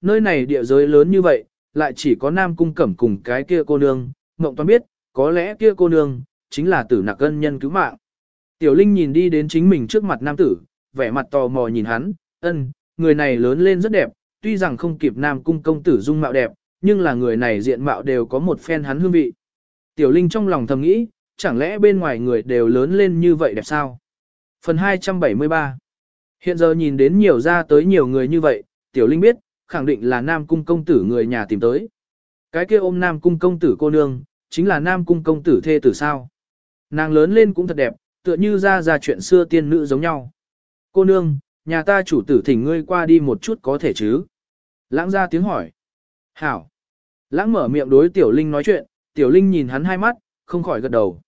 nơi này địa giới lớn như vậy, lại chỉ có nam cung cẩm cùng cái kia cô nương, mộng toàn biết, có lẽ kia cô nương, chính là tử nặc ân nhân cứu mạng. Tiểu Linh nhìn đi đến chính mình trước mặt nam tử, vẻ mặt tò mò nhìn hắn, ân, người này lớn lên rất đẹp, tuy rằng không kịp nam cung công tử dung mạo đẹp, nhưng là người này diện mạo đều có một phen hắn hương vị. Tiểu Linh trong lòng thầm nghĩ, chẳng lẽ bên ngoài người đều lớn lên như vậy đẹp sao? Phần 273 Hiện giờ nhìn đến nhiều ra tới nhiều người như vậy, Tiểu Linh biết, khẳng định là Nam Cung công tử người nhà tìm tới. Cái kia ôm Nam Cung công tử cô nương, chính là Nam Cung công tử thê tử sao. Nàng lớn lên cũng thật đẹp, tựa như ra ra chuyện xưa tiên nữ giống nhau. Cô nương, nhà ta chủ tử thỉnh ngươi qua đi một chút có thể chứ? Lãng ra tiếng hỏi. Hảo. Lãng mở miệng đối Tiểu Linh nói chuyện, Tiểu Linh nhìn hắn hai mắt, không khỏi gật đầu.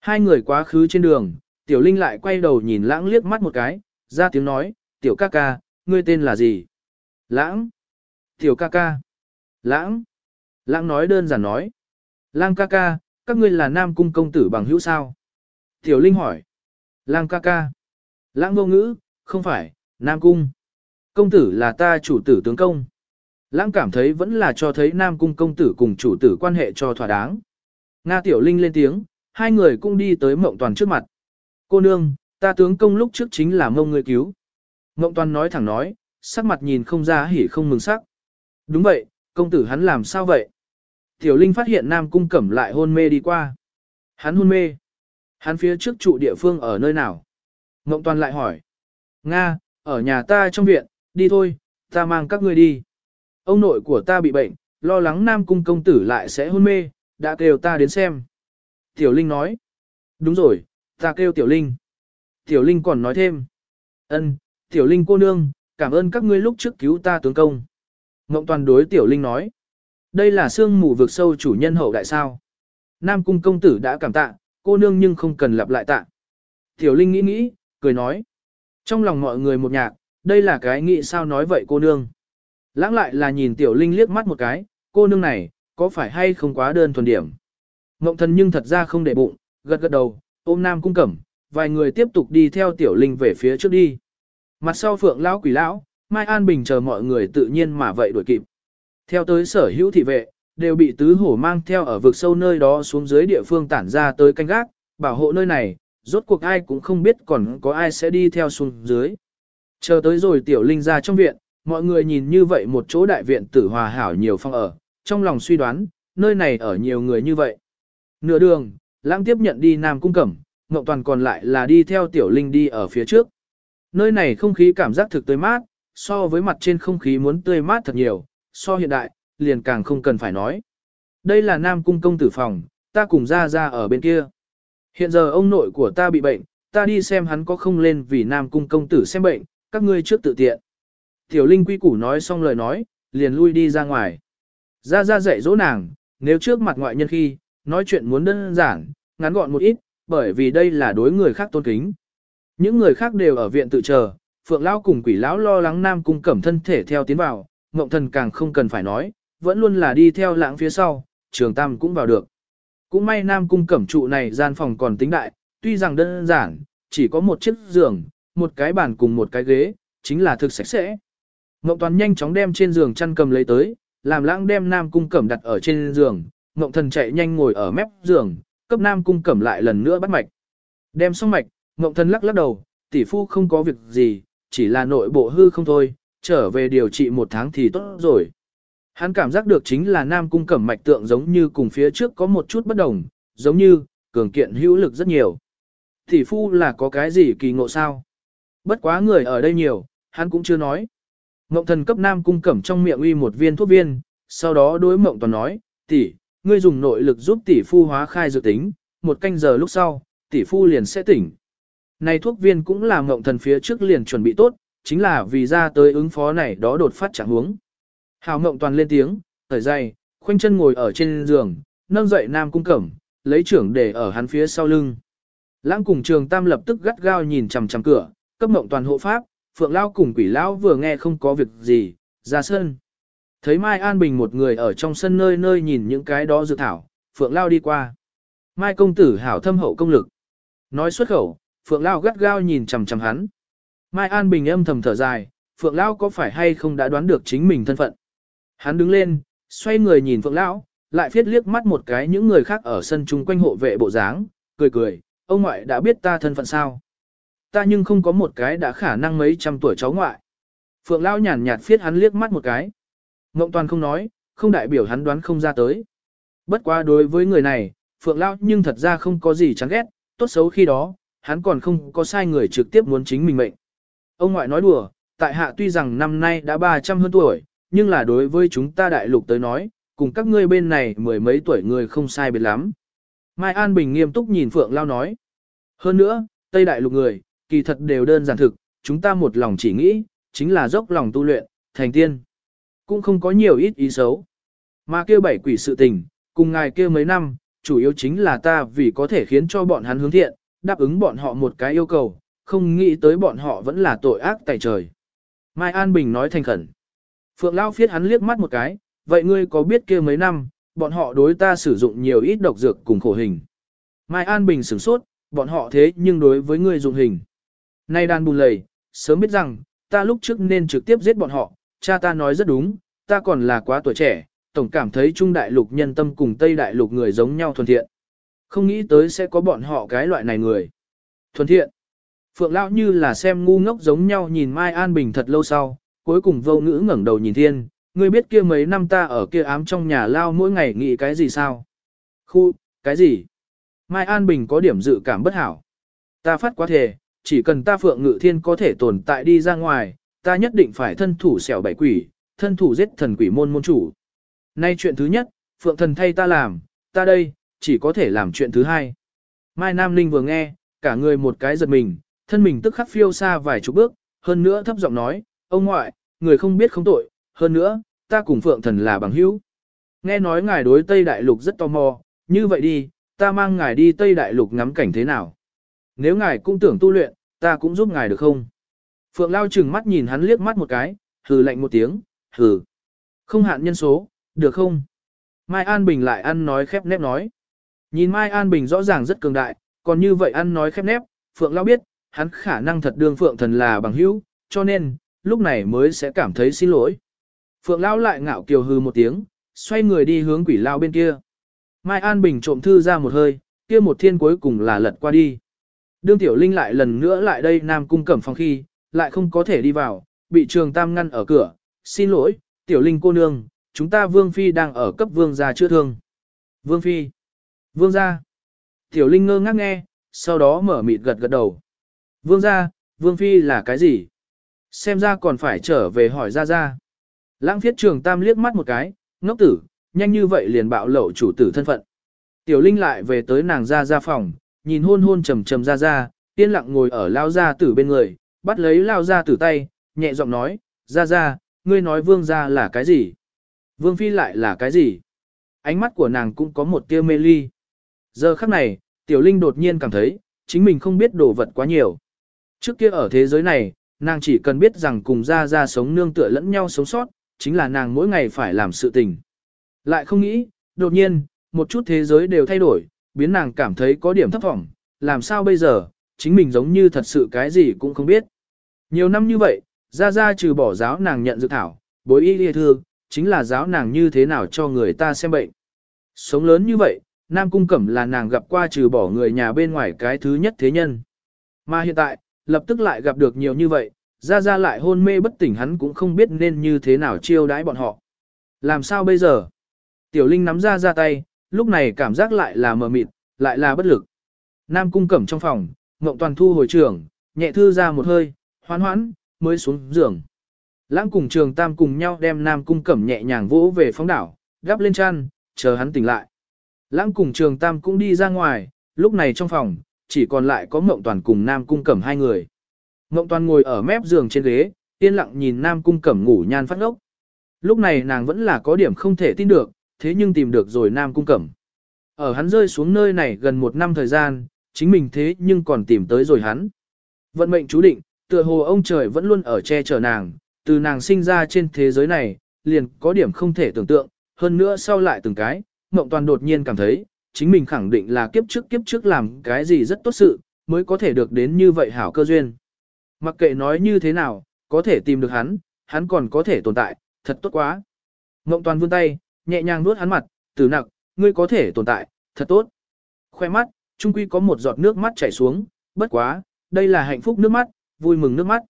Hai người quá khứ trên đường, Tiểu Linh lại quay đầu nhìn Lãng liếc mắt một cái, ra tiếng nói, Tiểu ca ca, ngươi tên là gì? Lãng. Tiểu ca ca. Lãng. Lãng nói đơn giản nói. Lang ca ca, các ngươi là nam cung công tử bằng hữu sao? Tiểu Linh hỏi. Lang ca ca. Lãng vô ngữ, không phải, nam cung. Công tử là ta chủ tử tướng công. Lãng cảm thấy vẫn là cho thấy nam cung công tử cùng chủ tử quan hệ cho thỏa đáng. Nga Tiểu Linh lên tiếng, hai người cũng đi tới mộng toàn trước mặt. Cô nương, ta tướng công lúc trước chính là mông người cứu. Mộng toàn nói thẳng nói, sắc mặt nhìn không ra hỉ không mừng sắc. Đúng vậy, công tử hắn làm sao vậy? Tiểu Linh phát hiện Nam Cung Cẩm lại hôn mê đi qua. Hắn hôn mê. Hắn phía trước trụ địa phương ở nơi nào? Ngộng Toàn lại hỏi. Nga, ở nhà ta trong viện, đi thôi, ta mang các ngươi đi. Ông nội của ta bị bệnh, lo lắng Nam Cung công tử lại sẽ hôn mê, đã kêu ta đến xem. Tiểu Linh nói. Đúng rồi, ta kêu Tiểu Linh. Tiểu Linh còn nói thêm. Ân, Tiểu Linh cô nương, cảm ơn các ngươi lúc trước cứu ta tướng công. Ngộng Toàn đối Tiểu Linh nói. Đây là xương mù vực sâu chủ nhân hậu đại sao. Nam cung công tử đã cảm tạ, cô nương nhưng không cần lặp lại tạ. Tiểu Linh nghĩ nghĩ, cười nói. Trong lòng mọi người một nhạc, đây là cái nghĩ sao nói vậy cô nương. Lãng lại là nhìn Tiểu Linh liếc mắt một cái, cô nương này, có phải hay không quá đơn thuần điểm. Ngộng thần nhưng thật ra không để bụng, gật gật đầu, ôm Nam cung cẩm, vài người tiếp tục đi theo Tiểu Linh về phía trước đi. Mặt sau phượng lão quỷ lão, Mai An Bình chờ mọi người tự nhiên mà vậy đuổi kịp. Theo tới sở hữu thị vệ, đều bị tứ hổ mang theo ở vực sâu nơi đó xuống dưới địa phương tản ra tới canh gác, bảo hộ nơi này, rốt cuộc ai cũng không biết còn có ai sẽ đi theo xuống dưới. Chờ tới rồi tiểu linh ra trong viện, mọi người nhìn như vậy một chỗ đại viện tử hòa hảo nhiều phong ở, trong lòng suy đoán, nơi này ở nhiều người như vậy. Nửa đường, lãng tiếp nhận đi Nam Cung Cẩm, Ngọc Toàn còn lại là đi theo tiểu linh đi ở phía trước. Nơi này không khí cảm giác thực tới mát, so với mặt trên không khí muốn tươi mát thật nhiều, so hiện đại, liền càng không cần phải nói. Đây là Nam Cung công tử phòng, ta cùng ra ra ở bên kia. Hiện giờ ông nội của ta bị bệnh, ta đi xem hắn có không lên vì Nam Cung công tử xem bệnh, các ngươi trước tự tiện. Tiểu Linh quy củ nói xong lời nói, liền lui đi ra ngoài. Ra ra dạy dỗ nàng, nếu trước mặt ngoại nhân khi, nói chuyện muốn đơn giản, ngắn gọn một ít, bởi vì đây là đối người khác tôn kính. Những người khác đều ở viện tự chờ, Phượng Lão cùng quỷ lão lo lắng Nam Cung cẩm thân thể theo tiến vào, Ngộng Thần càng không cần phải nói, vẫn luôn là đi theo lãng phía sau, trường tam cũng vào được. Cũng may Nam Cung cẩm trụ này gian phòng còn tính đại, tuy rằng đơn giản, chỉ có một chiếc giường, một cái bàn cùng một cái ghế, chính là thực sạch sẽ. Ngộng Toàn nhanh chóng đem trên giường chăn cầm lấy tới, làm lãng đem Nam Cung cẩm đặt ở trên giường, Ngộng Thần chạy nhanh ngồi ở mép giường, cấp Nam Cung cẩm lại lần nữa bắt mạch. Đem xong mạch, Ngộng Thần lắc lắc đầu, tỷ phu không có việc gì, chỉ là nội bộ hư không thôi, trở về điều trị một tháng thì tốt rồi. Hắn cảm giác được chính là Nam Cung Cẩm mạch tượng giống như cùng phía trước có một chút bất đồng, giống như, cường kiện hữu lực rất nhiều. Tỷ phu là có cái gì kỳ ngộ sao? Bất quá người ở đây nhiều, hắn cũng chưa nói. Mộng thần cấp Nam Cung Cẩm trong miệng uy một viên thuốc viên, sau đó đối mộng toàn nói, tỷ, ngươi dùng nội lực giúp tỷ phu hóa khai dự tính, một canh giờ lúc sau, tỷ phu liền sẽ tỉnh. Này thuốc viên cũng là ngộng thần phía trước liền chuẩn bị tốt, chính là vì ra tới ứng phó này đó đột phát trạng huống. Hào ngộng toàn lên tiếng, thở dày, khoanh chân ngồi ở trên giường, nâng dậy nam cung cẩm, lấy trưởng để ở hắn phía sau lưng. Lãng cùng trường tam lập tức gắt gao nhìn chằm chằm cửa, cấp ngộng toàn hộ pháp, phượng lao cùng quỷ lao vừa nghe không có việc gì, ra sân. Thấy Mai An Bình một người ở trong sân nơi nơi nhìn những cái đó dự thảo, phượng lao đi qua. Mai công tử hảo thâm hậu công lực. Nói xuất khẩu, phượng lao gắt gao nhìn chằm chằm hắn. Mai An Bình âm thầm thở dài, Phượng Lao có phải hay không đã đoán được chính mình thân phận? Hắn đứng lên, xoay người nhìn Phượng Lão, lại phiết liếc mắt một cái những người khác ở sân chung quanh hộ vệ bộ dáng, cười cười, ông ngoại đã biết ta thân phận sao. Ta nhưng không có một cái đã khả năng mấy trăm tuổi cháu ngoại. Phượng Lão nhàn nhạt phiết hắn liếc mắt một cái. Ngộng toàn không nói, không đại biểu hắn đoán không ra tới. Bất quá đối với người này, Phượng Lão nhưng thật ra không có gì chán ghét, tốt xấu khi đó, hắn còn không có sai người trực tiếp muốn chính mình mệnh. Ông ngoại nói đùa, tại hạ tuy rằng năm nay đã 300 hơn tuổi, nhưng là đối với chúng ta đại lục tới nói, cùng các ngươi bên này mười mấy tuổi người không sai biệt lắm. Mai An Bình nghiêm túc nhìn Phượng Lao nói. Hơn nữa, Tây đại lục người, kỳ thật đều đơn giản thực, chúng ta một lòng chỉ nghĩ, chính là dốc lòng tu luyện, thành tiên. Cũng không có nhiều ít ý xấu. Mà kêu bảy quỷ sự tình, cùng ngài kêu mấy năm, chủ yếu chính là ta vì có thể khiến cho bọn hắn hướng thiện, đáp ứng bọn họ một cái yêu cầu, không nghĩ tới bọn họ vẫn là tội ác tại trời. Mai An Bình nói thành khẩn. Phượng Lao phiết hắn liếc mắt một cái, vậy ngươi có biết kia mấy năm, bọn họ đối ta sử dụng nhiều ít độc dược cùng khổ hình. Mai An Bình sửng sốt, bọn họ thế nhưng đối với ngươi dụng hình. Nay đàn bùn lầy, sớm biết rằng, ta lúc trước nên trực tiếp giết bọn họ, cha ta nói rất đúng, ta còn là quá tuổi trẻ, tổng cảm thấy Trung Đại Lục nhân tâm cùng Tây Đại Lục người giống nhau thuần thiện. Không nghĩ tới sẽ có bọn họ cái loại này người. Thuần thiện. Phượng Lão như là xem ngu ngốc giống nhau nhìn Mai An Bình thật lâu sau, cuối cùng vô ngữ ngẩng đầu nhìn thiên, ngươi biết kia mấy năm ta ở kia ám trong nhà lao mỗi ngày nghĩ cái gì sao? Khu, cái gì? Mai An Bình có điểm dự cảm bất hảo. Ta phát quá thể, chỉ cần ta Phượng Ngự Thiên có thể tồn tại đi ra ngoài, ta nhất định phải thân thủ xẻo bảy quỷ, thân thủ giết thần quỷ môn môn chủ. Nay chuyện thứ nhất, Phượng thần thay ta làm, ta đây, chỉ có thể làm chuyện thứ hai. Mai Nam Linh vừa nghe, cả người một cái giật mình, thân mình tức khắc phiêu xa vài chục bước, hơn nữa thấp giọng nói, ông ngoại, người không biết không tội, hơn nữa, ta cùng Phượng thần là bằng hữu. Nghe nói ngài đối Tây Đại Lục rất tò mò, như vậy đi, ta mang ngài đi Tây Đại Lục ngắm cảnh thế nào. Nếu ngài cũng tưởng tu luyện, ta cũng giúp ngài được không? Phượng Lao chừng mắt nhìn hắn liếc mắt một cái, hừ lạnh một tiếng, hừ. Không hạn nhân số, được không? Mai An Bình lại ăn nói khép nép nói. Nhìn Mai An Bình rõ ràng rất cường đại, còn như vậy ăn nói khép nép, Phượng Lao biết, hắn khả năng thật đương Phượng thần là bằng hữu, cho nên, lúc này mới sẽ cảm thấy xin lỗi. Phượng Lao lại ngạo kiều hư một tiếng, xoay người đi hướng quỷ lao bên kia. Mai An Bình trộm thư ra một hơi, kia một thiên cuối cùng là lật qua đi. Đương Tiểu Linh lại lần nữa lại đây Nam Cung cẩm phòng khi, lại không có thể đi vào, bị trường tam ngăn ở cửa. Xin lỗi, Tiểu Linh cô nương, chúng ta Vương Phi đang ở cấp Vương gia chữa thương. Vương Phi. Vương gia. Tiểu Linh ngơ ngác nghe, sau đó mở mịt gật gật đầu. Vương gia, Vương Phi là cái gì? Xem ra còn phải trở về hỏi ra ra. Lãng phiết trường tam liếc mắt một cái, ngốc tử, nhanh như vậy liền bạo lậu chủ tử thân phận. Tiểu Linh lại về tới nàng ra ra phòng, nhìn hôn hôn trầm trầm ra ra, yên lặng ngồi ở lao Ra tử bên người, bắt lấy lao Ra tử tay, nhẹ giọng nói, ra ra, ngươi nói vương gia là cái gì? Vương phi lại là cái gì? Ánh mắt của nàng cũng có một tia mê ly. Giờ khắc này, tiểu linh đột nhiên cảm thấy, chính mình không biết đồ vật quá nhiều. Trước kia ở thế giới này, nàng chỉ cần biết rằng cùng ra ra sống nương tựa lẫn nhau sống sót, chính là nàng mỗi ngày phải làm sự tình. Lại không nghĩ, đột nhiên, một chút thế giới đều thay đổi, biến nàng cảm thấy có điểm thấp vọng, làm sao bây giờ, chính mình giống như thật sự cái gì cũng không biết. Nhiều năm như vậy, ra ra trừ bỏ giáo nàng nhận dự thảo, bối y lìa thương, chính là giáo nàng như thế nào cho người ta xem bệnh. Sống lớn như vậy, Nam Cung Cẩm là nàng gặp qua trừ bỏ người nhà bên ngoài cái thứ nhất thế nhân. Mà hiện tại, lập tức lại gặp được nhiều như vậy, ra ra lại hôn mê bất tỉnh hắn cũng không biết nên như thế nào chiêu đãi bọn họ. Làm sao bây giờ? Tiểu Linh nắm ra ra tay, lúc này cảm giác lại là mờ mịt, lại là bất lực. Nam cung cẩm trong phòng, Ngộng Toàn thu hồi trưởng, nhẹ thư ra một hơi, hoán hoãn, mới xuống giường. Lãng cùng trường tam cùng nhau đem Nam cung cẩm nhẹ nhàng vỗ về phóng đảo, gắp lên chăn, chờ hắn tỉnh lại. Lãng cùng trường tam cũng đi ra ngoài, lúc này trong phòng, chỉ còn lại có Ngộng Toàn cùng Nam cung cẩm hai người. Ngộng Toàn ngồi ở mép giường trên ghế, yên lặng nhìn Nam cung cẩm ngủ nhan phát ngốc. Lúc này nàng vẫn là có điểm không thể tin được, thế nhưng tìm được rồi Nam cung cẩm. Ở hắn rơi xuống nơi này gần một năm thời gian, chính mình thế nhưng còn tìm tới rồi hắn. Vận mệnh chú định, tựa hồ ông trời vẫn luôn ở che chở nàng, từ nàng sinh ra trên thế giới này, liền có điểm không thể tưởng tượng, hơn nữa sau lại từng cái, Ngộng Toàn đột nhiên cảm thấy, chính mình khẳng định là kiếp trước kiếp trước làm cái gì rất tốt sự, mới có thể được đến như vậy hảo cơ duyên. Mặc kệ nói như thế nào, có thể tìm được hắn, hắn còn có thể tồn tại, thật tốt quá. Ngộng toàn vươn tay, nhẹ nhàng nuốt hắn mặt, tử nặc, ngươi có thể tồn tại, thật tốt. Khoe mắt, trung quy có một giọt nước mắt chảy xuống, bất quá, đây là hạnh phúc nước mắt, vui mừng nước mắt.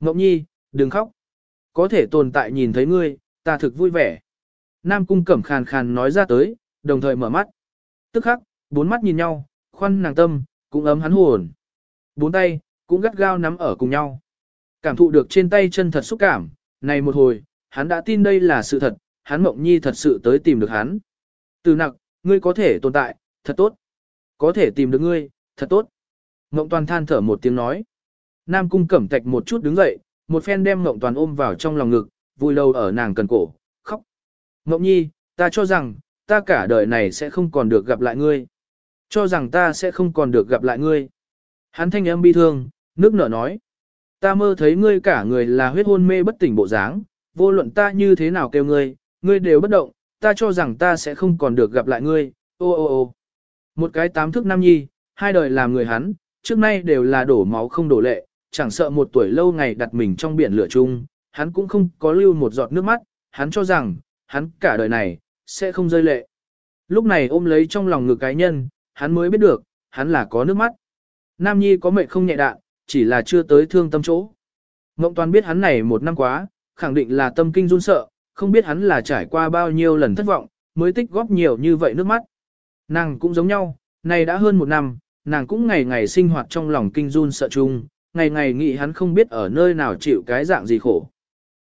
Ngộng nhi, đừng khóc. Có thể tồn tại nhìn thấy ngươi, ta thực vui vẻ. Nam cung cẩm khàn khàn nói ra tới, đồng thời mở mắt. Tức khắc, bốn mắt nhìn nhau, khoan nàng tâm, cũng ấm hắn hồn. Bốn tay, cũng gắt gao nắm ở cùng nhau. Cảm thụ được trên tay chân thật xúc cảm, này một hồi, hắn đã tin đây là sự thật, hắn mộng nhi thật sự tới tìm được hắn. Từ nặc, ngươi có thể tồn tại, thật tốt. Có thể tìm được ngươi, thật tốt. Mộng toàn than thở một tiếng nói. Nam cung cẩm tạch một chút đứng dậy, một phen đem mộng toàn ôm vào trong lòng ngực, vui lâu ở nàng cần cổ. Mộng nhi, ta cho rằng, ta cả đời này sẽ không còn được gặp lại ngươi. Cho rằng ta sẽ không còn được gặp lại ngươi. Hắn thanh âm bi thương, nước nở nói. Ta mơ thấy ngươi cả người là huyết hôn mê bất tỉnh bộ dáng, vô luận ta như thế nào kêu ngươi, ngươi đều bất động, ta cho rằng ta sẽ không còn được gặp lại ngươi, ô ô ô. Một cái tám thức nam nhi, hai đời làm người hắn, trước nay đều là đổ máu không đổ lệ, chẳng sợ một tuổi lâu ngày đặt mình trong biển lửa chung, hắn cũng không có lưu một giọt nước mắt, hắn cho rằng, hắn cả đời này, sẽ không rơi lệ. Lúc này ôm lấy trong lòng ngực cái nhân, hắn mới biết được, hắn là có nước mắt. Nam Nhi có mệnh không nhẹ đạn, chỉ là chưa tới thương tâm chỗ. Ngộng toàn biết hắn này một năm quá, khẳng định là tâm kinh run sợ, không biết hắn là trải qua bao nhiêu lần thất vọng, mới tích góp nhiều như vậy nước mắt. Nàng cũng giống nhau, này đã hơn một năm, nàng cũng ngày ngày sinh hoạt trong lòng kinh run sợ chung, ngày ngày nghĩ hắn không biết ở nơi nào chịu cái dạng gì khổ.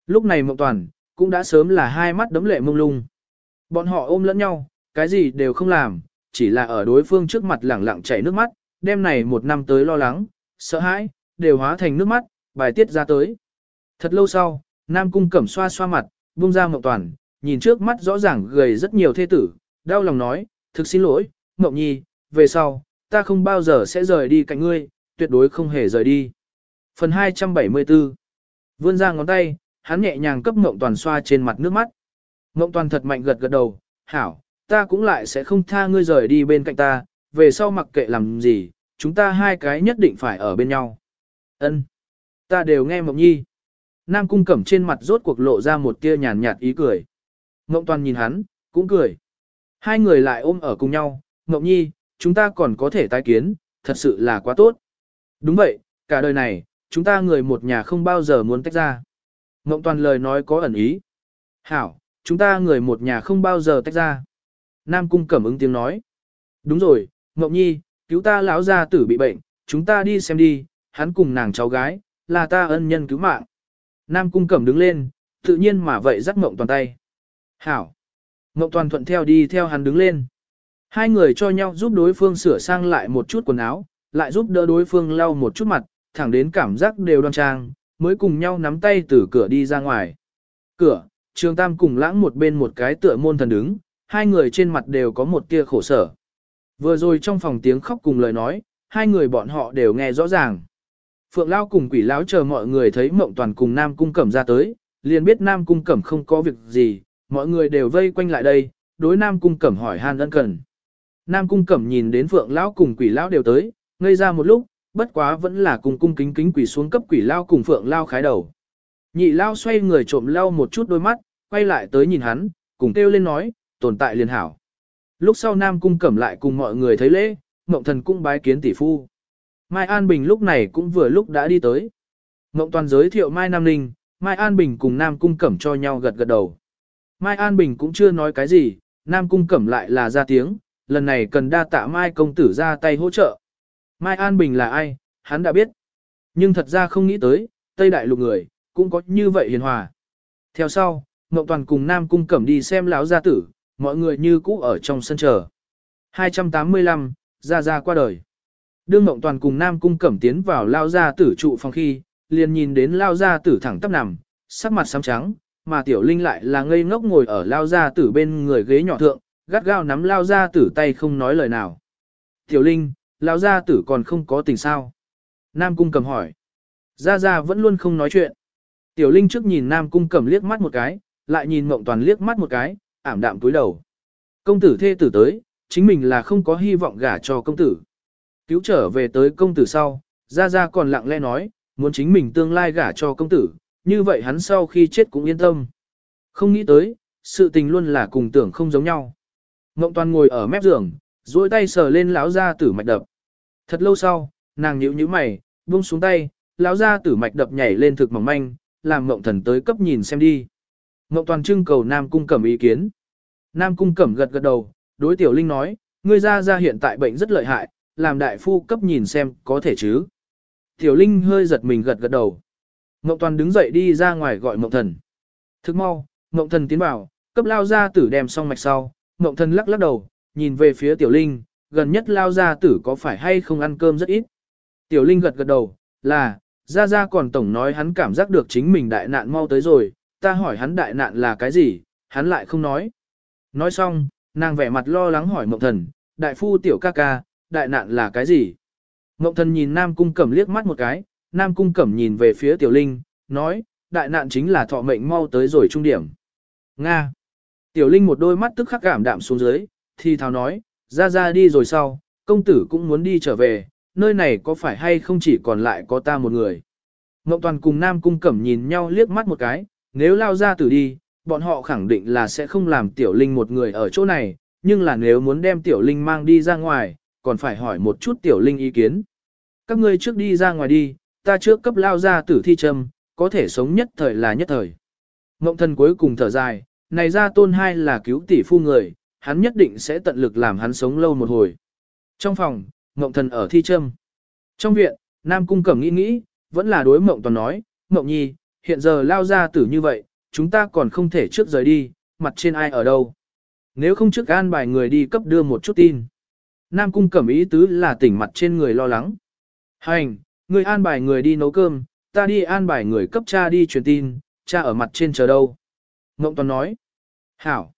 Lúc này Mộng Toàn, cũng đã sớm là hai mắt đấm lệ mông lung. Bọn họ ôm lẫn nhau, cái gì đều không làm, chỉ là ở đối phương trước mặt lẳng lặng chảy nước mắt, đêm này một năm tới lo lắng, sợ hãi, đều hóa thành nước mắt, bài tiết ra tới. Thật lâu sau, Nam Cung cẩm xoa xoa mặt, buông ra Mộng Toàn, nhìn trước mắt rõ ràng gầy rất nhiều thê tử, đau lòng nói, thực xin lỗi, Mộng Nhi, về sau, ta không bao giờ sẽ rời đi cạnh ngươi, tuyệt đối không hề rời đi. Phần 274 Vươn ra ngón tay, hắn nhẹ nhàng cấp Ngộng Toàn xoa trên mặt nước mắt. Ngộng Toàn thật mạnh gật gật đầu, hảo, ta cũng lại sẽ không tha ngươi rời đi bên cạnh ta, về sau mặc kệ làm gì, chúng ta hai cái nhất định phải ở bên nhau. Ân, Ta đều nghe Mộng Nhi. Nam Cung Cẩm trên mặt rốt cuộc lộ ra một tia nhàn nhạt ý cười. Ngộng Toàn nhìn hắn, cũng cười. Hai người lại ôm ở cùng nhau, Mộng Nhi, chúng ta còn có thể tái kiến, thật sự là quá tốt. Đúng vậy, cả đời này, chúng ta người một nhà không bao giờ muốn tách ra. Ngộng toàn lời nói có ẩn ý. Hảo, chúng ta người một nhà không bao giờ tách ra. Nam cung cẩm ứng tiếng nói. Đúng rồi, Ngộng nhi, cứu ta lão gia tử bị bệnh, chúng ta đi xem đi, hắn cùng nàng cháu gái, là ta ân nhân cứu mạng. Nam cung cẩm đứng lên, tự nhiên mà vậy dắt Ngộng toàn tay. Hảo. Ngộng toàn thuận theo đi theo hắn đứng lên. Hai người cho nhau giúp đối phương sửa sang lại một chút quần áo, lại giúp đỡ đối phương lau một chút mặt, thẳng đến cảm giác đều đoan trang, mới cùng nhau nắm tay từ cửa đi ra ngoài. Cửa, Trường Tam cùng lãng một bên một cái tựa môn thần đứng, hai người trên mặt đều có một tia khổ sở. Vừa rồi trong phòng tiếng khóc cùng lời nói, hai người bọn họ đều nghe rõ ràng. Phượng Lao cùng quỷ lão chờ mọi người thấy mộng toàn cùng Nam Cung Cẩm ra tới, liền biết Nam Cung Cẩm không có việc gì, mọi người đều vây quanh lại đây, đối Nam Cung Cẩm hỏi han ân cần. Nam Cung Cẩm nhìn đến Phượng Lão cùng quỷ lão đều tới, ngây ra một lúc, bất quá vẫn là cùng cung kính kính quỷ xuống cấp quỷ lao cùng phượng lao khái đầu. Nhị lao xoay người trộm lao một chút đôi mắt, quay lại tới nhìn hắn, cùng kêu lên nói, tồn tại liền hảo. Lúc sau Nam cung cẩm lại cùng mọi người thấy lễ, Ngộng thần cung bái kiến tỷ phu. Mai An Bình lúc này cũng vừa lúc đã đi tới. Ngộng toàn giới thiệu Mai Nam Ninh, Mai An Bình cùng Nam cung cẩm cho nhau gật gật đầu. Mai An Bình cũng chưa nói cái gì, Nam cung cẩm lại là ra tiếng, lần này cần đa tạ Mai công tử ra tay hỗ trợ. Mai An Bình là ai, hắn đã biết. Nhưng thật ra không nghĩ tới, Tây Đại Lục người, cũng có như vậy hiền hòa. Theo sau, Ngọc Toàn cùng Nam Cung Cẩm đi xem lão gia tử, mọi người như cũ ở trong sân chờ. 285, Gia Gia qua đời. Đương Ngọc Toàn cùng Nam Cung Cẩm tiến vào lao gia tử trụ phòng khi, liền nhìn đến lao gia tử thẳng tắp nằm, sắc mặt xám trắng, mà Tiểu Linh lại là ngây ngốc ngồi ở lao gia tử bên người ghế nhỏ thượng, gắt gao nắm lao gia tử tay không nói lời nào. Tiểu Linh, lão gia tử còn không có tình sao. Nam cung cầm hỏi. Gia Gia vẫn luôn không nói chuyện. Tiểu Linh trước nhìn Nam cung cầm liếc mắt một cái, lại nhìn Mộng Toàn liếc mắt một cái, ảm đạm cúi đầu. Công tử thê tử tới, chính mình là không có hy vọng gả cho công tử. Cứu trở về tới công tử sau, Gia Gia còn lặng lẽ nói, muốn chính mình tương lai gả cho công tử, như vậy hắn sau khi chết cũng yên tâm. Không nghĩ tới, sự tình luôn là cùng tưởng không giống nhau. Ngộng toàn ngồi ở mép giường, duỗi tay sờ lên lão gia tử mạch đập. Thật lâu sau, nàng nhíu nhíu mày, buông xuống tay, lão gia tử mạch đập nhảy lên thực mỏng manh, làm ngộng thần tới cấp nhìn xem đi. Ngộng toàn trưng cầu Nam Cung Cẩm ý kiến. Nam Cung Cẩm gật gật đầu, đối Tiểu Linh nói, ngươi ra ra hiện tại bệnh rất lợi hại, làm đại phu cấp nhìn xem có thể chứ. Tiểu Linh hơi giật mình gật gật đầu. Ngộng toàn đứng dậy đi ra ngoài gọi Ngộng thần. Thức mau, Ngộng thần tiến vào, cấp lao ra tử đem xong mạch sau, Ngộng thần lắc lắc đầu, nhìn về phía Tiểu Linh, gần nhất lao gia tử có phải hay không ăn cơm rất ít. Tiểu Linh gật gật đầu, là, ra ra còn tổng nói hắn cảm giác được chính mình đại nạn mau tới rồi, ta hỏi hắn đại nạn là cái gì, hắn lại không nói. Nói xong, nàng vẻ mặt lo lắng hỏi Mộng Thần, đại phu tiểu ca ca, đại nạn là cái gì? Mộng Thần nhìn Nam Cung Cẩm liếc mắt một cái, Nam Cung Cẩm nhìn về phía Tiểu Linh, nói, đại nạn chính là thọ mệnh mau tới rồi trung điểm. Nga. Tiểu Linh một đôi mắt tức khắc cảm đạm xuống dưới, thì thào nói, ra ra đi rồi sau, công tử cũng muốn đi trở về, nơi này có phải hay không chỉ còn lại có ta một người. Ngộng Toàn cùng Nam Cung Cẩm nhìn nhau liếc mắt một cái, nếu lao ra tử đi, bọn họ khẳng định là sẽ không làm Tiểu Linh một người ở chỗ này, nhưng là nếu muốn đem Tiểu Linh mang đi ra ngoài, còn phải hỏi một chút Tiểu Linh ý kiến. Các ngươi trước đi ra ngoài đi, ta trước cấp lao ra tử thi châm, có thể sống nhất thời là nhất thời. Ngộng thần cuối cùng thở dài, này ra tôn hai là cứu tỷ phu người, hắn nhất định sẽ tận lực làm hắn sống lâu một hồi. Trong phòng, Mộng thần ở thi châm. Trong viện, Nam Cung Cẩm nghĩ nghĩ, vẫn là đối Mộng Toàn nói, Mộng Nhi, hiện giờ lao ra tử như vậy, chúng ta còn không thể trước rời đi, mặt trên ai ở đâu. Nếu không trước an bài người đi cấp đưa một chút tin. Nam Cung Cẩm ý tứ là tỉnh mặt trên người lo lắng. Hành, người an bài người đi nấu cơm, ta đi an bài người cấp cha đi truyền tin, cha ở mặt trên chờ đâu. Mộng Toàn nói. Hảo.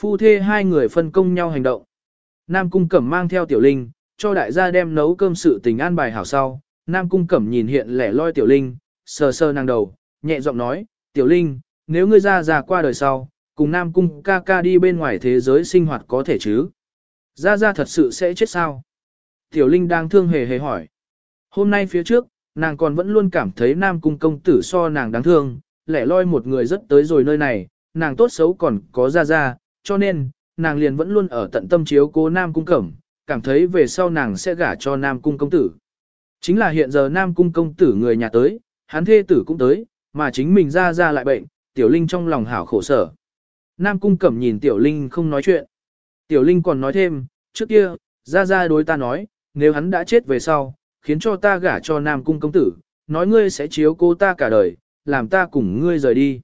Phu thê hai người phân công nhau hành động. Nam Cung Cẩm mang theo Tiểu Linh, cho đại gia đem nấu cơm sự tình an bài hảo sau. Nam Cung Cẩm nhìn hiện lẻ loi Tiểu Linh, sờ sờ nàng đầu, nhẹ giọng nói, Tiểu Linh, nếu ngươi ra già qua đời sau, cùng Nam Cung ca ca đi bên ngoài thế giới sinh hoạt có thể chứ? Ra ra thật sự sẽ chết sao? Tiểu Linh đang thương hề hề hỏi. Hôm nay phía trước, nàng còn vẫn luôn cảm thấy Nam Cung công tử so nàng đáng thương, lẻ loi một người rất tới rồi nơi này, nàng tốt xấu còn có ra ra, cho nên, nàng liền vẫn luôn ở tận tâm chiếu cố Nam Cung Cẩm, cảm thấy về sau nàng sẽ gả cho Nam Cung công tử. Chính là hiện giờ Nam Cung công tử người nhà tới, hắn thê tử cũng tới, mà chính mình ra ra lại bệnh, Tiểu Linh trong lòng hảo khổ sở. Nam Cung Cẩm nhìn Tiểu Linh không nói chuyện. Tiểu Linh còn nói thêm, trước kia, ra ra đối ta nói, nếu hắn đã chết về sau, khiến cho ta gả cho Nam Cung công tử, nói ngươi sẽ chiếu cố ta cả đời, làm ta cùng ngươi rời đi.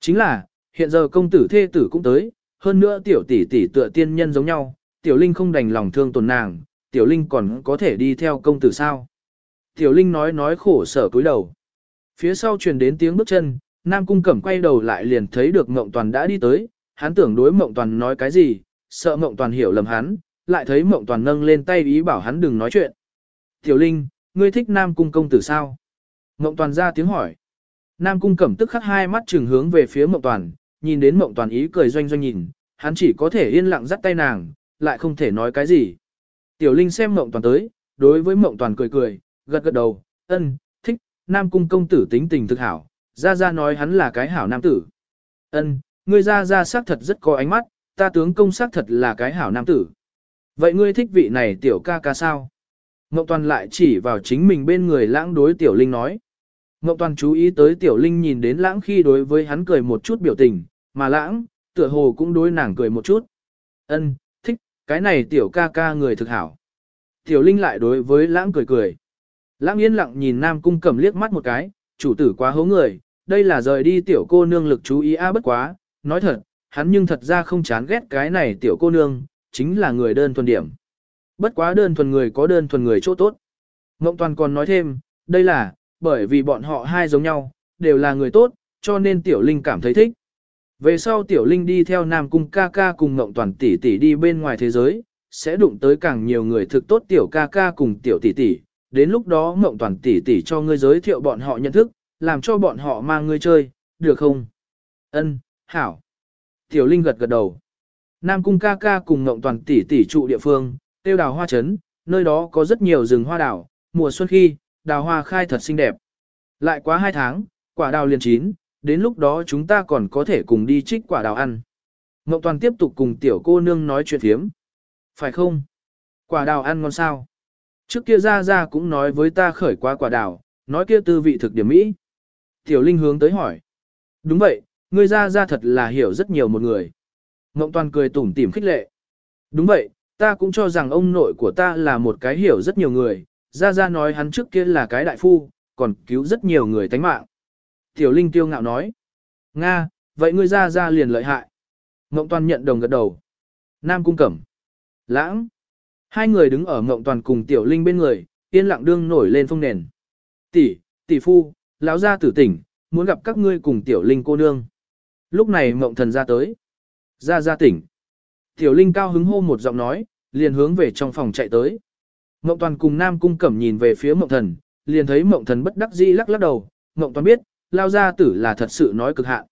Chính là, hiện giờ công tử thê tử cũng tới, hơn nữa tiểu tỷ tỷ tựa tiên nhân giống nhau, tiểu linh không đành lòng thương tổn nàng, tiểu linh còn có thể đi theo công tử sao. Tiểu linh nói nói khổ sở cúi đầu. Phía sau truyền đến tiếng bước chân, Nam Cung Cẩm quay đầu lại liền thấy được Mộng Toàn đã đi tới, hắn tưởng đối Mộng Toàn nói cái gì, sợ Mộng Toàn hiểu lầm hắn, lại thấy Mộng Toàn nâng lên tay ý bảo hắn đừng nói chuyện. Tiểu Linh, ngươi thích Nam Cung công tử sao? Mộng Toàn ra tiếng hỏi. Nam Cung Cẩm tức khắc hai mắt trừng hướng về phía Mộng Toàn, nhìn đến Mộng Toàn ý cười doanh doanh nhìn, hắn chỉ có thể yên lặng dắt tay nàng, lại không thể nói cái gì. Tiểu Linh xem Mộng Toàn tới, đối với Mộng Toàn cười cười, gật gật đầu, ân, thích, Nam Cung công tử tính tình thực hảo, ra ra nói hắn là cái hảo nam tử. Ân, ngươi ra ra xác thật rất có ánh mắt, ta tướng công xác thật là cái hảo nam tử. Vậy ngươi thích vị này tiểu ca ca sao? Ngọc Toàn lại chỉ vào chính mình bên người lãng đối tiểu linh nói. Ngọc Toàn chú ý tới tiểu linh nhìn đến lãng khi đối với hắn cười một chút biểu tình, mà lãng, tựa hồ cũng đối nàng cười một chút. Ân, thích, cái này tiểu ca ca người thực hảo. Tiểu linh lại đối với lãng cười cười. Lãng yên lặng nhìn nam cung cầm liếc mắt một cái, chủ tử quá hố người, đây là rời đi tiểu cô nương lực chú ý a bất quá, nói thật, hắn nhưng thật ra không chán ghét cái này tiểu cô nương, chính là người đơn thuần điểm. Bất quá đơn thuần người có đơn thuần người chỗ tốt. Ngộng toàn còn nói thêm, đây là, bởi vì bọn họ hai giống nhau, đều là người tốt, cho nên tiểu linh cảm thấy thích. Về sau tiểu linh đi theo nam cung ca ca cùng ngộng toàn tỷ tỷ đi bên ngoài thế giới, sẽ đụng tới càng nhiều người thực tốt tiểu ca ca cùng tiểu tỷ tỷ, đến lúc đó Ngộng Toàn tỷ tỷ cho ngươi giới thiệu bọn họ nhận thức, làm cho bọn họ mang ngươi chơi, được không? Ân, hảo. Tiểu Linh gật gật đầu. Nam Cung ca ca cùng Ngộng Toàn tỷ tỷ trụ địa phương, tiêu đào hoa trấn, nơi đó có rất nhiều rừng hoa đào, mùa xuân khi, đào hoa khai thật xinh đẹp. Lại quá hai tháng, quả đào liền chín, đến lúc đó chúng ta còn có thể cùng đi trích quả đào ăn. Ngọc Toàn tiếp tục cùng tiểu cô nương nói chuyện thiếm. Phải không? Quả đào ăn ngon sao? Trước kia ra ra cũng nói với ta khởi qua quả đào, nói kia tư vị thực điểm mỹ. Tiểu Linh hướng tới hỏi. Đúng vậy, ngươi ra ra thật là hiểu rất nhiều một người. Ngọc Toàn cười tủm tỉm khích lệ. Đúng vậy, ta cũng cho rằng ông nội của ta là một cái hiểu rất nhiều người, ra ra nói hắn trước kia là cái đại phu, còn cứu rất nhiều người tánh mạng. Tiểu Linh tiêu ngạo nói. Nga, vậy ngươi ra ra liền lợi hại. Ngộng Toàn nhận đồng gật đầu. Nam Cung Cẩm. Lãng. Hai người đứng ở Ngộng Toàn cùng Tiểu Linh bên người, yên lặng đương nổi lên phong nền. Tỷ, tỷ phu, lão gia tử tỉnh, muốn gặp các ngươi cùng Tiểu Linh cô nương. Lúc này Ngộng Thần ra tới. Ra ra tỉnh. Tiểu Linh cao hứng hô một giọng nói, liền hướng về trong phòng chạy tới. Ngộng Toàn cùng Nam Cung Cẩm nhìn về phía Ngộng Thần, liền thấy Ngộng Thần bất đắc dĩ lắc lắc đầu. Ngộng Toàn biết, lao gia tử là thật sự nói cực hạn.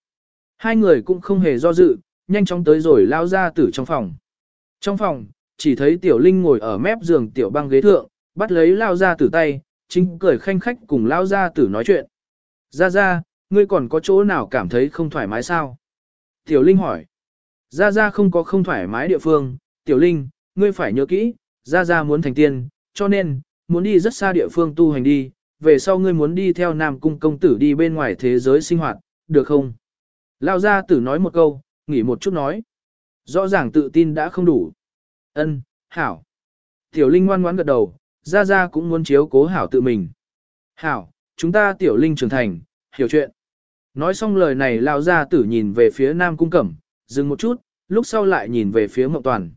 Hai người cũng không hề do dự, nhanh chóng tới rồi lao gia tử trong phòng. Trong phòng, chỉ thấy tiểu linh ngồi ở mép giường tiểu băng ghế thượng, bắt lấy lao gia tử tay, chính cười khanh khách cùng lao gia tử nói chuyện. Ra ra, ngươi còn có chỗ nào cảm thấy không thoải mái sao? Tiểu linh hỏi. Ra ra không có không thoải mái địa phương, tiểu linh, ngươi phải nhớ kỹ, ra ra muốn thành tiên, cho nên, muốn đi rất xa địa phương tu hành đi, về sau ngươi muốn đi theo Nam Cung công tử đi bên ngoài thế giới sinh hoạt, được không? Lao gia tử nói một câu, nghỉ một chút nói. Rõ ràng tự tin đã không đủ. Ân, hảo. Tiểu Linh ngoan ngoãn gật đầu, Gia gia cũng muốn chiếu cố hảo tự mình. Hảo, chúng ta Tiểu Linh trưởng thành, hiểu chuyện. Nói xong lời này lao gia tử nhìn về phía Nam Cung Cẩm, dừng một chút, lúc sau lại nhìn về phía Mộng Toàn.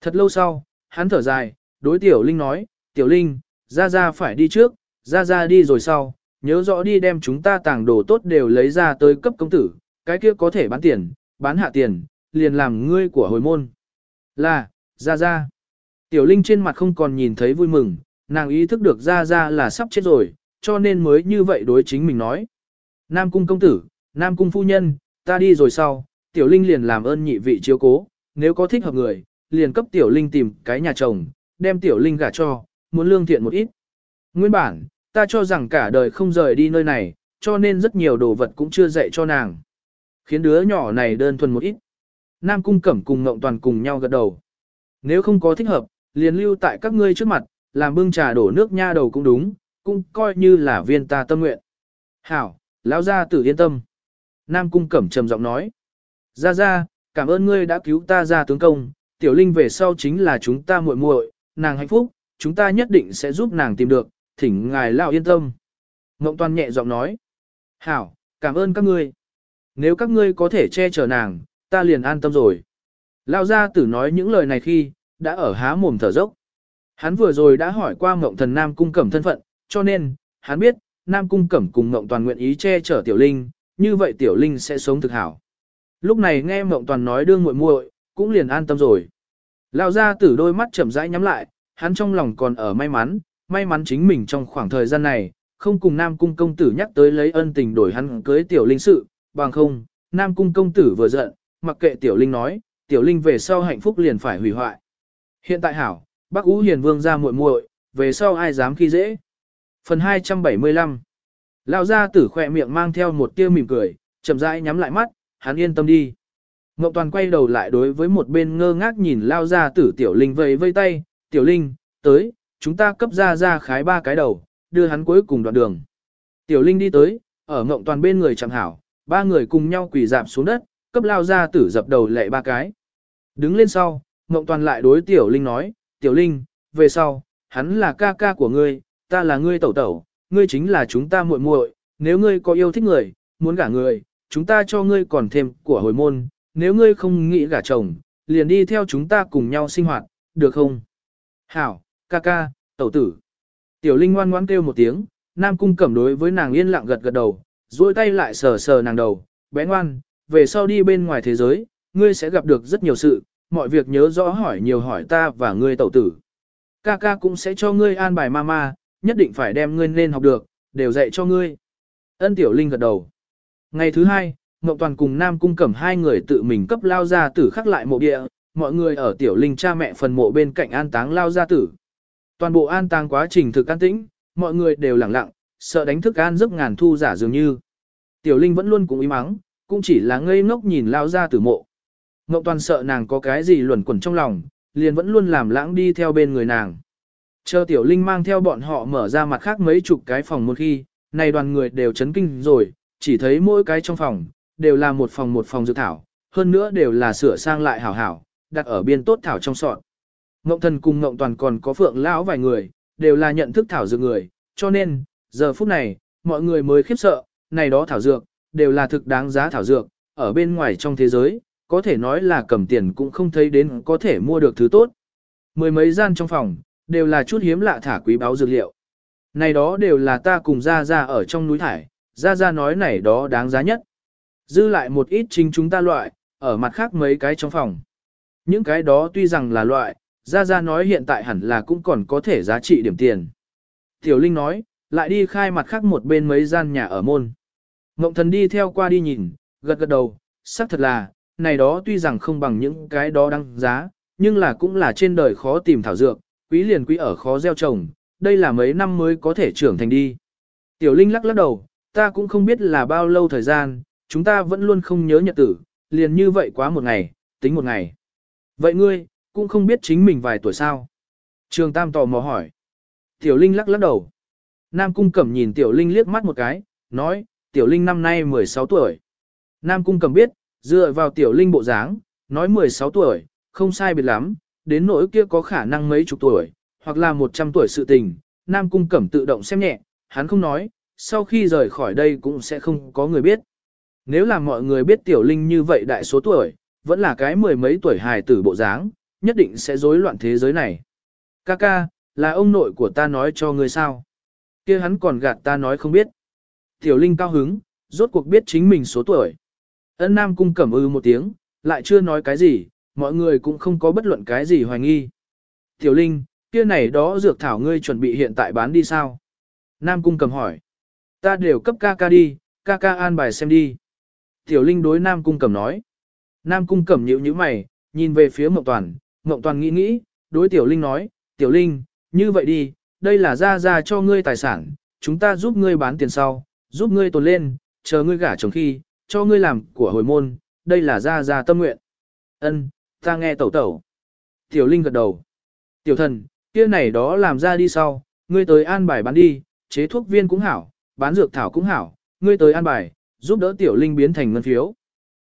Thật lâu sau, hắn thở dài, đối Tiểu Linh nói, Tiểu Linh, Gia gia phải đi trước, ra ra đi rồi sau, nhớ rõ đi đem chúng ta tàng đồ tốt đều lấy ra tới cấp công tử, cái kia có thể bán tiền, bán hạ tiền, liền làm ngươi của hồi môn. Là, ra ra. Tiểu Linh trên mặt không còn nhìn thấy vui mừng, nàng ý thức được ra ra là sắp chết rồi, cho nên mới như vậy đối chính mình nói. Nam cung công tử, Nam cung phu nhân, ta đi rồi sau, Tiểu Linh liền làm ơn nhị vị chiếu cố, nếu có thích hợp người, liền cấp Tiểu Linh tìm cái nhà chồng, đem Tiểu Linh gả cho, muốn lương thiện một ít. Nguyên bản, ta cho rằng cả đời không rời đi nơi này, cho nên rất nhiều đồ vật cũng chưa dạy cho nàng. Khiến đứa nhỏ này đơn thuần một ít. Nam Cung Cẩm cùng Ngộng Toàn cùng nhau gật đầu. Nếu không có thích hợp, liền lưu tại các ngươi trước mặt, làm bưng trà đổ nước nha đầu cũng đúng, cũng coi như là viên ta tâm nguyện. Hảo, lão gia tử yên tâm. Nam Cung Cẩm trầm giọng nói. Ra ra, cảm ơn ngươi đã cứu ta ra tướng công, tiểu linh về sau chính là chúng ta muội muội, nàng hạnh phúc, chúng ta nhất định sẽ giúp nàng tìm được, thỉnh ngài lao yên tâm. Ngộng Toàn nhẹ giọng nói. Hảo, cảm ơn các ngươi. Nếu các ngươi có thể che chở nàng, ta liền an tâm rồi. Lao gia tử nói những lời này khi, đã ở há mồm thở dốc. Hắn vừa rồi đã hỏi qua Ngộng thần Nam Cung Cẩm thân phận, cho nên, hắn biết, Nam Cung Cẩm cùng Ngộng toàn nguyện ý che chở Tiểu Linh, như vậy Tiểu Linh sẽ sống thực hảo. Lúc này nghe Ngộng toàn nói đương muội muội, cũng liền an tâm rồi. Lao gia tử đôi mắt chậm rãi nhắm lại, hắn trong lòng còn ở may mắn, may mắn chính mình trong khoảng thời gian này, không cùng Nam Cung công tử nhắc tới lấy ân tình đổi hắn cưới Tiểu Linh sự, bằng không, Nam Cung công tử vừa giận, mặc kệ Tiểu Linh nói, Tiểu Linh về sau hạnh phúc liền phải hủy hoại. Hiện tại hảo, Bắc Ú Hiền Vương ra muội muội, về sau ai dám khi dễ. Phần 275 Lão gia tử khỏe miệng mang theo một tia mỉm cười, chậm rãi nhắm lại mắt, hắn yên tâm đi. Ngọc Toàn quay đầu lại đối với một bên ngơ ngác nhìn Lao gia tử Tiểu Linh vây vây tay, Tiểu Linh, tới, chúng ta cấp ra ra khái ba cái đầu, đưa hắn cuối cùng đoạn đường. Tiểu Linh đi tới, ở Ngộng Toàn bên người chẳng hảo, ba người cùng nhau quỳ dạp xuống đất, cấp lao ra tử dập đầu lệ ba cái. Đứng lên sau, Ngộng Toàn lại đối Tiểu Linh nói, Tiểu Linh, về sau, hắn là ca ca của ngươi, ta là ngươi tẩu tẩu, ngươi chính là chúng ta muội muội, nếu ngươi có yêu thích người, muốn gả người, chúng ta cho ngươi còn thêm của hồi môn, nếu ngươi không nghĩ gả chồng, liền đi theo chúng ta cùng nhau sinh hoạt, được không? Hảo, ca ca, tẩu tử. Tiểu Linh ngoan ngoãn kêu một tiếng, Nam Cung Cẩm đối với nàng yên lặng gật gật đầu, duỗi tay lại sờ sờ nàng đầu, bé ngoan, về sau đi bên ngoài thế giới, ngươi sẽ gặp được rất nhiều sự, mọi việc nhớ rõ hỏi nhiều hỏi ta và ngươi tẩu tử. Ca ca cũng sẽ cho ngươi an bài mama, nhất định phải đem ngươi nên học được, đều dạy cho ngươi. Ân Tiểu Linh gật đầu. Ngày thứ hai, Ngọc Toàn cùng Nam Cung Cẩm hai người tự mình cấp lao ra tử khắc lại mộ địa, mọi người ở Tiểu Linh cha mẹ phần mộ bên cạnh an táng lao ra tử. Toàn bộ an táng quá trình thực an tĩnh, mọi người đều lặng lặng, sợ đánh thức an giấc ngàn thu giả dường như. Tiểu Linh vẫn luôn cũng im mắng, cũng chỉ là ngây ngốc nhìn lao ra tử mộ. Ngộ toàn sợ nàng có cái gì luẩn quẩn trong lòng, liền vẫn luôn làm lãng đi theo bên người nàng. Chờ tiểu linh mang theo bọn họ mở ra mặt khác mấy chục cái phòng một khi, này đoàn người đều chấn kinh rồi, chỉ thấy mỗi cái trong phòng, đều là một phòng một phòng dược thảo, hơn nữa đều là sửa sang lại hảo hảo, đặt ở biên tốt thảo trong sọt. Ngộng thần cùng ngộng toàn còn có phượng lão vài người, đều là nhận thức thảo dược người, cho nên, giờ phút này, mọi người mới khiếp sợ, này đó thảo dược, đều là thực đáng giá thảo dược, ở bên ngoài trong thế giới, có thể nói là cầm tiền cũng không thấy đến có thể mua được thứ tốt. Mười mấy gian trong phòng, đều là chút hiếm lạ thả quý báo dược liệu. Này đó đều là ta cùng ra ra ở trong núi thải, ra ra nói này đó đáng giá nhất. Dư lại một ít chính chúng ta loại, ở mặt khác mấy cái trong phòng. Những cái đó tuy rằng là loại, Gia gia nói hiện tại hẳn là cũng còn có thể giá trị điểm tiền. Tiểu Linh nói, lại đi khai mặt khác một bên mấy gian nhà ở môn. Ngộng thần đi theo qua đi nhìn, gật gật đầu, xác thật là, này đó tuy rằng không bằng những cái đó đăng giá, nhưng là cũng là trên đời khó tìm thảo dược, quý liền quý ở khó gieo trồng, đây là mấy năm mới có thể trưởng thành đi. Tiểu Linh lắc lắc đầu, ta cũng không biết là bao lâu thời gian, chúng ta vẫn luôn không nhớ nhật tử, liền như vậy quá một ngày, tính một ngày. Vậy ngươi, cũng không biết chính mình vài tuổi sao? Trường Tam tò mò hỏi. Tiểu Linh lắc lắc đầu. Nam Cung Cẩm nhìn Tiểu Linh liếc mắt một cái, nói, Tiểu Linh năm nay 16 tuổi. Nam Cung Cẩm biết, dựa vào Tiểu Linh bộ dáng, nói 16 tuổi, không sai biệt lắm, đến nỗi kia có khả năng mấy chục tuổi, hoặc là 100 tuổi sự tình, Nam Cung Cẩm tự động xem nhẹ, hắn không nói, sau khi rời khỏi đây cũng sẽ không có người biết. Nếu là mọi người biết Tiểu Linh như vậy đại số tuổi, vẫn là cái mười mấy tuổi hài tử bộ dáng, nhất định sẽ rối loạn thế giới này. Kaka, là ông nội của ta nói cho ngươi sao? kia hắn còn gạt ta nói không biết. Tiểu Linh cao hứng, rốt cuộc biết chính mình số tuổi. Ân Nam cung cẩm ư một tiếng, lại chưa nói cái gì, mọi người cũng không có bất luận cái gì hoài nghi. Tiểu Linh, kia này đó dược thảo ngươi chuẩn bị hiện tại bán đi sao? Nam cung cầm hỏi. Ta đều cấp ca ca đi, ca ca an bài xem đi. Tiểu Linh đối Nam cung cầm nói. Nam cung cầm nhíu nhíu mày, nhìn về phía Mộng Toàn, Ngộng Toàn nghĩ nghĩ, đối Tiểu Linh nói, Tiểu Linh, như vậy đi, đây là ra ra cho ngươi tài sản, chúng ta giúp ngươi bán tiền sau, giúp ngươi tồn lên, chờ ngươi gả chồng khi, cho ngươi làm của hồi môn, đây là ra ra tâm nguyện. Ân, ta nghe tẩu tẩu. Tiểu Linh gật đầu. Tiểu thần, kia này đó làm ra đi sau, ngươi tới an bài bán đi, chế thuốc viên cũng hảo, bán dược thảo cũng hảo, ngươi tới an bài, giúp đỡ Tiểu Linh biến thành ngân phiếu.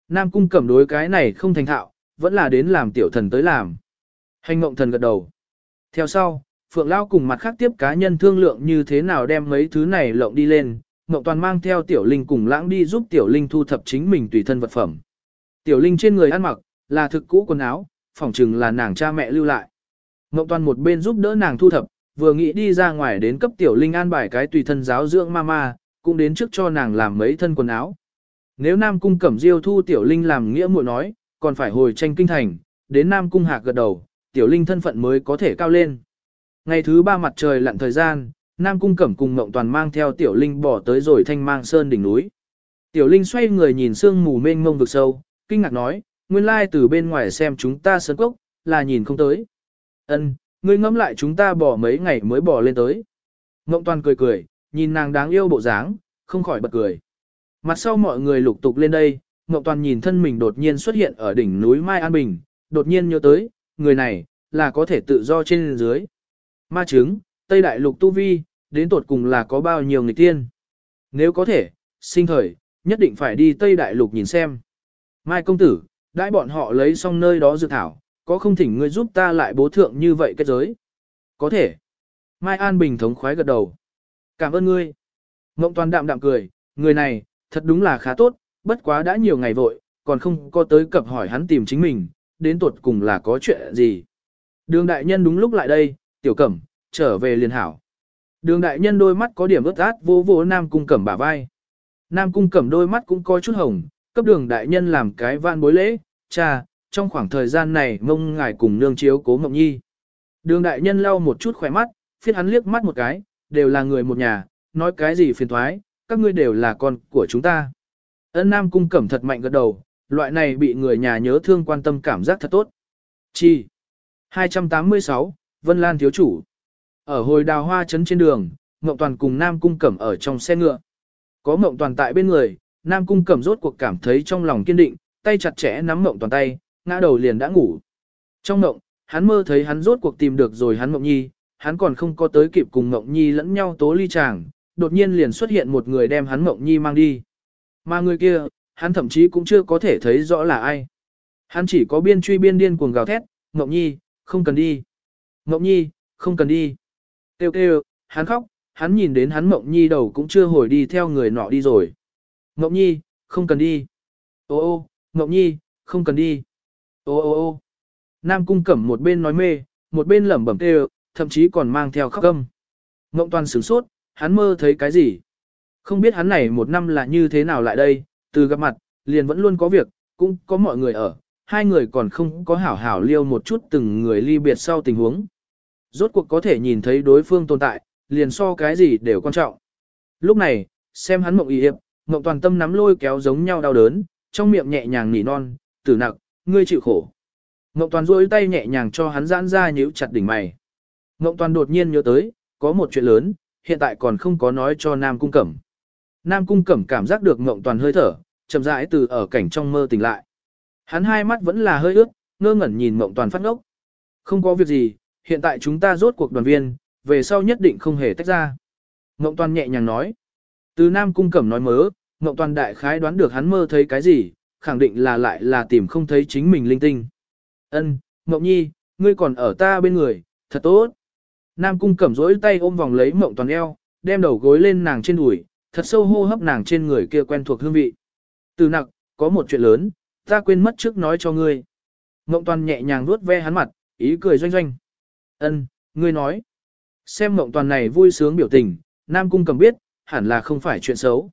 Nam cung cẩm đối cái này không thành thạo, vẫn là đến làm tiểu thần tới làm. Hành mộng thần gật đầu. Theo sau, Phượng Lao cùng mặt khác tiếp cá nhân thương lượng như thế nào đem mấy thứ này lộng đi lên, Ngọc Toàn mang theo Tiểu Linh cùng lãng đi giúp Tiểu Linh thu thập chính mình tùy thân vật phẩm. Tiểu Linh trên người ăn mặc, là thực cũ quần áo, phỏng chừng là nàng cha mẹ lưu lại. Ngọc Toàn một bên giúp đỡ nàng thu thập, vừa nghĩ đi ra ngoài đến cấp Tiểu Linh an bài cái tùy thân giáo dưỡng mama, cũng đến trước cho nàng làm mấy thân quần áo. Nếu Nam Cung Cẩm Diêu thu Tiểu Linh làm nghĩa muội nói, còn phải hồi tranh kinh thành, đến Nam Cung Hạc gật đầu, Tiểu Linh thân phận mới có thể cao lên. Ngày thứ ba mặt trời lặn thời gian, Nam Cung Cẩm cùng Ngộng Toàn mang theo Tiểu Linh bỏ tới rồi thanh mang sơn đỉnh núi. Tiểu Linh xoay người nhìn sương mù mênh mông vực sâu, kinh ngạc nói, nguyên lai từ bên ngoài xem chúng ta sơn cốc, là nhìn không tới. Ân, ngươi ngẫm lại chúng ta bỏ mấy ngày mới bỏ lên tới. Ngộng Toàn cười cười, nhìn nàng đáng yêu bộ dáng, không khỏi bật cười. Mặt sau mọi người lục tục lên đây, Ngộng Toàn nhìn thân mình đột nhiên xuất hiện ở đỉnh núi Mai An Bình, đột nhiên nhớ tới, người này, là có thể tự do trên dưới. Ma chứng, Tây Đại Lục Tu Vi, đến tột cùng là có bao nhiêu người tiên. Nếu có thể, sinh thời, nhất định phải đi Tây Đại Lục nhìn xem. Mai công tử, đãi bọn họ lấy xong nơi đó dự thảo, có không thỉnh ngươi giúp ta lại bố thượng như vậy kết giới? Có thể. Mai An Bình thống khoái gật đầu. Cảm ơn ngươi. Ngộng toàn đạm đạm cười, người này, thật đúng là khá tốt, bất quá đã nhiều ngày vội, còn không có tới cập hỏi hắn tìm chính mình, đến tuột cùng là có chuyện gì. Đường đại nhân đúng lúc lại đây, tiểu cẩm, trở về liền hảo. Đường đại nhân đôi mắt có điểm ướt át vô vô Nam Cung Cẩm bả vai. Nam Cung Cẩm đôi mắt cũng có chút hồng, cấp đường đại nhân làm cái van bối lễ, cha, trong khoảng thời gian này mông ngài cùng nương chiếu cố mộng nhi. Đường đại nhân lau một chút khỏe mắt, phiết hắn liếc mắt một cái, đều là người một nhà, nói cái gì phiền thoái, các ngươi đều là con của chúng ta. Ấn Nam Cung Cẩm thật mạnh gật đầu, loại này bị người nhà nhớ thương quan tâm cảm giác thật tốt. Chi? 286, Vân Lan thiếu chủ. Ở hồi đào hoa trấn trên đường, Ngộng Toàn cùng Nam Cung Cẩm ở trong xe ngựa. Có Ngộng Toàn tại bên người, Nam Cung Cẩm rốt cuộc cảm thấy trong lòng kiên định, tay chặt chẽ nắm Ngộng Toàn tay, ngã đầu liền đã ngủ. Trong mộng, hắn mơ thấy hắn rốt cuộc tìm được rồi hắn Mộng Nhi, hắn còn không có tới kịp cùng Mộng Nhi lẫn nhau tố ly chàng, đột nhiên liền xuất hiện một người đem hắn Mộng Nhi mang đi. Mà người kia, hắn thậm chí cũng chưa có thể thấy rõ là ai. Hắn chỉ có biên truy biên điên cuồng gào thét, Ngọc Nhi, không cần đi. Ngọc Nhi, không cần đi. Tiêu Tiêu, hắn khóc, hắn nhìn đến hắn Mộng Nhi đầu cũng chưa hồi đi theo người nọ đi rồi. Mộng Nhi, không cần đi. Ô ô, Mộng Nhi, không cần đi. Ô ô ô. Nam cung cẩm một bên nói mê, một bên lẩm bẩm kêu, thậm chí còn mang theo khóc gâm. Mộng toàn sửng sốt, hắn mơ thấy cái gì? Không biết hắn này một năm là như thế nào lại đây, từ gặp mặt, liền vẫn luôn có việc, cũng có mọi người ở, hai người còn không có hảo hảo liêu một chút từng người ly biệt sau tình huống. Rốt cuộc có thể nhìn thấy đối phương tồn tại, liền so cái gì đều quan trọng. Lúc này, xem hắn mộng y hiệp, mộng toàn tâm nắm lôi kéo giống nhau đau đớn, trong miệng nhẹ nhàng nỉ non, tử nặng, ngươi chịu khổ. Mộng toàn rôi tay nhẹ nhàng cho hắn giãn ra nhíu chặt đỉnh mày. Mộng toàn đột nhiên nhớ tới, có một chuyện lớn, hiện tại còn không có nói cho Nam Cung Cẩm. Nam Cung Cẩm cảm giác được ngộng toàn hơi thở, chậm rãi từ ở cảnh trong mơ tỉnh lại. Hắn hai mắt vẫn là hơi ướt, ngơ ngẩn nhìn ngộng toàn phát ngốc. Không có việc gì, hiện tại chúng ta rốt cuộc đoàn viên, về sau nhất định không hề tách ra. Ngộng toàn nhẹ nhàng nói. Từ Nam Cung Cẩm nói mớ, Ngộng toàn đại khái đoán được hắn mơ thấy cái gì, khẳng định là lại là tìm không thấy chính mình linh tinh. Ân, Ngộng Nhi, ngươi còn ở ta bên người, thật tốt. Nam Cung Cẩm rỗi tay ôm vòng lấy Ngộng toàn eo, đem đầu gối lên nàng trên đùi, thật sâu hô hấp nàng trên người kia quen thuộc hương vị. Từ nặc, có một chuyện lớn, ta quên mất trước nói cho ngươi. Mộng toàn nhẹ nhàng vuốt ve hắn mặt, ý cười doanh doanh. Ân, ngươi nói. Xem mộng toàn này vui sướng biểu tình, Nam Cung cầm biết, hẳn là không phải chuyện xấu.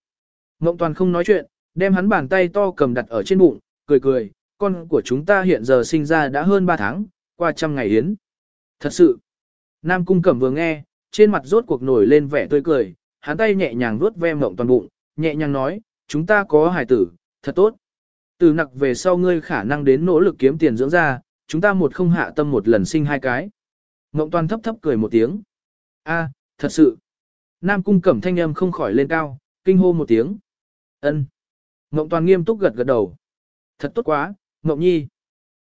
Mộng toàn không nói chuyện, đem hắn bàn tay to cầm đặt ở trên bụng, cười cười, con của chúng ta hiện giờ sinh ra đã hơn 3 tháng, qua trăm ngày yến. Thật sự, Nam Cung Cẩm vừa nghe, trên mặt rốt cuộc nổi lên vẻ tươi cười, hắn tay nhẹ nhàng vuốt ve mộng toàn bụng, nhẹ nhàng nói, chúng ta có hài tử, thật tốt. Từ nặc về sau ngươi khả năng đến nỗ lực kiếm tiền dưỡng ra, chúng ta một không hạ tâm một lần sinh hai cái. Mộng toàn thấp thấp cười một tiếng. a thật sự. Nam cung cẩm thanh âm không khỏi lên cao, kinh hô một tiếng. ân Mộng toàn nghiêm túc gật gật đầu. Thật tốt quá, Mộng nhi.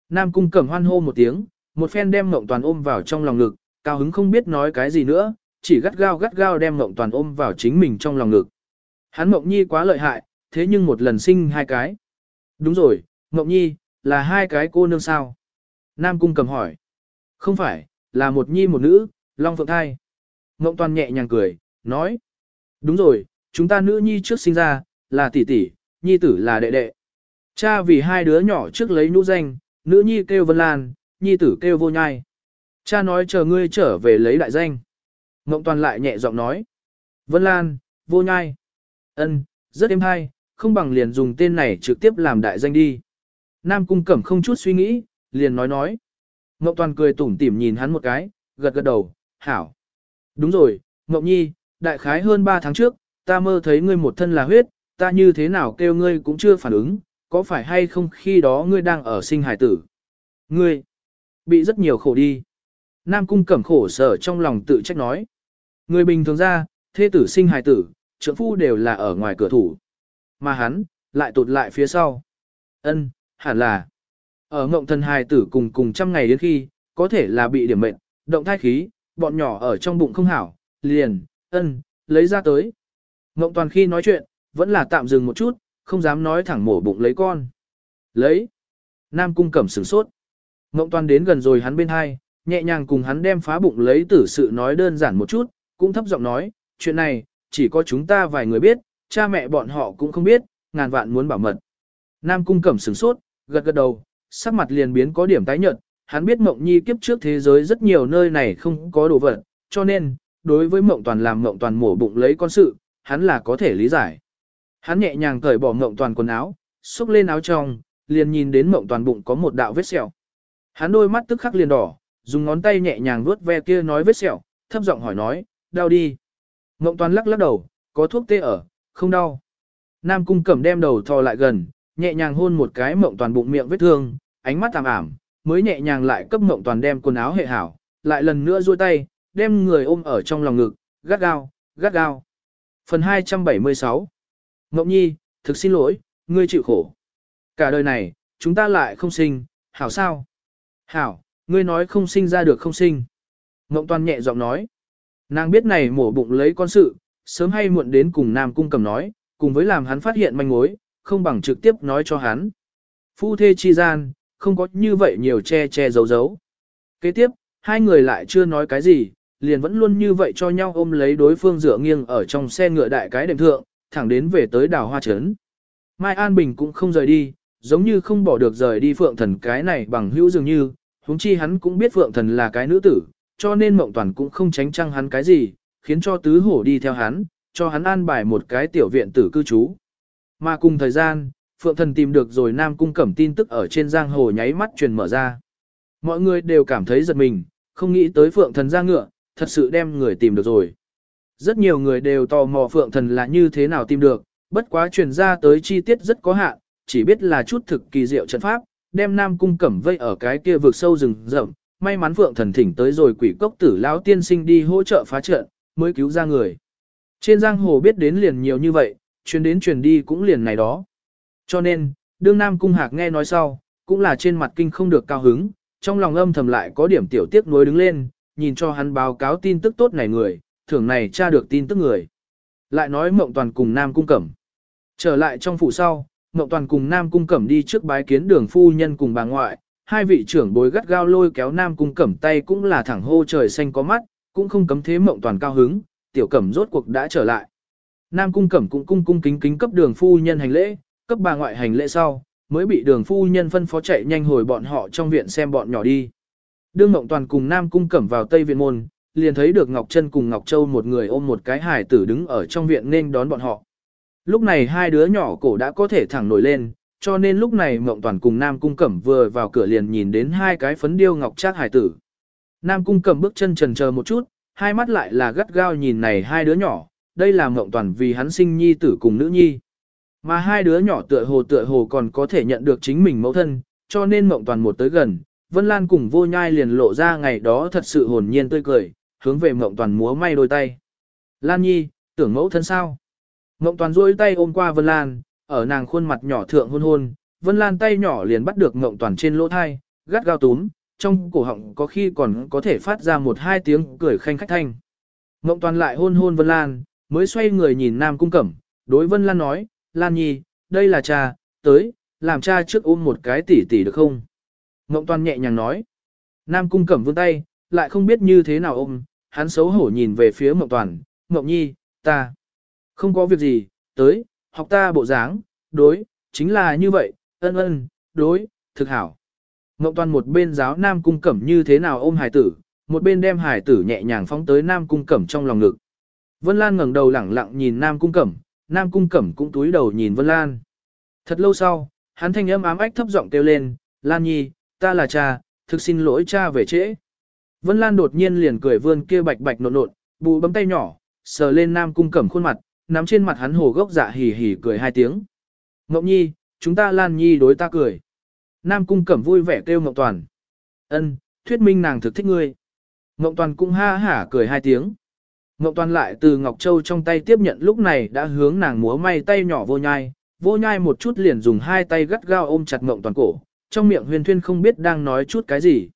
Nam cung cẩm hoan hô một tiếng, một phen đem Mộng toàn ôm vào trong lòng ngực, cao hứng không biết nói cái gì nữa, chỉ gắt gao gắt gao đem Mộng toàn ôm vào chính mình trong lòng ngực. Hắn Mộng nhi quá lợi hại, thế nhưng một lần sinh hai cái. Đúng rồi, Mộng nhi, là hai cái cô nương sao? Nam cung cầm hỏi. Không phải, là một nhi một nữ, long phượng thai. Mộng toàn nhẹ nhàng cười, nói. Đúng rồi, chúng ta nữ nhi trước sinh ra, là tỷ tỷ, nhi tử là đệ đệ. Cha vì hai đứa nhỏ trước lấy nhũ danh, nữ nhi kêu Vân Lan, nhi tử kêu vô nhai. Cha nói chờ ngươi trở về lấy đại danh. Ngộng toàn lại nhẹ giọng nói. Vân Lan, vô nhai. ân, rất êm hay, không bằng liền dùng tên này trực tiếp làm đại danh đi. Nam cung cẩm không chút suy nghĩ, liền nói nói. Ngộng toàn cười tủm tỉm nhìn hắn một cái, gật gật đầu, hảo. Đúng rồi, Ngộng nhi, đại khái hơn 3 tháng trước, ta mơ thấy ngươi một thân là huyết, ta như thế nào kêu ngươi cũng chưa phản ứng, có phải hay không khi đó ngươi đang ở sinh hải tử. Ngươi, bị rất nhiều khổ đi. Nam cung cẩm khổ sở trong lòng tự trách nói. Người bình thường ra, thê tử sinh hài tử, trưởng phu đều là ở ngoài cửa thủ. Mà hắn, lại tụt lại phía sau. Ân, hẳn là. Ở ngộng thần hài tử cùng cùng trăm ngày đến khi, có thể là bị điểm mệnh, động thai khí, bọn nhỏ ở trong bụng không hảo, liền, ân, lấy ra tới. Ngộng toàn khi nói chuyện, vẫn là tạm dừng một chút, không dám nói thẳng mổ bụng lấy con. Lấy. Nam cung cẩm sửng sốt. Ngộng toàn đến gần rồi hắn bên hai, nhẹ nhàng cùng hắn đem phá bụng lấy tử sự nói đơn giản một chút, cũng thấp giọng nói, chuyện này, chỉ có chúng ta vài người biết, cha mẹ bọn họ cũng không biết, ngàn vạn muốn bảo mật. Nam cung cẩm sửng sốt, gật gật đầu, sắc mặt liền biến có điểm tái nhợt, hắn biết mộng nhi kiếp trước thế giới rất nhiều nơi này không có đồ vật, cho nên, đối với mộng toàn làm mộng toàn mổ bụng lấy con sự, hắn là có thể lý giải. Hắn nhẹ nhàng cởi bỏ mộng toàn quần áo, xúc lên áo trong, liền nhìn đến mộng toàn bụng có một đạo vết sẹo. Hắn đôi mắt tức khắc liền đỏ, dùng ngón tay nhẹ nhàng vuốt ve kia nói vết sẹo, thấp giọng hỏi nói, đau đi. Ngộng toàn lắc lắc đầu, có thuốc tê ở, không đau. Nam cung cẩm đem đầu thò lại gần, nhẹ nhàng hôn một cái mộng toàn bụng miệng vết thương, ánh mắt tạm ảm, mới nhẹ nhàng lại cấp mộng toàn đem quần áo hệ hảo, lại lần nữa duỗi tay, đem người ôm ở trong lòng ngực, gắt gao, gắt gao. Phần 276 Mộng nhi, thực xin lỗi, ngươi chịu khổ. Cả đời này, chúng ta lại không sinh, hảo sao? Hảo, ngươi nói không sinh ra được không sinh. Mộng toàn nhẹ giọng nói. Nàng biết này mổ bụng lấy con sự, sớm hay muộn đến cùng Nam Cung cầm nói, cùng với làm hắn phát hiện manh mối, không bằng trực tiếp nói cho hắn. Phu thê chi gian, không có như vậy nhiều che che giấu giấu. Kế tiếp, hai người lại chưa nói cái gì, liền vẫn luôn như vậy cho nhau ôm lấy đối phương dựa nghiêng ở trong xe ngựa đại cái đệm thượng, thẳng đến về tới đảo Hoa Trấn. Mai An Bình cũng không rời đi, giống như không bỏ được rời đi Phượng Thần cái này bằng hữu dường như, huống chi hắn cũng biết Phượng Thần là cái nữ tử, cho nên Mộng Toàn cũng không tránh trăng hắn cái gì, khiến cho tứ hổ đi theo hắn, cho hắn an bài một cái tiểu viện tử cư trú. Mà cùng thời gian, Phượng Thần tìm được rồi Nam Cung Cẩm tin tức ở trên giang hồ nháy mắt truyền mở ra. Mọi người đều cảm thấy giật mình, không nghĩ tới Phượng Thần ra ngựa, thật sự đem người tìm được rồi. Rất nhiều người đều tò mò Phượng Thần là như thế nào tìm được, bất quá truyền ra tới chi tiết rất có hạn, chỉ biết là chút thực kỳ diệu trận pháp, đem Nam Cung Cẩm vây ở cái kia vực sâu rừng rậm, may mắn Phượng Thần thỉnh tới rồi quỷ cốc tử lão tiên sinh đi hỗ trợ phá trận, mới cứu ra người. Trên giang hồ biết đến liền nhiều như vậy, truyền đến truyền đi cũng liền này đó. Cho nên, đương Nam Cung Hạc nghe nói sau, cũng là trên mặt kinh không được cao hứng, trong lòng âm thầm lại có điểm tiểu tiếc nuối đứng lên, nhìn cho hắn báo cáo tin tức tốt này người, thưởng này tra được tin tức người. Lại nói Mộng Toàn cùng Nam Cung Cẩm. Trở lại trong phủ sau, Mộng Toàn cùng Nam Cung Cẩm đi trước bái kiến đường phu nhân cùng bà ngoại, hai vị trưởng bối gắt gao lôi kéo Nam Cung Cẩm tay cũng là thẳng hô trời xanh có mắt, cũng không cấm thế Mộng Toàn cao hứng, tiểu Cẩm rốt cuộc đã trở lại. Nam Cung Cẩm cũng cung cung kính kính cấp đường phu nhân hành lễ, cấp bà ngoại hành lễ sau, mới bị đường phu nhân phân phó chạy nhanh hồi bọn họ trong viện xem bọn nhỏ đi. Đương Mộng Toàn cùng Nam Cung Cẩm vào Tây Viện Môn, liền thấy được Ngọc Trân cùng Ngọc Châu một người ôm một cái hài tử đứng ở trong viện nên đón bọn họ. Lúc này hai đứa nhỏ cổ đã có thể thẳng nổi lên, cho nên lúc này Mộng Toàn cùng Nam Cung Cẩm vừa vào cửa liền nhìn đến hai cái phấn điêu ngọc trác hải tử. Nam Cung Cẩm bước chân trần chờ một chút, hai mắt lại là gắt gao nhìn này hai đứa nhỏ, đây là Mộng Toàn vì hắn sinh nhi tử cùng nữ nhi. Mà hai đứa nhỏ tựa hồ tựa hồ còn có thể nhận được chính mình mẫu thân, cho nên Mộng Toàn một tới gần, Vân Lan cùng vô nhai liền lộ ra ngày đó thật sự hồn nhiên tươi cười, hướng về Mộng Toàn múa may đôi tay. Lan Nhi, tưởng mẫu thân sao? Mộng Toàn duỗi tay ôm qua Vân Lan, ở nàng khuôn mặt nhỏ thượng hôn hôn, Vân Lan tay nhỏ liền bắt được Ngộng Toàn trên lỗ thai, gắt gao túm, trong cổ họng có khi còn có thể phát ra một hai tiếng cười khanh khách thanh. Ngộng Toàn lại hôn hôn Vân Lan, mới xoay người nhìn Nam Cung Cẩm, đối Vân Lan nói, Lan Nhi, đây là cha, tới, làm cha trước ôm một cái tỉ tỉ được không? Ngộng Toàn nhẹ nhàng nói. Nam Cung Cẩm vươn tay, lại không biết như thế nào ôm, hắn xấu hổ nhìn về phía Ngộng Toàn, Ngộng Nhi, ta. Không có việc gì, tới, học ta bộ dáng, đối, chính là như vậy, ân ân, đối, thực hảo. Ngộng Toàn một bên giáo Nam Cung Cẩm như thế nào ôm hải tử, một bên đem hải tử nhẹ nhàng phóng tới Nam Cung Cẩm trong lòng ngực. Vân Lan ngẩng đầu lẳng lặng nhìn Nam Cung Cẩm, Nam Cung Cẩm cũng túi đầu nhìn Vân Lan. Thật lâu sau, hắn thanh âm ám ách thấp giọng kêu lên, Lan Nhi, ta là cha, thực xin lỗi cha về trễ. Vân Lan đột nhiên liền cười vươn kia bạch bạch nộn nộn, bù bấm tay nhỏ, sờ lên Nam Cung Cẩm khuôn mặt, nắm trên mặt hắn hồ gốc dạ hỉ hỉ cười hai tiếng. Ngọc Nhi, chúng ta Lan Nhi đối ta cười. Nam Cung Cẩm vui vẻ kêu Ngọc Toàn. Ân, thuyết minh nàng thực thích ngươi. Ngọc Toàn cũng ha hả cười hai tiếng. Ngọc Toàn lại từ Ngọc Châu trong tay tiếp nhận lúc này đã hướng nàng múa may tay nhỏ vô nhai, vô nhai một chút liền dùng hai tay gắt gao ôm chặt Ngọc Toàn cổ, trong miệng huyền thuyên không biết đang nói chút cái gì.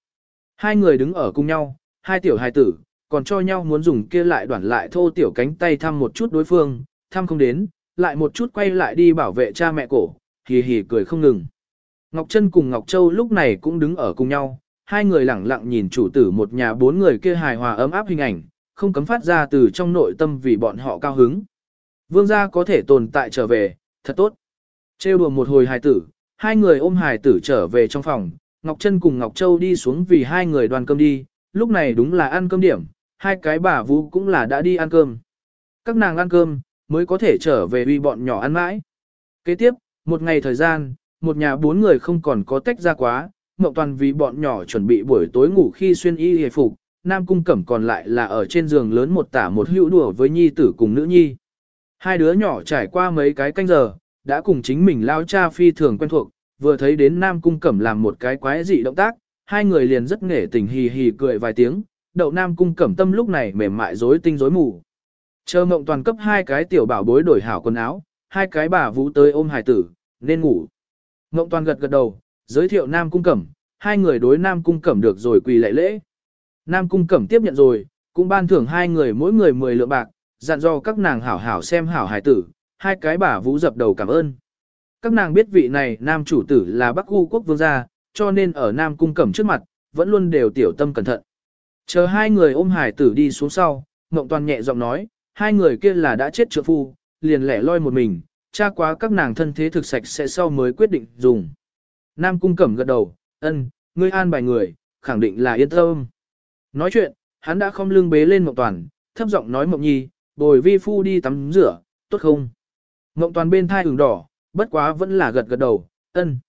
Hai người đứng ở cùng nhau, hai tiểu hài tử, còn cho nhau muốn dùng kia lại đoạn lại thô tiểu cánh tay thăm một chút đối phương, thăm không đến, lại một chút quay lại đi bảo vệ cha mẹ cổ, hì hì cười không ngừng. Ngọc Trân cùng Ngọc Châu lúc này cũng đứng ở cùng nhau, hai người lẳng lặng nhìn chủ tử một nhà bốn người kia hài hòa ấm áp hình ảnh, không cấm phát ra từ trong nội tâm vì bọn họ cao hứng. Vương gia có thể tồn tại trở về, thật tốt. Trêu đùa một hồi hài tử, hai người ôm hài tử trở về trong phòng, Ngọc Trân cùng Ngọc Châu đi xuống vì hai người đoàn cơm đi, lúc này đúng là ăn cơm điểm, hai cái bà vũ cũng là đã đi ăn cơm. Các nàng ăn cơm, mới có thể trở về uy bọn nhỏ ăn mãi. Kế tiếp, một ngày thời gian, một nhà bốn người không còn có tách ra quá, Mộng Toàn vì bọn nhỏ chuẩn bị buổi tối ngủ khi xuyên y hề phục, Nam Cung Cẩm còn lại là ở trên giường lớn một tả một hữu đùa với nhi tử cùng nữ nhi. Hai đứa nhỏ trải qua mấy cái canh giờ, đã cùng chính mình lao cha phi thường quen thuộc, vừa thấy đến Nam Cung Cẩm làm một cái quái dị động tác, hai người liền rất nghệ tình hì hì cười vài tiếng, đậu Nam Cung Cẩm tâm lúc này mềm mại rối tinh rối mù. Chờ mộng toàn cấp hai cái tiểu bảo bối đổi hảo quần áo, hai cái bà vũ tới ôm hải tử, nên ngủ. Mộng toàn gật gật đầu, giới thiệu Nam Cung Cẩm, hai người đối Nam Cung Cẩm được rồi quỳ lạy lễ. Nam Cung Cẩm tiếp nhận rồi, cũng ban thưởng hai người mỗi người 10 lượng bạc, dặn dò các nàng hảo hảo xem hảo hải tử, hai cái bà vũ dập đầu cảm ơn. Các nàng biết vị này nam chủ tử là Bắc U quốc vương gia, cho nên ở Nam Cung Cẩm trước mặt, vẫn luôn đều tiểu tâm cẩn thận. Chờ hai người ôm hải tử đi xuống sau, Ngộng Toàn nhẹ giọng nói, hai người kia là đã chết trượng phu, liền lẻ loi một mình, tra quá các nàng thân thế thực sạch sẽ sau mới quyết định dùng. Nam Cung Cẩm gật đầu, ân, ngươi an bài người, khẳng định là yên tâm. Nói chuyện, hắn đã không lưng bế lên Ngộng Toàn, thấp giọng nói Mộng Nhi, bồi vi phu đi tắm rửa, tốt không? Ngộng Toàn bên thai ửng đỏ, bất quá vẫn là gật gật đầu, ân.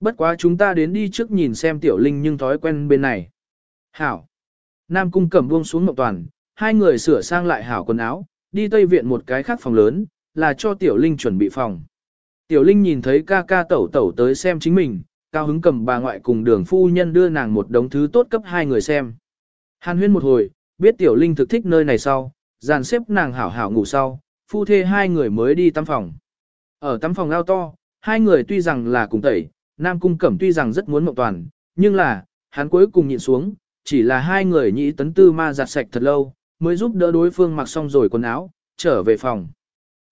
Bất quá chúng ta đến đi trước nhìn xem tiểu linh nhưng thói quen bên này. Hảo. Nam cung cẩm buông xuống Mộng Toàn, hai người sửa sang lại hảo quần áo, đi tây viện một cái khác phòng lớn, là cho tiểu linh chuẩn bị phòng. Tiểu linh nhìn thấy ca ca tẩu tẩu tới xem chính mình, cao hứng cầm bà ngoại cùng đường phu nhân đưa nàng một đống thứ tốt cấp hai người xem. Hàn huyên một hồi, biết tiểu linh thực thích nơi này sau, dàn xếp nàng hảo hảo ngủ sau, phu thê hai người mới đi tắm phòng. Ở tắm phòng ao to, hai người tuy rằng là cùng tẩy, Nam Cung Cẩm tuy rằng rất muốn mộng toàn, nhưng là, hắn cuối cùng nhịn xuống, chỉ là hai người nhĩ tấn tư ma giặt sạch thật lâu, mới giúp đỡ đối phương mặc xong rồi quần áo, trở về phòng.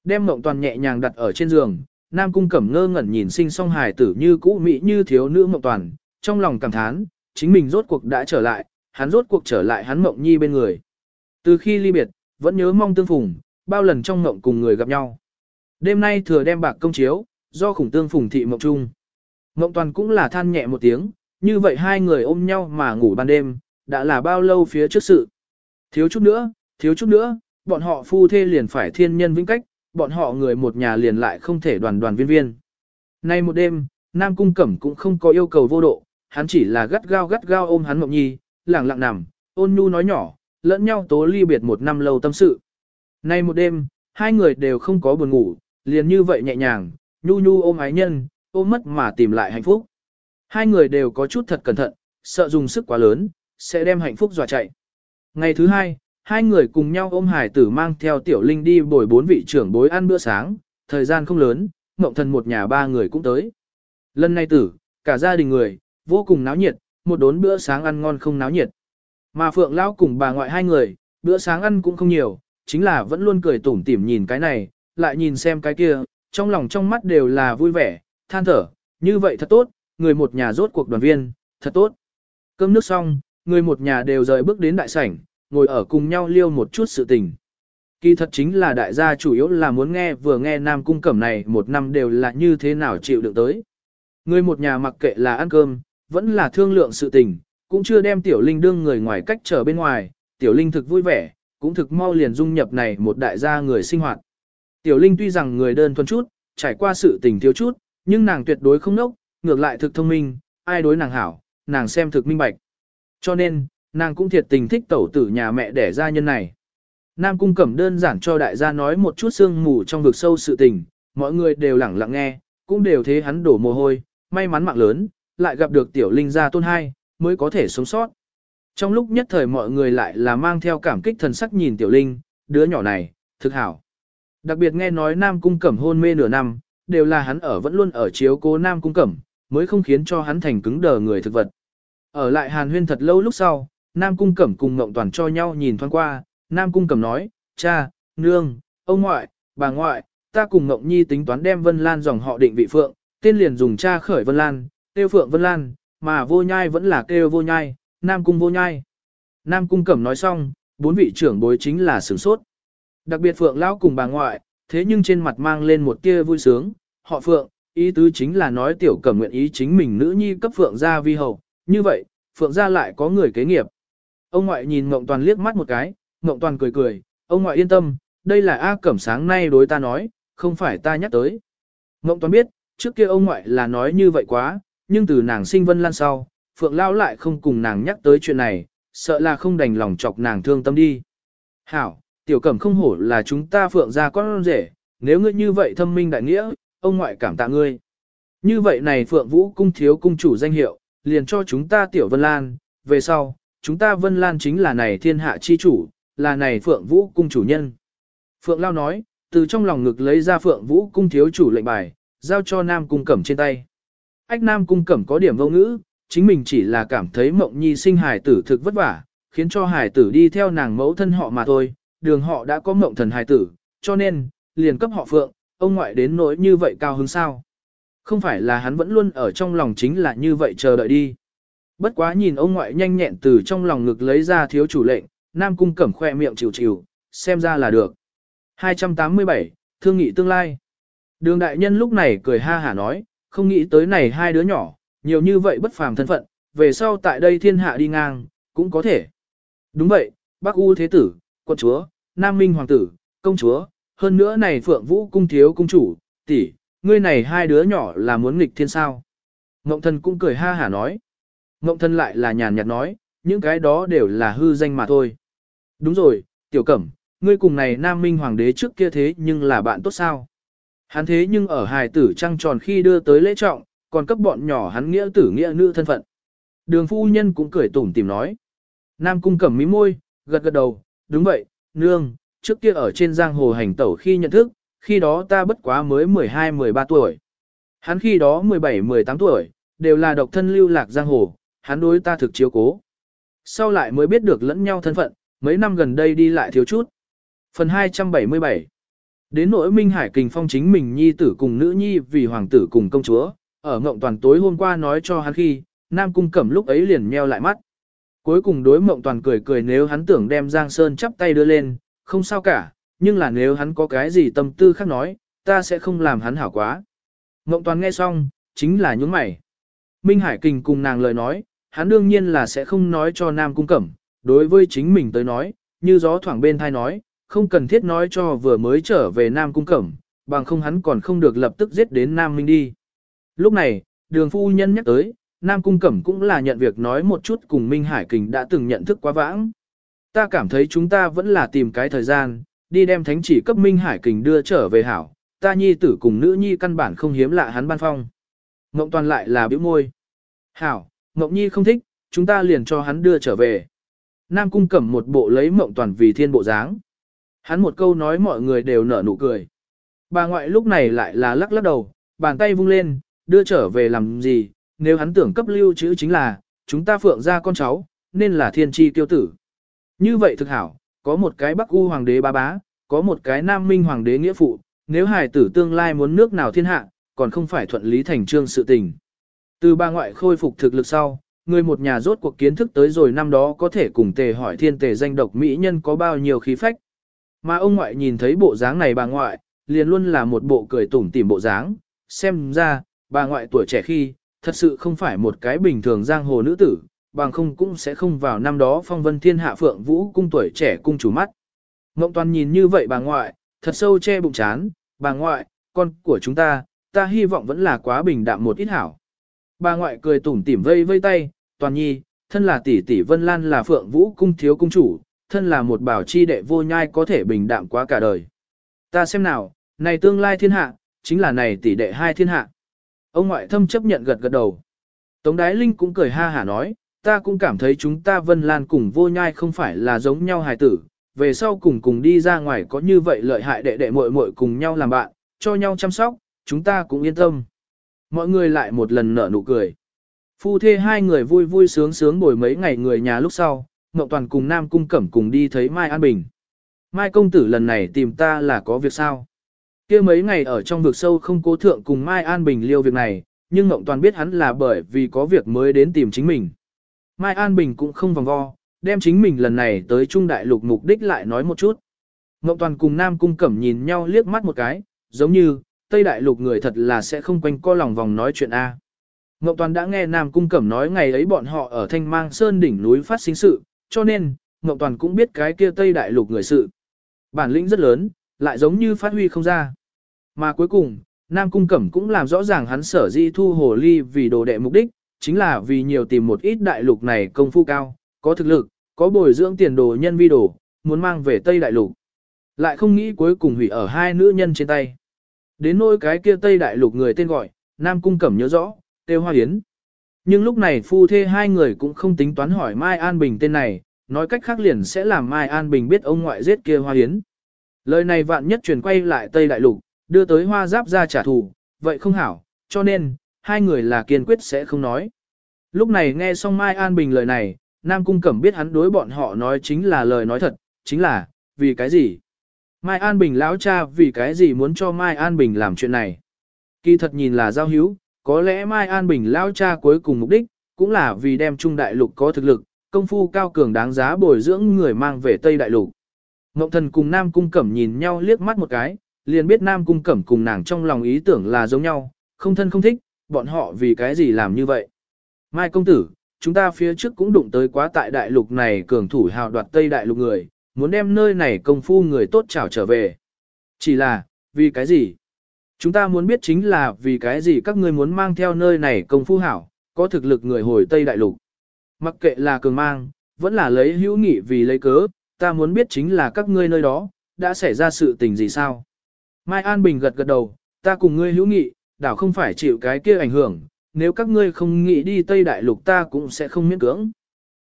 Đem mộng toàn nhẹ nhàng đặt ở trên giường, Nam Cung Cẩm ngơ ngẩn nhìn sinh song hài tử như cũ mỹ như thiếu nữ mộng toàn, trong lòng cảm thán, chính mình rốt cuộc đã trở lại, hắn rốt cuộc trở lại hắn mộng nhi bên người. Từ khi ly biệt, vẫn nhớ mong tương phùng, bao lần trong mộng cùng người gặp nhau. Đêm nay thừa đem bạc công chiếu, do khủng tương phùng thị mộng chung. Mộng toàn cũng là than nhẹ một tiếng, như vậy hai người ôm nhau mà ngủ ban đêm, đã là bao lâu phía trước sự. Thiếu chút nữa, thiếu chút nữa, bọn họ phu thê liền phải thiên nhân vĩnh cách, bọn họ người một nhà liền lại không thể đoàn đoàn viên viên. Nay một đêm, Nam Cung Cẩm cũng không có yêu cầu vô độ, hắn chỉ là gắt gao gắt gao ôm hắn Mộng Nhi, lẳng lặng nằm, ôn nhu nói nhỏ, lẫn nhau tố ly biệt một năm lâu tâm sự. Nay một đêm, hai người đều không có buồn ngủ, liền như vậy nhẹ nhàng, nhu nhu ôm ái nhân, ôm mất mà tìm lại hạnh phúc. Hai người đều có chút thật cẩn thận, sợ dùng sức quá lớn, sẽ đem hạnh phúc dọa chạy. Ngày thứ hai, hai người cùng nhau ôm hải tử mang theo tiểu linh đi bồi bốn vị trưởng bối ăn bữa sáng, thời gian không lớn, mộng thần một nhà ba người cũng tới. Lần này tử, cả gia đình người, vô cùng náo nhiệt, một đốn bữa sáng ăn ngon không náo nhiệt. Mà Phượng Lão cùng bà ngoại hai người, bữa sáng ăn cũng không nhiều, chính là vẫn luôn cười tủm tỉm nhìn cái này, lại nhìn xem cái kia, trong lòng trong mắt đều là vui vẻ, than thở, như vậy thật tốt, người một nhà rốt cuộc đoàn viên, thật tốt. Cơm nước xong, người một nhà đều rời bước đến đại sảnh, ngồi ở cùng nhau liêu một chút sự tình. Kỳ thật chính là đại gia chủ yếu là muốn nghe vừa nghe Nam Cung Cẩm này một năm đều là như thế nào chịu đựng tới. Người một nhà mặc kệ là ăn cơm, vẫn là thương lượng sự tình, cũng chưa đem Tiểu Linh đương người ngoài cách trở bên ngoài, Tiểu Linh thực vui vẻ, cũng thực mau liền dung nhập này một đại gia người sinh hoạt. Tiểu Linh tuy rằng người đơn thuần chút, trải qua sự tình thiếu chút, nhưng nàng tuyệt đối không nốc, ngược lại thực thông minh, ai đối nàng hảo, nàng xem thực minh bạch. Cho nên, nàng cũng thiệt tình thích tẩu tử nhà mẹ đẻ gia nhân này. Nam cung cẩm đơn giản cho đại gia nói một chút sương mù trong vực sâu sự tình, mọi người đều lẳng lặng nghe, cũng đều thế hắn đổ mồ hôi, may mắn mạng lớn, lại gặp được tiểu linh gia tôn hai, mới có thể sống sót. Trong lúc nhất thời mọi người lại là mang theo cảm kích thần sắc nhìn tiểu linh, đứa nhỏ này, thực hảo. Đặc biệt nghe nói Nam cung cẩm hôn mê nửa năm, đều là hắn ở vẫn luôn ở chiếu cố Nam cung cẩm, mới không khiến cho hắn thành cứng đờ người thực vật. Ở lại hàn huyên thật lâu lúc sau, Nam Cung Cẩm cùng Ngộng Toàn cho nhau nhìn thoáng qua, Nam Cung Cẩm nói, cha, nương, ông ngoại, bà ngoại, ta cùng Ngộng Nhi tính toán đem Vân Lan dòng họ định vị Phượng, tên liền dùng cha khởi Vân Lan, tiêu Phượng Vân Lan, mà vô nhai vẫn là kêu vô nhai, Nam Cung vô nhai. Nam Cung Cẩm nói xong, bốn vị trưởng bối chính là sửng sốt. Đặc biệt Phượng Lão cùng bà ngoại, thế nhưng trên mặt mang lên một tia vui sướng, họ Phượng, ý tứ chính là nói tiểu cẩm nguyện ý chính mình nữ nhi cấp Phượng gia vi hầu như vậy, Phượng gia lại có người kế nghiệp. Ông ngoại nhìn Ngộng Toàn liếc mắt một cái, Ngộng Toàn cười cười, ông ngoại yên tâm, đây là A Cẩm sáng nay đối ta nói, không phải ta nhắc tới. Ngộng Toàn biết, trước kia ông ngoại là nói như vậy quá, nhưng từ nàng sinh vân lan sau, Phượng Lao lại không cùng nàng nhắc tới chuyện này, sợ là không đành lòng chọc nàng thương tâm đi. Hảo, tiểu cẩm không hổ là chúng ta Phượng gia con rể, nếu ngươi như vậy thâm minh đại nghĩa, ông ngoại cảm tạ ngươi. Như vậy này Phượng Vũ cung thiếu cung chủ danh hiệu, liền cho chúng ta tiểu Vân Lan, về sau, chúng ta Vân Lan chính là này thiên hạ chi chủ, là này Phượng Vũ cung chủ nhân. Phượng Lao nói, từ trong lòng ngực lấy ra Phượng Vũ cung thiếu chủ lệnh bài, giao cho Nam cung cẩm trên tay. Ách Nam cung cẩm có điểm vô ngữ, chính mình chỉ là cảm thấy mộng nhi sinh hài tử thực vất vả, khiến cho hài tử đi theo nàng mẫu thân họ mà thôi, đường họ đã có mộng thần hài tử, cho nên, liền cấp họ phượng, ông ngoại đến nỗi như vậy cao hứng sao. Không phải là hắn vẫn luôn ở trong lòng chính là như vậy chờ đợi đi. Bất quá nhìn ông ngoại nhanh nhẹn từ trong lòng ngực lấy ra thiếu chủ lệnh, Nam Cung cẩm khoe miệng chịu chịu, xem ra là được. 287, Thương nghị tương lai. Đường đại nhân lúc này cười ha hả nói, không nghĩ tới này hai đứa nhỏ, nhiều như vậy bất phàm thân phận, về sau tại đây thiên hạ đi ngang, cũng có thể. Đúng vậy, bác U Thế Tử, quận chúa, Nam Minh Hoàng tử, công chúa, hơn nữa này Phượng Vũ Cung Thiếu Cung Chủ, tỷ, ngươi này hai đứa nhỏ là muốn nghịch thiên sao. Ngộng thần cũng cười ha hả nói. Ngộng thần lại là nhàn nhạt nói, những cái đó đều là hư danh mà thôi. Đúng rồi, tiểu cẩm, ngươi cùng này Nam Minh Hoàng đế trước kia thế nhưng là bạn tốt sao. Hắn thế nhưng ở hài tử trăng tròn khi đưa tới lễ trọng, còn cấp bọn nhỏ hắn nghĩa tử nghĩa nữ thân phận. Đường phu nhân cũng cười tủm tìm nói. Nam cung cẩm mí môi, gật gật đầu, đúng vậy, nương, trước kia ở trên giang hồ hành tẩu khi nhận thức, khi đó ta bất quá mới 12-13 tuổi. Hắn khi đó 17-18 tuổi, đều là độc thân lưu lạc giang hồ, hắn đối ta thực chiếu cố. Sau lại mới biết được lẫn nhau thân phận, mấy năm gần đây đi lại thiếu chút. Phần 277 Đến nỗi Minh Hải Kình Phong chính mình nhi tử cùng nữ nhi vì hoàng tử cùng công chúa, ở ngộng toàn tối hôm qua nói cho hắn khi, Nam Cung Cẩm lúc ấy liền meo lại mắt. Cuối cùng đối mộng toàn cười cười nếu hắn tưởng đem Giang Sơn chắp tay đưa lên, không sao cả, nhưng là nếu hắn có cái gì tâm tư khác nói, ta sẽ không làm hắn hảo quá. Ngộng toàn nghe xong, chính là những mày. Minh Hải Kình cùng nàng lời nói, hắn đương nhiên là sẽ không nói cho Nam Cung Cẩm, đối với chính mình tới nói, như gió thoảng bên thai nói, không cần thiết nói cho vừa mới trở về Nam Cung Cẩm, bằng không hắn còn không được lập tức giết đến Nam Minh đi. Lúc này, đường phu nhân nhắc tới, Nam Cung Cẩm cũng là nhận việc nói một chút cùng Minh Hải Kình đã từng nhận thức quá vãng. Ta cảm thấy chúng ta vẫn là tìm cái thời gian, đi đem thánh chỉ cấp Minh Hải Kình đưa trở về hảo, ta nhi tử cùng nữ nhi căn bản không hiếm lạ hắn ban phong. Ngộng toàn lại là biểu môi. Hảo, Ngộng nhi không thích, chúng ta liền cho hắn đưa trở về. Nam Cung Cẩm một bộ lấy Mộng toàn vì thiên bộ dáng. Hắn một câu nói mọi người đều nở nụ cười. Bà ngoại lúc này lại là lắc lắc đầu, bàn tay vung lên, đưa trở về làm gì, nếu hắn tưởng cấp lưu chữ chính là, chúng ta phượng ra con cháu, nên là thiên tri tiêu tử. Như vậy thực hảo, có một cái Bắc U hoàng đế ba bá, có một cái Nam Minh hoàng đế nghĩa phụ, nếu hài tử tương lai muốn nước nào thiên hạ, còn không phải thuận lý thành trương sự tình. Từ ba ngoại khôi phục thực lực sau, người một nhà rốt cuộc kiến thức tới rồi năm đó có thể cùng tề hỏi thiên tề danh độc mỹ nhân có bao nhiêu khí phách. Mà ông ngoại nhìn thấy bộ dáng này bà ngoại, liền luôn là một bộ cười tủm tỉm bộ dáng, xem ra, bà ngoại tuổi trẻ khi, thật sự không phải một cái bình thường giang hồ nữ tử, bằng không cũng sẽ không vào năm đó phong vân thiên hạ phượng vũ cung tuổi trẻ cung chủ mắt. Ngộng toàn nhìn như vậy bà ngoại, thật sâu che bụng chán, bà ngoại, con của chúng ta, ta hy vọng vẫn là quá bình đạm một ít hảo. Bà ngoại cười tủm tỉm vây vây tay, toàn nhi, thân là tỷ tỷ Vân Lan là phượng vũ cung thiếu cung chủ, thân là một bảo chi đệ vô nhai có thể bình đạm quá cả đời. Ta xem nào, này tương lai thiên hạ, chính là này tỷ đệ hai thiên hạ. Ông ngoại thâm chấp nhận gật gật đầu. Tống Đái Linh cũng cười ha hả nói, ta cũng cảm thấy chúng ta Vân Lan cùng vô nhai không phải là giống nhau hài tử, về sau cùng cùng đi ra ngoài có như vậy lợi hại đệ đệ muội muội cùng nhau làm bạn, cho nhau chăm sóc, chúng ta cũng yên tâm. Mọi người lại một lần nở nụ cười. Phu thê hai người vui vui sướng sướng bồi mấy ngày người nhà lúc sau, Ngọc Toàn cùng Nam Cung Cẩm cùng đi thấy Mai An Bình. Mai công tử lần này tìm ta là có việc sao? kia mấy ngày ở trong vực sâu không cố thượng cùng Mai An Bình liêu việc này, nhưng Ngộng Toàn biết hắn là bởi vì có việc mới đến tìm chính mình. Mai An Bình cũng không vòng vo, đem chính mình lần này tới Trung Đại Lục mục đích lại nói một chút. Ngộng Toàn cùng Nam Cung Cẩm nhìn nhau liếc mắt một cái, giống như, Tây Đại Lục người thật là sẽ không quanh co lòng vòng nói chuyện A. Ngộng Toàn đã nghe Nam Cung Cẩm nói ngày ấy bọn họ ở Thanh Mang Sơn đỉnh núi phát sinh sự, cho nên, Ngộng Toàn cũng biết cái kia Tây Đại Lục người sự. Bản lĩnh rất lớn, lại giống như phát huy không ra. Mà cuối cùng, Nam Cung Cẩm cũng làm rõ ràng hắn sở di thu hồ ly vì đồ đệ mục đích, chính là vì nhiều tìm một ít đại lục này công phu cao, có thực lực, có bồi dưỡng tiền đồ nhân vi đồ, muốn mang về Tây Đại Lục. Lại không nghĩ cuối cùng hủy ở hai nữ nhân trên tay. Đến nỗi cái kia Tây Đại Lục người tên gọi, Nam Cung Cẩm nhớ rõ, Têu Hoa Yến. Nhưng lúc này phu thê hai người cũng không tính toán hỏi Mai An Bình tên này, nói cách khác liền sẽ làm Mai An Bình biết ông ngoại giết kia Hoa Yến. Lời này vạn nhất truyền quay lại Tây Đại Lục, đưa tới hoa giáp ra trả thù, vậy không hảo, cho nên, hai người là kiên quyết sẽ không nói. Lúc này nghe xong Mai An Bình lời này, Nam Cung Cẩm biết hắn đối bọn họ nói chính là lời nói thật, chính là, vì cái gì? Mai An Bình lão cha vì cái gì muốn cho Mai An Bình làm chuyện này? Kỳ thật nhìn là giao hữu, có lẽ Mai An Bình lão cha cuối cùng mục đích, cũng là vì đem Trung Đại Lục có thực lực, công phu cao cường đáng giá bồi dưỡng người mang về Tây Đại Lục. Ngộng thần cùng Nam Cung Cẩm nhìn nhau liếc mắt một cái, liền biết Nam Cung Cẩm cùng nàng trong lòng ý tưởng là giống nhau, không thân không thích, bọn họ vì cái gì làm như vậy. Mai công tử, chúng ta phía trước cũng đụng tới quá tại đại lục này cường thủ hào đoạt Tây Đại Lục người, muốn đem nơi này công phu người tốt trảo trở về. Chỉ là, vì cái gì? Chúng ta muốn biết chính là vì cái gì các ngươi muốn mang theo nơi này công phu hảo, có thực lực người hồi Tây Đại Lục. Mặc kệ là cường mang, vẫn là lấy hữu nghị vì lấy cớ, ta muốn biết chính là các ngươi nơi đó, đã xảy ra sự tình gì sao? Mai An Bình gật gật đầu, ta cùng ngươi hữu nghị, đảo không phải chịu cái kia ảnh hưởng, nếu các ngươi không nghĩ đi Tây Đại Lục ta cũng sẽ không miễn cưỡng.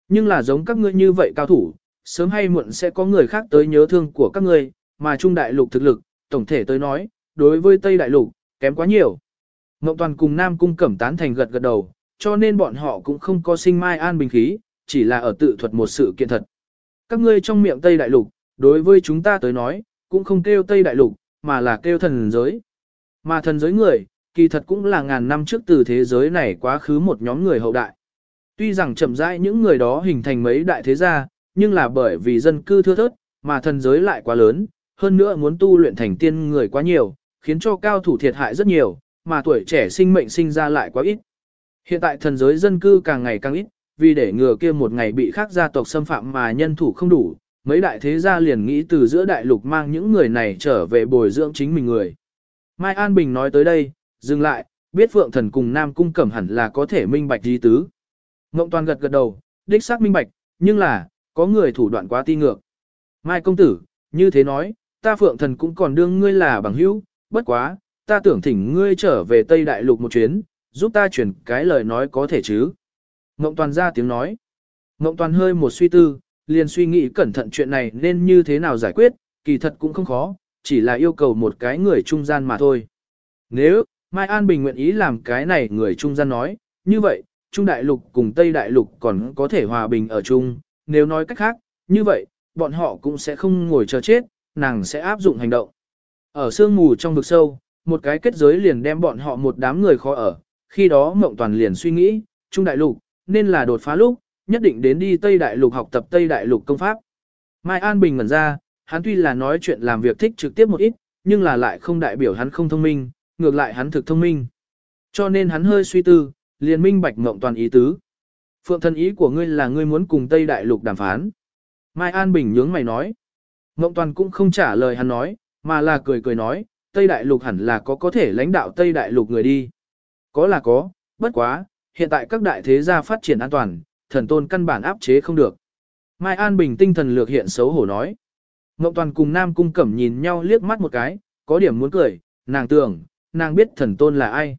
Nhưng là giống các ngươi như vậy cao thủ, sớm hay muộn sẽ có người khác tới nhớ thương của các ngươi, mà Trung Đại Lục thực lực, tổng thể tới nói, đối với Tây Đại Lục, kém quá nhiều. Ngộng Toàn cùng Nam Cung Cẩm tán thành gật gật đầu, cho nên bọn họ cũng không có sinh mai an bình khí, chỉ là ở tự thuật một sự kiện thật. Các ngươi trong miệng Tây Đại Lục, đối với chúng ta tới nói, cũng không kêu Tây Đại Lục, mà là kêu thần giới. Mà thần giới người, kỳ thật cũng là ngàn năm trước từ thế giới này quá khứ một nhóm người hậu đại. Tuy rằng chậm rãi những người đó hình thành mấy đại thế gia, nhưng là bởi vì dân cư thưa thớt, mà thần giới lại quá lớn, hơn nữa muốn tu luyện thành tiên người quá nhiều, khiến cho cao thủ thiệt hại rất nhiều, mà tuổi trẻ sinh mệnh sinh ra lại quá ít. Hiện tại thần giới dân cư càng ngày càng ít, vì để ngừa kia một ngày bị khác gia tộc xâm phạm mà nhân thủ không đủ, mấy đại thế gia liền nghĩ từ giữa đại lục mang những người này trở về bồi dưỡng chính mình người. Mai An Bình nói tới đây, dừng lại, biết Phượng Thần cùng Nam Cung Cẩm hẳn là có thể minh bạch di tứ. Ngộng Toàn gật gật đầu, đích xác minh bạch, nhưng là, có người thủ đoạn quá ti ngược. Mai công tử, như thế nói, ta Phượng Thần cũng còn đương ngươi là bằng hữu, bất quá, ta tưởng thỉnh ngươi trở về Tây Đại Lục một chuyến, giúp ta chuyển cái lời nói có thể chứ. Ngộng Toàn ra tiếng nói. Ngộng Toàn hơi một suy tư, liền suy nghĩ cẩn thận chuyện này nên như thế nào giải quyết, kỳ thật cũng không khó, chỉ là yêu cầu một cái người trung gian mà thôi. Nếu, Mai An Bình nguyện ý làm cái này người trung gian nói, như vậy, Trung Đại Lục cùng Tây Đại Lục còn có thể hòa bình ở chung, nếu nói cách khác, như vậy, bọn họ cũng sẽ không ngồi chờ chết, nàng sẽ áp dụng hành động. Ở sương mù trong vực sâu, một cái kết giới liền đem bọn họ một đám người khó ở, khi đó Mộng Toàn liền suy nghĩ, Trung Đại Lục, nên là đột phá lúc, nhất định đến đi Tây Đại Lục học tập Tây Đại Lục công pháp. Mai An Bình ngẩn ra, hắn tuy là nói chuyện làm việc thích trực tiếp một ít, nhưng là lại không đại biểu hắn không thông minh, ngược lại hắn thực thông minh. Cho nên hắn hơi suy tư, liền minh bạch mộng toàn ý tứ. Phượng thân ý của ngươi là ngươi muốn cùng Tây Đại Lục đàm phán. Mai An Bình nhướng mày nói. Mộng toàn cũng không trả lời hắn nói, mà là cười cười nói, Tây Đại Lục hẳn là có có thể lãnh đạo Tây Đại Lục người đi. Có là có, bất quá, hiện tại các đại thế gia phát triển an toàn, thần tôn căn bản áp chế không được. Mai An Bình tinh thần lược hiện xấu hổ nói. Ngộng Toàn cùng Nam Cung Cẩm nhìn nhau liếc mắt một cái, có điểm muốn cười, nàng tưởng, nàng biết thần tôn là ai.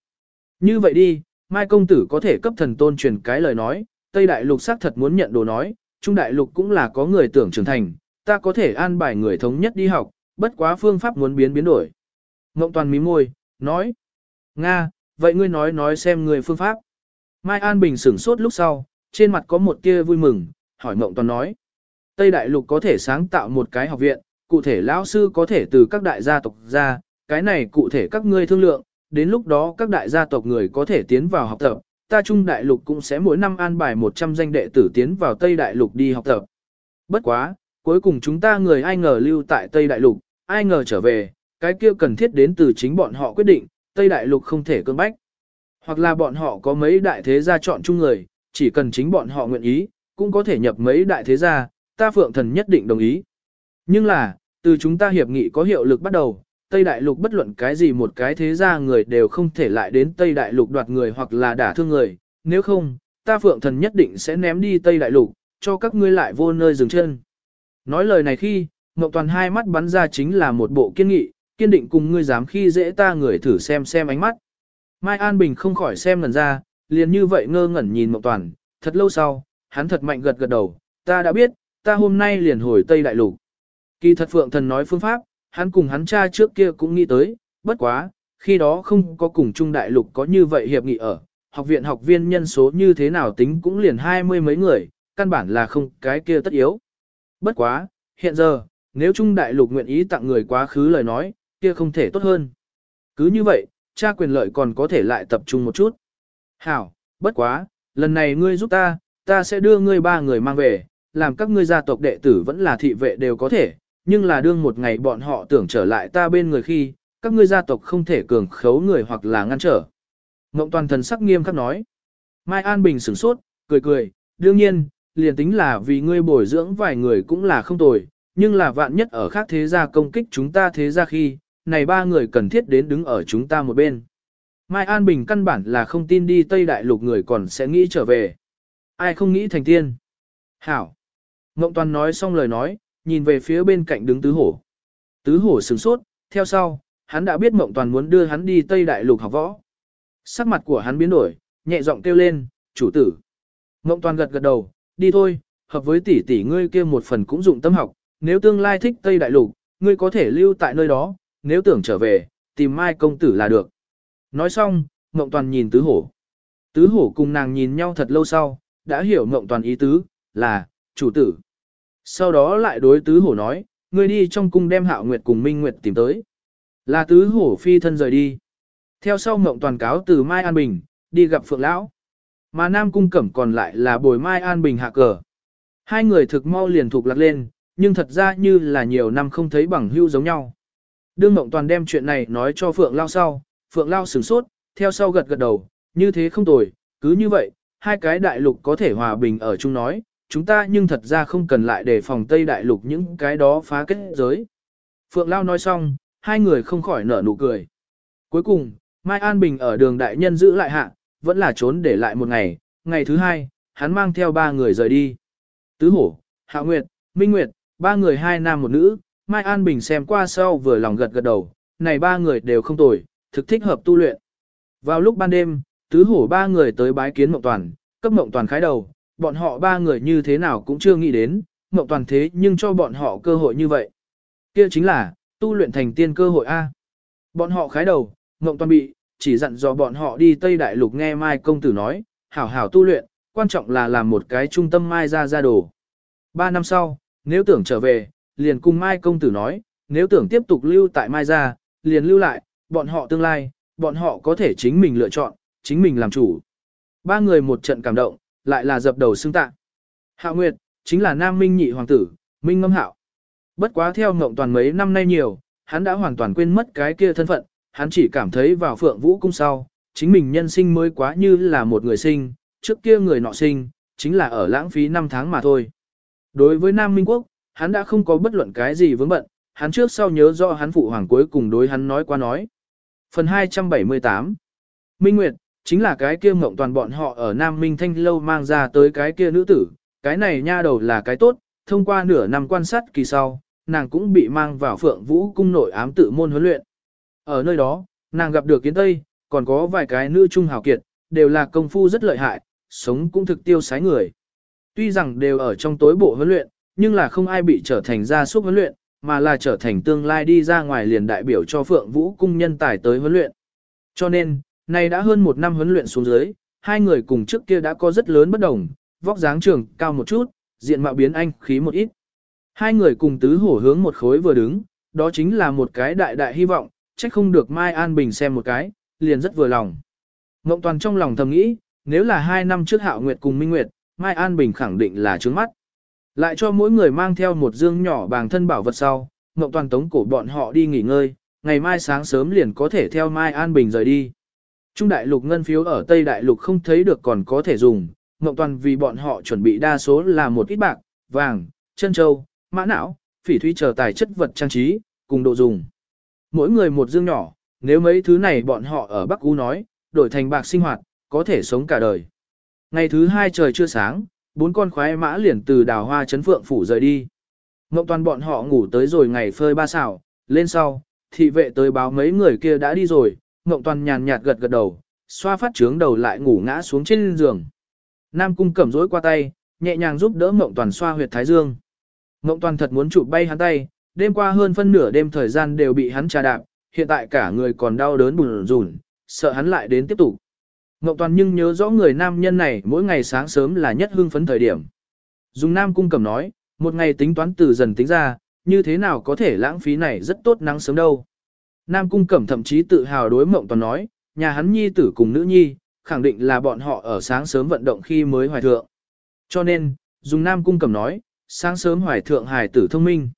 Như vậy đi, Mai Công Tử có thể cấp thần tôn truyền cái lời nói, Tây Đại Lục xác thật muốn nhận đồ nói, Trung Đại Lục cũng là có người tưởng trưởng thành, ta có thể an bài người thống nhất đi học, bất quá phương pháp muốn biến biến đổi. Ngộng Toàn mím môi, nói, Nga, vậy ngươi nói nói xem người phương pháp. Mai An Bình sửng sốt lúc sau, trên mặt có một tia vui mừng, hỏi Ngộng Toàn nói. Tây Đại Lục có thể sáng tạo một cái học viện, cụ thể lão sư có thể từ các đại gia tộc ra, cái này cụ thể các ngươi thương lượng, đến lúc đó các đại gia tộc người có thể tiến vào học tập, ta Trung Đại Lục cũng sẽ mỗi năm an bài 100 danh đệ tử tiến vào Tây Đại Lục đi học tập. Bất quá, cuối cùng chúng ta người ai ngờ lưu tại Tây Đại Lục, ai ngờ trở về, cái kia cần thiết đến từ chính bọn họ quyết định, Tây Đại Lục không thể cưỡng bách. Hoặc là bọn họ có mấy đại thế gia chọn chung người, chỉ cần chính bọn họ nguyện ý, cũng có thể nhập mấy đại thế gia, ta phượng thần nhất định đồng ý. Nhưng là, từ chúng ta hiệp nghị có hiệu lực bắt đầu, Tây Đại Lục bất luận cái gì một cái thế gia người đều không thể lại đến Tây Đại Lục đoạt người hoặc là đả thương người, nếu không, ta phượng thần nhất định sẽ ném đi Tây Đại Lục, cho các ngươi lại vô nơi dừng chân. Nói lời này khi, Ngọc Toàn hai mắt bắn ra chính là một bộ kiên nghị, kiên định cùng ngươi dám khi dễ ta người thử xem xem ánh mắt. Mai An Bình không khỏi xem lần ra, liền như vậy ngơ ngẩn nhìn Ngọc Toàn, thật lâu sau, hắn thật mạnh gật gật đầu, ta đã biết, ta hôm nay liền hồi Tây Đại Lục. Kỳ thật Phượng Thần nói phương pháp, hắn cùng hắn cha trước kia cũng nghĩ tới, bất quá, khi đó không có cùng Trung Đại Lục có như vậy hiệp nghị ở, học viện học viên nhân số như thế nào tính cũng liền hai mươi mấy người, căn bản là không cái kia tất yếu. Bất quá, hiện giờ, nếu Trung Đại Lục nguyện ý tặng người quá khứ lời nói, kia không thể tốt hơn. Cứ như vậy, cha quyền lợi còn có thể lại tập trung một chút. Hảo, bất quá, lần này ngươi giúp ta, ta sẽ đưa ngươi ba người mang về, làm các ngươi gia tộc đệ tử vẫn là thị vệ đều có thể, nhưng là đương một ngày bọn họ tưởng trở lại ta bên người khi, các ngươi gia tộc không thể cường khấu người hoặc là ngăn trở. Ngộng toàn thần sắc nghiêm khắc nói. Mai An Bình sửng sốt, cười cười, đương nhiên, liền tính là vì ngươi bồi dưỡng vài người cũng là không tồi, nhưng là vạn nhất ở khác thế gia công kích chúng ta thế gia khi, này ba người cần thiết đến đứng ở chúng ta một bên. Mai An Bình căn bản là không tin đi Tây Đại Lục người còn sẽ nghĩ trở về. Ai không nghĩ thành tiên? Hảo. Ngộng Toàn nói xong lời nói, nhìn về phía bên cạnh đứng tứ hổ. Tứ hổ sửng sốt, theo sau, hắn đã biết Mộng Toàn muốn đưa hắn đi Tây Đại Lục học võ. Sắc mặt của hắn biến đổi, nhẹ giọng kêu lên, chủ tử. Mộng Toàn gật gật đầu, đi thôi, hợp với tỷ tỷ ngươi kia một phần cũng dụng tâm học, nếu tương lai thích Tây Đại Lục, ngươi có thể lưu tại nơi đó, nếu tưởng trở về, tìm Mai công tử là được. Nói xong, Mộng Toàn nhìn Tứ Hổ. Tứ Hổ cùng nàng nhìn nhau thật lâu sau, đã hiểu Mộng Toàn ý tứ, là, chủ tử. Sau đó lại đối Tứ Hổ nói, ngươi đi trong cung đem Hạo Nguyệt cùng Minh Nguyệt tìm tới. Là Tứ Hổ phi thân rời đi. Theo sau Mộng Toàn cáo từ Mai An Bình, đi gặp Phượng Lão. Mà Nam Cung Cẩm còn lại là bồi Mai An Bình hạ cờ. Hai người thực mau liền thuộc lạc lên, nhưng thật ra như là nhiều năm không thấy bằng hưu giống nhau. Đương Mộng Toàn đem chuyện này nói cho Phượng Lao sau, Phượng Lao sửng sốt, theo sau gật gật đầu, như thế không tồi, cứ như vậy, hai cái đại lục có thể hòa bình ở chung nói, chúng ta nhưng thật ra không cần lại để phòng Tây đại lục những cái đó phá kết giới. Phượng Lao nói xong, hai người không khỏi nở nụ cười. Cuối cùng, Mai An Bình ở đường đại nhân giữ lại hạ, vẫn là trốn để lại một ngày, ngày thứ hai, hắn mang theo ba người rời đi. Tứ Hổ, Hạ Nguyệt, Minh Nguyệt, ba người hai nam một nữ, Mai An Bình xem qua sau vừa lòng gật gật đầu, này ba người đều không tồi, thực thích hợp tu luyện. Vào lúc ban đêm, Tứ Hổ ba người tới bái kiến Mộng Toàn, cấp Mộng Toàn khái đầu, bọn họ ba người như thế nào cũng chưa nghĩ đến, Mộng Toàn thế nhưng cho bọn họ cơ hội như vậy. Kia chính là, tu luyện thành tiên cơ hội A. Bọn họ khái đầu, Mộng Toàn bị, chỉ dặn dò bọn họ đi Tây Đại Lục nghe Mai Công Tử nói, hảo hảo tu luyện, quan trọng là làm một cái trung tâm Mai ra ra đồ. Ba năm sau, nếu tưởng trở về, liền cùng Mai Công Tử nói, nếu tưởng tiếp tục lưu tại Mai ra, liền lưu lại, bọn họ tương lai, bọn họ có thể chính mình lựa chọn, chính mình làm chủ. Ba người một trận cảm động, lại là dập đầu xưng tạ. Hạo Nguyệt, chính là Nam Minh nhị hoàng tử, Minh Ngâm Hạo. Bất quá theo ngộng toàn mấy năm nay nhiều, hắn đã hoàn toàn quên mất cái kia thân phận, hắn chỉ cảm thấy vào phượng vũ cung sau, chính mình nhân sinh mới quá như là một người sinh, trước kia người nọ sinh, chính là ở lãng phí năm tháng mà thôi. Đối với Nam Minh Quốc, hắn đã không có bất luận cái gì vướng bận, hắn trước sau nhớ rõ hắn phụ hoàng cuối cùng đối hắn nói qua nói. Phần 278 Minh Nguyệt, chính là cái kia mộng toàn bọn họ ở Nam Minh Thanh Lâu mang ra tới cái kia nữ tử, cái này nha đầu là cái tốt, thông qua nửa năm quan sát kỳ sau, nàng cũng bị mang vào phượng vũ cung nội ám tự môn huấn luyện. Ở nơi đó, nàng gặp được kiến tây, còn có vài cái nữ trung hào kiệt, đều là công phu rất lợi hại, sống cũng thực tiêu sái người. Tuy rằng đều ở trong tối bộ huấn luyện, nhưng là không ai bị trở thành gia súc huấn luyện, mà là trở thành tương lai đi ra ngoài liền đại biểu cho Phượng Vũ cung nhân tài tới huấn luyện. Cho nên, này đã hơn một năm huấn luyện xuống dưới, hai người cùng trước kia đã có rất lớn bất đồng, vóc dáng trường cao một chút, diện mạo biến anh khí một ít. Hai người cùng tứ hổ hướng một khối vừa đứng, đó chính là một cái đại đại hy vọng, trách không được Mai An Bình xem một cái, liền rất vừa lòng. Ngộng toàn trong lòng thầm nghĩ, nếu là hai năm trước Hạo Nguyệt cùng Minh Nguyệt, Mai An Bình khẳng định là trướng mắt. Lại cho mỗi người mang theo một dương nhỏ bằng thân bảo vật sau, Ngộng toàn tống cổ bọn họ đi nghỉ ngơi, ngày mai sáng sớm liền có thể theo Mai An Bình rời đi. Trung đại lục ngân phiếu ở Tây đại lục không thấy được còn có thể dùng, Ngộng toàn vì bọn họ chuẩn bị đa số là một ít bạc, vàng, chân châu, mã não, phỉ thúy chờ tài chất vật trang trí, cùng độ dùng. Mỗi người một dương nhỏ, nếu mấy thứ này bọn họ ở Bắc U nói, đổi thành bạc sinh hoạt, có thể sống cả đời. Ngày thứ hai trời chưa sáng, bốn con khoái mã liền từ đào hoa chấn phượng phủ rời đi. Ngộng toàn bọn họ ngủ tới rồi ngày phơi ba xảo, lên sau, thị vệ tới báo mấy người kia đã đi rồi, Ngộng toàn nhàn nhạt gật gật đầu, xoa phát trướng đầu lại ngủ ngã xuống trên giường. Nam cung cẩm rối qua tay, nhẹ nhàng giúp đỡ Ngộng toàn xoa huyệt thái dương. Ngộng toàn thật muốn chụp bay hắn tay, đêm qua hơn phân nửa đêm thời gian đều bị hắn trà đạp, hiện tại cả người còn đau đớn bùn rùn, sợ hắn lại đến tiếp tục. Ngộng Toàn nhưng nhớ rõ người nam nhân này mỗi ngày sáng sớm là nhất hưng phấn thời điểm. Dùng Nam Cung Cẩm nói, một ngày tính toán từ dần tính ra, như thế nào có thể lãng phí này rất tốt nắng sớm đâu. Nam Cung Cẩm thậm chí tự hào đối Mộng Toàn nói, nhà hắn nhi tử cùng nữ nhi, khẳng định là bọn họ ở sáng sớm vận động khi mới hoài thượng. Cho nên, dùng Nam Cung Cẩm nói, sáng sớm hoài thượng hài tử thông minh.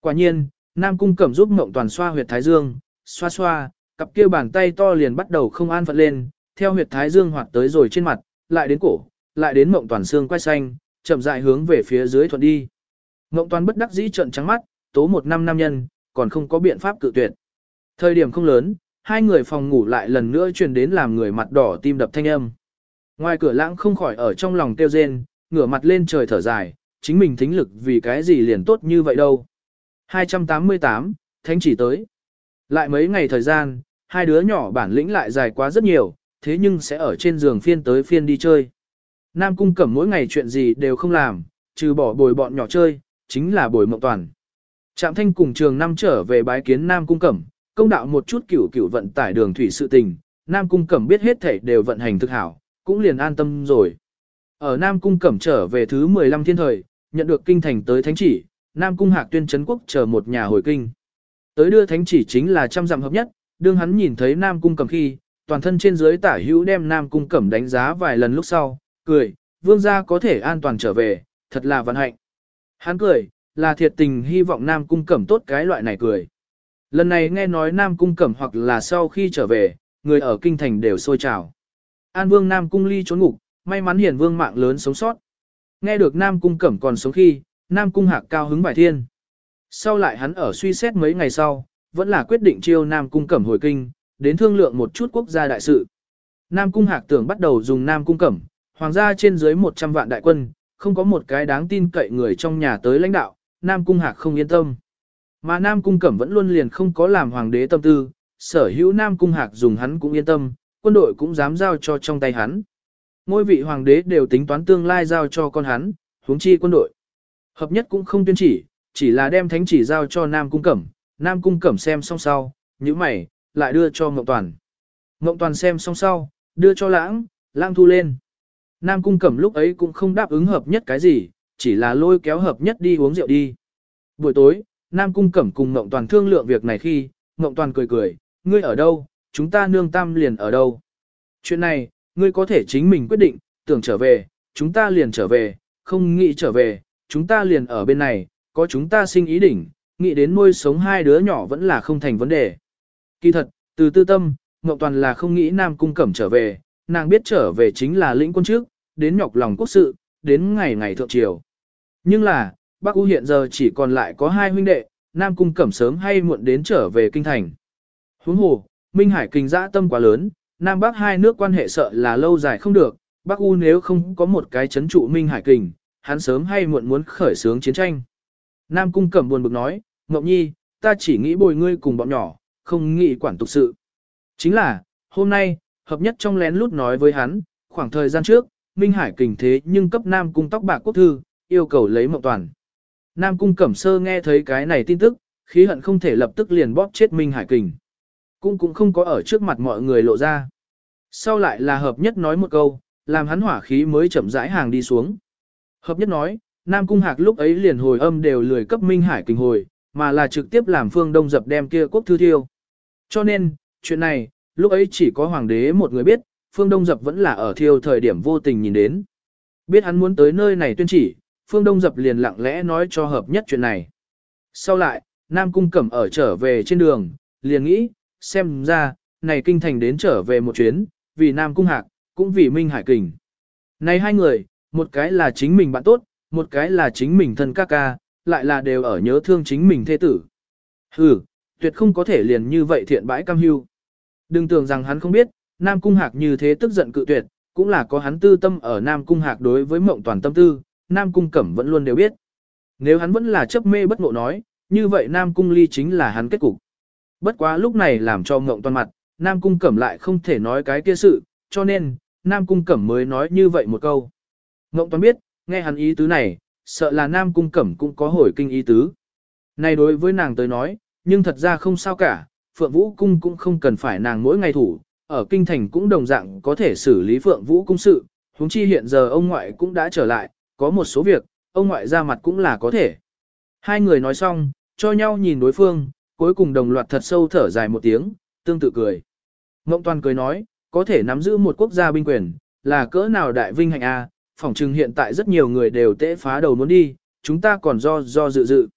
Quả nhiên, Nam Cung Cẩm giúp Mộng Toàn xoa huyệt thái dương, xoa xoa, cặp kia bàn tay to liền bắt đầu không an phận lên, theo huyệt thái dương hoạt tới rồi trên mặt, lại đến cổ, lại đến Mộng Toàn xương quay xanh, chậm rãi hướng về phía dưới thuận đi. Mộng Toàn bất đắc dĩ trợn trắng mắt, tố một năm nam nhân, còn không có biện pháp cự tuyệt. Thời điểm không lớn, hai người phòng ngủ lại lần nữa truyền đến làm người mặt đỏ tim đập thanh âm. Ngoài cửa lãng không khỏi ở trong lòng tiêu rên, ngửa mặt lên trời thở dài, chính mình thính lực vì cái gì liền tốt như vậy đâu. 288, Thánh chỉ tới. Lại mấy ngày thời gian, hai đứa nhỏ bản lĩnh lại dài quá rất nhiều, thế nhưng sẽ ở trên giường phiên tới phiên đi chơi. Nam cung cẩm mỗi ngày chuyện gì đều không làm, trừ bỏ bồi bọn nhỏ chơi, chính là bồi mộng toàn. Trạm thanh cùng trường năm trở về bái kiến Nam cung cẩm, công đạo một chút cửu cửu vận tải đường thủy sự tình, Nam cung cẩm biết hết thể đều vận hành thực hảo, cũng liền an tâm rồi. Ở Nam cung cẩm trở về thứ 15 thiên thời, nhận được kinh thành tới thánh chỉ, Nam cung hạc tuyên chấn quốc chờ một nhà hồi kinh. Tới đưa thánh chỉ chính là trăm dặm hợp nhất, đương hắn nhìn thấy Nam cung cẩm khi, toàn thân trên dưới tả hữu đem Nam cung cẩm đánh giá vài lần lúc sau, cười, vương gia có thể an toàn trở về, thật là vận hạnh. Hắn cười, là thiệt tình hy vọng Nam cung cẩm tốt cái loại này cười. Lần này nghe nói Nam cung cẩm hoặc là sau khi trở về, người ở kinh thành đều sôi trào. An vương Nam cung ly trốn ngục, may mắn hiển vương mạng lớn sống sót. Nghe được Nam cung cẩm còn sống khi, Nam cung hạc cao hứng bài thiên. Sau lại hắn ở suy xét mấy ngày sau, vẫn là quyết định chiêu Nam cung cẩm hồi kinh, đến thương lượng một chút quốc gia đại sự. Nam cung hạc tưởng bắt đầu dùng Nam cung cẩm, hoàng gia trên dưới 100 vạn đại quân, không có một cái đáng tin cậy người trong nhà tới lãnh đạo, Nam cung hạc không yên tâm. Mà Nam cung cẩm vẫn luôn liền không có làm hoàng đế tâm tư, sở hữu Nam cung hạc dùng hắn cũng yên tâm, quân đội cũng dám giao cho trong tay hắn. Ngôi vị hoàng đế đều tính toán tương lai giao cho con hắn, huống chi quân đội. Hợp nhất cũng không tuyên chỉ, chỉ là đem thánh chỉ giao cho Nam cung cẩm, Nam cung cẩm xem xong sau, như mày, lại đưa cho Ngộng Toàn. Ngộng Toàn xem xong sau, đưa cho lãng, lãng thu lên. Nam cung cẩm lúc ấy cũng không đáp ứng hợp nhất cái gì, chỉ là lôi kéo hợp nhất đi uống rượu đi. Buổi tối, Nam cung cẩm cùng Ngộng Toàn thương lượng việc này khi, Ngộng Toàn cười cười, ngươi ở đâu, chúng ta nương tam liền ở đâu. Chuyện này, ngươi có thể chính mình quyết định, tưởng trở về, chúng ta liền trở về, không nghĩ trở về, chúng ta liền ở bên này, có chúng ta sinh ý đỉnh, nghĩ đến nuôi sống hai đứa nhỏ vẫn là không thành vấn đề. Kỳ thật, từ tư tâm, Ngọc Toàn là không nghĩ Nam Cung Cẩm trở về, nàng biết trở về chính là lĩnh quân trước, đến nhọc lòng quốc sự, đến ngày ngày thượng triều. Nhưng là, Bắc U hiện giờ chỉ còn lại có hai huynh đệ, Nam Cung Cẩm sớm hay muộn đến trở về kinh thành. Huống hồ, Minh Hải kinh dã tâm quá lớn, Nam Bắc hai nước quan hệ sợ là lâu dài không được, Bắc U nếu không có một cái chấn trụ Minh Hải kinh, hắn sớm hay muộn muốn khởi xướng chiến tranh. Nam Cung Cẩm buồn bực nói, Ngọc Nhi, ta chỉ nghĩ bồi ngươi cùng bọn nhỏ, không nghĩ quản tục sự. Chính là, hôm nay, hợp nhất trong lén lút nói với hắn, khoảng thời gian trước, Minh Hải kình thế nhưng cấp Nam Cung tóc bạc quốc thư, yêu cầu lấy mộng toàn. Nam Cung Cẩm Sơ nghe thấy cái này tin tức, khí hận không thể lập tức liền bóp chết Minh Hải kình. Cũng cũng không có ở trước mặt mọi người lộ ra. Sau lại là hợp nhất nói một câu, làm hắn hỏa khí mới chậm rãi hàng đi xuống. Hợp nhất nói, Nam Cung Hạc lúc ấy liền hồi âm đều lười cấp Minh Hải kình hồi, mà là trực tiếp làm phương đông dập đem kia quốc thư thiêu. Cho nên, chuyện này, lúc ấy chỉ có hoàng đế một người biết, phương đông dập vẫn là ở thiêu thời điểm vô tình nhìn đến. Biết hắn muốn tới nơi này tuyên chỉ, phương đông dập liền lặng lẽ nói cho hợp nhất chuyện này. Sau lại, Nam Cung Cẩm ở trở về trên đường, liền nghĩ, xem ra, này kinh thành đến trở về một chuyến, vì Nam Cung Hạc, cũng vì Minh Hải Kình. Này hai người, một cái là chính mình bạn tốt, một cái là chính mình thân ca ca, lại là đều ở nhớ thương chính mình thê tử. Hừ, tuyệt không có thể liền như vậy thiện bãi cam hưu. Đừng tưởng rằng hắn không biết, Nam Cung Hạc như thế tức giận cự tuyệt, cũng là có hắn tư tâm ở Nam Cung Hạc đối với mộng toàn tâm tư, Nam Cung Cẩm vẫn luôn đều biết. Nếu hắn vẫn là chấp mê bất ngộ nói, như vậy Nam Cung Ly chính là hắn kết cục. Bất quá lúc này làm cho ngộng toàn mặt, Nam Cung Cẩm lại không thể nói cái kia sự, cho nên, Nam Cung Cẩm mới nói như vậy một câu. Ngộng toàn biết, nghe hắn ý tứ này, sợ là Nam Cung Cẩm cũng có hồi kinh ý tứ. Này đối với nàng tới nói, nhưng thật ra không sao cả, Phượng Vũ Cung cũng không cần phải nàng mỗi ngày thủ, ở kinh thành cũng đồng dạng có thể xử lý phượng vũ cung sự, huống chi hiện giờ ông ngoại cũng đã trở lại, có một số việc, ông ngoại ra mặt cũng là có thể. Hai người nói xong, cho nhau nhìn đối phương, cuối cùng đồng loạt thật sâu thở dài một tiếng, tương tự cười. Ngộng Toàn cười nói, có thể nắm giữ một quốc gia binh quyền, là cỡ nào đại vinh hạnh a? phỏng chừng hiện tại rất nhiều người đều tễ phá đầu muốn đi, chúng ta còn do do dự dự.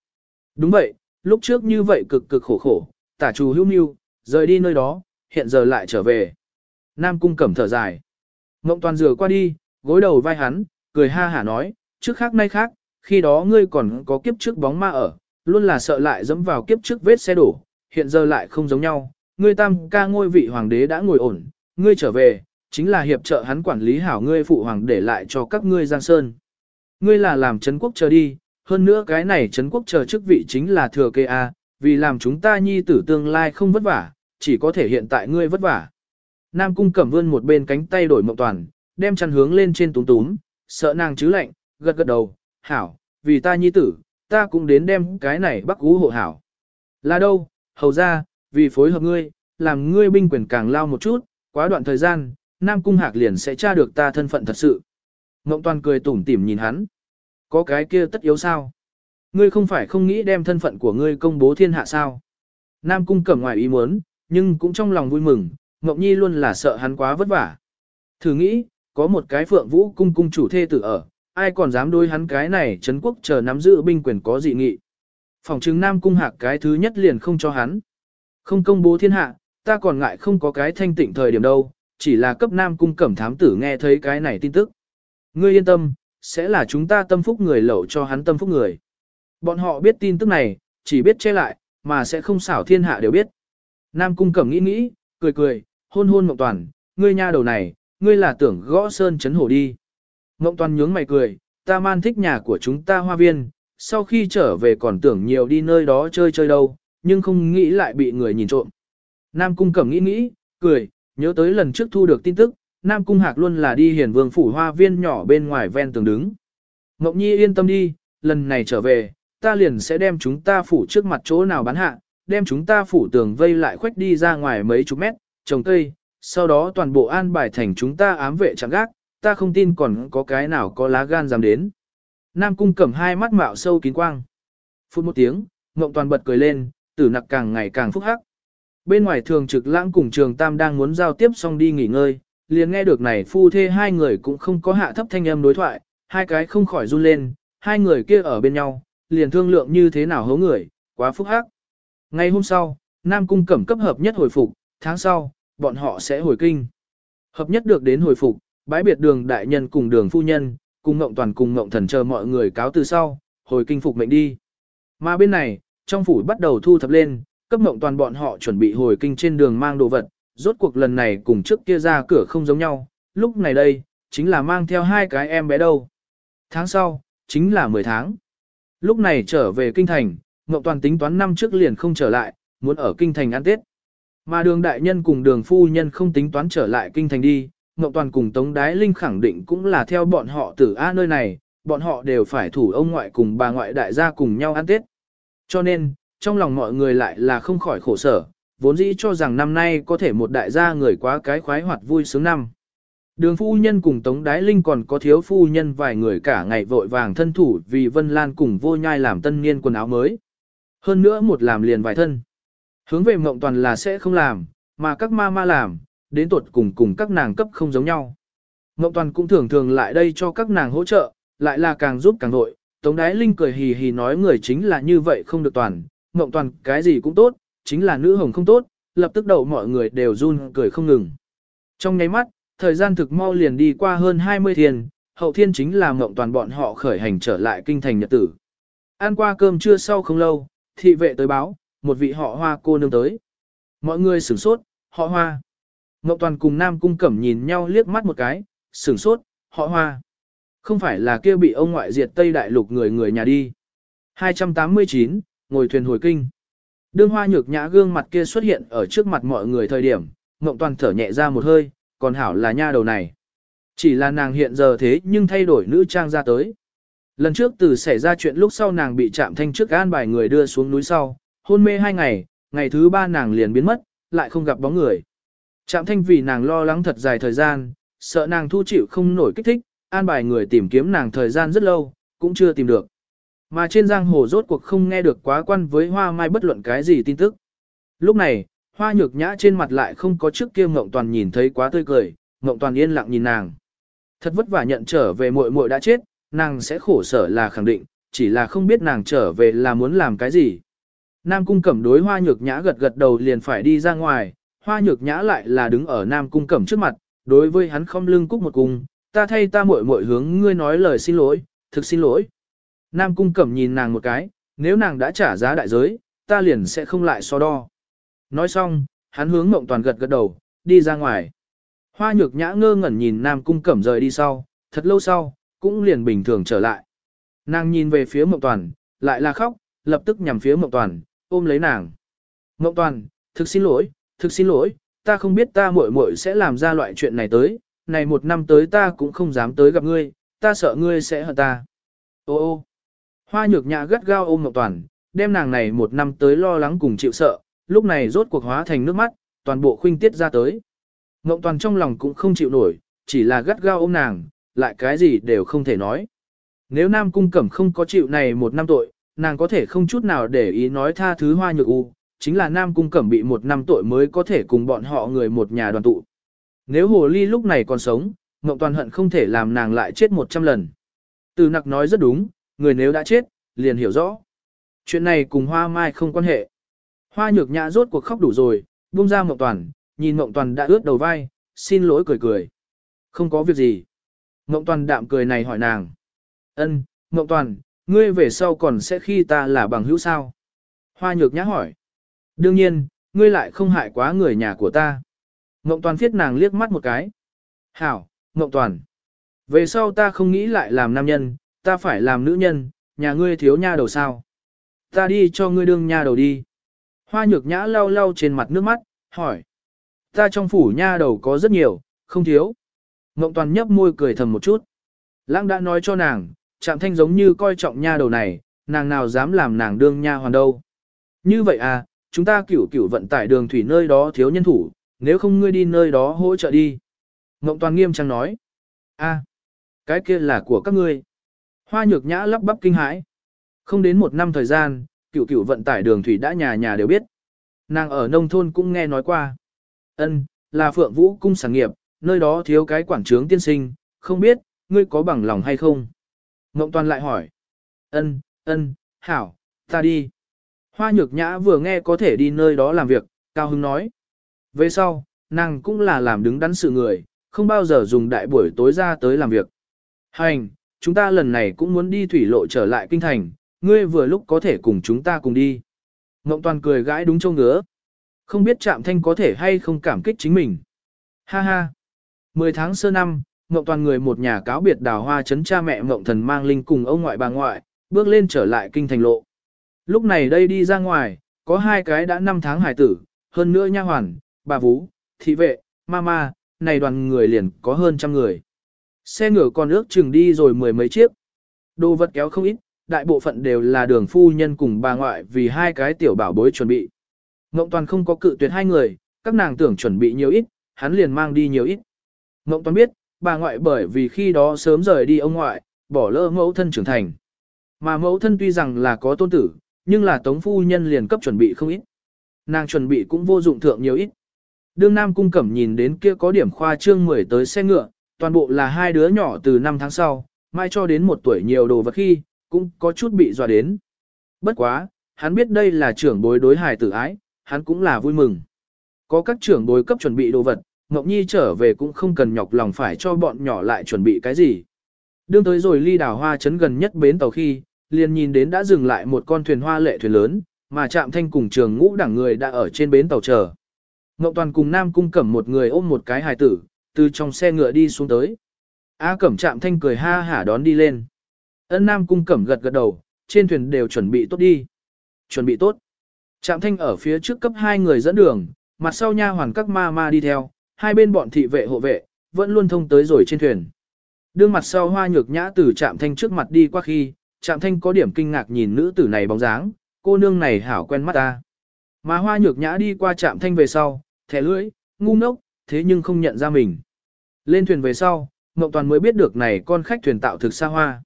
Đúng vậy, lúc trước như vậy cực cực khổ khổ, tả trù hữu mưu, rời đi nơi đó, hiện giờ lại trở về. Nam cung cẩm thở dài. Ngộng toàn rửa qua đi, gối đầu vai hắn, cười ha hả nói, trước khác nay khác, khi đó ngươi còn có kiếp trước bóng ma ở, luôn là sợ lại dẫm vào kiếp trước vết xe đổ, hiện giờ lại không giống nhau, ngươi tam ca ngôi vị hoàng đế đã ngồi ổn, ngươi trở về, chính là hiệp trợ hắn quản lý hảo ngươi phụ hoàng để lại cho các ngươi giang sơn. Ngươi là làm Trấn quốc chờ đi, hơn nữa cái này Trấn quốc chờ chức vị chính là thừa kê A, vì làm chúng ta nhi tử tương lai không vất vả, chỉ có thể hiện tại ngươi vất vả. Nam cung cẩm vươn một bên cánh tay đổi mộng toàn, đem chăn hướng lên trên túm túm, sợ nàng chứ lạnh, gật gật đầu, hảo, vì ta nhi tử, ta cũng đến đem cái này bắt ú hộ hảo. Là đâu, hầu ra, vì phối hợp ngươi, làm ngươi binh quyền càng lao một chút, quá đoạn thời gian, Nam Cung Hạc liền sẽ tra được ta thân phận thật sự. Ngộng Toàn cười tủm tỉm nhìn hắn. Có cái kia tất yếu sao? Ngươi không phải không nghĩ đem thân phận của ngươi công bố thiên hạ sao? Nam Cung cẩm ngoài ý muốn, nhưng cũng trong lòng vui mừng, Ngộng Nhi luôn là sợ hắn quá vất vả. Thử nghĩ, có một cái phượng vũ cung cung chủ thê tử ở, ai còn dám đối hắn cái này Trấn quốc chờ nắm giữ binh quyền có dị nghị. Phòng chứng Nam Cung Hạc cái thứ nhất liền không cho hắn. Không công bố thiên hạ, ta còn ngại không có cái thanh tịnh thời điểm đâu, chỉ là cấp Nam Cung cẩm thám tử nghe thấy cái này tin tức. Ngươi yên tâm, sẽ là chúng ta tâm phúc người lẩu cho hắn tâm phúc người. Bọn họ biết tin tức này, chỉ biết che lại, mà sẽ không xảo thiên hạ đều biết. Nam Cung cẩm nghĩ nghĩ, cười cười, hôn hôn Mộng Toàn, ngươi nha đầu này, ngươi là tưởng gõ sơn chấn hổ đi. Mộng Toàn nhướng mày cười, ta man thích nhà của chúng ta hoa viên, sau khi trở về còn tưởng nhiều đi nơi đó chơi chơi đâu, nhưng không nghĩ lại bị người nhìn trộm. Nam Cung Cẩm nghĩ nghĩ, cười, nhớ tới lần trước thu được tin tức, Nam Cung Hạc luôn là đi hiền vương phủ hoa viên nhỏ bên ngoài ven tường đứng. Ngọc Nhi yên tâm đi, lần này trở về, ta liền sẽ đem chúng ta phủ trước mặt chỗ nào bán hạ, đem chúng ta phủ tường vây lại khoách đi ra ngoài mấy chục mét, trồng cây, sau đó toàn bộ an bài thành chúng ta ám vệ chẳng gác, ta không tin còn có cái nào có lá gan dám đến. Nam Cung Cẩm hai mắt mạo sâu kín quang. Phút một tiếng, Ngộng Toàn bật cười lên, tử nặc càng ngày càng phúc hắc. Bên ngoài thường trực lãng cùng trường tam đang muốn giao tiếp xong đi nghỉ ngơi, liền nghe được này phu thê hai người cũng không có hạ thấp thanh âm đối thoại, hai cái không khỏi run lên, hai người kia ở bên nhau, liền thương lượng như thế nào hấu người, quá phúc hắc. Ngay hôm sau, Nam Cung cẩm cấp hợp nhất hồi phục, tháng sau, bọn họ sẽ hồi kinh. Hợp nhất được đến hồi phục, bãi biệt đường đại nhân cùng đường phu nhân, cùng ngộng toàn cùng ngộng thần chờ mọi người cáo từ sau, hồi kinh phục mệnh đi. Mà bên này, trong phủ bắt đầu thu thập lên, cấp ngộng toàn bọn họ chuẩn bị hồi kinh trên đường mang đồ vật, rốt cuộc lần này cùng trước kia ra cửa không giống nhau, lúc này đây, chính là mang theo hai cái em bé đâu. Tháng sau, chính là 10 tháng. Lúc này trở về kinh thành, mộng toàn tính toán năm trước liền không trở lại, muốn ở kinh thành ăn Tết. Mà đường đại nhân cùng đường phu nhân không tính toán trở lại kinh thành đi, Ngọc Toàn cùng Tống Đái Linh khẳng định cũng là theo bọn họ từ A nơi này, bọn họ đều phải thủ ông ngoại cùng bà ngoại đại gia cùng nhau ăn Tết. Cho nên, trong lòng mọi người lại là không khỏi khổ sở, vốn dĩ cho rằng năm nay có thể một đại gia người quá cái khoái hoạt vui sướng năm. Đường phu nhân cùng Tống Đái Linh còn có thiếu phu nhân vài người cả ngày vội vàng thân thủ vì Vân Lan cùng vô nhai làm tân niên quần áo mới. Hơn nữa một làm liền vài thân. Hướng về mộng toàn là sẽ không làm, mà các ma ma làm, đến tuột cùng cùng các nàng cấp không giống nhau. Mộng toàn cũng thường thường lại đây cho các nàng hỗ trợ, lại là càng giúp càng nội. Tống Đái Linh cười hì hì nói người chính là như vậy không được toàn, mộng Toàn cái gì cũng tốt, chính là nữ hồng không tốt, lập tức đầu mọi người đều run cười không ngừng. Trong nháy mắt, thời gian thực mau liền đi qua hơn 20 thiên, hậu thiên chính là mộng Toàn bọn họ khởi hành trở lại kinh thành nhật tử. Ăn qua cơm trưa sau không lâu, thị vệ tới báo, một vị họ hoa cô nương tới. Mọi người sửng sốt, họ hoa. Ngọc Toàn cùng Nam Cung Cẩm nhìn nhau liếc mắt một cái, sửng sốt, họ hoa. Không phải là kia bị ông ngoại diệt Tây Đại Lục người người nhà đi. 289, ngồi thuyền hồi kinh. Đương hoa nhược nhã gương mặt kia xuất hiện ở trước mặt mọi người thời điểm, Ngọc Toàn thở nhẹ ra một hơi, còn hảo là nha đầu này. Chỉ là nàng hiện giờ thế nhưng thay đổi nữ trang ra tới. Lần trước từ xảy ra chuyện lúc sau nàng bị chạm thanh trước an bài người đưa xuống núi sau, hôn mê hai ngày, ngày thứ ba nàng liền biến mất, lại không gặp bóng người. Trạm thanh vì nàng lo lắng thật dài thời gian, sợ nàng thu chịu không nổi kích thích, an bài người tìm kiếm nàng thời gian rất lâu, cũng chưa tìm được. Mà trên giang hồ rốt cuộc không nghe được quá quan với hoa mai bất luận cái gì tin tức. Lúc này, hoa nhược nhã trên mặt lại không có trước kia Ngộng Toàn nhìn thấy quá tươi cười, Ngộng Toàn yên lặng nhìn nàng. Thật vất vả nhận trở về muội muội đã chết, nàng sẽ khổ sở là khẳng định, chỉ là không biết nàng trở về là muốn làm cái gì. Nam cung cẩm đối hoa nhược nhã gật gật đầu liền phải đi ra ngoài, hoa nhược nhã lại là đứng ở Nam cung cẩm trước mặt, đối với hắn không lưng cúc một cung, ta thay ta muội muội hướng ngươi nói lời xin lỗi, thực xin lỗi. Nam cung cẩm nhìn nàng một cái, nếu nàng đã trả giá đại giới, ta liền sẽ không lại so đo. Nói xong, hắn hướng mộng toàn gật gật đầu, đi ra ngoài. Hoa nhược nhã ngơ ngẩn nhìn Nam cung cẩm rời đi sau, thật lâu sau, cũng liền bình thường trở lại. Nàng nhìn về phía mộng toàn, lại là khóc, lập tức nhằm phía mộng toàn, ôm lấy nàng. ngọc toàn, thực xin lỗi, thực xin lỗi, ta không biết ta muội muội sẽ làm ra loại chuyện này tới, này một năm tới ta cũng không dám tới gặp ngươi, ta sợ ngươi sẽ hận ta. Ô ô, hoa nhược nhã gắt gao ôm ngọc toàn, đem nàng này một năm tới lo lắng cùng chịu sợ, lúc này rốt cuộc hóa thành nước mắt, toàn bộ khuynh tiết ra tới. ngọc toàn trong lòng cũng không chịu nổi, chỉ là gắt gao ôm nàng, lại cái gì đều không thể nói. Nếu Nam Cung Cẩm không có chịu này một năm tội, nàng có thể không chút nào để ý nói tha thứ hoa nhược u, chính là Nam Cung Cẩm bị một năm tội mới có thể cùng bọn họ người một nhà đoàn tụ. Nếu Hồ Ly lúc này còn sống, Ngộng Toàn hận không thể làm nàng lại chết một trăm lần. Từ nặc nói rất đúng, người nếu đã chết, liền hiểu rõ. Chuyện này cùng Hoa Mai không quan hệ. Hoa nhược nhã rốt cuộc khóc đủ rồi, buông ra Ngộng Toàn, nhìn Ngộng Toàn đã ướt đầu vai, xin lỗi cười cười. Không có việc gì. Ngộng Toàn đạm cười này hỏi nàng. Ân, Ngộng Toàn, ngươi về sau còn sẽ khi ta là bằng hữu sao? Hoa nhược nhã hỏi. Đương nhiên, ngươi lại không hại quá người nhà của ta. Ngộng Toàn phiết nàng liếc mắt một cái. Hảo, Ngộng Toàn. Về sau ta không nghĩ lại làm nam nhân, ta phải làm nữ nhân, nhà ngươi thiếu nha đầu sao. Ta đi cho ngươi đương nha đầu đi. Hoa nhược nhã lau lau trên mặt nước mắt, hỏi. Ta trong phủ nha đầu có rất nhiều, không thiếu. Ngộng Toàn nhấp môi cười thầm một chút. Lãng đã nói cho nàng, chạm thanh giống như coi trọng nha đầu này, nàng nào dám làm nàng đương nha hoàn đâu. Như vậy à, chúng ta cửu cửu vận tải đường thủy nơi đó thiếu nhân thủ, nếu không ngươi đi nơi đó hỗ trợ đi. Ngộng toàn nghiêm trang nói. a cái kia là của các ngươi. Hoa nhược nhã lắp bắp kinh hãi. Không đến một năm thời gian, cửu cửu vận tải đường thủy đã nhà nhà đều biết. Nàng ở nông thôn cũng nghe nói qua. Ân, là phượng vũ cung sản nghiệp, nơi đó thiếu cái quảng trướng tiên sinh, không biết, ngươi có bằng lòng hay không? Ngộng toàn lại hỏi. Ân, ân, hảo, ta đi. Hoa nhược nhã vừa nghe có thể đi nơi đó làm việc, cao hứng nói. Về sau, nàng cũng là làm đứng đắn sự người, không bao giờ dùng đại buổi tối ra tới làm việc. Hành, chúng ta lần này cũng muốn đi thủy lộ trở lại kinh thành, ngươi vừa lúc có thể cùng chúng ta cùng đi. Ngộng toàn cười gãi đúng châu ngứa. Không biết Trạm thanh có thể hay không cảm kích chính mình. Ha ha. Mười tháng sơ năm, Ngộng toàn người một nhà cáo biệt đào hoa chấn cha mẹ Ngộng thần mang linh cùng ông ngoại bà ngoại, bước lên trở lại kinh thành lộ. Lúc này đây đi ra ngoài, có hai cái đã năm tháng hải tử, hơn nữa nha hoàn, bà vú, thị vệ, mama, này đoàn người liền có hơn trăm người. Xe ngựa còn ước chừng đi rồi mười mấy chiếc. Đồ vật kéo không ít, đại bộ phận đều là đường phu nhân cùng bà ngoại vì hai cái tiểu bảo bối chuẩn bị. Ngộng toàn không có cự tuyệt hai người, các nàng tưởng chuẩn bị nhiều ít, hắn liền mang đi nhiều ít. Ngộng toàn biết, bà ngoại bởi vì khi đó sớm rời đi ông ngoại, bỏ lỡ mẫu thân trưởng thành. Mà mẫu thân tuy rằng là có tôn tử, nhưng là tống phu nhân liền cấp chuẩn bị không ít. Nàng chuẩn bị cũng vô dụng thượng nhiều ít. Đương Nam Cung Cẩm nhìn đến kia có điểm khoa trương 10 tới xe ngựa, toàn bộ là hai đứa nhỏ từ năm tháng sau, mai cho đến một tuổi nhiều đồ vật khi, cũng có chút bị dọa đến. Bất quá, hắn biết đây là trưởng bối đối hài tử ái, hắn cũng là vui mừng. Có các trưởng bối cấp chuẩn bị đồ vật, Ngọc Nhi trở về cũng không cần nhọc lòng phải cho bọn nhỏ lại chuẩn bị cái gì. Đương tới rồi ly đảo hoa chấn gần nhất bến tàu khi, liền nhìn đến đã dừng lại một con thuyền hoa lệ thuyền lớn, mà Trạm Thanh cùng trường ngũ đẳng người đã ở trên bến tàu chờ. Ngọc Toàn cùng Nam Cung Cẩm một người ôm một cái hài tử, từ trong xe ngựa đi xuống tới. A Cẩm Trạm Thanh cười ha hả đón đi lên. Ân Nam Cung Cẩm gật gật đầu, trên thuyền đều chuẩn bị tốt đi. Chuẩn bị tốt. Trạm Thanh ở phía trước cấp hai người dẫn đường, mặt sau nha hoàn các ma ma đi theo, hai bên bọn thị vệ hộ vệ, vẫn luôn thông tới rồi trên thuyền. Đương mặt sau hoa nhược nhã từ Trạm Thanh trước mặt đi qua khi, Trạm thanh có điểm kinh ngạc nhìn nữ tử này bóng dáng, cô nương này hảo quen mắt ta. Mà hoa nhược nhã đi qua trạm thanh về sau, thẻ lưỡi, ngu ngốc, thế nhưng không nhận ra mình. Lên thuyền về sau, ngọc Toàn mới biết được này con khách thuyền tạo thực xa hoa.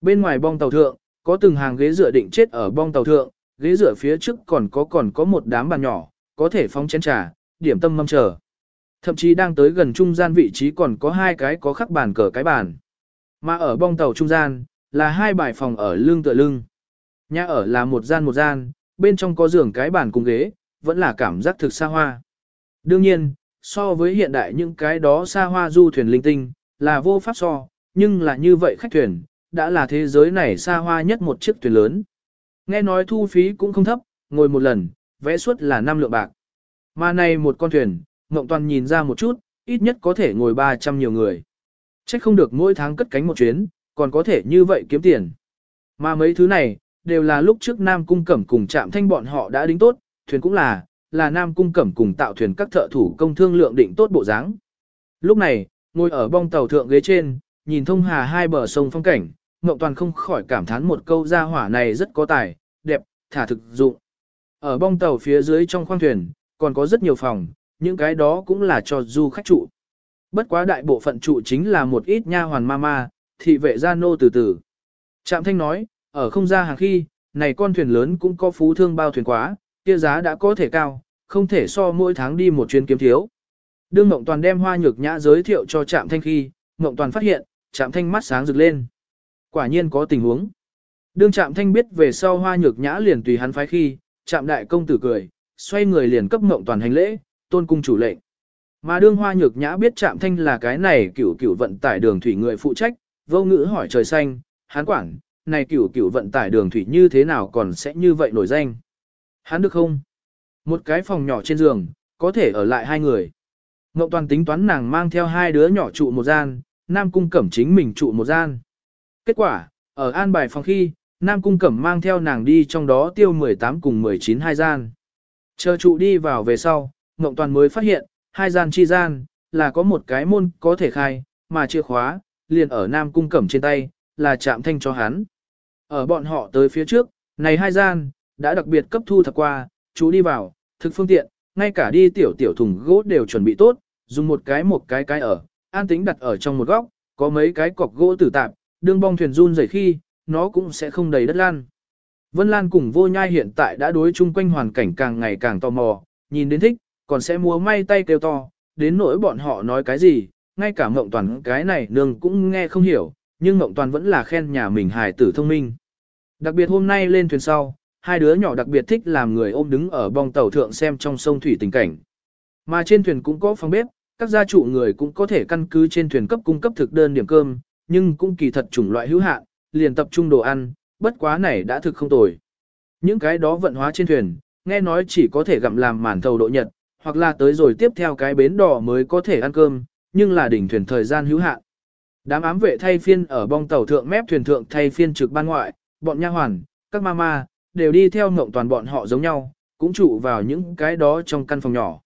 Bên ngoài bong tàu thượng, có từng hàng ghế dựa định chết ở bong tàu thượng, ghế dựa phía trước còn có còn có một đám bàn nhỏ, có thể phóng chén trà, điểm tâm mâm chờ. Thậm chí đang tới gần trung gian vị trí còn có hai cái có khắc bàn cờ cái bàn. Mà ở bong tàu trung gian, là hai bài phòng ở lưng tựa lưng. Nhà ở là một gian một gian, bên trong có giường cái bàn cùng ghế, vẫn là cảm giác thực xa hoa. Đương nhiên, so với hiện đại những cái đó xa hoa du thuyền linh tinh, là vô pháp so, nhưng là như vậy khách thuyền, đã là thế giới này xa hoa nhất một chiếc thuyền lớn. Nghe nói thu phí cũng không thấp, ngồi một lần, vẽ suất là 5 lượng bạc. Mà này một con thuyền, Ngộng Toàn nhìn ra một chút, ít nhất có thể ngồi 300 nhiều người. Chắc không được mỗi tháng cất cánh một chuyến, còn có thể như vậy kiếm tiền. Mà mấy thứ này, đều là lúc trước Nam Cung Cẩm cùng Trạm thanh bọn họ đã đính tốt, thuyền cũng là, là Nam Cung Cẩm cùng tạo thuyền các thợ thủ công thương lượng định tốt bộ dáng. Lúc này, ngồi ở bong tàu thượng ghế trên, nhìn thông hà hai bờ sông phong cảnh, Ngộng Toàn không khỏi cảm thán một câu ra hỏa này rất có tài, đẹp, thả thực dụng. Ở bong tàu phía dưới trong khoang thuyền, còn có rất nhiều phòng, những cái đó cũng là cho du khách trụ. Bất quá đại bộ phận trụ chính là một ít nha hoàn mama, thị vệ gia nô từ từ. Trạm thanh nói, ở không ra hàng khi, này con thuyền lớn cũng có phú thương bao thuyền quá, kia giá đã có thể cao, không thể so mỗi tháng đi một chuyến kiếm thiếu. Đương Mộng Toàn đem hoa nhược nhã giới thiệu cho Trạm Thanh khi, Mộng Toàn phát hiện, Trạm Thanh mắt sáng rực lên. Quả nhiên có tình huống. Đương Trạm Thanh biết về sau hoa nhược nhã liền tùy hắn phái khi, Trạm Đại Công Tử cười, xoay người liền cấp Mộng Toàn hành lễ, tôn cung chủ lệnh. Mà đương hoa nhược nhã biết Trạm Thanh là cái này cửu cửu vận tải đường thủy người phụ trách, vô ngữ hỏi trời xanh, hắn quản, này cửu cửu vận tải đường thủy như thế nào còn sẽ như vậy nổi danh. Hắn được không? Một cái phòng nhỏ trên giường, có thể ở lại hai người. Ngộ toàn tính toán nàng mang theo hai đứa nhỏ trụ một gian, Nam Cung Cẩm chính mình trụ một gian. Kết quả, ở an bài phòng khi, Nam Cung Cẩm mang theo nàng đi trong đó tiêu 18 cùng 19 hai gian. Chờ trụ đi vào về sau, Ngộng toàn mới phát hiện, hai gian chi gian, là có một cái môn có thể khai, mà chìa khóa, liền ở Nam Cung Cẩm trên tay, là chạm thanh cho hắn. Ở bọn họ tới phía trước, này hai gian, đã đặc biệt cấp thu thập qua, chú đi vào, thực phương tiện, ngay cả đi tiểu tiểu thùng gỗ đều chuẩn bị tốt, dùng một cái một cái cái ở, an tính đặt ở trong một góc, có mấy cái cọc gỗ tử tạp, đương bong thuyền run rẩy khi, nó cũng sẽ không đầy đất lan. Vân Lan cùng vô nhai hiện tại đã đối chung quanh hoàn cảnh càng ngày càng tò mò, nhìn đến thích, còn sẽ múa may tay kêu to, đến nỗi bọn họ nói cái gì, ngay cả mộng toàn cái này nương cũng nghe không hiểu, nhưng mộng toàn vẫn là khen nhà mình hài tử thông minh. Đặc biệt hôm nay lên thuyền sau, hai đứa nhỏ đặc biệt thích làm người ôm đứng ở bong tàu thượng xem trong sông thủy tình cảnh. Mà trên thuyền cũng có phòng bếp, các gia chủ người cũng có thể căn cứ trên thuyền cấp cung cấp thực đơn điểm cơm, nhưng cũng kỳ thật chủng loại hữu hạn, liền tập trung đồ ăn, bất quá này đã thực không tồi. Những cái đó vận hóa trên thuyền, nghe nói chỉ có thể gặm làm màn thầu độ nhật, hoặc là tới rồi tiếp theo cái bến đỏ mới có thể ăn cơm, nhưng là đỉnh thuyền thời gian hữu hạn. Đám ám vệ thay phiên ở bong tàu thượng mép thuyền thượng thay phiên trực ban ngoại, bọn nha hoàn, các mama, đều đi theo ngộng toàn bọn họ giống nhau, cũng trụ vào những cái đó trong căn phòng nhỏ.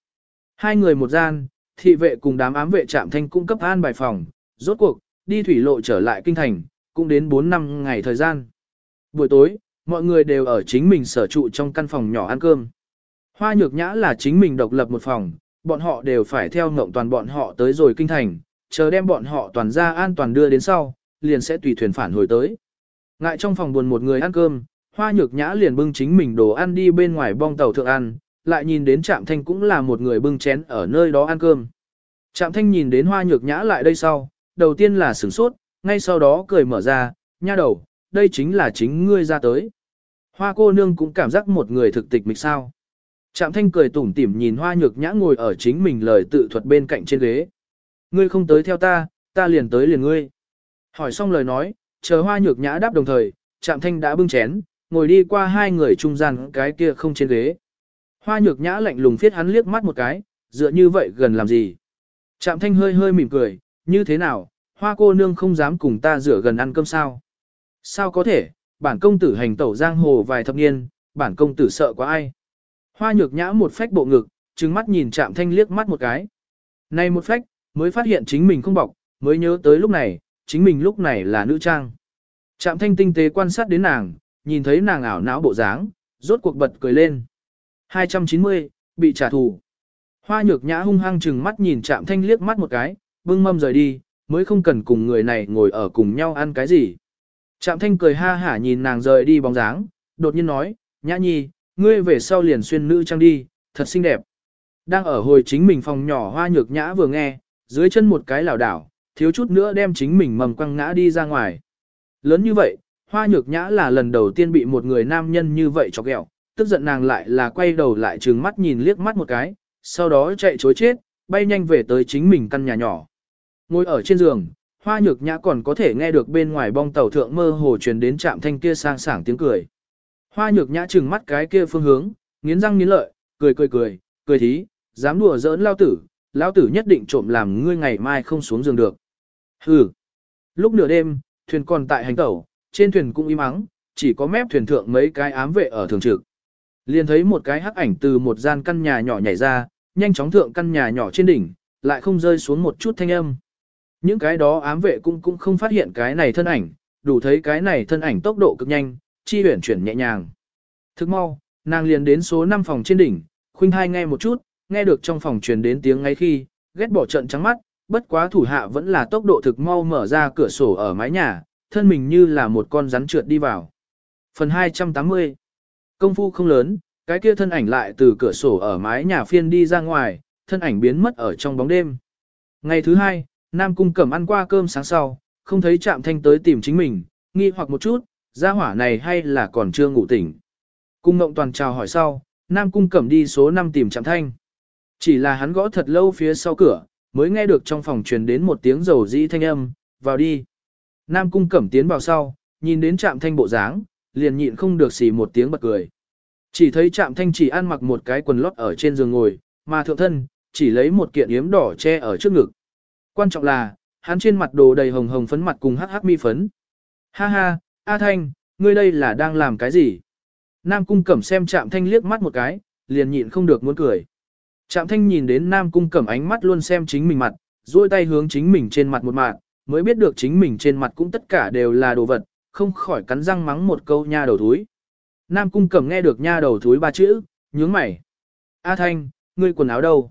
Hai người một gian, thị vệ cùng đám ám vệ trạm thanh cung cấp an bài phòng, rốt cuộc, đi thủy lộ trở lại kinh thành, cũng đến 4 năm ngày thời gian. Buổi tối, mọi người đều ở chính mình sở trụ trong căn phòng nhỏ ăn cơm. Hoa nhược nhã là chính mình độc lập một phòng, bọn họ đều phải theo ngộng toàn bọn họ tới rồi kinh thành, chờ đem bọn họ toàn ra an toàn đưa đến sau, liền sẽ tùy thuyền phản hồi tới. Ngại trong phòng buồn một người ăn cơm, hoa nhược nhã liền bưng chính mình đồ ăn đi bên ngoài bong tàu thượng ăn, lại nhìn đến trạm thanh cũng là một người bưng chén ở nơi đó ăn cơm. Trạm thanh nhìn đến hoa nhược nhã lại đây sau, đầu tiên là sửng sốt, ngay sau đó cười mở ra, nha đầu, đây chính là chính ngươi ra tới. Hoa cô nương cũng cảm giác một người thực tịch mịch sao. Trạm thanh cười tủm tỉm nhìn hoa nhược nhã ngồi ở chính mình lời tự thuật bên cạnh trên ghế. Ngươi không tới theo ta, ta liền tới liền ngươi. Hỏi xong lời nói, chờ hoa nhược nhã đáp đồng thời, trạm thanh đã bưng chén, ngồi đi qua hai người trung gian cái kia không trên ghế. Hoa nhược nhã lạnh lùng phiết hắn liếc mắt một cái, dựa như vậy gần làm gì. Trạm thanh hơi hơi mỉm cười, như thế nào, hoa cô nương không dám cùng ta rửa gần ăn cơm sao. Sao có thể, bản công tử hành tẩu giang hồ vài thập niên, bản công tử sợ quá ai. Hoa nhược nhã một phách bộ ngực, trừng mắt nhìn trạm thanh liếc mắt một cái. Này một phách, mới phát hiện chính mình không bọc, mới nhớ tới lúc này, chính mình lúc này là nữ trang. Trạm thanh tinh tế quan sát đến nàng, nhìn thấy nàng ảo não bộ dáng, rốt cuộc bật cười lên. 290, bị trả thù. Hoa nhược nhã hung hăng chừng mắt nhìn chạm thanh liếc mắt một cái, bưng mâm rời đi, mới không cần cùng người này ngồi ở cùng nhau ăn cái gì. Trạm thanh cười ha hả nhìn nàng rời đi bóng dáng, đột nhiên nói, nhã nhi, ngươi về sau liền xuyên nữ trang đi, thật xinh đẹp. Đang ở hồi chính mình phòng nhỏ hoa nhược nhã vừa nghe, dưới chân một cái lảo đảo, thiếu chút nữa đem chính mình mầm quăng ngã đi ra ngoài. Lớn như vậy, hoa nhược nhã là lần đầu tiên bị một người nam nhân như vậy chọc ghẹo, tức giận nàng lại là quay đầu lại trừng mắt nhìn liếc mắt một cái, sau đó chạy chối chết, bay nhanh về tới chính mình căn nhà nhỏ. Ngồi ở trên giường, hoa nhược nhã còn có thể nghe được bên ngoài bong tàu thượng mơ hồ truyền đến trạm thanh kia sang sảng tiếng cười. Hoa nhược nhã trừng mắt cái kia phương hướng, nghiến răng nghiến lợi, cười cười cười, cười thí, dám đùa giỡn lao tử, lao tử nhất định trộm làm ngươi ngày mai không xuống giường được. Hừ. Lúc nửa đêm, thuyền còn tại hành tẩu, trên thuyền cũng im ắng, chỉ có mép thuyền thượng mấy cái ám vệ ở thường trực. Liền thấy một cái hắc ảnh từ một gian căn nhà nhỏ nhảy ra, nhanh chóng thượng căn nhà nhỏ trên đỉnh, lại không rơi xuống một chút thanh âm. Những cái đó ám vệ cũng cũng không phát hiện cái này thân ảnh, đủ thấy cái này thân ảnh tốc độ cực nhanh, chi huyển chuyển nhẹ nhàng. Thức mau, nàng liền đến số 5 phòng trên đỉnh, khuynh hai nghe một chút, nghe được trong phòng truyền đến tiếng ngay khi, ghét bỏ trận trắng mắt, bất quá thủ hạ vẫn là tốc độ thực mau mở ra cửa sổ ở mái nhà, thân mình như là một con rắn trượt đi vào. Phần 280 Công phu không lớn, cái kia thân ảnh lại từ cửa sổ ở mái nhà phiên đi ra ngoài, thân ảnh biến mất ở trong bóng đêm. Ngày thứ hai, Nam Cung Cẩm ăn qua cơm sáng sau, không thấy Trạm Thanh tới tìm chính mình, nghi hoặc một chút, gia hỏa này hay là còn chưa ngủ tỉnh. Cung Ngộng Toàn chào hỏi sau, Nam Cung Cẩm đi số 5 tìm Trạm Thanh. Chỉ là hắn gõ thật lâu phía sau cửa, mới nghe được trong phòng truyền đến một tiếng rầu rĩ thanh âm, vào đi. Nam Cung Cẩm tiến vào sau, nhìn đến Trạm Thanh bộ dáng, liền nhịn không được xì một tiếng bật cười. Chỉ thấy Trạm Thanh chỉ ăn mặc một cái quần lót ở trên giường ngồi, mà thượng thân, chỉ lấy một kiện yếm đỏ che ở trước ngực. Quan trọng là, hắn trên mặt đồ đầy hồng hồng phấn mặt cùng hắc hắc mi phấn. Ha ha, A Thanh, ngươi đây là đang làm cái gì? Nam Cung Cẩm xem Trạm Thanh liếc mắt một cái, liền nhịn không được muốn cười. Trạm Thanh nhìn đến Nam Cung Cẩm ánh mắt luôn xem chính mình mặt, duỗi tay hướng chính mình trên mặt một mạng, mới biết được chính mình trên mặt cũng tất cả đều là đồ vật, không khỏi cắn răng mắng một câu nha đầu thúi. Nam Cung Cẩm nghe được nha đầu thúi ba chữ, nhướng mày. A Thanh, ngươi quần áo đâu?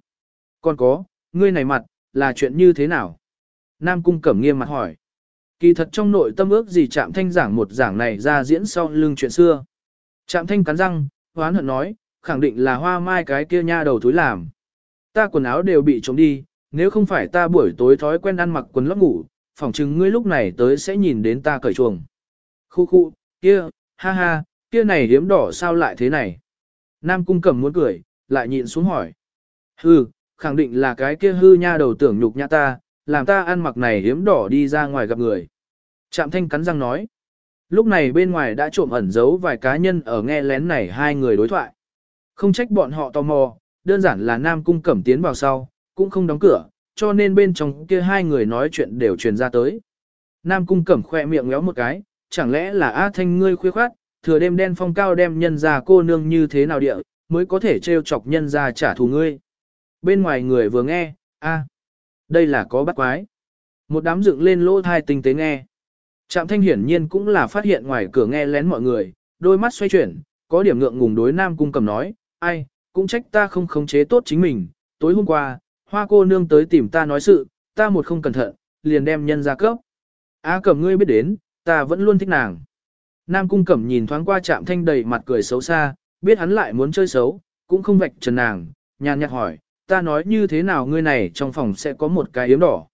Còn có, ngươi này mặt, là chuyện như thế nào? Nam Cung Cẩm nghiêm mặt hỏi. Kỳ thật trong nội tâm ước gì Trạm Thanh giảng một giảng này ra diễn sau lưng chuyện xưa. Trạm Thanh cắn răng, hoán hận nói, khẳng định là hoa mai cái kia nha đầu thúi làm. Ta quần áo đều bị trống đi, nếu không phải ta buổi tối thói quen ăn mặc quần lót ngủ, phỏng chừng ngươi lúc này tới sẽ nhìn đến ta cởi chuồng. Khu khu, kia, ha ha, kia này hiếm đỏ sao lại thế này? Nam cung cầm muốn cười, lại nhịn xuống hỏi. Hư, khẳng định là cái kia hư nha đầu tưởng nhục nhã ta, làm ta ăn mặc này hiếm đỏ đi ra ngoài gặp người. Trạm thanh cắn răng nói. Lúc này bên ngoài đã trộm ẩn giấu vài cá nhân ở nghe lén này hai người đối thoại. Không trách bọn họ tò mò, đơn giản là Nam Cung Cẩm tiến vào sau, cũng không đóng cửa, cho nên bên trong kia hai người nói chuyện đều truyền ra tới. Nam Cung Cẩm khoe miệng ngéo một cái, chẳng lẽ là A Thanh ngươi khuya khoát, thừa đêm đen phong cao đem nhân ra cô nương như thế nào địa, mới có thể trêu chọc nhân ra trả thù ngươi. Bên ngoài người vừa nghe, a, đây là có bắt quái. Một đám dựng lên lỗ thai tinh tế nghe. Trạm thanh hiển nhiên cũng là phát hiện ngoài cửa nghe lén mọi người, đôi mắt xoay chuyển, có điểm ngượng ngùng đối Nam Cung Cầm nói, ai, cũng trách ta không khống chế tốt chính mình, tối hôm qua, hoa cô nương tới tìm ta nói sự, ta một không cẩn thận, liền đem nhân ra cấp. á Cẩm ngươi biết đến, ta vẫn luôn thích nàng. Nam Cung Cẩm nhìn thoáng qua Trạm Thanh đầy mặt cười xấu xa, biết hắn lại muốn chơi xấu, cũng không vạch trần nàng, nhàn nhạt hỏi, ta nói như thế nào ngươi này trong phòng sẽ có một cái yếm đỏ.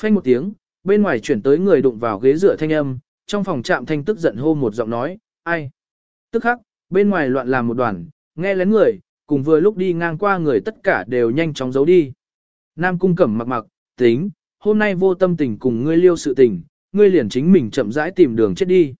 Phanh một tiếng, bên ngoài chuyển tới người đụng vào ghế dựa thanh âm, trong phòng chạm Thanh tức giận hô một giọng nói, ai? Tức khắc, bên ngoài loạn làm một đoàn, nghe lén người, cùng vừa lúc đi ngang qua người tất cả đều nhanh chóng giấu đi. Nam Cung Cẩm mặc mặc, tính, hôm nay vô tâm tình cùng ngươi liêu sự tình, ngươi liền chính mình chậm rãi tìm đường chết đi.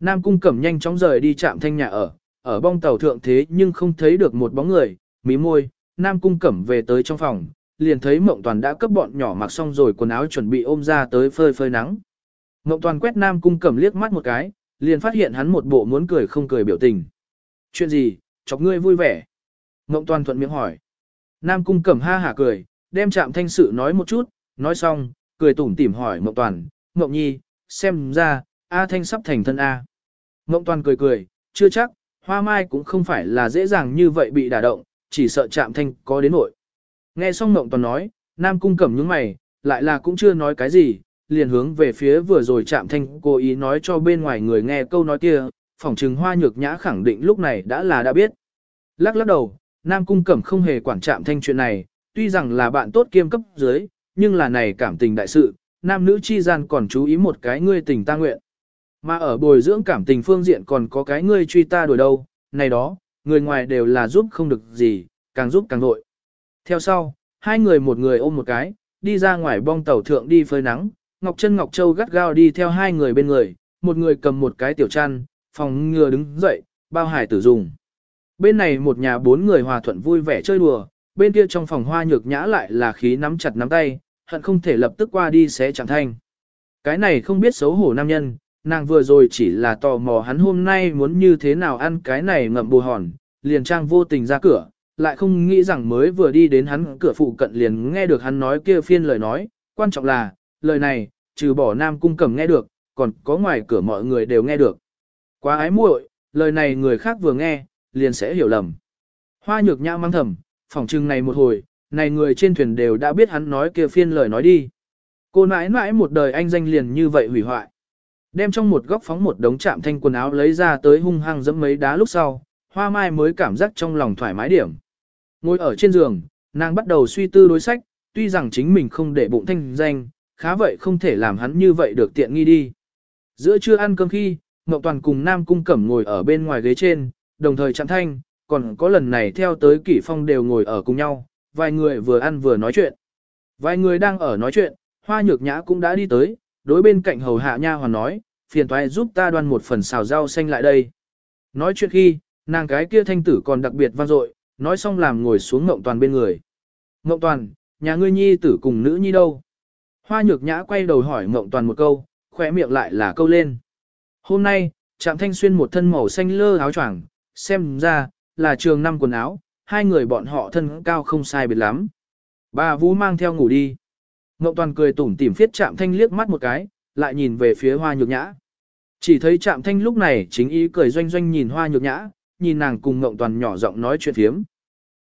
Nam Cung Cẩm nhanh chóng rời đi chạm thanh nhà ở, ở bong tàu thượng thế nhưng không thấy được một bóng người, mí môi, Nam Cung Cẩm về tới trong phòng, liền thấy Mộng Toàn đã cấp bọn nhỏ mặc xong rồi quần áo chuẩn bị ôm ra tới phơi phơi nắng. Mộng Toàn quét Nam Cung Cẩm liếc mắt một cái, liền phát hiện hắn một bộ muốn cười không cười biểu tình. Chuyện gì, chọc ngươi vui vẻ? Mộng Toàn thuận miệng hỏi. Nam Cung Cẩm ha hả cười, đem chạm thanh sự nói một chút, nói xong, cười tủm tỉm hỏi Mộng Toàn, Mộng Nhi, xem ra, A Thanh sắp thành thân A. Mộng toàn cười cười, chưa chắc, hoa mai cũng không phải là dễ dàng như vậy bị đả động, chỉ sợ chạm thanh có đến nội. Nghe xong Ngộng Toàn nói, Nam Cung Cẩm nhướng mày, lại là cũng chưa nói cái gì, liền hướng về phía vừa rồi chạm thanh cố ý nói cho bên ngoài người nghe câu nói kia, phỏng trừng hoa nhược nhã khẳng định lúc này đã là đã biết. Lắc lắc đầu, Nam Cung Cẩm không hề quản chạm thanh chuyện này, tuy rằng là bạn tốt kiêm cấp dưới, nhưng là này cảm tình đại sự, nam nữ chi gian còn chú ý một cái ngươi tình ta nguyện. Mà ở bồi dưỡng cảm tình phương diện còn có cái ngươi truy ta đuổi đâu, này đó, người ngoài đều là giúp không được gì, càng giúp càng vội. Theo sau, hai người một người ôm một cái, đi ra ngoài bong tàu thượng đi phơi nắng, Ngọc Trân Ngọc Châu gắt gao đi theo hai người bên người, một người cầm một cái tiểu chăn, phòng ngừa đứng dậy, bao hải tử dùng. Bên này một nhà bốn người hòa thuận vui vẻ chơi đùa, bên kia trong phòng hoa nhược nhã lại là khí nắm chặt nắm tay, hận không thể lập tức qua đi xé chẳng thanh. Cái này không biết xấu hổ nam nhân, nàng vừa rồi chỉ là tò mò hắn hôm nay muốn như thế nào ăn cái này ngậm bù hòn, liền trang vô tình ra cửa, lại không nghĩ rằng mới vừa đi đến hắn cửa phụ cận liền nghe được hắn nói kia phiên lời nói, quan trọng là, lời này, trừ bỏ nam cung cầm nghe được, còn có ngoài cửa mọi người đều nghe được. Quá ái muội, lời này người khác vừa nghe, liền sẽ hiểu lầm. Hoa nhược nhã mang thầm, phỏng chừng này một hồi, này người trên thuyền đều đã biết hắn nói kia phiên lời nói đi. Cô nãi nãi một đời anh danh liền như vậy hủy hoại. Đem trong một góc phóng một đống chạm thanh quần áo lấy ra tới hung hăng dẫm mấy đá lúc sau, hoa mai mới cảm giác trong lòng thoải mái điểm. Ngồi ở trên giường, nàng bắt đầu suy tư đối sách, tuy rằng chính mình không để bụng thanh danh, khá vậy không thể làm hắn như vậy được tiện nghi đi. Giữa trưa ăn cơm khi, Ngọc Toàn cùng Nam Cung Cẩm ngồi ở bên ngoài ghế trên, đồng thời chạm thanh, còn có lần này theo tới Kỷ Phong đều ngồi ở cùng nhau, vài người vừa ăn vừa nói chuyện. Vài người đang ở nói chuyện, Hoa Nhược Nhã cũng đã đi tới, đối bên cạnh hầu hạ nha hoàn nói, phiền toái giúp ta đoan một phần xào rau xanh lại đây. Nói chuyện khi, nàng cái kia thanh tử còn đặc biệt vang dội, nói xong làm ngồi xuống Ngộng Toàn bên người. Ngộng Toàn, nhà ngươi nhi tử cùng nữ nhi đâu? Hoa Nhược Nhã quay đầu hỏi Ngộng Toàn một câu, khỏe miệng lại là câu lên. Hôm nay, Trạm Thanh xuyên một thân màu xanh lơ áo choàng, xem ra, là trường năm quần áo, hai người bọn họ thân cao không sai biệt lắm. Bà Vũ mang theo ngủ đi. Ngộng Toàn cười tủm tỉm phiết Trạm Thanh liếc mắt một cái, lại nhìn về phía Hoa Nhược Nhã. Chỉ thấy Trạm Thanh lúc này chính ý cười doanh doanh nhìn Hoa Nhược Nhã, nhìn nàng cùng Ngộng Toàn nhỏ giọng nói chuyện phiếm.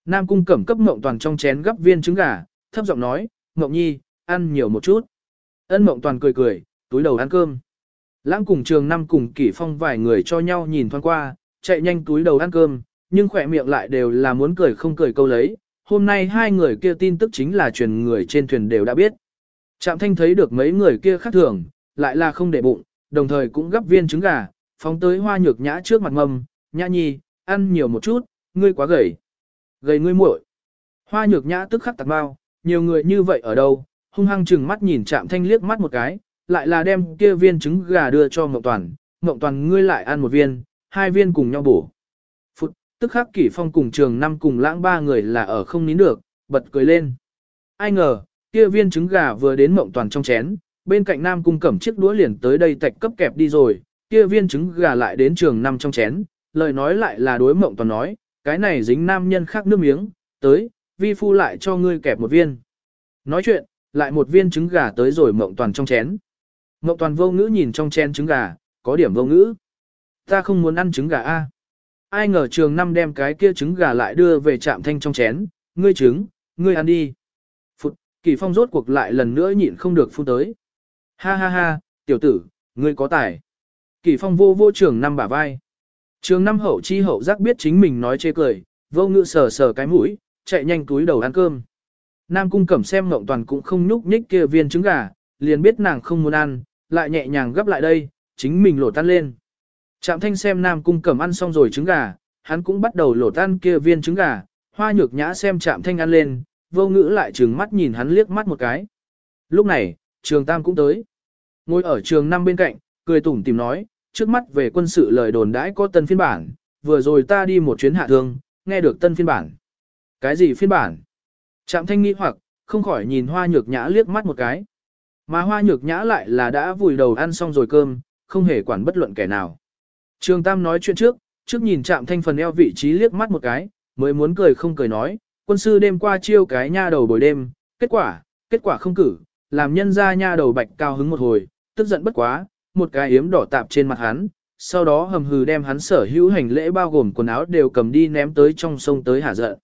Nam Cung Cẩm cấp Ngộng Toàn trong chén gấp viên trứng gà, thấp giọng nói, "Ngộng Nhi, ăn nhiều một chút." Ân Ngộng Toàn cười cười, túi đầu ăn cơm. Lãng cùng Trường Năm cùng Kỷ Phong vài người cho nhau nhìn thoáng qua, chạy nhanh túi đầu ăn cơm, nhưng khỏe miệng lại đều là muốn cười không cười câu lấy. Hôm nay hai người kia tin tức chính là truyền người trên thuyền đều đã biết. Trạm thanh thấy được mấy người kia khác thường, lại là không để bụng, đồng thời cũng gấp viên trứng gà, phóng tới hoa nhược nhã trước mặt mâm, nhã nhi, ăn nhiều một chút, ngươi quá gầy. Gầy ngươi muội. Hoa nhược nhã tức khắc tạt bao, nhiều người như vậy ở đâu, hung hăng chừng mắt nhìn chạm thanh liếc mắt một cái, lại là đem kia viên trứng gà đưa cho Ngộng Toàn, Ngộng Toàn ngươi lại ăn một viên, hai viên cùng nhau bổ. Tức khắc kỷ phong cùng trường năm cùng lãng ba người là ở không nín được, bật cười lên. Ai ngờ, kia viên trứng gà vừa đến mộng Toàn trong chén, bên cạnh nam cung cẩm chiếc đũa liền tới đây tạch cấp kẹp đi rồi, kia viên trứng gà lại đến trường năm trong chén, lời nói lại là đối mộng Toàn nói, cái này dính nam nhân khác nước miếng, tới, vi phu lại cho ngươi kẹp một viên. Nói chuyện, lại một viên trứng gà tới rồi mộng Toàn trong chén. mộng toàn vô ngữ nhìn trong chén trứng gà, có điểm vô ngữ. Ta không muốn ăn trứng gà a. Ai ngờ trường năm đem cái kia trứng gà lại đưa về trạm thanh trong chén, ngươi trứng, ngươi ăn đi. Phụt, kỳ phong rốt cuộc lại lần nữa nhịn không được phun tới. Ha ha ha, tiểu tử, ngươi có tài. Kỳ phong vô vô trường năm bả vai. Trường năm hậu chi hậu giác biết chính mình nói chê cười, vô ngựa sờ sờ cái mũi, chạy nhanh túi đầu ăn cơm. Nam cung cẩm xem mộng toàn cũng không nhúc nhích kia viên trứng gà, liền biết nàng không muốn ăn, lại nhẹ nhàng gấp lại đây, chính mình lột tan lên. Trạm thanh xem Nam Cung cầm ăn xong rồi trứng gà, hắn cũng bắt đầu lột tan kia viên trứng gà, hoa nhược nhã xem Trạm thanh ăn lên, vô ngữ lại trừng mắt nhìn hắn liếc mắt một cái. Lúc này, trường Tam cũng tới. Ngồi ở trường Năm bên cạnh, cười tủm tìm nói, trước mắt về quân sự lời đồn đãi có tân phiên bản, vừa rồi ta đi một chuyến hạ thương, nghe được tân phiên bản. Cái gì phiên bản? Trạm thanh nghĩ hoặc, không khỏi nhìn hoa nhược nhã liếc mắt một cái. Mà hoa nhược nhã lại là đã vùi đầu ăn xong rồi cơm, không hề quản bất luận kẻ nào. Trường Tam nói chuyện trước, trước nhìn chạm thanh phần eo vị trí liếc mắt một cái, mới muốn cười không cười nói, quân sư đêm qua chiêu cái nha đầu buổi đêm, kết quả, kết quả không cử, làm nhân ra nha đầu bạch cao hứng một hồi, tức giận bất quá, một cái yếm đỏ tạp trên mặt hắn, sau đó hầm hừ đem hắn sở hữu hành lễ bao gồm quần áo đều cầm đi ném tới trong sông tới hạ giận.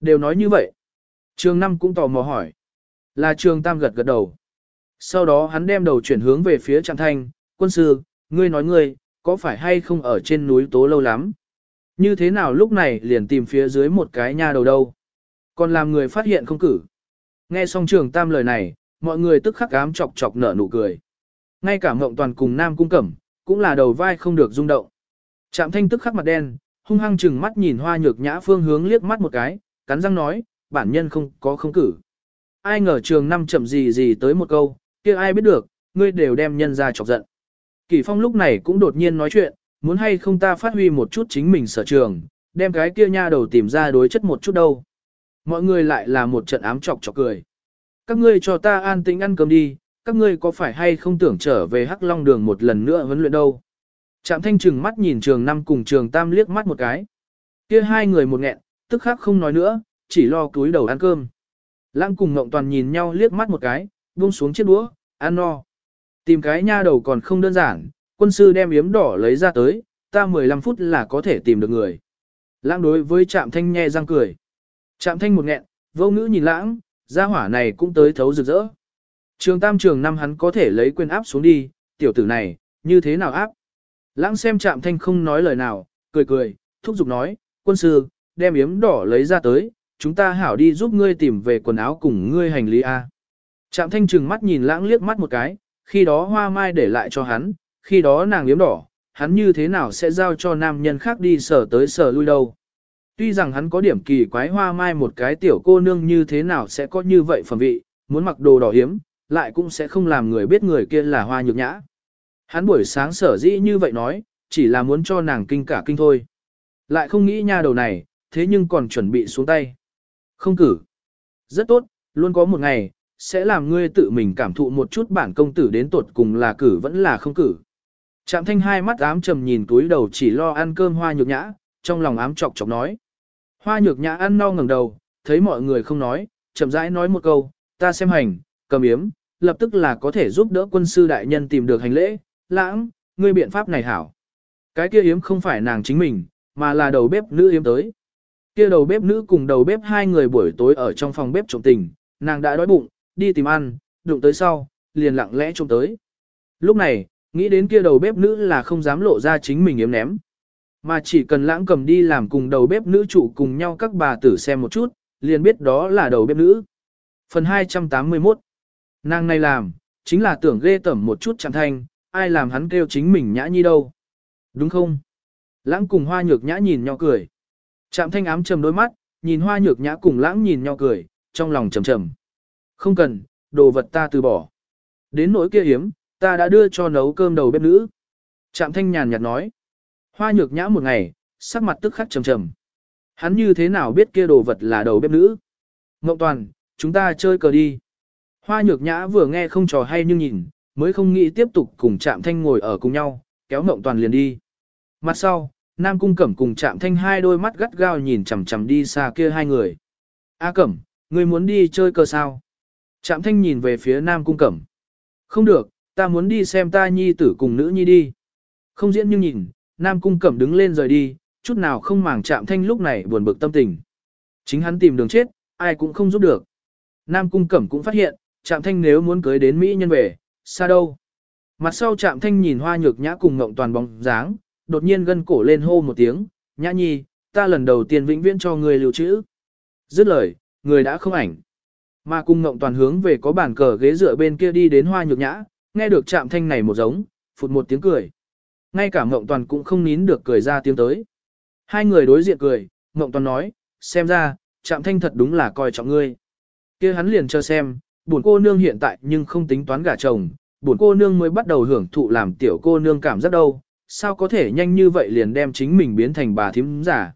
Đều nói như vậy. Trường năm cũng tò mò hỏi. Là trường tam gật gật đầu. Sau đó hắn đem đầu chuyển hướng về phía trạm thanh, quân sư, ngươi nói ngươi, có phải hay không ở trên núi tố lâu lắm? Như thế nào lúc này liền tìm phía dưới một cái nha đầu đâu? Còn làm người phát hiện không cử. Nghe xong trường tam lời này, mọi người tức khắc ám chọc chọc nở nụ cười. Ngay cả mộng toàn cùng nam cung cẩm, cũng là đầu vai không được rung động. Trạm thanh tức khắc mặt đen, hung hăng chừng mắt nhìn hoa nhược nhã phương hướng liếc mắt một cái, cắn răng nói, bản nhân không có không cử. Ai ngờ trường năm chậm gì gì tới một câu, kia ai biết được, ngươi đều đem nhân ra chọc giận. Kỳ phong lúc này cũng đột nhiên nói chuyện, muốn hay không ta phát huy một chút chính mình sở trường, đem cái kia nha đầu tìm ra đối chất một chút đâu. Mọi người lại là một trận ám chọc chọc cười. Các ngươi cho ta an tĩnh ăn cơm đi, các ngươi có phải hay không tưởng trở về Hắc Long đường một lần nữa huấn luyện đâu. Trạm thanh trừng mắt nhìn trường năm cùng trường tam liếc mắt một cái. Kia hai người một nghẹn, tức khắc không nói nữa, chỉ lo túi đầu ăn cơm. Lãng cùng Ngộng Toàn nhìn nhau liếc mắt một cái, buông xuống chiếc đũa, ăn no. Tìm cái nha đầu còn không đơn giản, quân sư đem yếm đỏ lấy ra tới, ta 15 phút là có thể tìm được người. Lãng đối với Trạm Thanh nhe răng cười. Trạm Thanh một nghẹn, vô ngữ nhìn lãng, gia hỏa này cũng tới thấu rực rỡ. Trường tam trường năm hắn có thể lấy quyền áp xuống đi, tiểu tử này, như thế nào áp? Lãng xem Trạm Thanh không nói lời nào, cười cười, thúc giục nói, quân sư, đem yếm đỏ lấy ra tới, chúng ta hảo đi giúp ngươi tìm về quần áo cùng ngươi hành lý A. Trạm thanh trừng mắt nhìn lãng liếc mắt một cái, khi đó hoa mai để lại cho hắn, khi đó nàng liếm đỏ, hắn như thế nào sẽ giao cho nam nhân khác đi sở tới sở lui đâu. Tuy rằng hắn có điểm kỳ quái hoa mai một cái tiểu cô nương như thế nào sẽ có như vậy phẩm vị, muốn mặc đồ đỏ hiếm, lại cũng sẽ không làm người biết người kia là hoa nhược nhã. Hắn buổi sáng sở dĩ như vậy nói, chỉ là muốn cho nàng kinh cả kinh thôi. Lại không nghĩ nha đầu này, thế nhưng còn chuẩn bị xuống tay. Không cử. Rất tốt, luôn có một ngày, sẽ làm ngươi tự mình cảm thụ một chút bản công tử đến tột cùng là cử vẫn là không cử. Trạm thanh hai mắt ám trầm nhìn túi đầu chỉ lo ăn cơm hoa nhược nhã, trong lòng ám chọc chọc nói. Hoa nhược nhã ăn no ngẩng đầu, thấy mọi người không nói, chậm rãi nói một câu, ta xem hành, cầm yếm, lập tức là có thể giúp đỡ quân sư đại nhân tìm được hành lễ, lãng, ngươi biện pháp này hảo. Cái kia yếm không phải nàng chính mình, mà là đầu bếp nữ yếm tới. Kia đầu bếp nữ cùng đầu bếp hai người buổi tối ở trong phòng bếp trộm tình, nàng đã đói bụng, đi tìm ăn, đụng tới sau, liền lặng lẽ trông tới. Lúc này, nghĩ đến kia đầu bếp nữ là không dám lộ ra chính mình yếm ném. Mà chỉ cần lãng cầm đi làm cùng đầu bếp nữ chủ cùng nhau các bà tử xem một chút, liền biết đó là đầu bếp nữ. Phần 281 Nàng này làm, chính là tưởng ghê tẩm một chút chẳng thanh, ai làm hắn kêu chính mình nhã nhi đâu. Đúng không? Lãng cùng hoa nhược nhã nhìn nhau cười. chạm thanh ám trầm đôi mắt, nhìn hoa nhược nhã cùng lãng nhìn nhau cười, trong lòng trầm trầm. Không cần, đồ vật ta từ bỏ. Đến nỗi kia hiếm, ta đã đưa cho nấu cơm đầu bếp nữ. Trạm thanh nhàn nhạt nói. Hoa nhược nhã một ngày, sắc mặt tức khắc trầm trầm. Hắn như thế nào biết kia đồ vật là đầu bếp nữ? Ngộng toàn, chúng ta chơi cờ đi. Hoa nhược nhã vừa nghe không trò hay nhưng nhìn, mới không nghĩ tiếp tục cùng Trạm thanh ngồi ở cùng nhau, kéo Ngộng toàn liền đi. Mặt sau, Nam Cung Cẩm cùng Trạm Thanh hai đôi mắt gắt gao nhìn chằm chằm đi xa kia hai người. A Cẩm, ngươi muốn đi chơi cờ sao? Trạm Thanh nhìn về phía Nam Cung Cẩm. Không được, ta muốn đi xem ta nhi tử cùng nữ nhi đi. Không diễn nhưng nhìn, Nam Cung Cẩm đứng lên rời đi, chút nào không màng Trạm Thanh lúc này buồn bực tâm tình. Chính hắn tìm đường chết, ai cũng không giúp được. Nam Cung Cẩm cũng phát hiện, Trạm Thanh nếu muốn cưới đến Mỹ nhân về, xa đâu. Mặt sau Trạm Thanh nhìn hoa nhược nhã cùng ngộng toàn bóng dáng, đột nhiên gân cổ lên hô một tiếng, nhã nhi, ta lần đầu tiên vĩnh viễn cho người lưu trữ. Dứt lời, người đã không ảnh. Mà cung ngộng toàn hướng về có bàn cờ ghế dựa bên kia đi đến hoa nhược nhã, nghe được chạm thanh này một giống, phụt một tiếng cười. Ngay cả ngộng toàn cũng không nín được cười ra tiếng tới. Hai người đối diện cười, ngộng toàn nói, xem ra, chạm thanh thật đúng là coi trọng ngươi. kia hắn liền cho xem, buồn cô nương hiện tại nhưng không tính toán gả chồng, buồn cô nương mới bắt đầu hưởng thụ làm tiểu cô nương cảm giác đâu, sao có thể nhanh như vậy liền đem chính mình biến thành bà thím giả.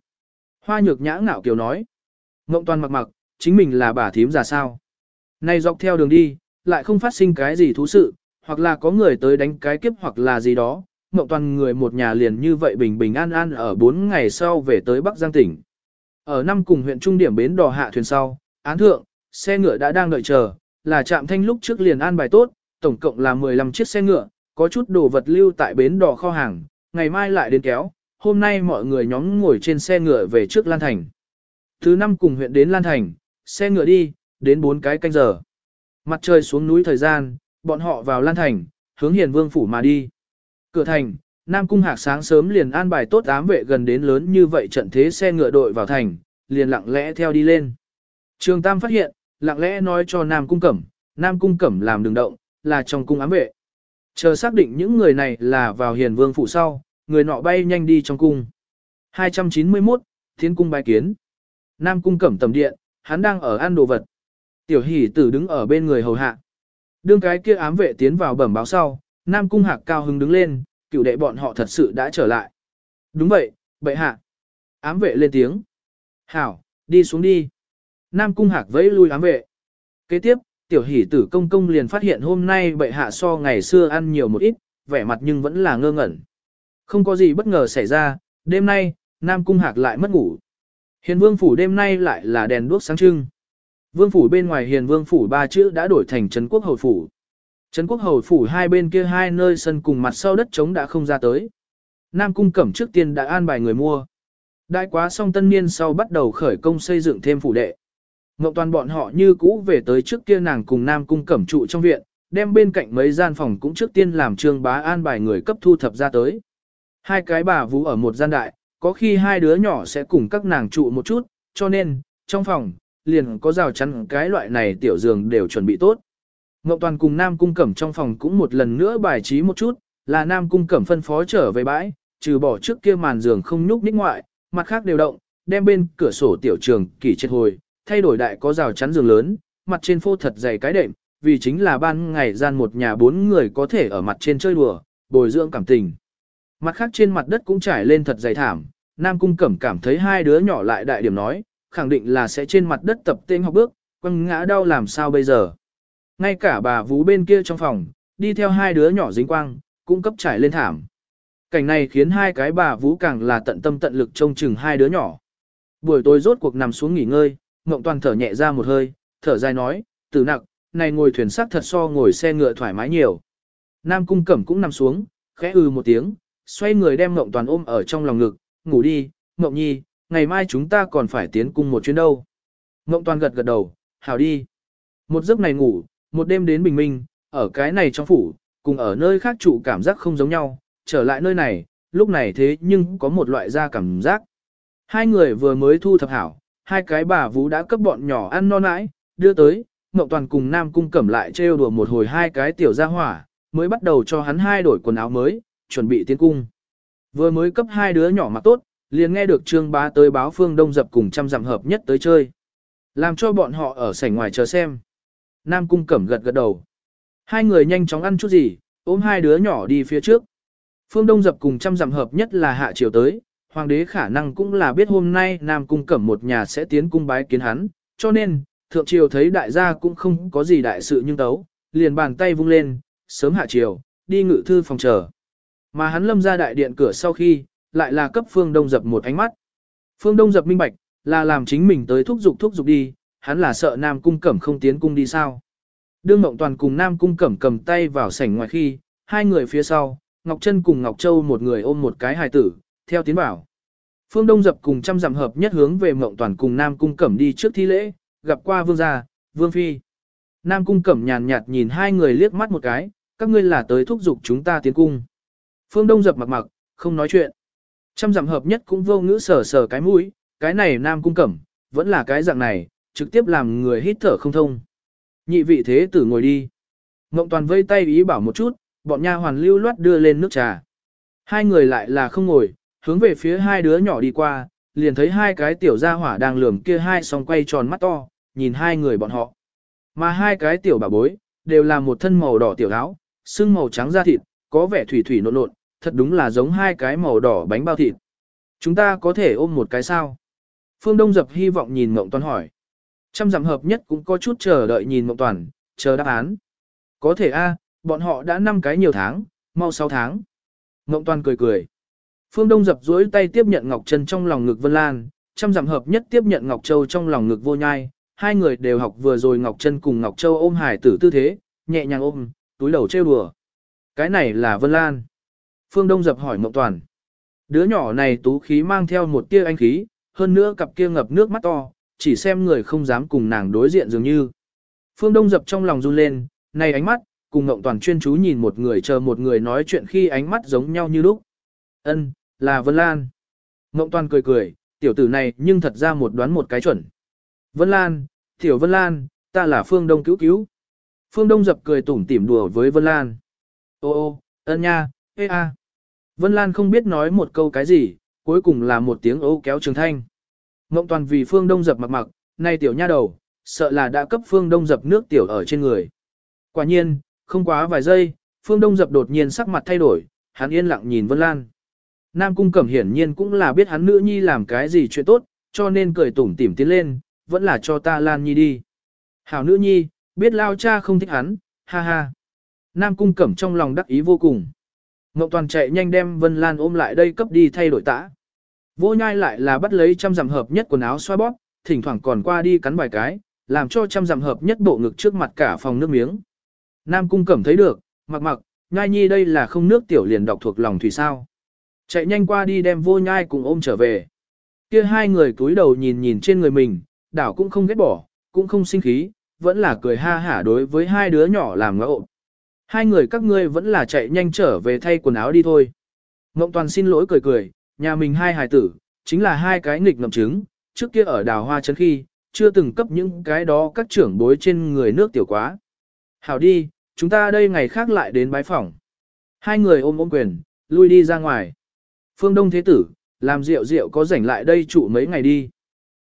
Hoa nhược nhã ngạo kiều nói. Ngộng toàn mặc mặc, chính mình là bà thím giả sao. Này dọc theo đường đi, lại không phát sinh cái gì thú sự, hoặc là có người tới đánh cái kiếp hoặc là gì đó. mộng toàn người một nhà liền như vậy bình bình an an ở 4 ngày sau về tới Bắc Giang tỉnh. Ở năm cùng huyện trung điểm bến đò hạ thuyền sau, án thượng, xe ngựa đã đang đợi chờ, là trạm thanh lúc trước liền an bài tốt, tổng cộng là 15 chiếc xe ngựa, có chút đồ vật lưu tại bến đò kho hàng, ngày mai lại đến kéo, hôm nay mọi người nhóm ngồi trên xe ngựa về trước Lan Thành. Thứ năm cùng huyện đến Lan Thành, Xe ngựa đi, đến bốn cái canh giờ. Mặt trời xuống núi thời gian, bọn họ vào Lan Thành, hướng Hiền Vương Phủ mà đi. Cửa thành, Nam Cung Hạc sáng sớm liền an bài tốt ám vệ gần đến lớn như vậy trận thế xe ngựa đội vào thành, liền lặng lẽ theo đi lên. Trường Tam phát hiện, lặng lẽ nói cho Nam Cung Cẩm, Nam Cung Cẩm làm đường động, là trong cung ám vệ. Chờ xác định những người này là vào Hiền Vương Phủ sau, người nọ bay nhanh đi trong cung. 291, Thiên Cung bài kiến. Nam Cung Cẩm tầm điện, hắn đang ở ăn đồ vật. Tiểu hỷ tử đứng ở bên người hầu hạ. Đương cái kia ám vệ tiến vào bẩm báo sau, Nam Cung Hạc cao hứng đứng lên, cựu đệ bọn họ thật sự đã trở lại. Đúng vậy, bệ hạ. Ám vệ lên tiếng. Hảo, đi xuống đi. Nam Cung Hạc vẫy lui ám vệ. Kế tiếp, tiểu hỷ tử công công liền phát hiện hôm nay bệ hạ so ngày xưa ăn nhiều một ít, vẻ mặt nhưng vẫn là ngơ ngẩn. Không có gì bất ngờ xảy ra, đêm nay, Nam Cung Hạc lại mất ngủ. Hiền vương phủ đêm nay lại là đèn đuốc sáng trưng. Vương phủ bên ngoài hiền vương phủ ba chữ đã đổi thành Trấn quốc hầu phủ. Trấn quốc hầu phủ hai bên kia hai nơi sân cùng mặt sau đất trống đã không ra tới. Nam cung cẩm trước tiên đã an bài người mua. Đại quá xong tân niên sau bắt đầu khởi công xây dựng thêm phủ đệ. Ngọc toàn bọn họ như cũ về tới trước kia nàng cùng Nam cung cẩm trụ trong viện, đem bên cạnh mấy gian phòng cũng trước tiên làm trương bá an bài người cấp thu thập ra tới. Hai cái bà vũ ở một gian đại, có khi hai đứa nhỏ sẽ cùng các nàng trụ một chút, cho nên, trong phòng, liền có rào chắn cái loại này tiểu giường đều chuẩn bị tốt. Ngọc Toàn cùng Nam Cung Cẩm trong phòng cũng một lần nữa bài trí một chút, là Nam Cung Cẩm phân phó trở về bãi, trừ bỏ trước kia màn giường không nhúc nhích ngoại, mặt khác đều động, đem bên cửa sổ tiểu trường kỷ chết hồi, thay đổi đại có rào chắn giường lớn, mặt trên phô thật dày cái đệm, vì chính là ban ngày gian một nhà bốn người có thể ở mặt trên chơi đùa, bồi dưỡng cảm tình. Mặt khác trên mặt đất cũng trải lên thật dày thảm, Nam Cung Cẩm cảm thấy hai đứa nhỏ lại đại điểm nói, khẳng định là sẽ trên mặt đất tập tên học bước, quăng ngã đau làm sao bây giờ. Ngay cả bà vú bên kia trong phòng, đi theo hai đứa nhỏ dính quang, cũng cấp trải lên thảm. Cảnh này khiến hai cái bà vú càng là tận tâm tận lực trông chừng hai đứa nhỏ. Buổi tối rốt cuộc nằm xuống nghỉ ngơi, Ngộng Toàn thở nhẹ ra một hơi, thở dài nói, tử nặng, này ngồi thuyền sắc thật so ngồi xe ngựa thoải mái nhiều. Nam Cung Cẩm cũng nằm xuống, khẽ ư một tiếng, xoay người đem Ngộng Toàn ôm ở trong lòng ngực, ngủ đi, Ngộng Nhi, ngày mai chúng ta còn phải tiến cung một chuyến đâu. Ngộng Toàn gật gật đầu, hảo đi. Một giấc này ngủ, một đêm đến bình minh, ở cái này trong phủ, cùng ở nơi khác trụ cảm giác không giống nhau, trở lại nơi này, lúc này thế nhưng có một loại da cảm giác. Hai người vừa mới thu thập hảo, hai cái bà vũ đã cấp bọn nhỏ ăn non nãi, đưa tới, Ngộng Toàn cùng Nam Cung cẩm lại trêu đùa một hồi hai cái tiểu gia hỏa, mới bắt đầu cho hắn hai đổi quần áo mới, chuẩn bị tiến cung. Vừa mới cấp hai đứa nhỏ mặc tốt, liền nghe được trương bá tới báo phương đông dập cùng trăm dặm hợp nhất tới chơi. Làm cho bọn họ ở sảnh ngoài chờ xem. Nam cung cẩm gật gật đầu. Hai người nhanh chóng ăn chút gì, ôm hai đứa nhỏ đi phía trước. Phương Đông dập cùng trăm dặm hợp nhất là hạ triều tới, hoàng đế khả năng cũng là biết hôm nay Nam cung cẩm một nhà sẽ tiến cung bái kiến hắn, cho nên, thượng triều thấy đại gia cũng không có gì đại sự nhưng tấu, liền bàn tay vung lên, sớm hạ triều, đi ngự thư phòng chờ. Mà hắn lâm ra đại điện cửa sau khi, lại là cấp phương đông dập một ánh mắt. Phương đông dập minh bạch, là làm chính mình tới thúc giục thúc giục đi, hắn là sợ Nam Cung Cẩm không tiến cung đi sao. Đương ngọng Toàn cùng Nam Cung Cẩm cầm tay vào sảnh ngoài khi, hai người phía sau, Ngọc Trân cùng Ngọc Châu một người ôm một cái hài tử, theo tiến bảo. Phương Đông dập cùng trăm dặm hợp nhất hướng về ngọng Toàn cùng Nam Cung Cẩm đi trước thi lễ, gặp qua Vương gia, Vương Phi. Nam Cung Cẩm nhàn nhạt nhìn hai người liếc mắt một cái, các ngươi là tới thúc giục chúng ta tiến cung. Phương Đông dập mặc mặc, không nói chuyện. Trăm dặm hợp nhất cũng vô ngữ sờ sờ cái mũi, cái này Nam Cung Cẩm, vẫn là cái dạng này, trực tiếp làm người hít thở không thông. Nhị vị thế tử ngồi đi. Ngộng toàn vây tay ý bảo một chút, bọn nha hoàn lưu loát đưa lên nước trà. Hai người lại là không ngồi, hướng về phía hai đứa nhỏ đi qua, liền thấy hai cái tiểu gia hỏa đang lườm kia hai song quay tròn mắt to, nhìn hai người bọn họ. Mà hai cái tiểu bà bối, đều là một thân màu đỏ tiểu áo, xương màu trắng da thịt, có vẻ thủy thủy nộn nộn, thật đúng là giống hai cái màu đỏ bánh bao thịt. Chúng ta có thể ôm một cái sao? Phương Đông Dập hy vọng nhìn Ngộng Toàn hỏi. Trăm dặm hợp nhất cũng có chút chờ đợi nhìn Ngộng Toàn, chờ đáp án. Có thể a, bọn họ đã năm cái nhiều tháng, mau 6 tháng. Ngộng Toàn cười cười. Phương Đông dập duỗi tay tiếp nhận Ngọc Trân trong lòng ngực Vân Lan, trăm dặm hợp nhất tiếp nhận Ngọc Châu trong lòng ngực vô nhai. Hai người đều học vừa rồi Ngọc Trân cùng Ngọc Châu ôm hải tử tư thế, nhẹ nhàng ôm, túi đầu trêu đùa. Cái này là Vân Lan. Phương Đông dập hỏi Mộng Toàn. Đứa nhỏ này tú khí mang theo một tia anh khí, hơn nữa cặp kia ngập nước mắt to, chỉ xem người không dám cùng nàng đối diện dường như. Phương Đông dập trong lòng run lên, này ánh mắt, cùng Ngộng Toàn chuyên chú nhìn một người chờ một người nói chuyện khi ánh mắt giống nhau như lúc. Ân, là Vân Lan. Ngộng Toàn cười cười, tiểu tử này nhưng thật ra một đoán một cái chuẩn. Vân Lan, tiểu Vân Lan, ta là Phương Đông cứu cứu. Phương Đông dập cười tủm tỉm đùa với Vân Lan. Ô ô, ân nha, ê a. Vân Lan không biết nói một câu cái gì, cuối cùng là một tiếng ô kéo trường thanh. Ngộng toàn vì Phương Đông dập mặc mặc, nay tiểu nha đầu, sợ là đã cấp Phương Đông dập nước tiểu ở trên người. Quả nhiên, không quá vài giây, Phương Đông dập đột nhiên sắc mặt thay đổi, hắn yên lặng nhìn Vân Lan. Nam Cung Cẩm hiển nhiên cũng là biết hắn nữ nhi làm cái gì chuyện tốt, cho nên cười tủm tỉm tiến lên, vẫn là cho ta Lan Nhi đi. Hảo nữ nhi, biết lao cha không thích hắn, ha ha. Nam Cung Cẩm trong lòng đắc ý vô cùng. Ngọc Toàn chạy nhanh đem Vân Lan ôm lại đây cấp đi thay đổi tã. Vô nhai lại là bắt lấy trăm dặm hợp nhất quần áo xoa bóp, thỉnh thoảng còn qua đi cắn vài cái, làm cho trăm dặm hợp nhất bộ ngực trước mặt cả phòng nước miếng. Nam Cung Cẩm thấy được, mặc mặc, nhai nhi đây là không nước tiểu liền đọc thuộc lòng thủy sao. Chạy nhanh qua đi đem vô nhai cùng ôm trở về. Kia hai người cúi đầu nhìn nhìn trên người mình, đảo cũng không ghét bỏ, cũng không sinh khí, vẫn là cười ha hả đối với hai đứa nhỏ làm ngỡ Hai người các ngươi vẫn là chạy nhanh trở về thay quần áo đi thôi. Ngộng toàn xin lỗi cười cười, nhà mình hai hài tử, chính là hai cái nghịch ngậm trứng, trước kia ở đào hoa trấn khi, chưa từng cấp những cái đó các trưởng bối trên người nước tiểu quá. Hảo đi, chúng ta đây ngày khác lại đến bái phỏng. Hai người ôm ôm quyền, lui đi ra ngoài. Phương Đông Thế Tử, làm rượu rượu có rảnh lại đây trụ mấy ngày đi.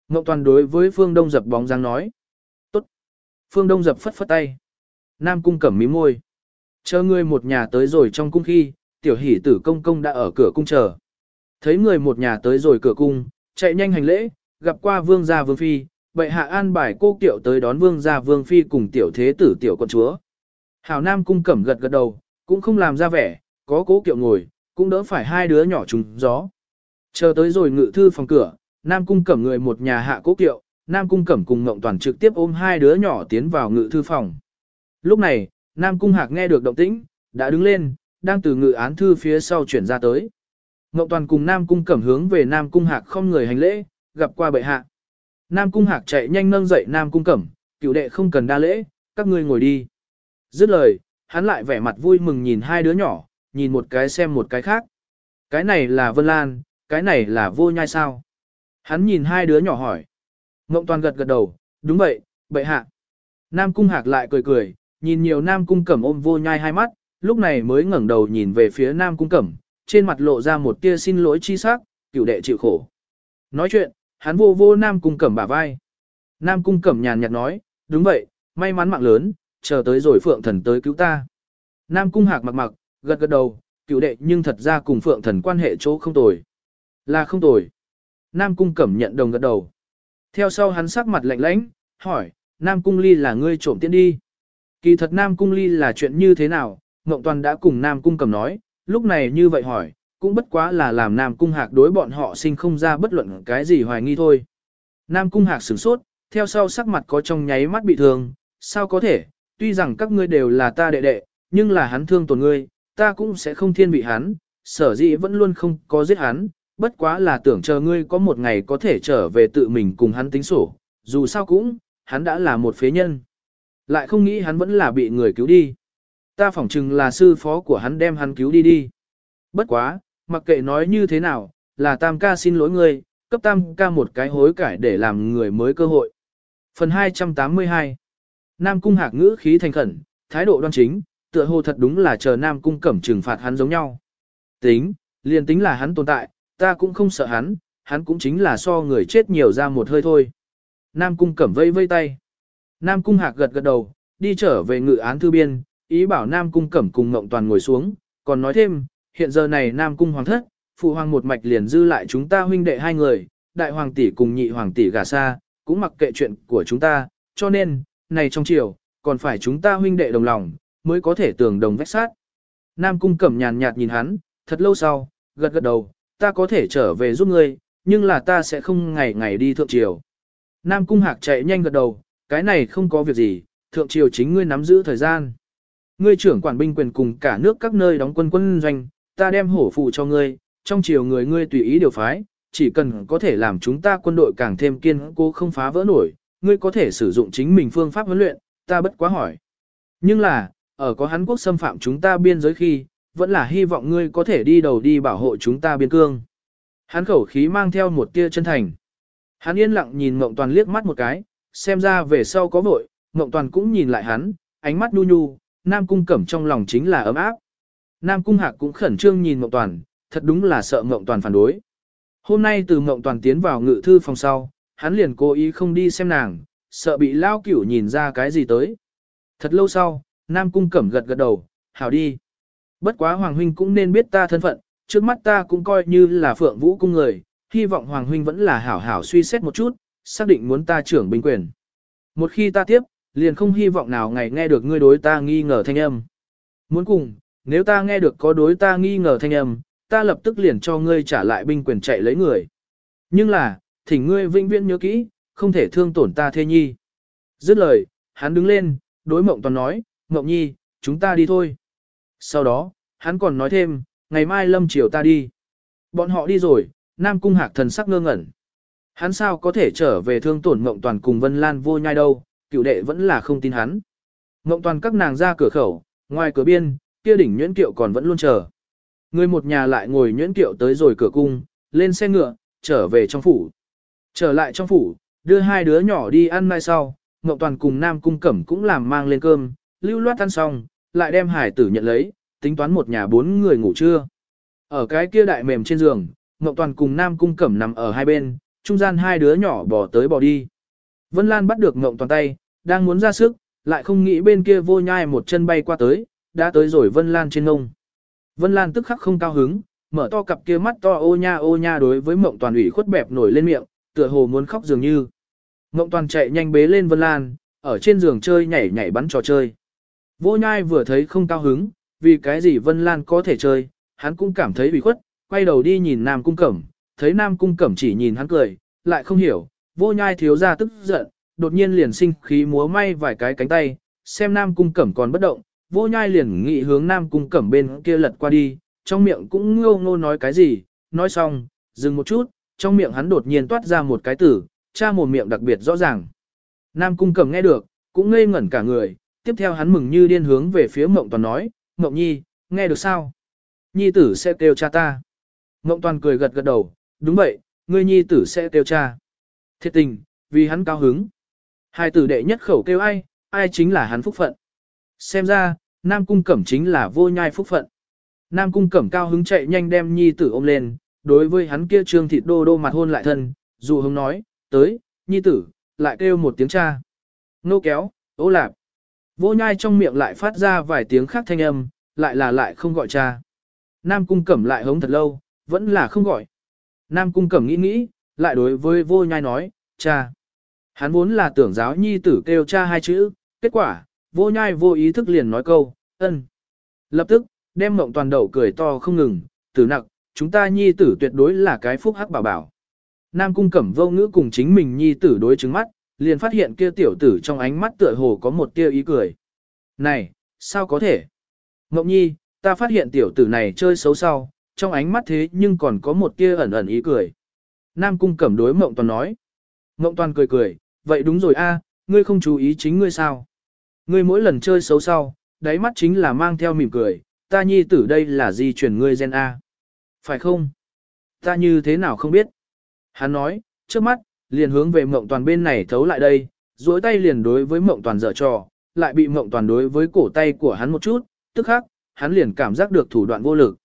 Ngộng toàn đối với Phương Đông dập bóng dáng nói. Tốt. Phương Đông dập phất phất tay. Nam cung cẩm mí môi. Chờ người một nhà tới rồi trong cung khi, tiểu hỷ tử công công đã ở cửa cung chờ. Thấy người một nhà tới rồi cửa cung, chạy nhanh hành lễ, gặp qua vương gia vương phi, bệ hạ an bài cô tiểu tới đón vương gia vương phi cùng tiểu thế tử tiểu con chúa. Hảo Nam cung cẩm gật gật đầu, cũng không làm ra vẻ, có cố kiệu ngồi, cũng đỡ phải hai đứa nhỏ trùng gió. Chờ tới rồi ngự thư phòng cửa, Nam cung cẩm người một nhà hạ cố kiệu, Nam cung cẩm cùng Ngộng Toàn trực tiếp ôm hai đứa nhỏ tiến vào ngự thư phòng. Lúc này, Nam cung hạc nghe được động tĩnh, đã đứng lên, đang từ ngự án thư phía sau chuyển ra tới. Ngộ Toàn cùng Nam cung cẩm hướng về Nam cung hạc không người hành lễ, gặp qua bệ hạ. Nam cung hạc chạy nhanh nâng dậy Nam cung cẩm, cựu đệ không cần đa lễ, các ngươi ngồi đi. Dứt lời, hắn lại vẻ mặt vui mừng nhìn hai đứa nhỏ, nhìn một cái xem một cái khác. Cái này là Vân Lan, cái này là vô nhai sao. Hắn nhìn hai đứa nhỏ hỏi. Ngộng toàn gật gật đầu, đúng vậy, bệ hạ. Nam cung hạc lại cười cười, nhìn nhiều Nam cung cẩm ôm vô nhai hai mắt, lúc này mới ngẩng đầu nhìn về phía Nam cung cẩm, trên mặt lộ ra một tia xin lỗi chi sắc, cửu đệ chịu khổ. Nói chuyện, hắn vô vô Nam cung cẩm bả vai. Nam cung cẩm nhàn nhạt nói, đúng vậy, may mắn mạng lớn, chờ tới rồi phượng thần tới cứu ta. Nam cung hạc mặc mặc, gật gật đầu, cựu đệ nhưng thật ra cùng phượng thần quan hệ chỗ không tồi. Là không tồi. Nam cung cẩm nhận đồng gật đầu. Theo sau hắn sắc mặt lạnh lãnh, hỏi, Nam cung ly là ngươi trộm tiễn đi. Kỳ thật Nam cung ly là chuyện như thế nào, Ngộng Toàn đã cùng Nam cung cẩm nói, lúc này như vậy hỏi, cũng bất quá là làm Nam cung hạc đối bọn họ sinh không ra bất luận cái gì hoài nghi thôi. Nam cung hạc sửng sốt, theo sau sắc mặt có trong nháy mắt bị thương, sao có thể, tuy rằng các ngươi đều là ta đệ đệ, nhưng là hắn thương tổn ngươi, ta cũng sẽ không thiên vị hắn, sở dĩ vẫn luôn không có giết hắn, bất quá là tưởng chờ ngươi có một ngày có thể trở về tự mình cùng hắn tính sổ, dù sao cũng, hắn đã là một phế nhân. Lại không nghĩ hắn vẫn là bị người cứu đi. Ta phỏng chừng là sư phó của hắn đem hắn cứu đi đi. Bất quá, mặc kệ nói như thế nào, là tam ca xin lỗi ngươi, cấp tam ca một cái hối cải để làm người mới cơ hội. Phần 282 Nam Cung Hạc ngữ khí thành khẩn, thái độ đoan chính, tựa hồ thật đúng là chờ Nam Cung Cẩm trừng phạt hắn giống nhau. Tính, liền tính là hắn tồn tại, ta cũng không sợ hắn, hắn cũng chính là so người chết nhiều ra một hơi thôi. Nam Cung Cẩm vây vây tay. Nam Cung Hạc gật gật đầu, đi trở về ngự án thư biên, ý bảo Nam Cung Cẩm cùng Ngộng Toàn ngồi xuống, còn nói thêm, hiện giờ này Nam Cung Hoàng thất, phụ hoàng một mạch liền dư lại chúng ta huynh đệ hai người, đại hoàng tỷ cùng nhị hoàng tỷ gả xa, cũng mặc kệ chuyện của chúng ta, cho nên, này trong triều, còn phải chúng ta huynh đệ đồng lòng, mới có thể tường đồng vách sát. Nam cung cẩm nhàn nhạt nhìn hắn, thật lâu sau, gật gật đầu, ta có thể trở về giúp ngươi, nhưng là ta sẽ không ngày ngày đi thượng triều. Nam cung hạc chạy nhanh gật đầu, cái này không có việc gì, thượng triều chính ngươi nắm giữ thời gian. Ngươi trưởng quản binh quyền cùng cả nước các nơi đóng quân quân doanh, ta đem hổ phụ cho ngươi, trong triều người ngươi tùy ý điều phái, chỉ cần có thể làm chúng ta quân đội càng thêm kiên cố không phá vỡ nổi, ngươi có thể sử dụng chính mình phương pháp huấn luyện, ta bất quá hỏi. Nhưng là, ở có Hán Quốc xâm phạm chúng ta biên giới khi, vẫn là hy vọng ngươi có thể đi đầu đi bảo hộ chúng ta biên cương. Hắn khẩu khí mang theo một tia chân thành. Hắn yên lặng nhìn Ngộng Toàn liếc mắt một cái, xem ra về sau có vội, Ngộng Toàn cũng nhìn lại hắn, ánh mắt nhu nhu, Nam Cung Cẩm trong lòng chính là ấm áp. Nam Cung Hạc cũng khẩn trương nhìn Ngộng Toàn, thật đúng là sợ Ngộng Toàn phản đối. Hôm nay từ Ngộng Toàn tiến vào ngự thư phòng sau, hắn liền cố ý không đi xem nàng, sợ bị lao cửu nhìn ra cái gì tới. Thật lâu sau, Nam Cung Cẩm gật gật đầu, hảo đi. Bất quá Hoàng Huynh cũng nên biết ta thân phận, trước mắt ta cũng coi như là phượng vũ cung người, hy vọng Hoàng Huynh vẫn là hảo hảo suy xét một chút, xác định muốn ta trưởng binh quyền. Một khi ta tiếp, liền không hy vọng nào ngày nghe được ngươi đối ta nghi ngờ thanh âm. Muốn cùng, nếu ta nghe được có đối ta nghi ngờ thanh âm, ta lập tức liền cho ngươi trả lại binh quyền chạy lấy người. Nhưng là, thỉnh ngươi vĩnh viễn nhớ kỹ, không thể thương tổn ta thê nhi. Dứt lời, hắn đứng lên, đối mộng toàn nói, mộng nhi, chúng ta đi thôi. Sau đó, hắn còn nói thêm, ngày mai lâm chiều ta đi. Bọn họ đi rồi, Nam Cung Hạc thần sắc ngơ ngẩn. Hắn sao có thể trở về thương tổn Mộng Toàn cùng Vân Lan vô nhai đâu, cựu đệ vẫn là không tin hắn. Mộng Toàn các nàng ra cửa khẩu, ngoài cửa biên, kia đỉnh nhuyễn kiệu còn vẫn luôn chờ. Người một nhà lại ngồi nhuyễn kiệu tới rồi cửa cung, lên xe ngựa, trở về trong phủ. Trở lại trong phủ, đưa hai đứa nhỏ đi ăn mai sau, Mộng Toàn cùng Nam Cung Cẩm cũng làm mang lên cơm, lưu loát ăn xong, lại đem hải tử nhận lấy, tính toán một nhà bốn người ngủ trưa. Ở cái kia đại mềm trên giường, Ngọc Toàn cùng Nam Cung Cẩm nằm ở hai bên, trung gian hai đứa nhỏ bỏ tới bỏ đi. Vân Lan bắt được ngộng Toàn tay, đang muốn ra sức, lại không nghĩ bên kia vô nhai một chân bay qua tới, đã tới rồi Vân Lan trên ngông. Vân Lan tức khắc không cao hứng, mở to cặp kia mắt to ô nha ô nha đối với Mộng Toàn ủy khuất bẹp nổi lên miệng, tựa hồ muốn khóc dường như. Mộng Toàn chạy nhanh bế lên Vân Lan, ở trên giường chơi nhảy nhảy bắn trò chơi. Vô nhai vừa thấy không cao hứng, vì cái gì Vân Lan có thể chơi, hắn cũng cảm thấy ủy khuất, quay đầu đi nhìn Nam Cung Cẩm, thấy Nam Cung Cẩm chỉ nhìn hắn cười, lại không hiểu, vô nhai thiếu ra tức giận, đột nhiên liền sinh khí múa may vài cái cánh tay, xem Nam Cung Cẩm còn bất động, vô nhai liền nghị hướng Nam Cung Cẩm bên kia lật qua đi, trong miệng cũng ngô ngô nói cái gì, nói xong, dừng một chút, trong miệng hắn đột nhiên toát ra một cái tử, cha một miệng đặc biệt rõ ràng. Nam Cung Cẩm nghe được, cũng ngây ngẩn cả người, tiếp theo hắn mừng như điên hướng về phía Mộng Toàn nói, Mộng Nhi, nghe được sao? Nhi tử sẽ kêu cha ta. Mộng Toàn cười gật gật đầu, đúng vậy, ngươi Nhi tử sẽ kêu cha. Thiệt tình, vì hắn cao hứng. Hai tử đệ nhất khẩu kêu ai, ai chính là hắn phúc phận. Xem ra, Nam Cung Cẩm chính là vô nhai phúc phận. Nam Cung Cẩm cao hứng chạy nhanh đem Nhi tử ôm lên, đối với hắn kia trương thịt đô đô mặt hôn lại thân, dù hứng nói, tới, Nhi tử, lại kêu một tiếng cha. Nô kéo, ố lạp. Vô nhai trong miệng lại phát ra vài tiếng khác thanh âm, lại là lại không gọi cha. Nam cung cẩm lại hống thật lâu, vẫn là không gọi. Nam cung cẩm nghĩ nghĩ, lại đối với vô nhai nói, cha. Hắn vốn là tưởng giáo nhi tử kêu cha hai chữ, kết quả, vô nhai vô ý thức liền nói câu, ân. Lập tức, đem mộng toàn đầu cười to không ngừng, tử nặc, chúng ta nhi tử tuyệt đối là cái phúc hắc bảo bảo. Nam cung cẩm vô ngữ cùng chính mình nhi tử đối chứng mắt, liền phát hiện kia tiểu tử trong ánh mắt tựa hồ có một tia ý cười. Này, sao có thể? Ngọc Nhi, ta phát hiện tiểu tử này chơi xấu sau, trong ánh mắt thế nhưng còn có một tia ẩn ẩn ý cười. Nam Cung cẩm đối Mộng Toàn nói. Mộng Toàn cười cười, vậy đúng rồi a, ngươi không chú ý chính ngươi sao? Ngươi mỗi lần chơi xấu sau, đáy mắt chính là mang theo mỉm cười, ta nhi tử đây là di chuyển ngươi gen A. Phải không? Ta như thế nào không biết? Hắn nói, trước mắt, liền hướng về mộng toàn bên này thấu lại đây, duỗi tay liền đối với mộng toàn dở trò, lại bị mộng toàn đối với cổ tay của hắn một chút, tức khắc, hắn liền cảm giác được thủ đoạn vô lực.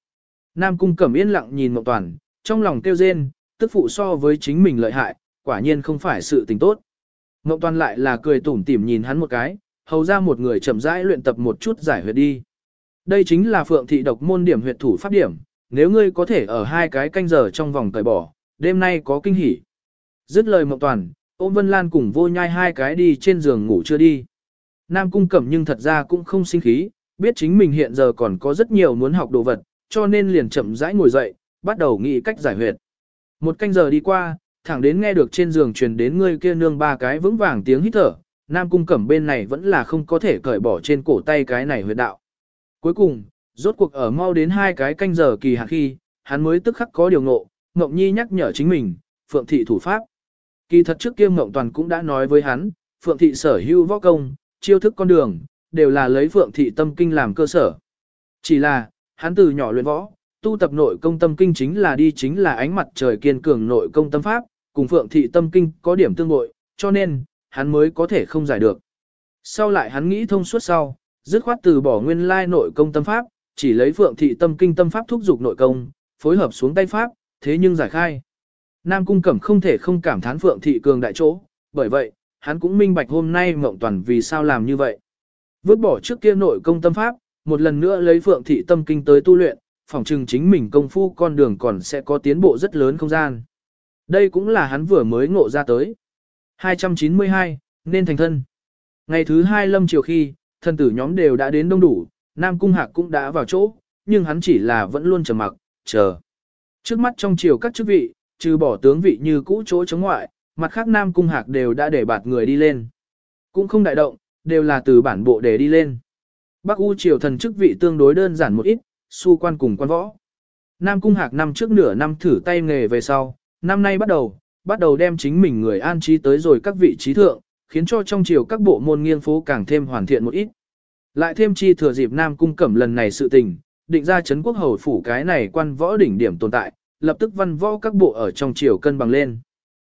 Nam cung cẩm yên lặng nhìn mộng toàn, trong lòng kêu rên, tức phụ so với chính mình lợi hại, quả nhiên không phải sự tình tốt. Mộng toàn lại là cười tủm tỉm nhìn hắn một cái, hầu ra một người chậm rãi luyện tập một chút giải huyệt đi. Đây chính là phượng thị độc môn điểm huyệt thủ pháp điểm, nếu ngươi có thể ở hai cái canh giờ trong vòng cởi bỏ, đêm nay có kinh hỉ. Dứt lời Mộng Toàn, ôm Vân Lan cùng vô nhai hai cái đi trên giường ngủ chưa đi. Nam Cung Cẩm nhưng thật ra cũng không sinh khí, biết chính mình hiện giờ còn có rất nhiều muốn học đồ vật, cho nên liền chậm rãi ngồi dậy, bắt đầu nghĩ cách giải huyệt. Một canh giờ đi qua, thẳng đến nghe được trên giường truyền đến người kia nương ba cái vững vàng tiếng hít thở, Nam Cung Cẩm bên này vẫn là không có thể cởi bỏ trên cổ tay cái này huyệt đạo. Cuối cùng, rốt cuộc ở mau đến hai cái canh giờ kỳ hạn khi, hắn mới tức khắc có điều ngộ, Ngộng Nhi nhắc nhở chính mình, Phượng Thị thủ pháp. Kỳ thật trước kia Ngộng Toàn cũng đã nói với hắn, Phượng Thị sở hữu võ công, chiêu thức con đường, đều là lấy Phượng Thị tâm kinh làm cơ sở. Chỉ là, hắn từ nhỏ luyện võ, tu tập nội công tâm kinh chính là đi chính là ánh mặt trời kiên cường nội công tâm pháp, cùng Phượng Thị tâm kinh có điểm tương bội, cho nên, hắn mới có thể không giải được. Sau lại hắn nghĩ thông suốt sau, dứt khoát từ bỏ nguyên lai nội công tâm pháp, chỉ lấy Phượng Thị tâm kinh tâm pháp thúc dục nội công, phối hợp xuống tay pháp, thế nhưng giải khai. Nam Cung Cẩm không thể không cảm thán Phượng Thị cường đại chỗ, bởi vậy, hắn cũng minh bạch hôm nay Mộng Toàn vì sao làm như vậy. Vứt bỏ trước kia nội công tâm pháp, một lần nữa lấy Phượng Thị tâm kinh tới tu luyện, phỏng chừng chính mình công phu con đường còn sẽ có tiến bộ rất lớn không gian. Đây cũng là hắn vừa mới ngộ ra tới. 292, nên thành thân. Ngày thứ hai lâm chiều khi, thân tử nhóm đều đã đến đông đủ, Nam Cung Hạc cũng đã vào chỗ, nhưng hắn chỉ là vẫn luôn chờ mặc, chờ. Trước mắt trong chiều các chức vị, trừ bỏ tướng vị như cũ chỗ chống ngoại, mặt khác Nam Cung Hạc đều đã để bạt người đi lên. Cũng không đại động, đều là từ bản bộ để đi lên. Bắc U triều thần chức vị tương đối đơn giản một ít, su quan cùng quan võ. Nam Cung Hạc năm trước nửa năm thử tay nghề về sau, năm nay bắt đầu, bắt đầu đem chính mình người an trí tới rồi các vị trí thượng, khiến cho trong triều các bộ môn nghiên phố càng thêm hoàn thiện một ít. Lại thêm chi thừa dịp Nam Cung Cẩm lần này sự tình, định ra chấn quốc hầu phủ cái này quan võ đỉnh điểm tồn tại, lập tức văn võ các bộ ở trong triều cân bằng lên.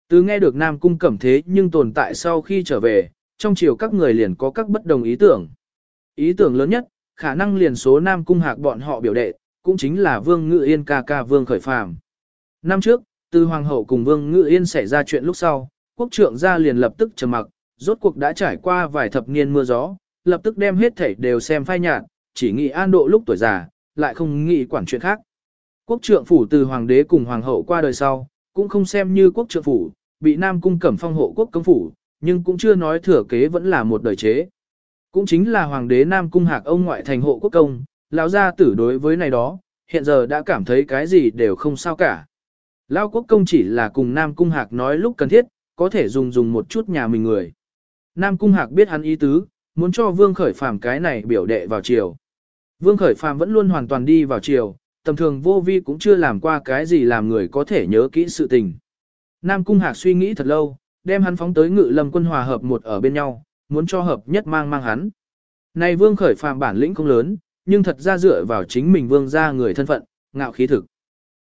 Từ nghe được Nam Cung Cẩm thế nhưng tồn tại sau khi trở về, trong triều các người liền có các bất đồng ý tưởng. Ý tưởng lớn nhất, khả năng liền số Nam Cung Hạc bọn họ biểu đệ, cũng chính là Vương Ngự Yên ca ca Vương Khởi Phàm. Năm trước, từ Hoàng hậu cùng Vương Ngự Yên xảy ra chuyện lúc sau, quốc trượng gia liền lập tức trầm mặc, rốt cuộc đã trải qua vài thập niên mưa gió, lập tức đem hết thảy đều xem phai nhạt, chỉ nghĩ an độ lúc tuổi già, lại không nghĩ quản chuyện khác. Quốc trượng phủ từ hoàng đế cùng hoàng hậu qua đời sau, cũng không xem như quốc trượng phủ, bị Nam cung cẩm phong hộ quốc công phủ, nhưng cũng chưa nói thừa kế vẫn là một đời chế. Cũng chính là hoàng đế Nam cung hạc ông ngoại thành hộ quốc công, lão gia tử đối với này đó, hiện giờ đã cảm thấy cái gì đều không sao cả. Lão quốc công chỉ là cùng Nam cung hạc nói lúc cần thiết, có thể dùng dùng một chút nhà mình người. Nam cung hạc biết hắn ý tứ, muốn cho Vương Khởi Phàm cái này biểu đệ vào chiều. Vương Khởi Phàm vẫn luôn hoàn toàn đi vào chiều, tầm thường vô vi cũng chưa làm qua cái gì làm người có thể nhớ kỹ sự tình. Nam Cung Hạc suy nghĩ thật lâu, đem hắn phóng tới ngự lâm quân hòa hợp một ở bên nhau, muốn cho hợp nhất mang mang hắn. Này Vương Khởi Phàm bản lĩnh không lớn, nhưng thật ra dựa vào chính mình Vương ra người thân phận, ngạo khí thực.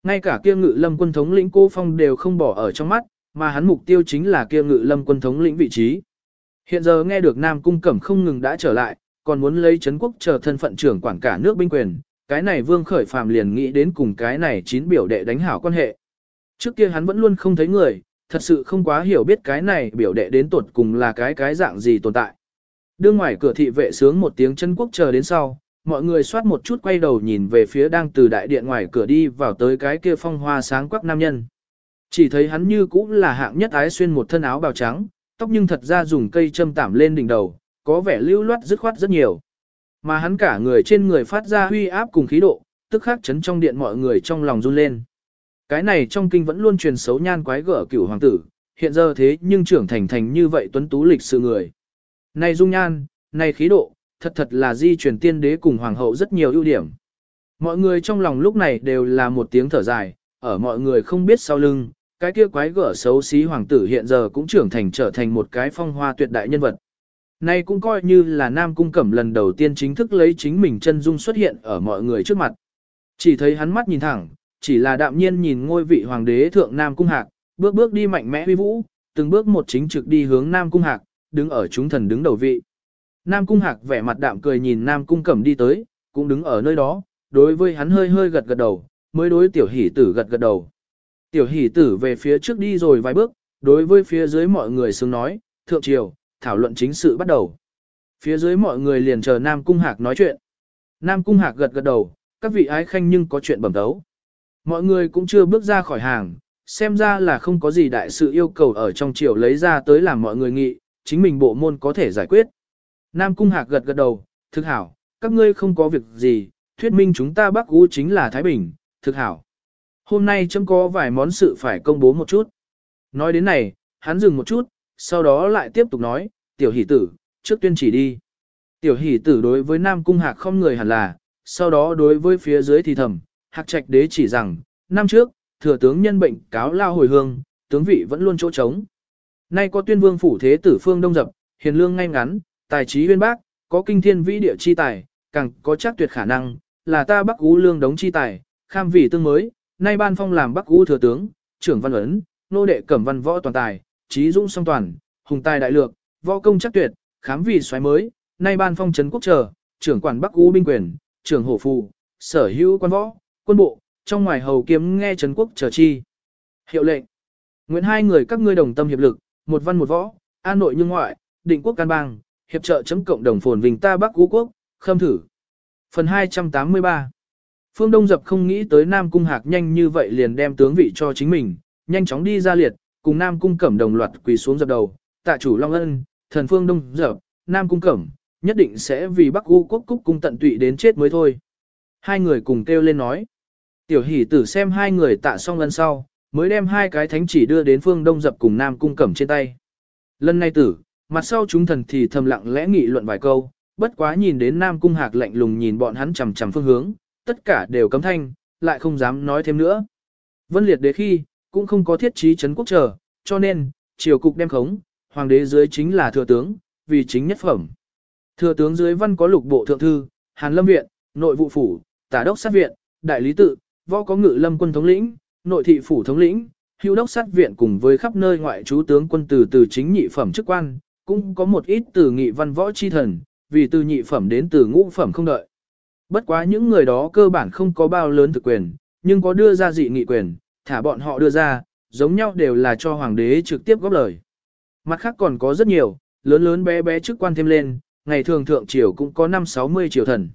Ngay cả kia ngự lâm quân thống lĩnh cô phong đều không bỏ ở trong mắt, mà hắn mục tiêu chính là kia ngự lâm quân thống lĩnh vị trí. Hiện giờ nghe được Nam Cung Cẩm không ngừng đã trở lại, còn muốn lấy Trấn quốc chờ thân phận trưởng quản cả nước binh quyền, cái này Vương Khởi Phàm liền nghĩ đến cùng cái này chín biểu đệ đánh hảo quan hệ. Trước kia hắn vẫn luôn không thấy người, thật sự không quá hiểu biết cái này biểu đệ đến tuột cùng là cái cái dạng gì tồn tại. Đương ngoài cửa thị vệ sướng một tiếng chân quốc chờ đến sau, mọi người soát một chút quay đầu nhìn về phía đang từ đại điện ngoài cửa đi vào tới cái kia phong hoa sáng quắc nam nhân. Chỉ thấy hắn như cũng là hạng nhất ái xuyên một thân áo bào trắng, tóc nhưng thật ra dùng cây châm tảm lên đỉnh đầu, có vẻ lưu loát dứt khoát rất nhiều. Mà hắn cả người trên người phát ra huy áp cùng khí độ, tức khắc chấn trong điện mọi người trong lòng run lên. Cái này trong kinh vẫn luôn truyền xấu nhan quái gở cửu hoàng tử, hiện giờ thế nhưng trưởng thành thành như vậy tuấn tú lịch sự người. Này dung nhan, này khí độ, thật thật là di truyền tiên đế cùng hoàng hậu rất nhiều ưu điểm. Mọi người trong lòng lúc này đều là một tiếng thở dài, ở mọi người không biết sau lưng, cái kia quái gở xấu xí hoàng tử hiện giờ cũng trưởng thành trở thành một cái phong hoa tuyệt đại nhân vật. Này cũng coi như là Nam Cung Cẩm lần đầu tiên chính thức lấy chính mình chân dung xuất hiện ở mọi người trước mặt. Chỉ thấy hắn mắt nhìn thẳng, chỉ là đạm nhiên nhìn ngôi vị hoàng đế thượng Nam Cung Hạc, bước bước đi mạnh mẽ huy vũ, từng bước một chính trực đi hướng Nam Cung Hạc, đứng ở chúng thần đứng đầu vị. Nam Cung Hạc vẻ mặt đạm cười nhìn Nam Cung Cẩm đi tới, cũng đứng ở nơi đó, đối với hắn hơi hơi gật gật đầu, mới đối tiểu hỷ tử gật gật đầu. Tiểu hỷ tử về phía trước đi rồi vài bước, đối với phía dưới mọi người xứng nói, thượng triều, thảo luận chính sự bắt đầu. Phía dưới mọi người liền chờ Nam Cung Hạc nói chuyện. Nam Cung Hạc gật gật đầu, các vị ái khanh nhưng có chuyện bẩm đấu. Mọi người cũng chưa bước ra khỏi hàng, xem ra là không có gì đại sự yêu cầu ở trong triều lấy ra tới làm mọi người nghị, chính mình bộ môn có thể giải quyết. Nam Cung Hạc gật gật đầu, thực hảo, các ngươi không có việc gì, thuyết minh chúng ta Bắc ú chính là Thái Bình, thực hảo. Hôm nay chấm có vài món sự phải công bố một chút. Nói đến này, hắn dừng một chút, sau đó lại tiếp tục nói, tiểu hỷ tử, trước tuyên chỉ đi. Tiểu hỷ tử đối với Nam Cung Hạc không người hẳn là, sau đó đối với phía dưới thì thầm, Hạc Trạch đế chỉ rằng, năm trước, thừa tướng nhân bệnh cáo lao hồi hương, tướng vị vẫn luôn chỗ trống. Nay có tuyên vương phủ thế tử phương đông dập, hiền lương ngay ngắn, tài trí uyên bác, có kinh thiên vĩ địa chi tài, càng có chắc tuyệt khả năng, là ta bắc ú lương đống chi tài, kham vị tương mới, nay ban phong làm bắc ú thừa tướng, trưởng văn ấn, nô đệ cẩm văn võ toàn tài, trí dũng song toàn, hùng tài đại lược, võ công chắc tuyệt, khám vị xoáy mới, nay ban phong trấn quốc trở trưởng quản bắc ú binh quyền, trưởng hổ phù, sở hữu quan võ, quân bộ, trong ngoài hầu kiếm nghe trấn quốc chờ chi. Hiệu lệnh. Nguyện hai người các ngươi đồng tâm hiệp lực, một văn một võ, an nội như ngoại, định quốc can bang, hiệp trợ chấm cộng đồng phồn vinh ta Bắc Ú quốc, khâm thử. Phần 283 Phương Đông Dập không nghĩ tới Nam Cung Hạc nhanh như vậy liền đem tướng vị cho chính mình, nhanh chóng đi ra liệt, cùng Nam Cung Cẩm đồng loạt quỳ xuống dập đầu, tạ chủ Long Ân, thần Phương Đông Dập, Nam Cung Cẩm, nhất định sẽ vì Bắc U quốc cúc cung tận tụy đến chết mới thôi. Hai người cùng kêu lên nói. Tiểu hỷ tử xem hai người tạ xong lần sau, mới đem hai cái thánh chỉ đưa đến Phương Đông Dập cùng Nam Cung Cẩm trên tay. Lần này tử, mặt sau chúng thần thì thầm lặng lẽ nghị luận vài câu, bất quá nhìn đến Nam Cung Hạc lạnh lùng nhìn bọn hắn chằm chằm phương hướng, tất cả đều cấm thanh, lại không dám nói thêm nữa. Vân liệt đế khi, cũng không có thiết trí chấn quốc trở, cho nên, triều cục đem khống, hoàng đế dưới chính là thừa tướng, vì chính nhất phẩm. Thừa tướng dưới văn có lục bộ thượng thư, Hàn Lâm Viện, Nội vụ phủ, Tả đốc sát viện, Đại lý tự, võ có ngự lâm quân thống lĩnh, Nội thị phủ thống lĩnh, hữu đốc sát viện cùng với khắp nơi ngoại trú tướng quân từ từ chính nhị phẩm chức quan, cũng có một ít từ nghị văn võ chi thần, vì từ nhị phẩm đến từ ngũ phẩm không đợi. Bất quá những người đó cơ bản không có bao lớn thực quyền, nhưng có đưa ra dị nghị quyền, thả bọn họ đưa ra, giống nhau đều là cho hoàng đế trực tiếp góp lời. Mặt khác còn có rất nhiều, lớn lớn bé bé chức quan thêm lên, ngày thường thượng triều cũng có 5-60 triều thần.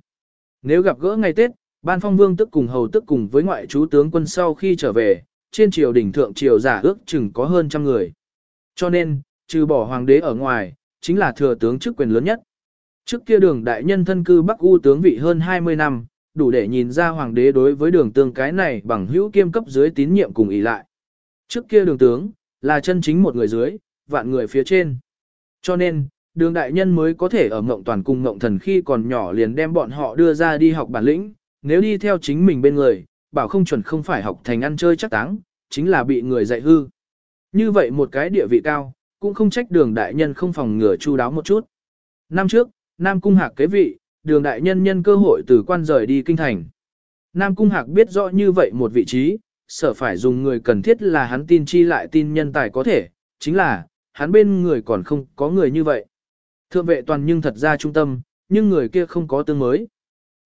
Nếu gặp gỡ ngày Tết, ban phong vương tức cùng hầu tức cùng với ngoại chú tướng quân sau khi trở về, trên triều đỉnh thượng triều giả ước chừng có hơn trăm người. Cho nên, trừ bỏ hoàng đế ở ngoài, chính là thừa tướng chức quyền lớn nhất. Trước kia đường đại nhân thân cư Bắc U tướng vị hơn 20 năm, đủ để nhìn ra hoàng đế đối với đường tương cái này bằng hữu kiêm cấp dưới tín nhiệm cùng ý lại. Trước kia đường tướng, là chân chính một người dưới, vạn người phía trên. Cho nên, đường đại nhân mới có thể ở mộng toàn cùng mộng thần khi còn nhỏ liền đem bọn họ đưa ra đi học bản lĩnh, nếu đi theo chính mình bên người, bảo không chuẩn không phải học thành ăn chơi chắc táng, chính là bị người dạy hư. Như vậy một cái địa vị cao, cũng không trách đường đại nhân không phòng ngừa chu đáo một chút. Năm trước, Nam Cung Hạc kế vị, đường đại nhân nhân cơ hội từ quan rời đi kinh thành. Nam Cung Hạc biết rõ như vậy một vị trí, sợ phải dùng người cần thiết là hắn tin chi lại tin nhân tài có thể, chính là, hắn bên người còn không có người như vậy. Thượng vệ toàn nhưng thật ra trung tâm, nhưng người kia không có tương mới.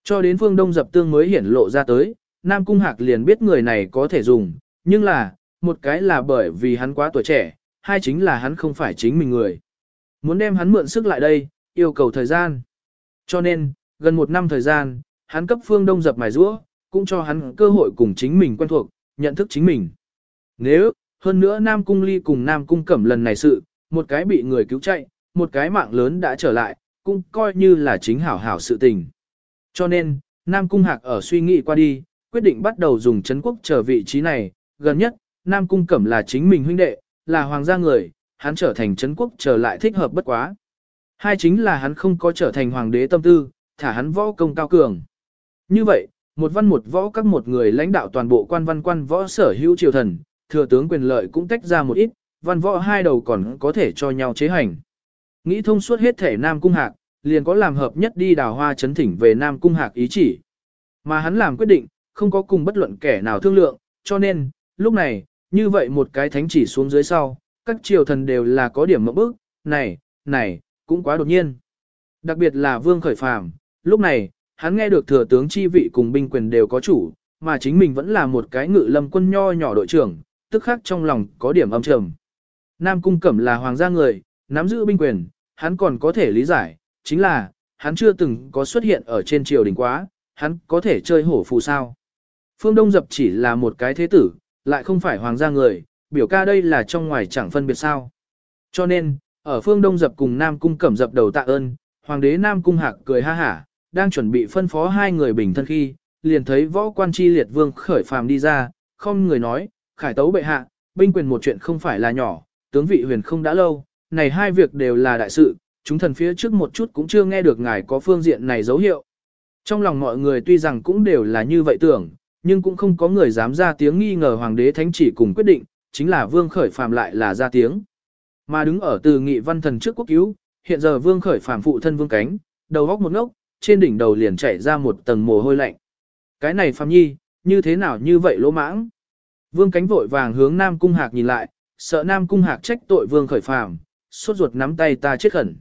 Cho đến phương đông dập tương mới hiển lộ ra tới, Nam Cung Hạc liền biết người này có thể dùng, nhưng là, một cái là bởi vì hắn quá tuổi trẻ, hai chính là hắn không phải chính mình người. Muốn đem hắn mượn sức lại đây, yêu cầu thời gian. Cho nên, gần một năm thời gian, hắn cấp phương đông dập mài rũa, cũng cho hắn cơ hội cùng chính mình quen thuộc, nhận thức chính mình. Nếu, hơn nữa Nam Cung Ly cùng Nam Cung Cẩm lần này sự, một cái bị người cứu chạy, một cái mạng lớn đã trở lại, cũng coi như là chính hảo hảo sự tình. Cho nên, Nam Cung Hạc ở suy nghĩ qua đi, quyết định bắt đầu dùng Trấn quốc trở vị trí này, gần nhất, Nam Cung Cẩm là chính mình huynh đệ, là hoàng gia người, hắn trở thành Trấn quốc trở lại thích hợp bất quá. Hai chính là hắn không có trở thành hoàng đế tâm tư, thả hắn võ công cao cường. Như vậy, một văn một võ các một người lãnh đạo toàn bộ quan văn quan võ sở hữu triều thần, thừa tướng quyền lợi cũng tách ra một ít, văn võ hai đầu còn có thể cho nhau chế hành. Nghĩ thông suốt hết thể Nam Cung Hạc, liền có làm hợp nhất đi đào hoa chấn thỉnh về Nam Cung Hạc ý chỉ. Mà hắn làm quyết định, không có cùng bất luận kẻ nào thương lượng, cho nên, lúc này, như vậy một cái thánh chỉ xuống dưới sau, các triều thần đều là có điểm mộng bức, này, này, cũng quá đột nhiên. Đặc biệt là Vương Khởi Phàm, lúc này, hắn nghe được thừa tướng chi vị cùng binh quyền đều có chủ, mà chính mình vẫn là một cái ngự lâm quân nho nhỏ đội trưởng, tức khác trong lòng có điểm âm trầm. Nam Cung Cẩm là hoàng gia người, nắm giữ binh quyền, hắn còn có thể lý giải, chính là, hắn chưa từng có xuất hiện ở trên triều đình quá, hắn có thể chơi hổ phù sao. Phương Đông Dập chỉ là một cái thế tử, lại không phải hoàng gia người, biểu ca đây là trong ngoài chẳng phân biệt sao. Cho nên, ở phương Đông Dập cùng Nam Cung Cẩm dập đầu tạ ơn, Hoàng đế Nam Cung Hạc cười ha hả, đang chuẩn bị phân phó hai người bình thân khi, liền thấy võ quan chi liệt vương khởi phàm đi ra, không người nói, khải tấu bệ hạ, binh quyền một chuyện không phải là nhỏ, tướng vị huyền không đã lâu, này hai việc đều là đại sự, chúng thần phía trước một chút cũng chưa nghe được ngài có phương diện này dấu hiệu. Trong lòng mọi người tuy rằng cũng đều là như vậy tưởng, nhưng cũng không có người dám ra tiếng nghi ngờ hoàng đế thánh chỉ cùng quyết định, chính là vương khởi phàm lại là ra tiếng. Mà đứng ở từ nghị văn thần trước quốc cứu, hiện giờ vương khởi phàm phụ thân vương cánh, đầu góc một ngốc, trên đỉnh đầu liền chảy ra một tầng mồ hôi lạnh. Cái này phàm nhi, như thế nào như vậy lỗ mãng? Vương cánh vội vàng hướng Nam Cung Hạc nhìn lại, sợ Nam Cung Hạc trách tội vương khởi phàm, suốt ruột nắm tay ta chết khẩn.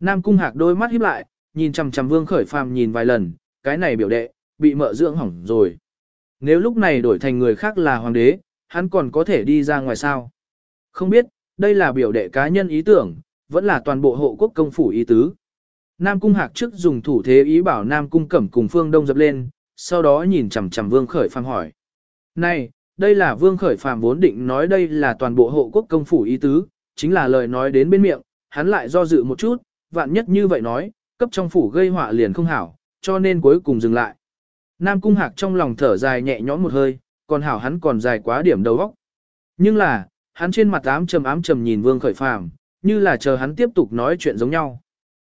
Nam Cung Hạc đôi mắt híp lại, nhìn chằm chằm vương khởi phàm nhìn vài lần, cái này biểu đệ, bị mợ dưỡng hỏng rồi. Nếu lúc này đổi thành người khác là hoàng đế, hắn còn có thể đi ra ngoài sao? Không biết, đây là biểu đệ cá nhân ý tưởng, vẫn là toàn bộ hộ quốc công phủ ý tứ. Nam Cung Hạc trước dùng thủ thế ý bảo Nam Cung Cẩm cùng Phương Đông dập lên, sau đó nhìn chằm chằm Vương Khởi Phàm hỏi. Này, đây là Vương Khởi Phàm vốn định nói đây là toàn bộ hộ quốc công phủ ý tứ, chính là lời nói đến bên miệng, hắn lại do dự một chút, vạn nhất như vậy nói, cấp trong phủ gây họa liền không hảo, cho nên cuối cùng dừng lại. Nam Cung Hạc trong lòng thở dài nhẹ nhõm một hơi, còn hảo hắn còn dài quá điểm đầu óc. Nhưng là, hắn trên mặt ám trầm ám trầm nhìn Vương Khởi Phàm, như là chờ hắn tiếp tục nói chuyện giống nhau.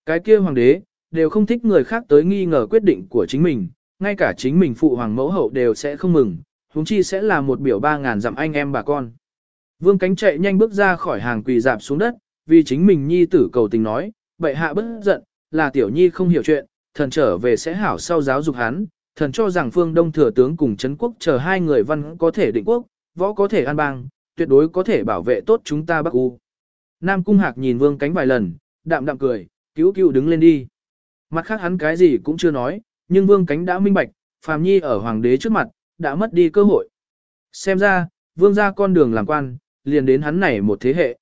Cái kia hoàng đế, đều không thích người khác tới nghi ngờ quyết định của chính mình, ngay cả chính mình phụ hoàng mẫu hậu đều sẽ không mừng, huống chi sẽ là một biểu ba ngàn dặm anh em bà con. Vương cánh chạy nhanh bước ra khỏi hàng quỳ dạp xuống đất, vì chính mình nhi tử cầu tình nói, bệ hạ bất giận, là tiểu nhi không hiểu chuyện, thần trở về sẽ hảo sau giáo dục hắn, thần cho rằng phương đông thừa tướng cùng Trấn quốc chờ hai người văn có thể định quốc, võ có thể an bang, tuyệt đối có thể bảo vệ tốt chúng ta Bắc U. Nam Cung Hạc nhìn vương cánh vài lần, đạm đạm cười, cứu cứu đứng lên đi. Mặt khác hắn cái gì cũng chưa nói, nhưng vương cánh đã minh bạch, phàm nhi ở hoàng đế trước mặt, đã mất đi cơ hội. Xem ra, vương ra con đường làm quan, liền đến hắn này một thế hệ.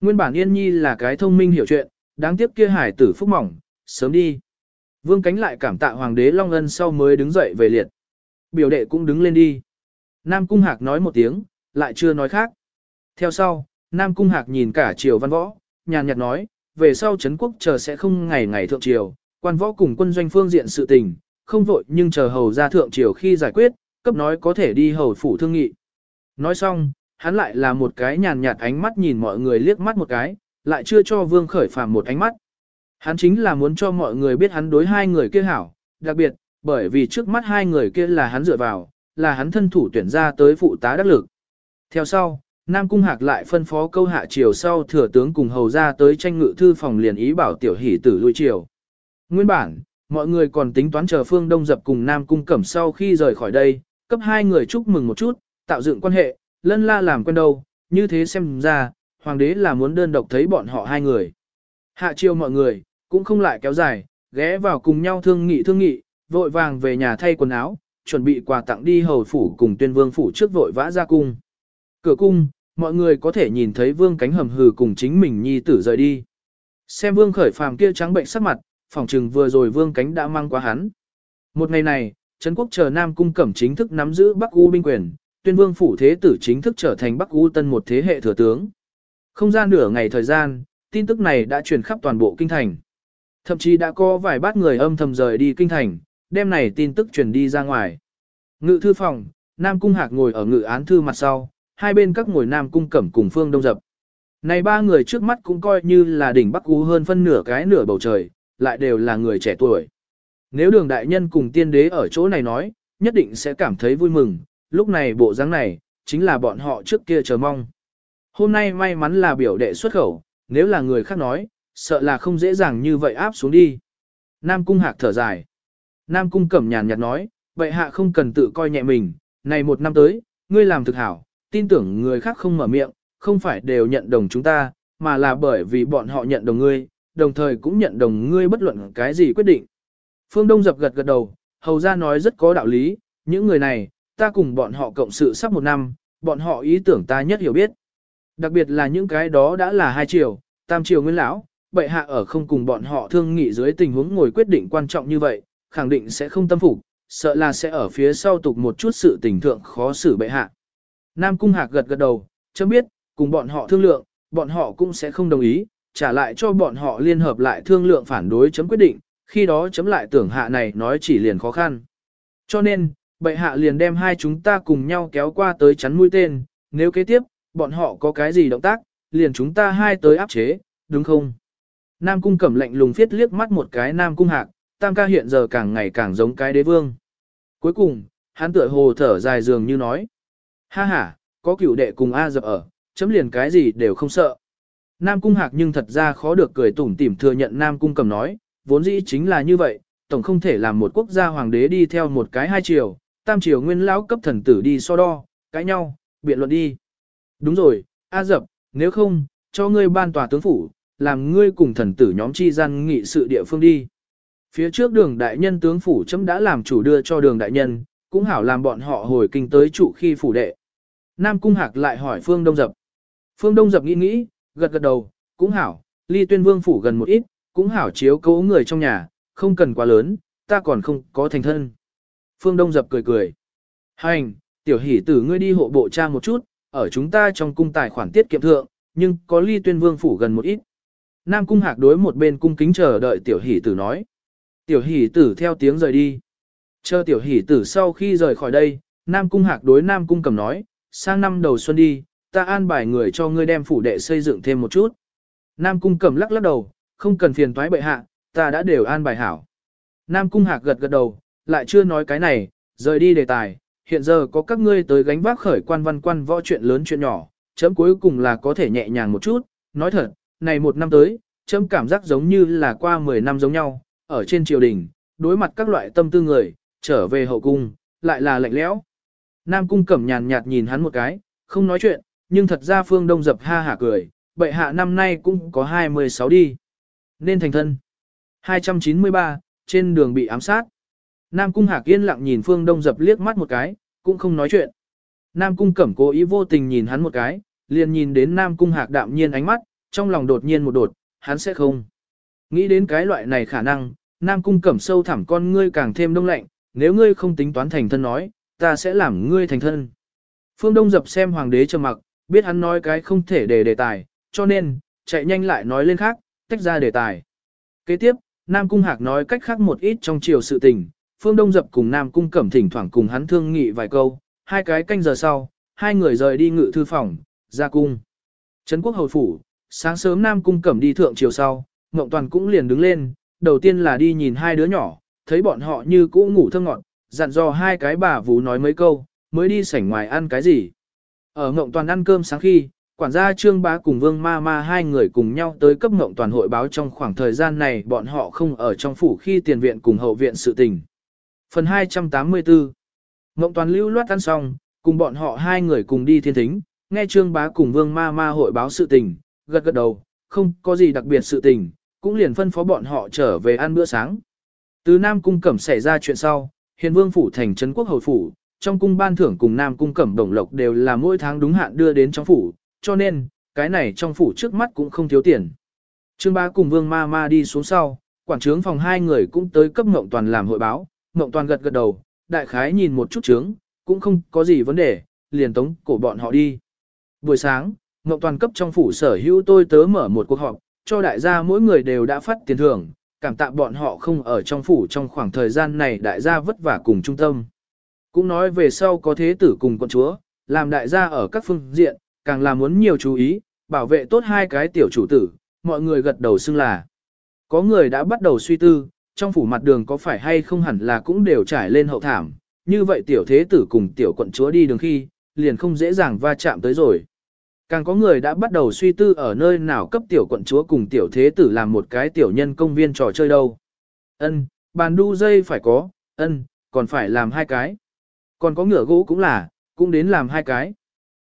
Nguyên bản Yên Nhi là cái thông minh hiểu chuyện, đáng tiếc kia hải tử phúc mỏng, sớm đi. Vương cánh lại cảm tạ hoàng đế Long Ân sau mới đứng dậy về liệt. Biểu đệ cũng đứng lên đi. Nam Cung Hạc nói một tiếng, lại chưa nói khác. Theo sau, Nam Cung Hạc nhìn cả triều văn võ, nhàn nhạt nói, về sau Trấn quốc chờ sẽ không ngày ngày thượng triều, quan võ cùng quân doanh phương diện sự tình, không vội nhưng chờ hầu ra thượng triều khi giải quyết, cấp nói có thể đi hầu phủ thương nghị. Nói xong, hắn lại là một cái nhàn nhạt ánh mắt nhìn mọi người liếc mắt một cái, lại chưa cho Vương Khởi Phàm một ánh mắt. Hắn chính là muốn cho mọi người biết hắn đối hai người kia hảo, đặc biệt, bởi vì trước mắt hai người kia là hắn dựa vào, là hắn thân thủ tuyển ra tới phụ tá đắc lực. Theo sau, Nam Cung Hạc lại phân phó câu hạ triều sau thừa tướng cùng hầu ra tới tranh ngự thư phòng liền ý bảo tiểu hỷ tử lui triều. Nguyên bản, mọi người còn tính toán chờ phương đông dập cùng Nam Cung cẩm sau khi rời khỏi đây, cấp hai người chúc mừng một chút, tạo dựng quan hệ, lân la làm quen đâu, như thế xem ra, hoàng đế là muốn đơn độc thấy bọn họ hai người. Hạ triều mọi người, cũng không lại kéo dài, ghé vào cùng nhau thương nghị thương nghị, vội vàng về nhà thay quần áo, chuẩn bị quà tặng đi hầu phủ cùng tuyên vương phủ trước vội vã ra cung. Cửa cung, mọi người có thể nhìn thấy vương cánh hầm hừ cùng chính mình nhi tử rời đi. Xem vương khởi phàm kia trắng bệnh sắc mặt, phòng trừng vừa rồi vương cánh đã mang qua hắn. Một ngày này, Trấn quốc chờ Nam Cung Cẩm chính thức nắm giữ Bắc U binh quyền, tuyên vương phủ thế tử chính thức trở thành Bắc U tân một thế hệ thừa tướng. Không gian nửa ngày thời gian, tin tức này đã truyền khắp toàn bộ kinh thành. Thậm chí đã có vài bát người âm thầm rời đi kinh thành, đem này tin tức truyền đi ra ngoài. Ngự thư phòng, Nam Cung Hạc ngồi ở ngự án thư mặt sau, hai bên các ngồi Nam Cung Cẩm cùng Phương Đông Dập. Này ba người trước mắt cũng coi như là đỉnh Bắc Cú hơn phân nửa cái nửa bầu trời, lại đều là người trẻ tuổi. Nếu đường đại nhân cùng tiên đế ở chỗ này nói, nhất định sẽ cảm thấy vui mừng, lúc này bộ dáng này, chính là bọn họ trước kia chờ mong. Hôm nay may mắn là biểu đệ xuất khẩu, nếu là người khác nói, sợ là không dễ dàng như vậy áp xuống đi. Nam Cung Hạc thở dài. Nam Cung Cẩm nhàn nhạt nói, vậy hạ không cần tự coi nhẹ mình, này một năm tới, ngươi làm thực hảo, tin tưởng người khác không mở miệng, không phải đều nhận đồng chúng ta, mà là bởi vì bọn họ nhận đồng ngươi, đồng thời cũng nhận đồng ngươi bất luận cái gì quyết định. Phương Đông dập gật gật đầu, hầu ra nói rất có đạo lý, những người này, ta cùng bọn họ cộng sự sắp một năm, bọn họ ý tưởng ta nhất hiểu biết. Đặc biệt là những cái đó đã là hai chiều, tam chiều nguyên lão, bệ hạ ở không cùng bọn họ thương nghị dưới tình huống ngồi quyết định quan trọng như vậy, khẳng định sẽ không tâm phục, sợ là sẽ ở phía sau tục một chút sự tình thượng khó xử bệ hạ. Nam Cung Hạc gật gật đầu, chấm biết, cùng bọn họ thương lượng, bọn họ cũng sẽ không đồng ý, trả lại cho bọn họ liên hợp lại thương lượng phản đối chấm quyết định, khi đó chấm lại tưởng hạ này nói chỉ liền khó khăn. Cho nên, bệ hạ liền đem hai chúng ta cùng nhau kéo qua tới chắn mũi tên, nếu kế tiếp, bọn họ có cái gì động tác, liền chúng ta hai tới áp chế, đúng không? Nam cung cẩm lạnh lùng phiết liếc mắt một cái Nam cung hạc, tam ca hiện giờ càng ngày càng giống cái đế vương. Cuối cùng, hắn tựa hồ thở dài dường như nói. Ha ha, có cửu đệ cùng A dập ở, chấm liền cái gì đều không sợ. Nam Cung Hạc nhưng thật ra khó được cười tủm tỉm thừa nhận Nam Cung cầm nói, vốn dĩ chính là như vậy, tổng không thể làm một quốc gia hoàng đế đi theo một cái hai chiều, tam chiều nguyên lão cấp thần tử đi so đo, cãi nhau, biện luận đi. Đúng rồi, A dập, nếu không, cho ngươi ban tòa tướng phủ, làm ngươi cùng thần tử nhóm chi gian nghị sự địa phương đi. Phía trước đường đại nhân tướng phủ chấm đã làm chủ đưa cho đường đại nhân, cũng hảo làm bọn họ hồi kinh tới trụ khi phủ đệ. Nam Cung Hạc lại hỏi Phương Đông Dập. Phương Đông Dập nghĩ nghĩ, gật gật đầu, cũng hảo, ly tuyên vương phủ gần một ít, cũng hảo chiếu cố người trong nhà, không cần quá lớn, ta còn không có thành thân. Phương Đông Dập cười cười. Hành, tiểu hỷ tử ngươi đi hộ bộ trang một chút, ở chúng ta trong cung tài khoản tiết kiệm thượng, nhưng có ly tuyên vương phủ gần một ít. Nam cung hạc đối một bên cung kính chờ đợi tiểu hỷ tử nói. Tiểu hỷ tử theo tiếng rời đi. Chờ tiểu hỷ tử sau khi rời khỏi đây, Nam cung hạc đối Nam cung cầm nói, sang năm đầu xuân đi, ta an bài người cho ngươi đem phủ đệ xây dựng thêm một chút. Nam cung cầm lắc lắc đầu, không cần phiền toái bệ hạ, ta đã đều an bài hảo. Nam cung hạc gật gật đầu, lại chưa nói cái này, rời đi đề tài, hiện giờ có các ngươi tới gánh vác khởi quan văn quan võ chuyện lớn chuyện nhỏ, chấm cuối cùng là có thể nhẹ nhàng một chút, nói thật, này một năm tới, chấm cảm giác giống như là qua 10 năm giống nhau, ở trên triều đình, đối mặt các loại tâm tư người, trở về hậu cung, lại là lạnh lẽo. Nam cung cẩm nhàn nhạt nhìn hắn một cái, không nói chuyện, nhưng thật ra phương đông dập ha hả cười, bệ hạ năm nay cũng có 26 đi. Nên thành thân. 293, trên đường bị ám sát. Nam cung hạc yên lặng nhìn phương đông dập liếc mắt một cái, cũng không nói chuyện. Nam cung cẩm cố ý vô tình nhìn hắn một cái, liền nhìn đến Nam cung hạc đạm nhiên ánh mắt, trong lòng đột nhiên một đột, hắn sẽ không. Nghĩ đến cái loại này khả năng, Nam cung cẩm sâu thẳm con ngươi càng thêm đông lạnh, nếu ngươi không tính toán thành thân nói, ta sẽ làm ngươi thành thân. Phương Đông dập xem hoàng đế trầm mặc, biết hắn nói cái không thể để đề tài, cho nên, chạy nhanh lại nói lên khác, tách ra đề tài. Kế tiếp, Nam Cung Hạc nói cách khác một ít trong chiều sự tình, Phương Đông dập cùng Nam Cung Cẩm thỉnh thoảng cùng hắn thương nghị vài câu, hai cái canh giờ sau, hai người rời đi ngự thư phòng, ra cung. Trấn quốc hầu phủ, sáng sớm Nam Cung Cẩm đi thượng chiều sau, Ngộng Toàn cũng liền đứng lên, đầu tiên là đi nhìn hai đứa nhỏ, thấy bọn họ như cũ ngủ thơ ngọn, dặn dò hai cái bà vú nói mấy câu, mới đi sảnh ngoài ăn cái gì. Ở Ngộng Toàn ăn cơm sáng khi, quản gia Trương Bá cùng Vương Ma Ma hai người cùng nhau tới cấp Ngộng Toàn hội báo trong khoảng thời gian này bọn họ không ở trong phủ khi tiền viện cùng hậu viện sự tình. Phần 284 Ngộng Toàn lưu loát ăn xong, cùng bọn họ hai người cùng đi thiên thính, nghe Trương Bá cùng Vương Ma Ma hội báo sự tình, gật gật đầu, không có gì đặc biệt sự tình, cũng liền phân phó bọn họ trở về ăn bữa sáng. Từ Nam Cung Cẩm xảy ra chuyện sau, Hiền Vương Phủ thành trấn quốc hầu phủ, trong cung ban thưởng cùng Nam Cung Cẩm đồng lộc đều là mỗi tháng đúng hạn đưa đến trong phủ, cho nên, cái này trong phủ trước mắt cũng không thiếu tiền. Trương Bá cùng Vương Ma Ma đi xuống sau, quản trướng phòng hai người cũng tới cấp Ngộng Toàn làm hội báo, Ngộng Toàn gật gật đầu, đại khái nhìn một chút trướng, cũng không có gì vấn đề, liền tống cổ bọn họ đi. Buổi sáng, Ngộng Toàn cấp trong phủ sở hữu tôi tớ mở một cuộc họp, cho đại gia mỗi người đều đã phát tiền thưởng, cảm tạ bọn họ không ở trong phủ trong khoảng thời gian này đại gia vất vả cùng trung tâm. Cũng nói về sau có thế tử cùng con chúa, làm đại gia ở các phương diện, càng là muốn nhiều chú ý, bảo vệ tốt hai cái tiểu chủ tử, mọi người gật đầu xưng là. Có người đã bắt đầu suy tư, trong phủ mặt đường có phải hay không hẳn là cũng đều trải lên hậu thảm, như vậy tiểu thế tử cùng tiểu quận chúa đi đường khi, liền không dễ dàng va chạm tới rồi. Càng có người đã bắt đầu suy tư ở nơi nào cấp tiểu quận chúa cùng tiểu thế tử làm một cái tiểu nhân công viên trò chơi đâu. Ân, bàn đu dây phải có, ân, còn phải làm hai cái. Còn có ngựa gỗ cũng là, cũng đến làm hai cái.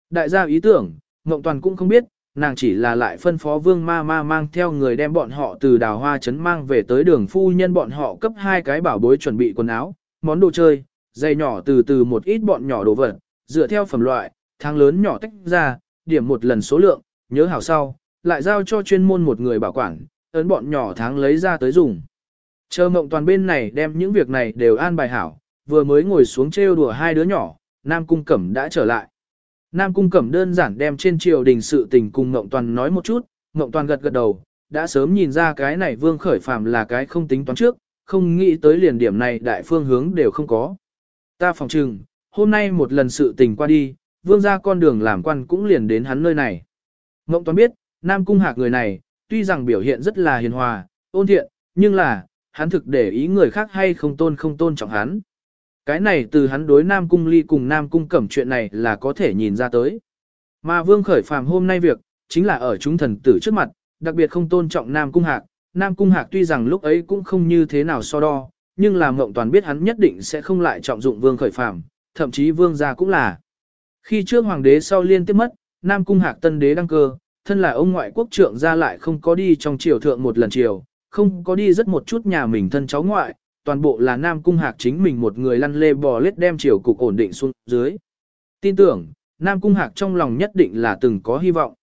Đại gia ý tưởng, Ngộng Toàn cũng không biết, nàng chỉ là lại phân phó vương ma ma mang theo người đem bọn họ từ đào hoa trấn mang về tới đường phu nhân bọn họ cấp hai cái bảo bối chuẩn bị quần áo, món đồ chơi, giày nhỏ từ từ một ít bọn nhỏ đồ vật, dựa theo phẩm loại, tháng lớn nhỏ tách ra, điểm một lần số lượng, nhớ hảo sau, lại giao cho chuyên môn một người bảo quản, ấn bọn nhỏ tháng lấy ra tới dùng. Chờ mộng toàn bên này đem những việc này đều an bài hảo, vừa mới ngồi xuống trêu đùa hai đứa nhỏ, Nam Cung Cẩm đã trở lại. Nam Cung Cẩm đơn giản đem trên triều đình sự tình cùng Ngộng Toàn nói một chút, Ngộng Toàn gật gật đầu, đã sớm nhìn ra cái này Vương Khởi Phàm là cái không tính toán trước, không nghĩ tới liền điểm này đại phương hướng đều không có. Ta phòng trừng, hôm nay một lần sự tình qua đi, Vương ra con đường làm quan cũng liền đến hắn nơi này. Ngộng Toàn biết, Nam Cung Hạc người này, tuy rằng biểu hiện rất là hiền hòa, ôn thiện, nhưng là, hắn thực để ý người khác hay không tôn không tôn trọng hắn. Cái này từ hắn đối Nam Cung Ly cùng Nam Cung Cẩm chuyện này là có thể nhìn ra tới. Mà Vương Khởi Phàm hôm nay việc, chính là ở chúng thần tử trước mặt, đặc biệt không tôn trọng Nam Cung Hạc. Nam Cung Hạc tuy rằng lúc ấy cũng không như thế nào so đo, nhưng là Mộng Toàn biết hắn nhất định sẽ không lại trọng dụng Vương Khởi Phàm, thậm chí Vương gia cũng là. Khi trước hoàng đế sau liên tiếp mất, Nam Cung Hạc tân đế đăng cơ, thân là ông ngoại quốc trưởng ra lại không có đi trong triều thượng một lần triều, không có đi rất một chút nhà mình thân cháu ngoại, toàn bộ là Nam Cung Hạc chính mình một người lăn lê bò lết đem triều cục ổn định xuống dưới. Tin tưởng, Nam Cung Hạc trong lòng nhất định là từng có hy vọng.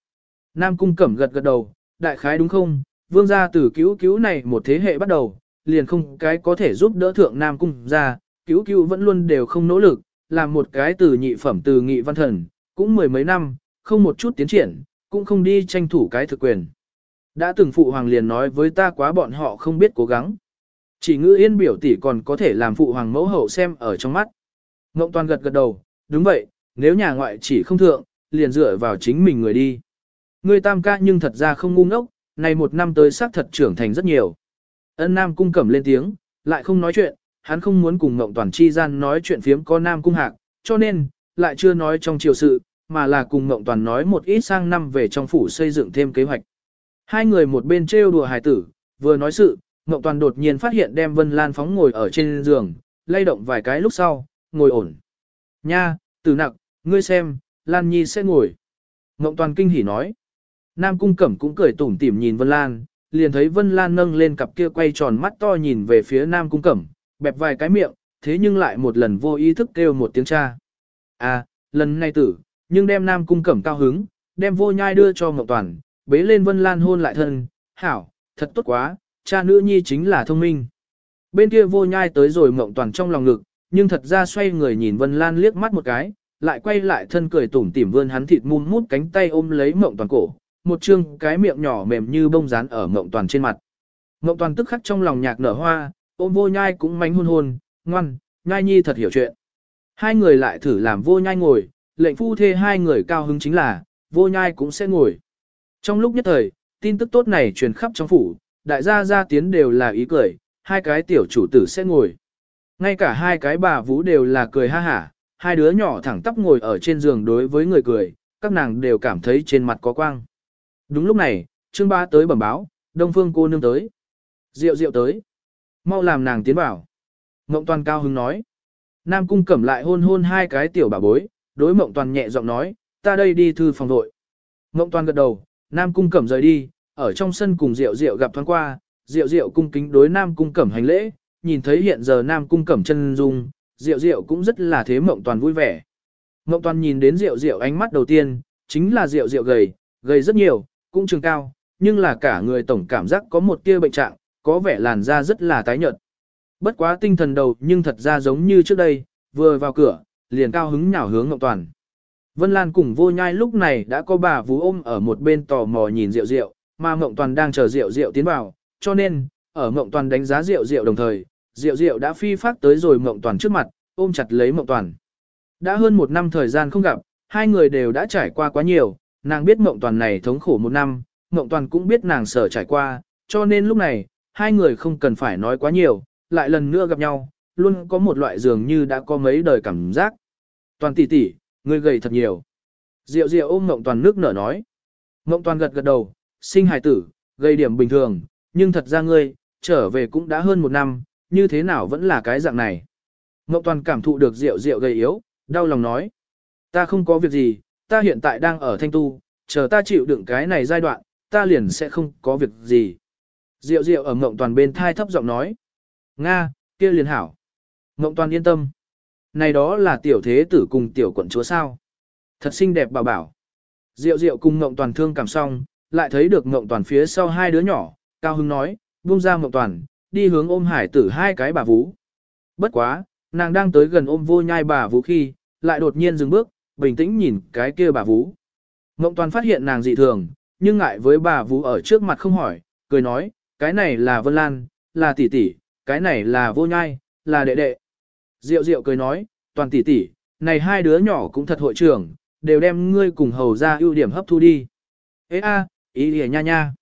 Nam Cung Cẩm gật gật đầu, đại khái đúng không, vương gia từ cứu cứu này một thế hệ bắt đầu, liền không cái có thể giúp đỡ thượng Nam Cung ra, cứu cứu vẫn luôn đều không nỗ lực, làm một cái từ nhị phẩm từ nghị văn thần, cũng mười mấy năm, không một chút tiến triển, cũng không đi tranh thủ cái thực quyền. Đã từng phụ hoàng liền nói với ta quá bọn họ không biết cố gắng. Chỉ ngữ yên biểu tỷ còn có thể làm phụ hoàng mẫu hậu xem ở trong mắt. Ngộng toàn gật gật đầu, đúng vậy, nếu nhà ngoại chỉ không thượng, liền dựa vào chính mình người đi. Người tam ca nhưng thật ra không ngu ngốc, này một năm tới xác thật trưởng thành rất nhiều. Ân Nam cung cẩm lên tiếng, lại không nói chuyện, hắn không muốn cùng Ngộng Toàn chi gian nói chuyện phiếm có Nam cung hạc, cho nên, lại chưa nói trong triều sự, mà là cùng Ngộng Toàn nói một ít sang năm về trong phủ xây dựng thêm kế hoạch. Hai người một bên trêu đùa hài tử, vừa nói sự, Ngộ Toàn đột nhiên phát hiện đem Vân Lan phóng ngồi ở trên giường, lay động vài cái lúc sau, ngồi ổn. Nha, tử nặc, ngươi xem, Lan Nhi sẽ ngồi. Ngộ Toàn kinh hỉ nói. Nam Cung Cẩm cũng cười tủm tỉm nhìn Vân Lan, liền thấy Vân Lan nâng lên cặp kia quay tròn mắt to nhìn về phía Nam Cung Cẩm, bẹp vài cái miệng, thế nhưng lại một lần vô ý thức kêu một tiếng cha. À, lần này tử, nhưng đem Nam Cung Cẩm cao hứng, đem vô nhai đưa cho Ngọc Toàn, bế lên Vân Lan hôn lại thân, hảo, thật tốt quá, cha nữ nhi chính là thông minh. Bên kia vô nhai tới rồi mộng Toàn trong lòng ngực, nhưng thật ra xoay người nhìn Vân Lan liếc mắt một cái, lại quay lại thân cười tủm tỉm vươn hắn thịt mum mút cánh tay ôm lấy mộng Toàn cổ, một chương cái miệng nhỏ mềm như bông dán ở mộng Toàn trên mặt. Mộng Toàn tức khắc trong lòng nhạc nở hoa, ôm vô nhai cũng mánh hôn hôn, ngoan, nhai nhi thật hiểu chuyện. Hai người lại thử làm vô nhai ngồi, lệnh phu thê hai người cao hứng chính là, vô nhai cũng sẽ ngồi. Trong lúc nhất thời, tin tức tốt này truyền khắp trong phủ, đại gia gia tiến đều là ý cười, hai cái tiểu chủ tử sẽ ngồi. Ngay cả hai cái bà vũ đều là cười ha hả, hai đứa nhỏ thẳng tắp ngồi ở trên giường đối với người cười, các nàng đều cảm thấy trên mặt có quang. Đúng lúc này, Trương Ba tới bẩm báo, Đông Phương cô nương tới. Diệu diệu tới. Mau làm nàng tiến vào. Ngộng toàn cao hứng nói. Nam cung cẩm lại hôn hôn hai cái tiểu bà bối, đối mộng toàn nhẹ giọng nói, ta đây đi thư phòng vội. Mộng toàn gật đầu, Nam cung cẩm rời đi, ở trong sân cùng Diệu Diệu gặp thoáng qua, Diệu Diệu cung kính đối Nam cung cẩm hành lễ, nhìn thấy hiện giờ Nam cung cẩm chân dung, Diệu Diệu cũng rất là thế mộng toàn vui vẻ. Mộng toàn nhìn đến Diệu Diệu ánh mắt đầu tiên, chính là Diệu Diệu gầy, gầy rất nhiều, cũng trường cao, nhưng là cả người tổng cảm giác có một tia bệnh trạng, có vẻ làn da rất là tái nhợt. Bất quá tinh thần đầu nhưng thật ra giống như trước đây, vừa vào cửa, liền cao hứng nhào hướng Ngọc Toàn. Vân Lan cùng vô nhai lúc này đã có bà vú ôm ở một bên tò mò nhìn Diệu Diệu, mà Mộng Toàn đang chờ Diệu Diệu tiến vào, cho nên, ở Mộng Toàn đánh giá Diệu Diệu đồng thời, Diệu Diệu đã phi phát tới rồi Mộng Toàn trước mặt, ôm chặt lấy Mộng Toàn. Đã hơn một năm thời gian không gặp, hai người đều đã trải qua quá nhiều, nàng biết Mộng Toàn này thống khổ một năm, Mộng Toàn cũng biết nàng sở trải qua, cho nên lúc này, hai người không cần phải nói quá nhiều, lại lần nữa gặp nhau, luôn có một loại dường như đã có mấy đời cảm giác. Toàn tỷ tỷ, ngươi gầy thật nhiều. Diệu diệu ôm Mộng Toàn nước nở nói. Mộng Toàn gật gật đầu, sinh hài tử, gây điểm bình thường, nhưng thật ra ngươi, trở về cũng đã hơn một năm, như thế nào vẫn là cái dạng này. Ngộng Toàn cảm thụ được Diệu Diệu gây yếu, đau lòng nói. Ta không có việc gì, ta hiện tại đang ở thanh tu, chờ ta chịu đựng cái này giai đoạn, ta liền sẽ không có việc gì. Diệu Diệu ở Ngộng Toàn bên thai thấp giọng nói. Nga, kia liền hảo. Ngộng Toàn yên tâm. Này đó là tiểu thế tử cùng tiểu quận chúa sao. Thật xinh đẹp bảo bảo. Diệu Diệu cùng Ngộng Toàn thương cảm xong, lại thấy được Ngộng Toàn phía sau hai đứa nhỏ, Cao Hưng nói, buông ra Ngộng Toàn, đi hướng ôm hải tử hai cái bà vú. Bất quá, nàng đang tới gần ôm vô nhai bà vú khi, lại đột nhiên dừng bước, bình tĩnh nhìn cái kia bà vú. Ngộng Toàn phát hiện nàng dị thường, nhưng ngại với bà vú ở trước mặt không hỏi, cười nói, cái này là Vân Lan, là tỷ tỷ, cái này là vô nhai, là đệ đệ. Diệu diệu cười nói, toàn tỷ tỷ, này hai đứa nhỏ cũng thật hội trưởng, đều đem ngươi cùng hầu ra ưu điểm hấp thu đi. Ê a, ý lìa nha nha.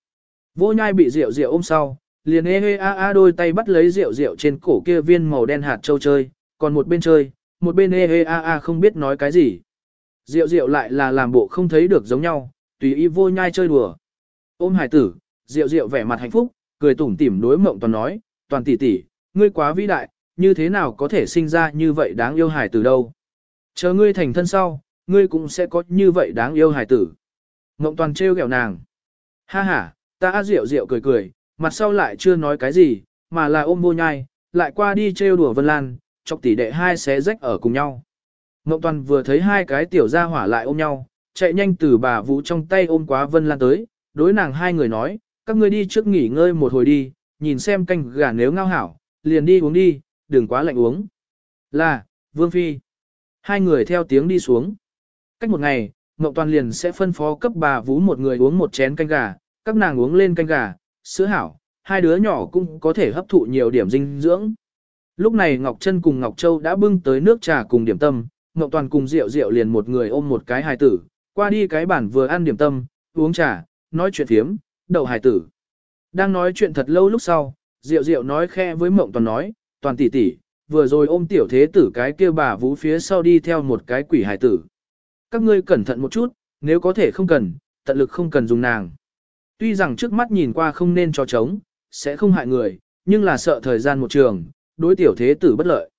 Vô nhai bị rượu rượu ôm sau, liền ê ê a a đôi tay bắt lấy rượu rượu trên cổ kia viên màu đen hạt châu chơi, còn một bên chơi, một bên ê ê a a không biết nói cái gì. Rượu rượu lại là làm bộ không thấy được giống nhau, tùy ý vô nhai chơi đùa. Ôm hải tử, rượu rượu vẻ mặt hạnh phúc, cười tủm tỉm đối mộng toàn nói, toàn tỷ tỷ, ngươi quá vĩ đại, như thế nào có thể sinh ra như vậy đáng yêu hải tử đâu. Chờ ngươi thành thân sau, ngươi cũng sẽ có như vậy đáng yêu hải tử. Mộng toàn trêu ghẹo nàng. Ha ha, ta a rượu rượu cười cười, mặt sau lại chưa nói cái gì, mà là ôm vô nhai, lại qua đi trêu đùa Vân Lan, chọc tỷ đệ hai xé rách ở cùng nhau. Ngộng Toàn vừa thấy hai cái tiểu gia hỏa lại ôm nhau, chạy nhanh từ bà Vũ trong tay ôm quá Vân Lan tới, đối nàng hai người nói, các ngươi đi trước nghỉ ngơi một hồi đi, nhìn xem canh gà nếu ngao hảo, liền đi uống đi, đừng quá lạnh uống. Là, Vương Phi. Hai người theo tiếng đi xuống. Cách một ngày, Ngộng Toàn liền sẽ phân phó cấp bà Vũ một người uống một chén canh gà, các nàng uống lên canh gà, sữa hảo, hai đứa nhỏ cũng có thể hấp thụ nhiều điểm dinh dưỡng. Lúc này Ngọc Trân cùng Ngọc Châu đã bưng tới nước trà cùng điểm tâm, Ngọc Toàn cùng Diệu Diệu liền một người ôm một cái hài tử, qua đi cái bản vừa ăn điểm tâm, uống trà, nói chuyện thiếm, đậu hài tử. Đang nói chuyện thật lâu lúc sau, Diệu Diệu nói khe với Mộng Toàn nói, Toàn tỷ tỷ, vừa rồi ôm tiểu thế tử cái kia bà vũ phía sau đi theo một cái quỷ hài tử. Các ngươi cẩn thận một chút, nếu có thể không cần, tận lực không cần dùng nàng. Tuy rằng trước mắt nhìn qua không nên cho trống, sẽ không hại người, nhưng là sợ thời gian một trường, đối tiểu thế tử bất lợi.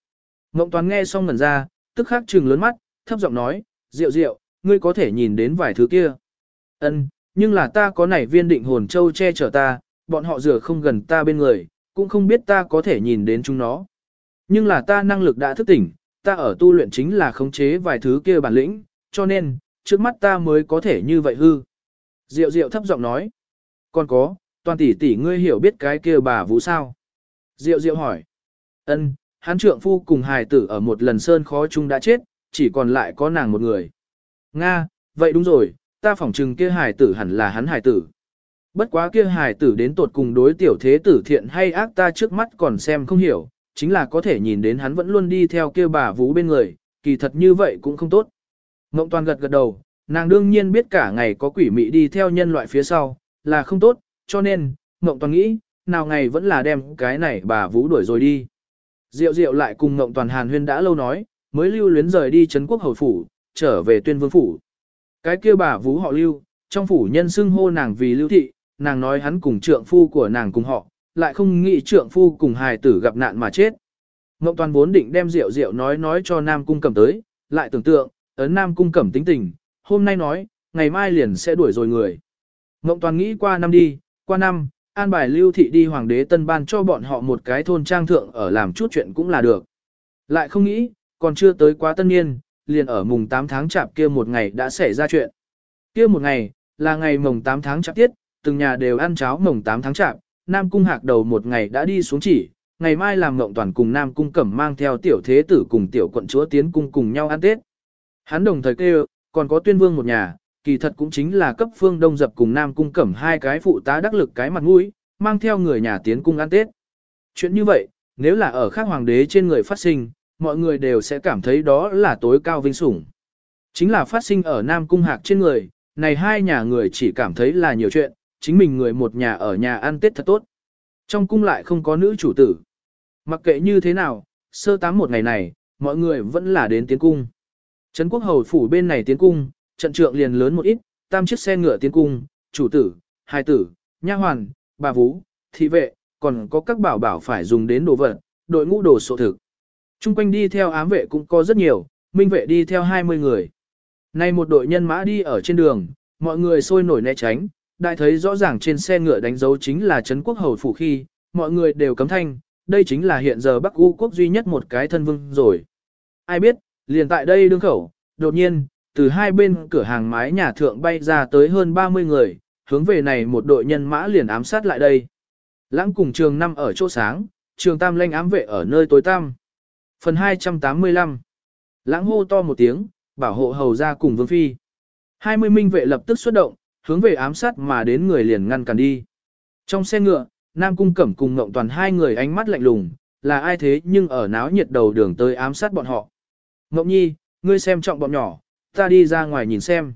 Ngộng Toàn nghe xong ngẩn ra, tức khắc trừng lớn mắt, thấp giọng nói, Diệu Diệu, ngươi có thể nhìn đến vài thứ kia. Ân, nhưng là ta có nảy viên định hồn châu che chở ta, bọn họ rửa không gần ta bên người, cũng không biết ta có thể nhìn đến chúng nó. Nhưng là ta năng lực đã thức tỉnh, ta ở tu luyện chính là khống chế vài thứ kia bản lĩnh, cho nên, trước mắt ta mới có thể như vậy hư. Diệu Diệu thấp giọng nói, còn có, toàn tỷ tỷ ngươi hiểu biết cái kia bà vũ sao? Diệu Diệu hỏi, ân, hắn trượng phu cùng hài tử ở một lần sơn khó chung đã chết, chỉ còn lại có nàng một người. Nga, vậy đúng rồi, ta phỏng chừng kia hài tử hẳn là hắn hài tử. Bất quá kia hài tử đến tột cùng đối tiểu thế tử thiện hay ác ta trước mắt còn xem không hiểu, chính là có thể nhìn đến hắn vẫn luôn đi theo kia bà vũ bên người, kỳ thật như vậy cũng không tốt. Ngộng toàn gật gật đầu, nàng đương nhiên biết cả ngày có quỷ mị đi theo nhân loại phía sau, là không tốt, cho nên, Ngộng toàn nghĩ, nào ngày vẫn là đem cái này bà vũ đuổi rồi đi. Diệu diệu lại cùng Ngộng Toàn Hàn huyên đã lâu nói, mới lưu luyến rời đi Trấn Quốc Hầu Phủ, trở về tuyên vương phủ. Cái kia bà vũ họ lưu, trong phủ nhân xưng hô nàng vì lưu thị, nàng nói hắn cùng trượng phu của nàng cùng họ, lại không nghĩ trượng phu cùng hài tử gặp nạn mà chết. Ngộng Toàn vốn định đem Diệu Diệu nói nói cho Nam Cung Cẩm tới, lại tưởng tượng, ấn Nam Cung Cẩm tính tình, hôm nay nói, ngày mai liền sẽ đuổi rồi người. Ngộng Toàn nghĩ qua năm đi, qua năm, an bài lưu thị đi hoàng đế tân ban cho bọn họ một cái thôn trang thượng ở làm chút chuyện cũng là được. Lại không nghĩ, còn chưa tới quá tân niên, liền ở mùng 8 tháng chạp kia một ngày đã xảy ra chuyện. Kia một ngày, là ngày mùng 8 tháng chạp tiết, từng nhà đều ăn cháo mùng 8 tháng chạp, Nam Cung hạc đầu một ngày đã đi xuống chỉ, ngày mai làm ngộng toàn cùng Nam Cung cẩm mang theo tiểu thế tử cùng tiểu quận chúa tiến cung cùng nhau ăn Tết. Hắn đồng thời kêu, còn có tuyên vương một nhà, kỳ thật cũng chính là cấp phương đông dập cùng Nam Cung cẩm hai cái phụ tá đắc lực cái mặt mũi, mang theo người nhà tiến cung ăn Tết. Chuyện như vậy, nếu là ở khác hoàng đế trên người phát sinh, mọi người đều sẽ cảm thấy đó là tối cao vinh sủng. Chính là phát sinh ở Nam Cung Hạc trên người, này hai nhà người chỉ cảm thấy là nhiều chuyện, chính mình người một nhà ở nhà ăn Tết thật tốt. Trong cung lại không có nữ chủ tử. Mặc kệ như thế nào, sơ tám một ngày này, mọi người vẫn là đến tiến cung. Trấn quốc hầu phủ bên này tiến cung, trận trượng liền lớn một ít, tam chiếc xe ngựa tiến cung, chủ tử, hai tử, nha hoàn, bà vú, thị vệ, còn có các bảo bảo phải dùng đến đồ vật, đội ngũ đồ sộ thực. Trung quanh đi theo ám vệ cũng có rất nhiều, minh vệ đi theo 20 người. Nay một đội nhân mã đi ở trên đường, mọi người sôi nổi né tránh, đại thấy rõ ràng trên xe ngựa đánh dấu chính là Trấn Quốc Hầu Phủ khi, mọi người đều cấm thanh, đây chính là hiện giờ Bắc U quốc duy nhất một cái thân vương rồi. Ai biết, liền tại đây đương khẩu, đột nhiên, từ hai bên cửa hàng mái nhà thượng bay ra tới hơn 30 người, hướng về này một đội nhân mã liền ám sát lại đây. Lãng cùng trường năm ở chỗ sáng, trường tam lanh ám vệ ở nơi tối tăm. Phần 285 Lãng hô to một tiếng, bảo hộ hầu ra cùng vương phi. 20 minh vệ lập tức xuất động, hướng về ám sát mà đến người liền ngăn cản đi. Trong xe ngựa, Nam Cung Cẩm cùng Ngộng Toàn hai người ánh mắt lạnh lùng, là ai thế nhưng ở náo nhiệt đầu đường tới ám sát bọn họ. Ngộng Nhi, ngươi xem trọng bọn nhỏ, ta đi ra ngoài nhìn xem.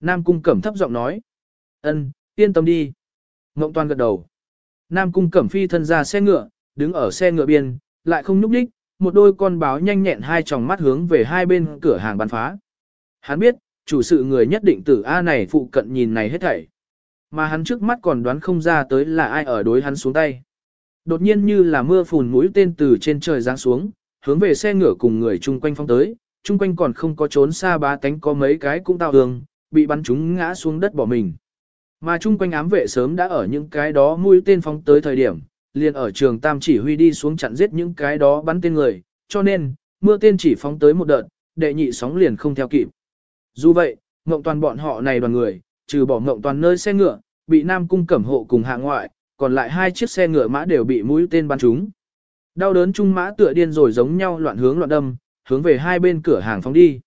Nam Cung Cẩm thấp giọng nói. Ân, yên tâm đi. Ngộng Toàn gật đầu. Nam Cung Cẩm phi thân ra xe ngựa, đứng ở xe ngựa biên, lại không nhúc đích, một đôi con báo nhanh nhẹn hai tròng mắt hướng về hai bên cửa hàng bắn phá. Hắn biết, chủ sự người nhất định tử A này phụ cận nhìn này hết thảy. Mà hắn trước mắt còn đoán không ra tới là ai ở đối hắn xuống tay. Đột nhiên như là mưa phùn mũi tên từ trên trời giáng xuống, hướng về xe ngựa cùng người chung quanh phong tới, chung quanh còn không có trốn xa ba tánh có mấy cái cũng tao hương, bị bắn chúng ngã xuống đất bỏ mình. Mà chung quanh ám vệ sớm đã ở những cái đó mũi tên phóng tới thời điểm, liền ở trường Tam chỉ huy đi xuống chặn giết những cái đó bắn tên người, cho nên, mưa tên chỉ phóng tới một đợt, đệ nhị sóng liền không theo kịp. Dù vậy, ngộng toàn bọn họ này đoàn người, trừ bỏ ngộng toàn nơi xe ngựa, bị Nam Cung cẩm hộ cùng hạ ngoại, còn lại hai chiếc xe ngựa mã đều bị mũi tên bắn trúng. Đau đớn trung mã tựa điên rồi giống nhau loạn hướng loạn đâm, hướng về hai bên cửa hàng phóng đi.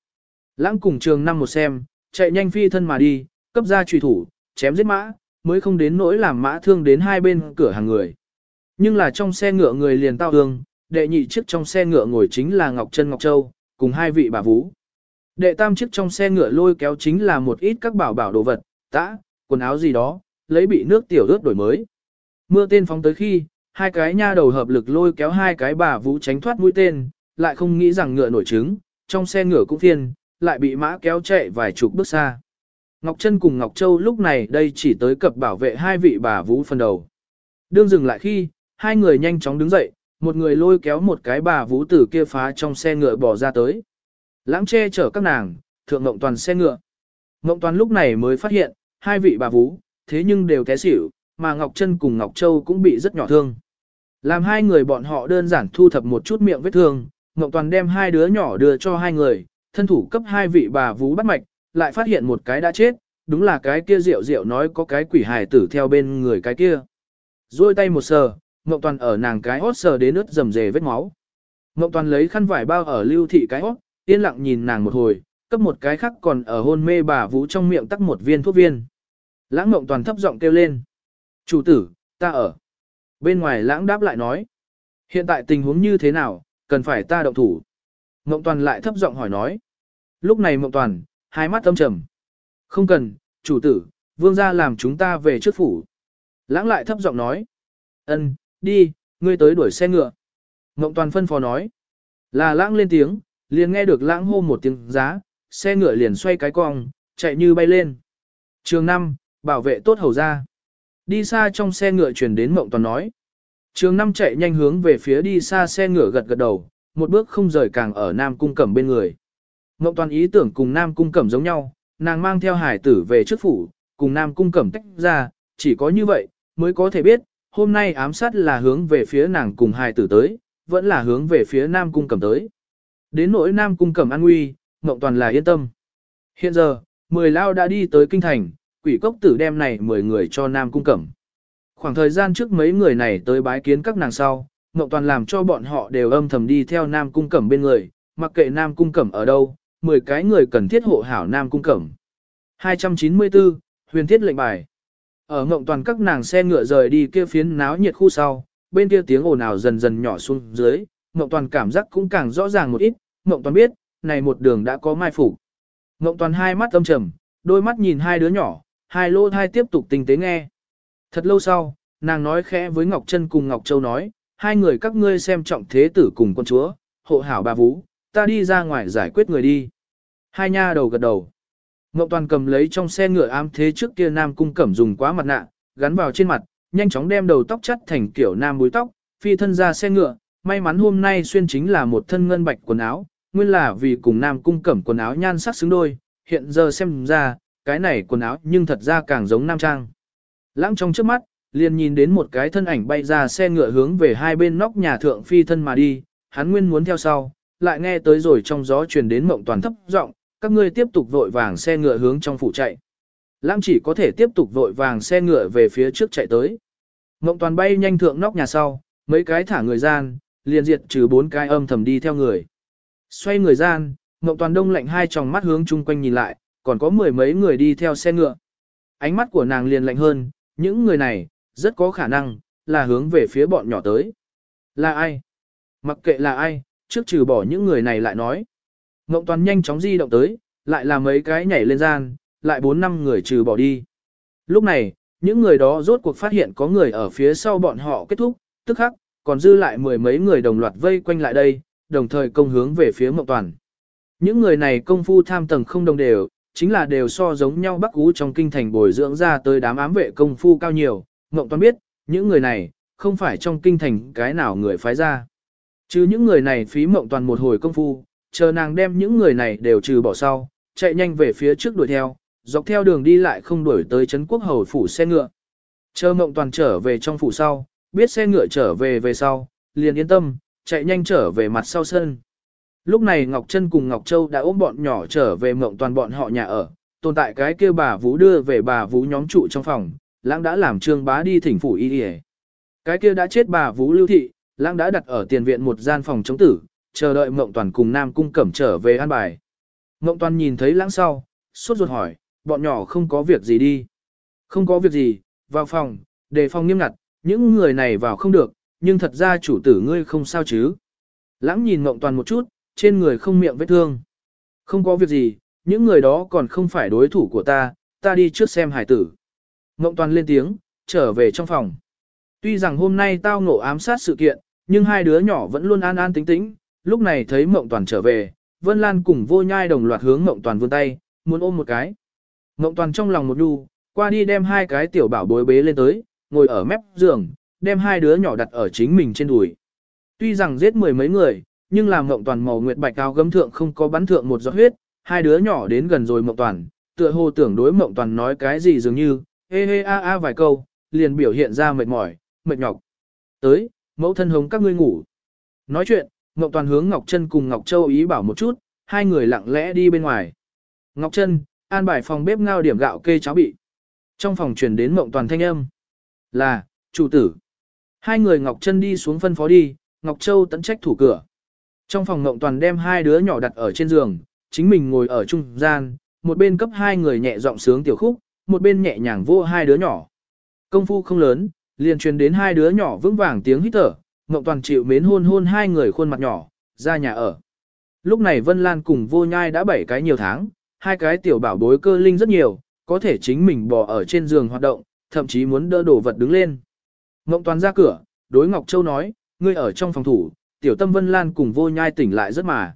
Lãng cùng trường năm một xem, chạy nhanh phi thân mà đi, cấp ra truy thủ, chém giết mã, mới không đến nỗi làm mã thương đến hai bên cửa hàng người. Nhưng là trong xe ngựa người liền tao thương, đệ nhị chiếc trong xe ngựa ngồi chính là Ngọc Trân Ngọc Châu, cùng hai vị bà vũ. Đệ tam chiếc trong xe ngựa lôi kéo chính là một ít các bảo bảo đồ vật, tã, quần áo gì đó, lấy bị nước tiểu ướt đổi mới. Mưa tên phóng tới khi, hai cái nha đầu hợp lực lôi kéo hai cái bà vũ tránh thoát mũi tên, lại không nghĩ rằng ngựa nổi trứng, trong xe ngựa cũng phiên, lại bị mã kéo chạy vài chục bước xa. Ngọc Trân cùng Ngọc Châu lúc này đây chỉ tới cập bảo vệ hai vị bà vũ phần đầu. Đương dừng lại khi, hai người nhanh chóng đứng dậy, một người lôi kéo một cái bà vũ tử kia phá trong xe ngựa bỏ ra tới. Lãng che chở các nàng, thượng ngộng toàn xe ngựa. Ngộng toàn lúc này mới phát hiện, hai vị bà vũ, thế nhưng đều té xỉu, mà Ngọc Trân cùng Ngọc Châu cũng bị rất nhỏ thương. Làm hai người bọn họ đơn giản thu thập một chút miệng vết thương, Ngọc Toàn đem hai đứa nhỏ đưa cho hai người, thân thủ cấp hai vị bà vú bắt mạch, lại phát hiện một cái đã chết, đúng là cái kia rượu rượu nói có cái quỷ hài tử theo bên người cái kia. Rồi tay một sờ, Ngọc Toàn ở nàng cái hót sờ đến ướt rầm rề vết máu. Ngọc Toàn lấy khăn vải bao ở lưu thị cái hót, yên lặng nhìn nàng một hồi, cấp một cái khác còn ở hôn mê bà vũ trong miệng tắc một viên thuốc viên. Lãng Ngọc Toàn thấp giọng kêu lên. Chủ tử, ta ở. Bên ngoài lãng đáp lại nói. Hiện tại tình huống như thế nào, cần phải ta động thủ. Mộng Toàn lại thấp giọng hỏi nói. Lúc này Mộng Toàn, hai mắt âm trầm. Không cần, chủ tử, vương gia làm chúng ta về trước phủ. Lãng lại thấp giọng nói. Ân, đi, ngươi tới đuổi xe ngựa. Mộng Toàn phân phó nói. Là lãng lên tiếng, liền nghe được lãng hô một tiếng giá, xe ngựa liền xoay cái cong, chạy như bay lên. Trường 5, bảo vệ tốt hầu ra. Đi xa trong xe ngựa chuyển đến Mộng Toàn nói. Trường năm chạy nhanh hướng về phía đi xa xe ngựa gật gật đầu, một bước không rời càng ở Nam Cung Cẩm bên người. Ngộ Toàn ý tưởng cùng Nam Cung Cẩm giống nhau, nàng mang theo hải tử về trước phủ, cùng Nam Cung Cẩm tách ra, chỉ có như vậy, mới có thể biết, hôm nay ám sát là hướng về phía nàng cùng hải tử tới, vẫn là hướng về phía Nam Cung Cẩm tới. Đến nỗi Nam Cung Cẩm an nguy, Mộng Toàn là yên tâm. Hiện giờ, mười lao đã đi tới kinh thành, quỷ cốc tử đem này 10 người cho Nam Cung Cẩm. Khoảng thời gian trước mấy người này tới bái kiến các nàng sau, Ngọc Toàn làm cho bọn họ đều âm thầm đi theo Nam Cung Cẩm bên người, mặc kệ Nam Cung Cẩm ở đâu, 10 cái người cần thiết hộ hảo Nam Cung Cẩm. 294, huyền thiết lệnh bài. Ở Ngộng Toàn các nàng xe ngựa rời đi kia phiến náo nhiệt khu sau, bên kia tiếng ồn ào dần dần nhỏ xuống dưới, Ngộng Toàn cảm giác cũng càng rõ ràng một ít, Ngộng Toàn biết, này một đường đã có mai phục. Ngộng Toàn hai mắt âm trầm, đôi mắt nhìn hai đứa nhỏ, hai lô thai tiếp tục tinh tế nghe. Thật lâu sau, nàng nói khẽ với Ngọc Trân cùng Ngọc Châu nói, hai người các ngươi xem trọng thế tử cùng con chúa, hộ hảo bà vũ, ta đi ra ngoài giải quyết người đi. Hai nha đầu gật đầu. Ngọc Toàn cầm lấy trong xe ngựa ám thế trước kia Nam Cung Cẩm dùng quá mặt nạ, gắn vào trên mặt, nhanh chóng đem đầu tóc chắt thành kiểu nam búi tóc, phi thân ra xe ngựa, may mắn hôm nay xuyên chính là một thân ngân bạch quần áo, nguyên là vì cùng Nam Cung Cẩm quần áo nhan sắc xứng đôi, hiện giờ xem ra, cái này quần áo nhưng thật ra càng giống nam trang. Lãng trong trước mắt, liền nhìn đến một cái thân ảnh bay ra xe ngựa hướng về hai bên nóc nhà thượng phi thân mà đi, hắn nguyên muốn theo sau, lại nghe tới rồi trong gió truyền đến mộng toàn thấp giọng, các ngươi tiếp tục vội vàng xe ngựa hướng trong phủ chạy. Lãng chỉ có thể tiếp tục vội vàng xe ngựa về phía trước chạy tới. Mộng toàn bay nhanh thượng nóc nhà sau, mấy cái thả người gian, liền diệt trừ bốn cái âm thầm đi theo người. Xoay người gian, Mộng toàn đông lạnh hai tròng mắt hướng chung quanh nhìn lại, còn có mười mấy người đi theo xe ngựa. Ánh mắt của nàng liền lạnh hơn, những người này, rất có khả năng, là hướng về phía bọn nhỏ tới. Là ai? Mặc kệ là ai, trước trừ bỏ những người này lại nói. Ngộng toàn nhanh chóng di động tới, lại là mấy cái nhảy lên gian, lại bốn năm người trừ bỏ đi. Lúc này, những người đó rốt cuộc phát hiện có người ở phía sau bọn họ kết thúc, tức khắc, còn dư lại mười mấy người đồng loạt vây quanh lại đây, đồng thời công hướng về phía Ngộng Toàn. Những người này công phu tham tầng không đồng đều, chính là đều so giống nhau Bắc Ú trong kinh thành bồi dưỡng ra tới đám ám vệ công phu cao nhiều. Ngộng Toàn biết, những người này, không phải trong kinh thành cái nào người phái ra. Chứ những người này phí Ngộng Toàn một hồi công phu, chờ nàng đem những người này đều trừ bỏ sau, chạy nhanh về phía trước đuổi theo, dọc theo đường đi lại không đuổi tới Trấn Quốc Hầu phủ xe ngựa. Chờ Ngộng Toàn trở về trong phủ sau, biết xe ngựa trở về về sau, liền yên tâm, chạy nhanh trở về mặt sau sân. Lúc này Ngọc Trân cùng Ngọc Châu đã ôm bọn nhỏ trở về Mộng Toàn bọn họ nhà ở, tồn tại cái kia bà Vũ đưa về bà Vũ nhóm trụ trong phòng, lãng đã làm trương bá đi thỉnh phủ y đi Cái kia đã chết bà Vũ lưu thị, lãng đã đặt ở tiền viện một gian phòng chống tử, chờ đợi Mộng Toàn cùng Nam Cung Cẩm trở về an bài. Mộng Toàn nhìn thấy lãng sau, suốt ruột hỏi, bọn nhỏ không có việc gì đi. Không có việc gì, vào phòng, đề phòng nghiêm ngặt, những người này vào không được, nhưng thật ra chủ tử ngươi không sao chứ. Lãng nhìn Mộng Toàn một chút, trên người không miệng vết thương. Không có việc gì, những người đó còn không phải đối thủ của ta, ta đi trước xem hải tử. Mộng Toàn lên tiếng, trở về trong phòng. Tuy rằng hôm nay tao ngộ ám sát sự kiện, nhưng hai đứa nhỏ vẫn luôn an an tính tĩnh, lúc này thấy Mộng Toàn trở về, Vân Lan cùng vô nhai đồng loạt hướng Mộng Toàn vươn tay, muốn ôm một cái. Mộng Toàn trong lòng một đu, qua đi đem hai cái tiểu bảo bối bế lên tới, ngồi ở mép giường, đem hai đứa nhỏ đặt ở chính mình trên đùi. Tuy rằng giết mười mấy người, nhưng làm Mộng Toàn màu nguyệt bạch cao gấm thượng không có bắn thượng một giọt huyết, hai đứa nhỏ đến gần rồi Mộng Toàn, tựa hồ tưởng đối Mộng Toàn nói cái gì dường như, hê hê a a vài câu, liền biểu hiện ra mệt mỏi, mệt nhọc. Tới, mẫu thân hống các ngươi ngủ. Nói chuyện, Mộng Toàn hướng Ngọc Trân cùng Ngọc Châu ý bảo một chút, hai người lặng lẽ đi bên ngoài. Ngọc Trân, an bài phòng bếp ngao điểm gạo kê cháo bị. Trong phòng truyền đến Mộng Toàn thanh âm. Là, chủ tử. Hai người Ngọc Trân đi xuống phân phó đi, Ngọc Châu tận trách thủ cửa. Trong phòng Ngộng Toàn đem hai đứa nhỏ đặt ở trên giường, chính mình ngồi ở trung gian, một bên cấp hai người nhẹ giọng sướng tiểu khúc, một bên nhẹ nhàng vô hai đứa nhỏ. Công phu không lớn, liền truyền đến hai đứa nhỏ vững vàng tiếng hít thở, Ngộng Toàn chịu mến hôn hôn hai người khuôn mặt nhỏ, ra nhà ở. Lúc này Vân Lan cùng vô nhai đã bảy cái nhiều tháng, hai cái tiểu bảo bối cơ linh rất nhiều, có thể chính mình bò ở trên giường hoạt động, thậm chí muốn đỡ đổ vật đứng lên. Ngộng Toàn ra cửa, đối Ngọc Châu nói, ngươi ở trong phòng thủ, tiểu tâm Vân Lan cùng vô nhai tỉnh lại rất mà.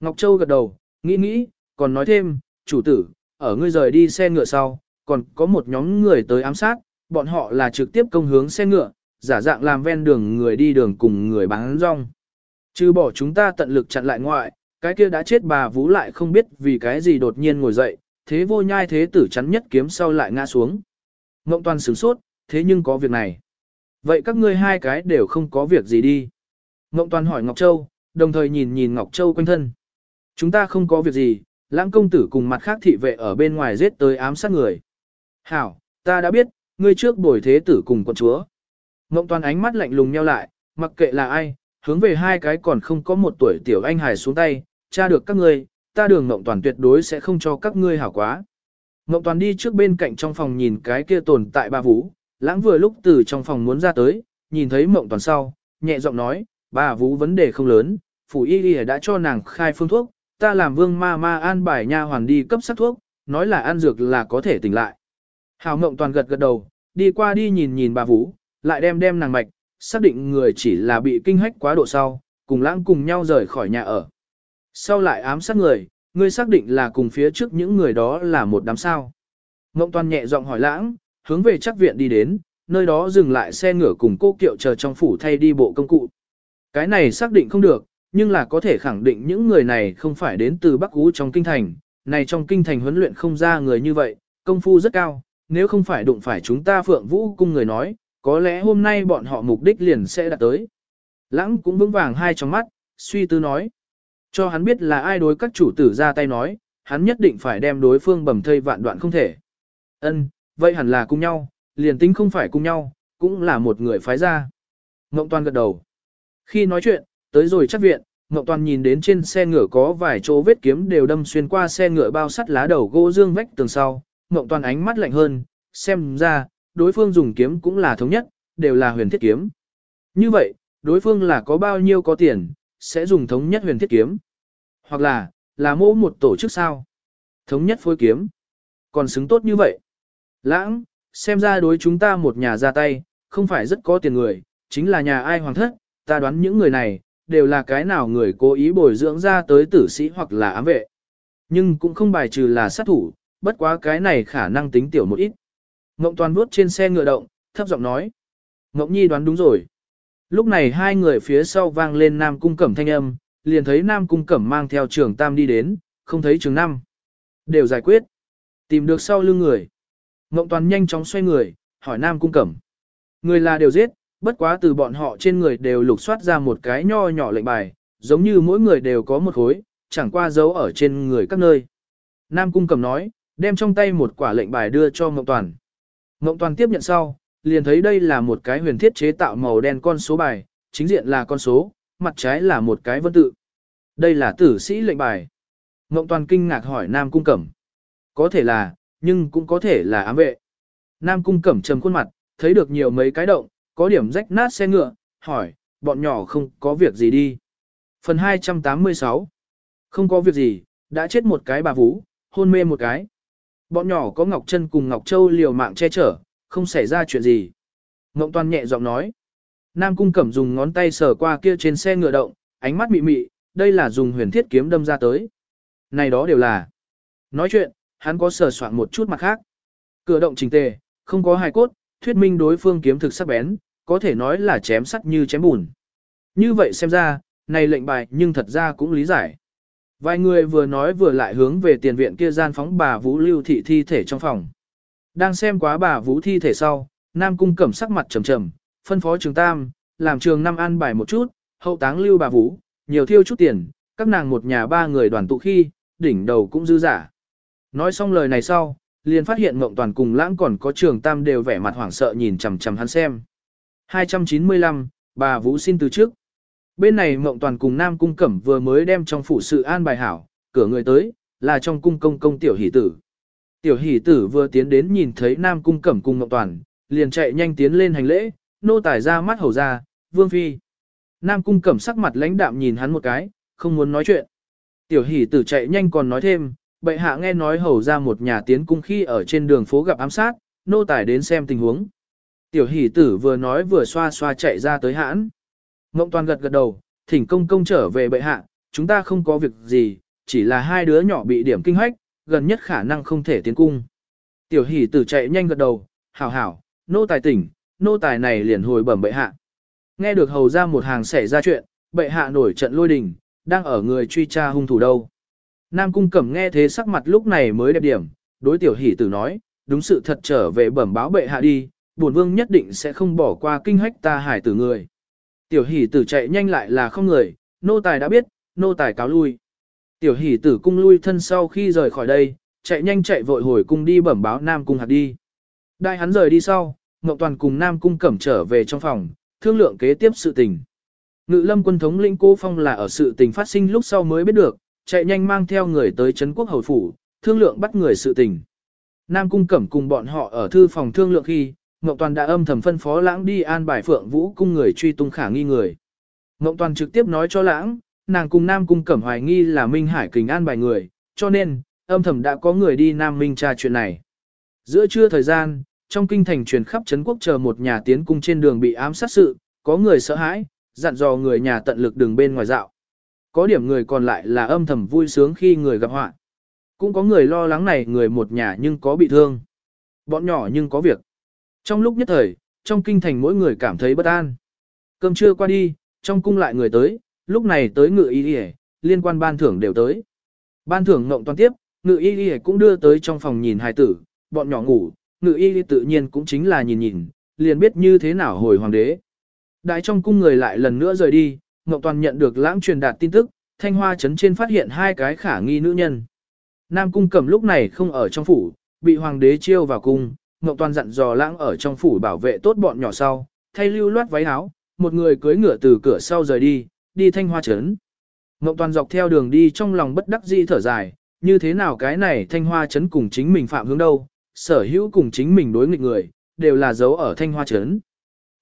Ngọc Châu gật đầu, nghĩ nghĩ, còn nói thêm, chủ tử, ở ngươi rời đi xe ngựa sau, còn có một nhóm người tới ám sát, bọn họ là trực tiếp công hướng xe ngựa, giả dạng làm ven đường người đi đường cùng người bán rong. Trừ bỏ chúng ta tận lực chặn lại ngoại, cái kia đã chết bà Vũ lại không biết vì cái gì đột nhiên ngồi dậy, thế vô nhai thế tử chắn nhất kiếm sau lại ngã xuống. Ngộng toàn sửng sốt, thế nhưng có việc này. Vậy các ngươi hai cái đều không có việc gì đi. Ngộng toàn hỏi Ngọc Châu, đồng thời nhìn nhìn Ngọc Châu quanh thân. Chúng ta không có việc gì, lãng công tử cùng mặt khác thị vệ ở bên ngoài giết tới ám sát người. Hảo, ta đã biết, ngươi trước bồi thế tử cùng con chúa. Ngộng toàn ánh mắt lạnh lùng nheo lại, mặc kệ là ai, hướng về hai cái còn không có một tuổi tiểu anh hài xuống tay, tra được các ngươi, ta đường Ngộng toàn tuyệt đối sẽ không cho các ngươi hảo quá. Ngộng toàn đi trước bên cạnh trong phòng nhìn cái kia tồn tại ba vũ, lãng vừa lúc từ trong phòng muốn ra tới, nhìn thấy Ngộng toàn sau, nhẹ giọng nói, bà vũ vấn đề không lớn, phủ y y đã cho nàng khai phương thuốc, ta làm vương ma ma an bài nha hoàn đi cấp sắc thuốc, nói là ăn dược là có thể tỉnh lại. Hào mộng toàn gật gật đầu, đi qua đi nhìn nhìn bà vũ, lại đem đem nàng mạch, xác định người chỉ là bị kinh hách quá độ sau, cùng lãng cùng nhau rời khỏi nhà ở. Sau lại ám sát người, ngươi xác định là cùng phía trước những người đó là một đám sao. mộng toàn nhẹ giọng hỏi lãng, hướng về chắc viện đi đến, nơi đó dừng lại xe ngựa cùng cô kiệu chờ trong phủ thay đi bộ công cụ. Cái này xác định không được, nhưng là có thể khẳng định những người này không phải đến từ Bắc Ú trong kinh thành, này trong kinh thành huấn luyện không ra người như vậy, công phu rất cao, nếu không phải đụng phải chúng ta phượng vũ cung người nói, có lẽ hôm nay bọn họ mục đích liền sẽ đạt tới. Lãng cũng vững vàng hai trong mắt, suy tư nói. Cho hắn biết là ai đối các chủ tử ra tay nói, hắn nhất định phải đem đối phương bầm thây vạn đoạn không thể. Ân, vậy hẳn là cùng nhau, liền tính không phải cùng nhau, cũng là một người phái ra. Ngộng Toàn gật đầu. Khi nói chuyện, tới rồi chắc viện, Ngọc Toàn nhìn đến trên xe ngựa có vài chỗ vết kiếm đều đâm xuyên qua xe ngựa bao sắt lá đầu gỗ dương vách tường sau. Ngọc Toàn ánh mắt lạnh hơn, xem ra, đối phương dùng kiếm cũng là thống nhất, đều là huyền thiết kiếm. Như vậy, đối phương là có bao nhiêu có tiền, sẽ dùng thống nhất huyền thiết kiếm. Hoặc là, là mô một tổ chức sao. Thống nhất phối kiếm. Còn xứng tốt như vậy. Lãng, xem ra đối chúng ta một nhà ra tay, không phải rất có tiền người, chính là nhà ai hoàng thất, ta đoán những người này, đều là cái nào người cố ý bồi dưỡng ra tới tử sĩ hoặc là ám vệ. Nhưng cũng không bài trừ là sát thủ, bất quá cái này khả năng tính tiểu một ít. Ngộng toàn vuốt trên xe ngựa động, thấp giọng nói. Ngộng nhi đoán đúng rồi. Lúc này hai người phía sau vang lên Nam Cung Cẩm thanh âm, liền thấy Nam Cung Cẩm mang theo trường Tam đi đến, không thấy trường Năm. Đều giải quyết. Tìm được sau lưng người. Ngộng toàn nhanh chóng xoay người, hỏi Nam Cung Cẩm. Người là đều giết, bất quá từ bọn họ trên người đều lục soát ra một cái nho nhỏ lệnh bài, giống như mỗi người đều có một khối, chẳng qua dấu ở trên người các nơi. Nam Cung Cẩm nói, đem trong tay một quả lệnh bài đưa cho Ngộng Toàn. Ngộng Toàn tiếp nhận sau, liền thấy đây là một cái huyền thiết chế tạo màu đen con số bài, chính diện là con số, mặt trái là một cái vân tự. Đây là tử sĩ lệnh bài. Ngộng Toàn kinh ngạc hỏi Nam Cung Cẩm. Có thể là, nhưng cũng có thể là ám vệ. Nam Cung Cẩm trầm khuôn mặt, thấy được nhiều mấy cái động, có điểm rách nát xe ngựa, hỏi, bọn nhỏ không có việc gì đi. Phần 286 Không có việc gì, đã chết một cái bà vũ, hôn mê một cái. Bọn nhỏ có Ngọc Trân cùng Ngọc Châu liều mạng che chở, không xảy ra chuyện gì. Ngộng Toàn nhẹ giọng nói. Nam Cung Cẩm dùng ngón tay sờ qua kia trên xe ngựa động, ánh mắt mị mị, đây là dùng huyền thiết kiếm đâm ra tới. Này đó đều là. Nói chuyện, hắn có sờ soạn một chút mặt khác. Cửa động trình tề, không có hài cốt, thuyết minh đối phương kiếm thực sắc bén, có thể nói là chém sắt như chém bùn. Như vậy xem ra, này lệnh bài nhưng thật ra cũng lý giải. Vài người vừa nói vừa lại hướng về tiền viện kia gian phóng bà Vũ lưu thị thi thể trong phòng. Đang xem quá bà Vũ thi thể sau, Nam Cung cẩm sắc mặt trầm trầm, phân phó trường Tam, làm trường năm an bài một chút, hậu táng lưu bà Vũ, nhiều thiêu chút tiền, các nàng một nhà ba người đoàn tụ khi, đỉnh đầu cũng dư giả. Nói xong lời này sau, liền phát hiện Ngộng Toàn cùng Lãng còn có trường Tam đều vẻ mặt hoảng sợ nhìn chằm chằm hắn xem. 295, bà Vũ xin từ trước. Bên này Mộng Toàn cùng Nam Cung Cẩm vừa mới đem trong phủ sự an bài hảo, cửa người tới, là trong cung công công tiểu hỷ tử. Tiểu hỷ tử vừa tiến đến nhìn thấy Nam Cung Cẩm cùng Mộng Toàn, liền chạy nhanh tiến lên hành lễ, nô tải ra mắt hầu ra, vương phi. Nam Cung Cẩm sắc mặt lãnh đạm nhìn hắn một cái, không muốn nói chuyện. Tiểu hỷ tử chạy nhanh còn nói thêm, bệ hạ nghe nói hầu ra một nhà tiến cung khi ở trên đường phố gặp ám sát, nô tài đến xem tình huống. Tiểu hỷ tử vừa nói vừa xoa xoa chạy ra tới hãn. Ngộng toàn gật gật đầu, thỉnh công công trở về bệ hạ, chúng ta không có việc gì, chỉ là hai đứa nhỏ bị điểm kinh hoách, gần nhất khả năng không thể tiến cung. Tiểu hỷ tử chạy nhanh gật đầu, hảo hảo, nô tài tỉnh, nô tài này liền hồi bẩm bệ hạ. Nghe được hầu ra một hàng xảy ra chuyện, bệ hạ nổi trận lôi đình, đang ở người truy tra hung thủ đâu. Nam cung cẩm nghe thế sắc mặt lúc này mới đẹp điểm, đối tiểu hỷ tử nói, đúng sự thật trở về bẩm báo bệ hạ đi, bổn vương nhất định sẽ không bỏ qua kinh hách ta hải tử người. Tiểu hỷ tử chạy nhanh lại là không người, nô tài đã biết, nô tài cáo lui. Tiểu hỷ tử cung lui thân sau khi rời khỏi đây, chạy nhanh chạy vội hồi cung đi bẩm báo Nam cung hạt đi. Đại hắn rời đi sau, Ngọc Toàn cùng Nam cung cẩm trở về trong phòng, thương lượng kế tiếp sự tình. Ngự lâm quân thống lĩnh cô Phong là ở sự tình phát sinh lúc sau mới biết được, chạy nhanh mang theo người tới Trấn quốc hầu phủ, thương lượng bắt người sự tình. Nam cung cẩm cùng bọn họ ở thư phòng thương lượng khi, ngọc Toàn đã âm thầm phân phó lãng đi an bài phượng vũ cung người truy tung khả nghi người. ngọc Toàn trực tiếp nói cho lãng, nàng cùng Nam Cung Cẩm hoài nghi là Minh Hải kình an bài người, cho nên, âm thầm đã có người đi Nam Minh tra chuyện này. Giữa trưa thời gian, trong kinh thành truyền khắp Trấn quốc chờ một nhà tiến cung trên đường bị ám sát sự, có người sợ hãi, dặn dò người nhà tận lực đường bên ngoài dạo. Có điểm người còn lại là âm thầm vui sướng khi người gặp họa. Cũng có người lo lắng này người một nhà nhưng có bị thương. Bọn nhỏ nhưng có việc. Trong lúc nhất thời, trong kinh thành mỗi người cảm thấy bất an. Cơm trưa qua đi, trong cung lại người tới, lúc này tới ngự y y liên quan ban thưởng đều tới. Ban thưởng ngộng toàn tiếp, ngự y y cũng đưa tới trong phòng nhìn hài tử, bọn nhỏ ngủ, ngự y tự nhiên cũng chính là nhìn nhìn, liền biết như thế nào hồi hoàng đế. Đại trong cung người lại lần nữa rời đi, Ngọc Toàn nhận được lãng truyền đạt tin tức, thanh hoa trấn trên phát hiện hai cái khả nghi nữ nhân. Nam cung cẩm lúc này không ở trong phủ, bị hoàng đế chiêu vào cung, Ngọc Toàn dặn dò lãng ở trong phủ bảo vệ tốt bọn nhỏ sau, thay lưu loát váy áo, một người cưới ngựa từ cửa sau rời đi, đi thanh hoa trấn. Ngọc Toàn dọc theo đường đi trong lòng bất đắc dĩ thở dài, như thế nào cái này thanh hoa trấn cùng chính mình phạm hướng đâu, sở hữu cùng chính mình đối nghịch người, đều là dấu ở thanh hoa trấn.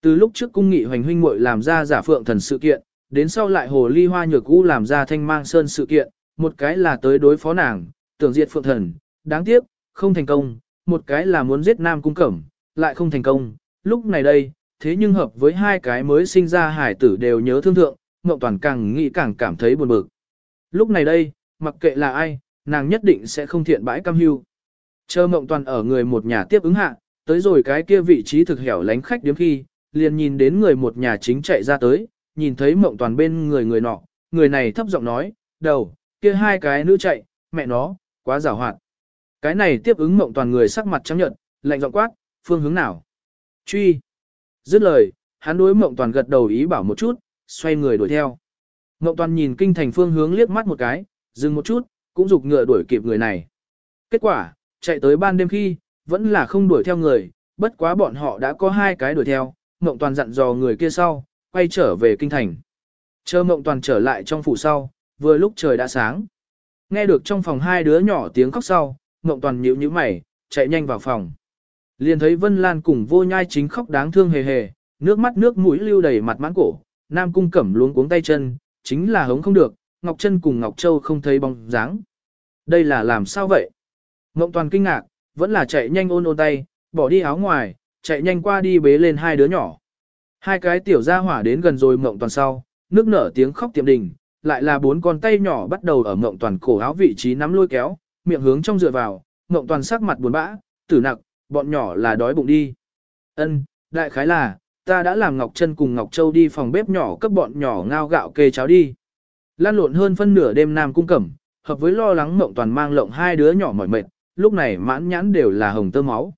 Từ lúc trước cung nghị hoành huynh muội làm ra giả phượng thần sự kiện, đến sau lại hồ ly hoa nhược cũ làm ra thanh mang sơn sự kiện, một cái là tới đối phó nàng, tưởng diệt phượng thần, đáng tiếc, không thành công, một cái là muốn giết Nam Cung Cẩm, lại không thành công, lúc này đây, thế nhưng hợp với hai cái mới sinh ra hải tử đều nhớ thương thượng, Ngộng Toàn càng nghĩ càng cảm thấy buồn bực. Lúc này đây, mặc kệ là ai, nàng nhất định sẽ không thiện bãi cam hưu. Chờ Ngộng Toàn ở người một nhà tiếp ứng hạ, tới rồi cái kia vị trí thực hẻo lánh khách điếm khi, liền nhìn đến người một nhà chính chạy ra tới, nhìn thấy mộng Toàn bên người người nọ, người này thấp giọng nói, đầu, kia hai cái nữ chạy, mẹ nó, quá giảo hoạt. Cái này tiếp ứng mộng Toàn người sắc mặt trắng nhợt, lạnh giọng quát, phương hướng nào? Truy. Dứt lời, hắn đối Mộng Toàn gật đầu ý bảo một chút, xoay người đuổi theo. Mộng Toàn nhìn kinh thành phương hướng liếc mắt một cái, dừng một chút, cũng dục ngựa đuổi kịp người này. Kết quả, chạy tới ban đêm khi, vẫn là không đuổi theo người, bất quá bọn họ đã có hai cái đuổi theo, Mộng Toàn dặn dò người kia sau, quay trở về kinh thành. Chờ Mộng Toàn trở lại trong phủ sau, vừa lúc trời đã sáng. Nghe được trong phòng hai đứa nhỏ tiếng khóc sau, Mộng Toàn nhíu nhíu mày, chạy nhanh vào phòng. Liền thấy Vân Lan cùng vô nhai chính khóc đáng thương hề hề, nước mắt nước mũi lưu đầy mặt mãn cổ, Nam Cung Cẩm luống cuống tay chân, chính là hống không được, Ngọc Trân cùng Ngọc Châu không thấy bóng dáng. Đây là làm sao vậy? Ngộng Toàn kinh ngạc, vẫn là chạy nhanh ôn ôn tay, bỏ đi áo ngoài, chạy nhanh qua đi bế lên hai đứa nhỏ. Hai cái tiểu gia hỏa đến gần rồi mộng Toàn sau, nước nở tiếng khóc tiệm đình, lại là bốn con tay nhỏ bắt đầu ở mộng Toàn cổ áo vị trí nắm lôi kéo, miệng hướng trong dựa vào, mộng Toàn sắc mặt buồn bã, tử nặc, bọn nhỏ là đói bụng đi. Ân, đại khái là, ta đã làm Ngọc Trân cùng Ngọc Châu đi phòng bếp nhỏ cấp bọn nhỏ ngao gạo kê cháo đi. Lan lộn hơn phân nửa đêm Nam Cung Cẩm, hợp với lo lắng mộng toàn mang lộng hai đứa nhỏ mỏi mệt, lúc này mãn nhãn đều là hồng tơ máu.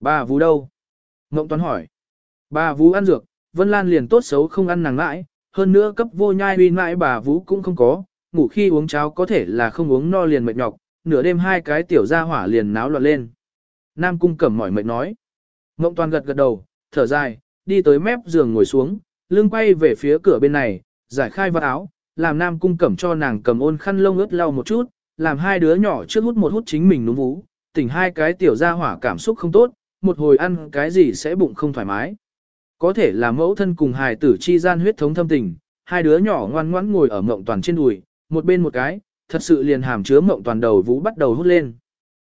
Bà Vũ đâu? Mộng toàn hỏi. Bà Vũ ăn dược, Vân Lan liền tốt xấu không ăn nàng mãi, hơn nữa cấp vô nhai uy mãi bà Vũ cũng không có, ngủ khi uống cháo có thể là không uống no liền mệt nhọc, nửa đêm hai cái tiểu gia hỏa liền náo loạn lên. Nam Cung Cẩm mỏi mệt nói. Ngộng toàn gật gật đầu, thở dài, đi tới mép giường ngồi xuống, lưng quay về phía cửa bên này, giải khai vạt áo, làm Nam Cung Cẩm cho nàng cầm ôn khăn lông ướt lau một chút, làm hai đứa nhỏ trước hút một hút chính mình núm vú, tỉnh hai cái tiểu gia hỏa cảm xúc không tốt, một hồi ăn cái gì sẽ bụng không thoải mái. Có thể là mẫu thân cùng hài tử chi gian huyết thống thâm tình, hai đứa nhỏ ngoan ngoãn ngồi ở mộng toàn trên đùi, một bên một cái, thật sự liền hàm chứa mộng toàn đầu vũ bắt đầu hút lên.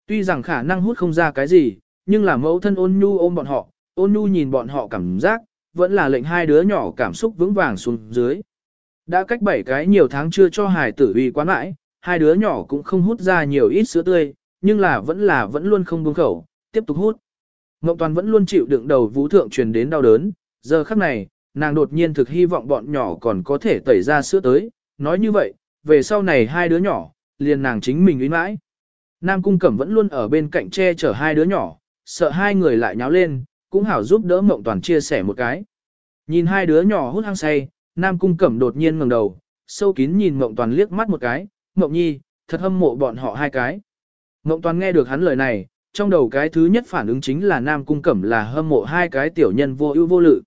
Tuy rằng khả năng hút không ra cái gì, nhưng là mẫu thân ôn nhu ôm bọn họ, ôn nhu nhìn bọn họ cảm giác, vẫn là lệnh hai đứa nhỏ cảm xúc vững vàng xuống dưới. Đã cách bảy cái nhiều tháng chưa cho hài tử uy quán mãi, hai đứa nhỏ cũng không hút ra nhiều ít sữa tươi, nhưng là vẫn là vẫn luôn không buông khẩu, tiếp tục hút. Ngộng Toàn vẫn luôn chịu đựng đầu vũ thượng truyền đến đau đớn, giờ khắc này, nàng đột nhiên thực hy vọng bọn nhỏ còn có thể tẩy ra sữa tới, nói như vậy, về sau này hai đứa nhỏ, liền nàng chính mình uy mãi. Nam Cung Cẩm vẫn luôn ở bên cạnh che chở hai đứa nhỏ, sợ hai người lại nháo lên, cũng hảo giúp đỡ Ngộng Toàn chia sẻ một cái. Nhìn hai đứa nhỏ hút hăng say, Nam Cung Cẩm đột nhiên ngẩng đầu, sâu kín nhìn Ngộng Toàn liếc mắt một cái, Ngộng Nhi, thật hâm mộ bọn họ hai cái. Ngộng Toàn nghe được hắn lời này, trong đầu cái thứ nhất phản ứng chính là Nam Cung Cẩm là hâm mộ hai cái tiểu nhân vô ưu vô lự.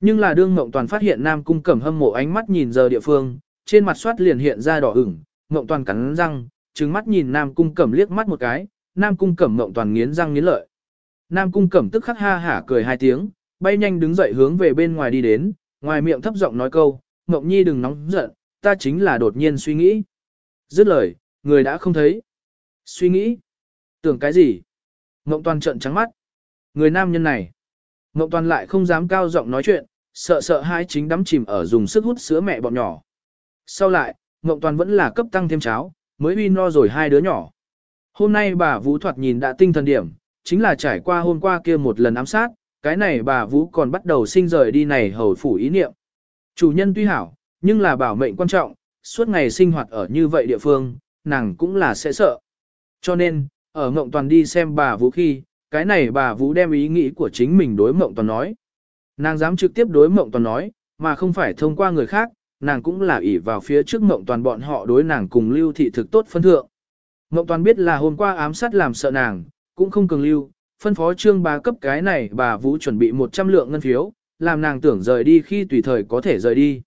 Nhưng là đương Mộng Toàn phát hiện Nam Cung Cẩm hâm mộ ánh mắt nhìn giờ địa phương, trên mặt soát liền hiện ra đỏ ửng, Mộng Toàn cắn răng, trừng mắt nhìn Nam Cung Cẩm liếc mắt một cái, Nam Cung Cẩm Mộng Toàn nghiến răng nghiến lợi. Nam Cung Cẩm tức khắc ha hả cười hai tiếng, bay nhanh đứng dậy hướng về bên ngoài đi đến, ngoài miệng thấp giọng nói câu, Ngọc Nhi đừng nóng giận, ta chính là đột nhiên suy nghĩ. Dứt lời, người đã không thấy. Suy nghĩ? Tưởng cái gì? Ngộng Toàn trợn trắng mắt. Người nam nhân này. Ngộng Toàn lại không dám cao giọng nói chuyện, sợ sợ hai chính đắm chìm ở dùng sức hút sữa mẹ bọn nhỏ. Sau lại, Ngộng Toàn vẫn là cấp tăng thêm cháo, mới uy no rồi hai đứa nhỏ. Hôm nay bà Vũ Thoạt nhìn đã tinh thần điểm, chính là trải qua hôm qua kia một lần ám sát, cái này bà Vũ còn bắt đầu sinh rời đi này hầu phủ ý niệm. Chủ nhân tuy hảo, nhưng là bảo mệnh quan trọng, suốt ngày sinh hoạt ở như vậy địa phương, nàng cũng là sẽ sợ. Cho nên, ở Mộng Toàn đi xem bà Vũ khi, cái này bà Vũ đem ý nghĩ của chính mình đối Mộng Toàn nói. Nàng dám trực tiếp đối Mộng Toàn nói, mà không phải thông qua người khác, nàng cũng là ỷ vào phía trước Mộng Toàn bọn họ đối nàng cùng lưu thị thực tốt phân thượng. Mộng Toàn biết là hôm qua ám sát làm sợ nàng, cũng không cường lưu, phân phó trương bà cấp cái này bà Vũ chuẩn bị 100 lượng ngân phiếu, làm nàng tưởng rời đi khi tùy thời có thể rời đi.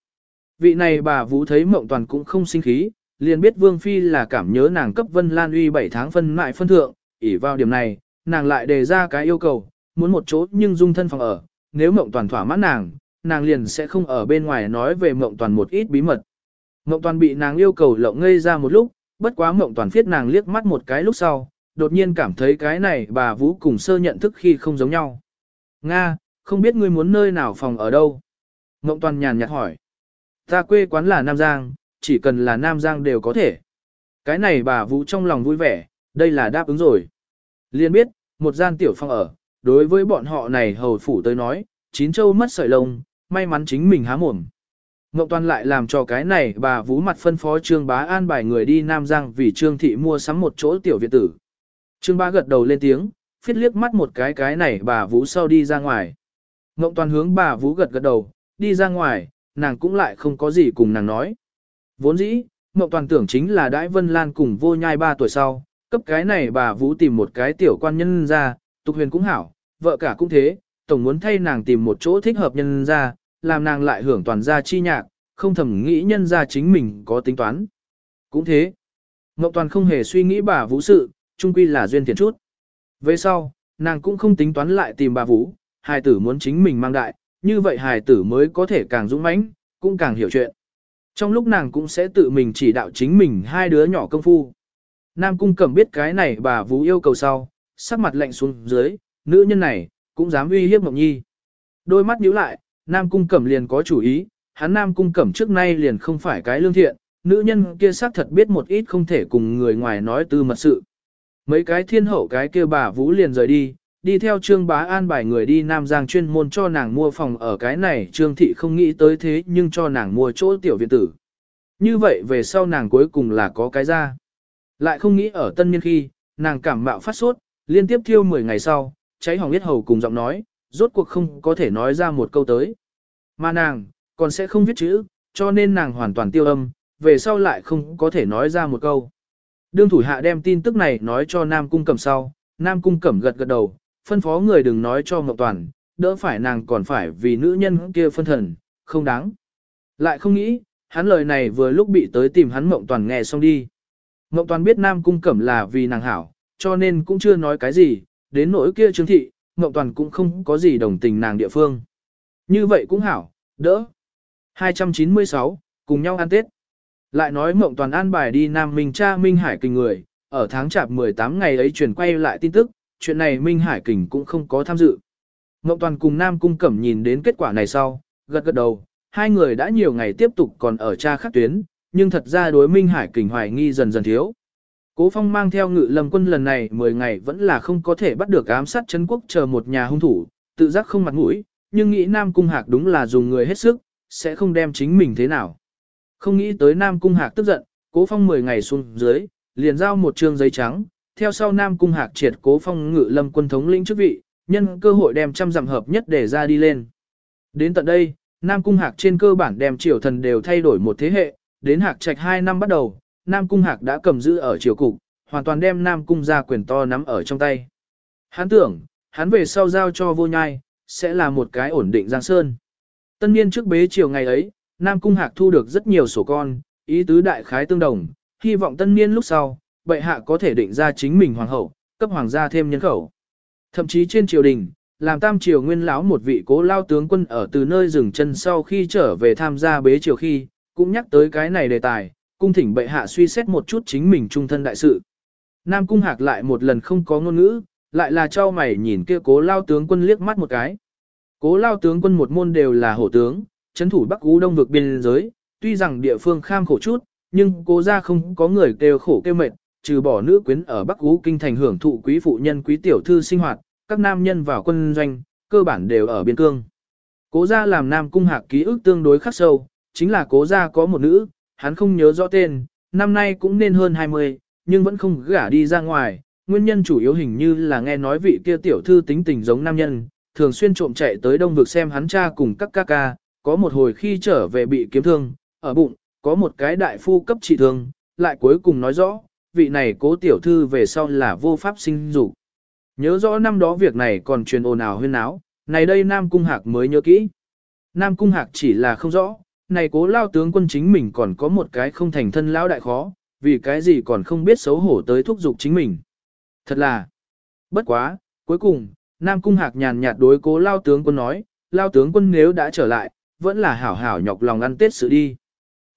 Vị này bà Vũ thấy mộng toàn cũng không sinh khí, liền biết Vương Phi là cảm nhớ nàng cấp Vân Lan uy 7 tháng phân mại phân thượng, ỉ vào điểm này, nàng lại đề ra cái yêu cầu, muốn một chỗ nhưng dung thân phòng ở, nếu mộng toàn thỏa mãn nàng, nàng liền sẽ không ở bên ngoài nói về mộng toàn một ít bí mật. Mộng toàn bị nàng yêu cầu lộng ngây ra một lúc, bất quá mộng toàn phiết nàng liếc mắt một cái lúc sau, đột nhiên cảm thấy cái này bà Vũ cùng sơ nhận thức khi không giống nhau. Nga, không biết ngươi muốn nơi nào phòng ở đâu? Mộng toàn nhàn nhạt hỏi. Ta quê quán là Nam Giang, chỉ cần là Nam Giang đều có thể. Cái này bà Vũ trong lòng vui vẻ, đây là đáp ứng rồi. Liên biết, một gian tiểu phong ở, đối với bọn họ này hầu phủ tới nói, chín châu mất sợi lông, may mắn chính mình há mồm. Ngọc Toàn lại làm cho cái này bà Vũ mặt phân phó Trương Bá an bài người đi Nam Giang vì Trương Thị mua sắm một chỗ tiểu viện tử. Trương Bá gật đầu lên tiếng, phiết liếc mắt một cái cái này bà Vũ sau đi ra ngoài. Ngọc Toàn hướng bà Vũ gật gật đầu, đi ra ngoài, nàng cũng lại không có gì cùng nàng nói. Vốn dĩ, Ngọc Toàn tưởng chính là Đãi Vân Lan cùng vô nhai ba tuổi sau, cấp cái này bà Vũ tìm một cái tiểu quan nhân ra, tục huyền cũng hảo, vợ cả cũng thế, tổng muốn thay nàng tìm một chỗ thích hợp nhân ra, làm nàng lại hưởng toàn gia chi nhạc, không thầm nghĩ nhân ra chính mình có tính toán. Cũng thế, Ngọc Toàn không hề suy nghĩ bà Vũ sự, chung quy là duyên thiện chút. Về sau, nàng cũng không tính toán lại tìm bà Vũ, hài tử muốn chính mình mang đại, như vậy hài tử mới có thể càng dũng mãnh, cũng càng hiểu chuyện. Trong lúc nàng cũng sẽ tự mình chỉ đạo chính mình hai đứa nhỏ công phu. Nam cung cẩm biết cái này bà Vũ yêu cầu sau, sắc mặt lạnh xuống dưới, nữ nhân này, cũng dám uy hiếp Mộng Nhi. Đôi mắt nhíu lại, Nam cung cẩm liền có chủ ý, hắn Nam cung cẩm trước nay liền không phải cái lương thiện, nữ nhân kia xác thật biết một ít không thể cùng người ngoài nói tư mật sự. Mấy cái thiên hậu cái kia bà Vũ liền rời đi, đi theo Trương Bá An bài người đi Nam Giang chuyên môn cho nàng mua phòng ở cái này Trương Thị không nghĩ tới thế nhưng cho nàng mua chỗ tiểu viện tử. Như vậy về sau nàng cuối cùng là có cái ra. Lại không nghĩ ở tân niên khi, nàng cảm mạo phát sốt, liên tiếp thiêu 10 ngày sau, cháy hỏng biết hầu cùng giọng nói, rốt cuộc không có thể nói ra một câu tới. Mà nàng, còn sẽ không viết chữ, cho nên nàng hoàn toàn tiêu âm, về sau lại không có thể nói ra một câu. Đương thủ hạ đem tin tức này nói cho Nam Cung Cẩm sau, Nam Cung Cẩm gật gật đầu, phân phó người đừng nói cho Ngọc Toàn, đỡ phải nàng còn phải vì nữ nhân kia phân thần, không đáng. Lại không nghĩ, hắn lời này vừa lúc bị tới tìm hắn Ngọc Toàn nghe xong đi. Ngọc Toàn biết Nam Cung Cẩm là vì nàng hảo, cho nên cũng chưa nói cái gì, đến nỗi kia Trương Thị, Ngọc Toàn cũng không có gì đồng tình nàng địa phương. Như vậy cũng hảo, đỡ. 296, cùng nhau ăn Tết. Lại nói Mộng Toàn an bài đi Nam Minh cha Minh Hải kinh người, ở tháng chạp 18 ngày ấy chuyển quay lại tin tức, chuyện này Minh Hải kình cũng không có tham dự. Ngọc Toàn cùng Nam Cung Cẩm nhìn đến kết quả này sau, gật gật đầu, hai người đã nhiều ngày tiếp tục còn ở tra khắc tuyến, nhưng thật ra đối Minh Hải kình hoài nghi dần dần thiếu. Cố Phong mang theo ngự lâm quân lần này 10 ngày vẫn là không có thể bắt được ám sát Trấn quốc chờ một nhà hung thủ, tự giác không mặt mũi, nhưng nghĩ Nam Cung Hạc đúng là dùng người hết sức, sẽ không đem chính mình thế nào. Không nghĩ tới Nam Cung Hạc tức giận, Cố Phong 10 ngày xuống dưới, liền giao một trương giấy trắng, theo sau Nam Cung Hạc triệt Cố Phong ngự lâm quân thống lĩnh chức vị, nhân cơ hội đem trăm dặm hợp nhất để ra đi lên. Đến tận đây, Nam Cung Hạc trên cơ bản đem triều thần đều thay đổi một thế hệ, đến Hạc Trạch 2 năm bắt đầu, Nam Cung Hạc đã cầm giữ ở triều cục, hoàn toàn đem Nam Cung ra quyền to nắm ở trong tay. Hắn tưởng, hắn về sau giao cho vô nhai, sẽ là một cái ổn định giang sơn. Tân niên trước bế chiều ngày ấy, Nam Cung Hạc thu được rất nhiều sổ con, ý tứ đại khái tương đồng, hy vọng tân niên lúc sau, bệ hạ có thể định ra chính mình hoàng hậu, cấp hoàng gia thêm nhân khẩu. Thậm chí trên triều đình, làm tam triều nguyên lão một vị cố lao tướng quân ở từ nơi dừng chân sau khi trở về tham gia bế triều khi, cũng nhắc tới cái này đề tài, cung thỉnh bệ hạ suy xét một chút chính mình trung thân đại sự. Nam cung hạc lại một lần không có ngôn ngữ, lại là trao mày nhìn kia cố lao tướng quân liếc mắt một cái. Cố lao tướng quân một môn đều là hổ tướng, chấn thủ Bắc Ú Đông vực biên giới, tuy rằng địa phương kham khổ chút, nhưng cố ra không có người kêu khổ kêu mệt, trừ bỏ nữ quyến ở Bắc Ú kinh thành hưởng thụ quý phụ nhân quý tiểu thư sinh hoạt, các nam nhân vào quân doanh, cơ bản đều ở biên cương. Cố gia làm nam cung hạc ký ức tương đối khắc sâu, chính là cố gia có một nữ, hắn không nhớ rõ tên, năm nay cũng nên hơn 20, nhưng vẫn không gả đi ra ngoài, nguyên nhân chủ yếu hình như là nghe nói vị kia tiểu thư tính tình giống nam nhân, thường xuyên trộm chạy tới đông vực xem hắn cha cùng các ca ca, có một hồi khi trở về bị kiếm thương, ở bụng, có một cái đại phu cấp trị thương, lại cuối cùng nói rõ, vị này cố tiểu thư về sau là vô pháp sinh dục. Nhớ rõ năm đó việc này còn truyền ồn ào huyên náo này đây Nam Cung Hạc mới nhớ kỹ. Nam Cung Hạc chỉ là không rõ, này cố lao tướng quân chính mình còn có một cái không thành thân lão đại khó, vì cái gì còn không biết xấu hổ tới thúc giục chính mình. Thật là, bất quá, cuối cùng, Nam Cung Hạc nhàn nhạt đối cố lao tướng quân nói, lao tướng quân nếu đã trở lại, vẫn là hảo hảo nhọc lòng ăn tết sự đi.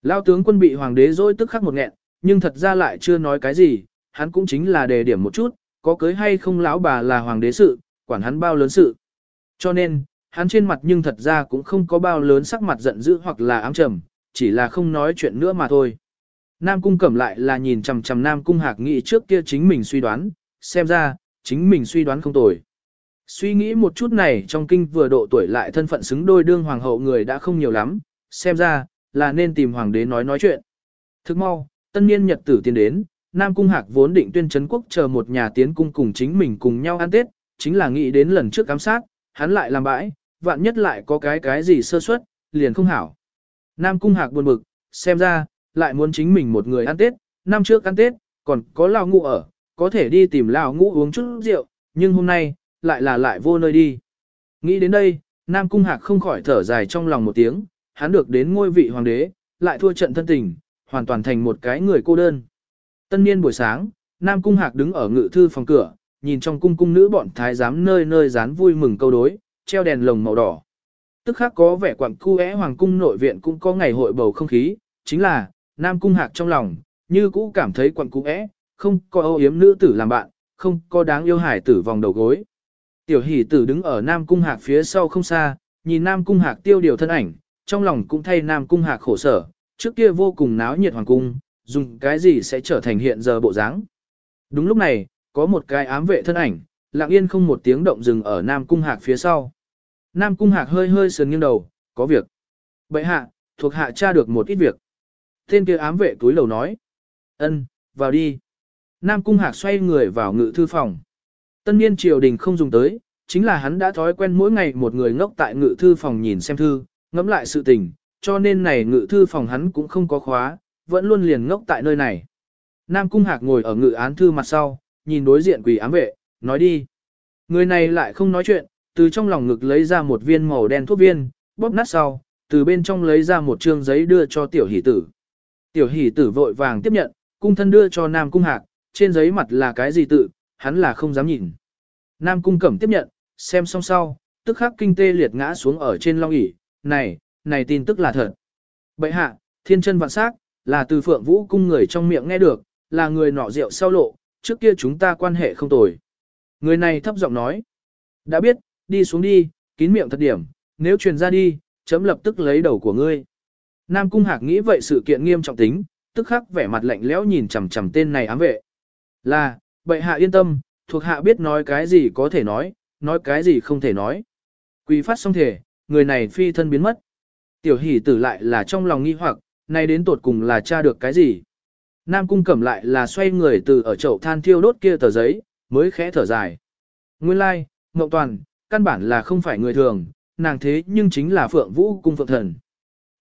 Lao tướng quân bị hoàng đế dối tức khắc một nghẹn, nhưng thật ra lại chưa nói cái gì, hắn cũng chính là đề điểm một chút, có cưới hay không lão bà là hoàng đế sự, quản hắn bao lớn sự. Cho nên, hắn trên mặt nhưng thật ra cũng không có bao lớn sắc mặt giận dữ hoặc là ám trầm, chỉ là không nói chuyện nữa mà thôi. Nam Cung Cẩm lại là nhìn chằm chằm Nam Cung Hạc nghĩ trước kia chính mình suy đoán, xem ra, chính mình suy đoán không tồi. Suy nghĩ một chút này trong kinh vừa độ tuổi lại thân phận xứng đôi đương hoàng hậu người đã không nhiều lắm, xem ra, là nên tìm hoàng đế nói nói chuyện. Thức mau, tân niên nhật tử tiến đến, Nam Cung Hạc vốn định tuyên chấn quốc chờ một nhà tiến cung cùng chính mình cùng nhau ăn Tết, chính là nghĩ đến lần trước ám sát, hắn lại làm bãi, vạn nhất lại có cái cái gì sơ suất, liền không hảo. Nam Cung Hạc buồn bực, xem ra, lại muốn chính mình một người ăn Tết, năm trước ăn Tết, còn có lao ngũ ở, có thể đi tìm lao ngũ uống chút rượu, nhưng hôm nay, lại là lại vô nơi đi. Nghĩ đến đây, Nam Cung Hạc không khỏi thở dài trong lòng một tiếng, hắn được đến ngôi vị hoàng đế, lại thua trận thân tình, hoàn toàn thành một cái người cô đơn. Tân niên buổi sáng, Nam Cung Hạc đứng ở ngự thư phòng cửa, nhìn trong cung cung nữ bọn thái giám nơi nơi dán vui mừng câu đối, treo đèn lồng màu đỏ. Tức khác có vẻ quặng cu é hoàng cung nội viện cũng có ngày hội bầu không khí, chính là, Nam Cung Hạc trong lòng, như cũ cảm thấy quặng cu é, không có âu yếm nữ tử làm bạn, không có đáng yêu hải tử vòng đầu gối. Tiểu hỷ tử đứng ở Nam Cung Hạc phía sau không xa, nhìn Nam Cung Hạc tiêu điều thân ảnh, trong lòng cũng thay Nam Cung Hạc khổ sở, trước kia vô cùng náo nhiệt hoàng cung, dùng cái gì sẽ trở thành hiện giờ bộ dáng. Đúng lúc này, có một cái ám vệ thân ảnh, lặng yên không một tiếng động dừng ở Nam Cung Hạc phía sau. Nam Cung Hạc hơi hơi sườn nghiêng đầu, có việc. Bậy hạ, thuộc hạ tra được một ít việc. Tên kia ám vệ túi lầu nói. ân, vào đi. Nam Cung Hạc xoay người vào ngự thư phòng. Tân niên triều đình không dùng tới, chính là hắn đã thói quen mỗi ngày một người ngốc tại ngự thư phòng nhìn xem thư, ngẫm lại sự tình, cho nên này ngự thư phòng hắn cũng không có khóa, vẫn luôn liền ngốc tại nơi này. Nam Cung Hạc ngồi ở ngự án thư mặt sau, nhìn đối diện quỷ ám vệ, nói đi. Người này lại không nói chuyện, từ trong lòng ngực lấy ra một viên màu đen thuốc viên, bóp nát sau, từ bên trong lấy ra một trương giấy đưa cho tiểu hỷ tử. Tiểu hỷ tử vội vàng tiếp nhận, cung thân đưa cho Nam Cung Hạc, trên giấy mặt là cái gì tự, hắn là không dám nhìn. Nam Cung Cẩm tiếp nhận, xem xong sau, tức khắc kinh tê liệt ngã xuống ở trên long ỷ này, này tin tức là thật. bệ hạ, thiên chân vạn sắc là từ phượng vũ cung người trong miệng nghe được, là người nọ rượu sau lộ, trước kia chúng ta quan hệ không tồi. Người này thấp giọng nói, đã biết, đi xuống đi, kín miệng thật điểm, nếu truyền ra đi, chấm lập tức lấy đầu của ngươi. Nam Cung Hạc nghĩ vậy sự kiện nghiêm trọng tính, tức khắc vẻ mặt lạnh lẽo nhìn chằm chằm tên này ám vệ. Là, bệ hạ yên tâm, thuộc hạ biết nói cái gì có thể nói, nói cái gì không thể nói. Quỳ phát xong thể, người này phi thân biến mất. Tiểu hỷ tử lại là trong lòng nghi hoặc, nay đến tột cùng là tra được cái gì. Nam cung cẩm lại là xoay người từ ở chậu than thiêu đốt kia tờ giấy, mới khẽ thở dài. Nguyên lai, like, Ngọc Toàn, căn bản là không phải người thường, nàng thế nhưng chính là Phượng Vũ cung Phượng Thần.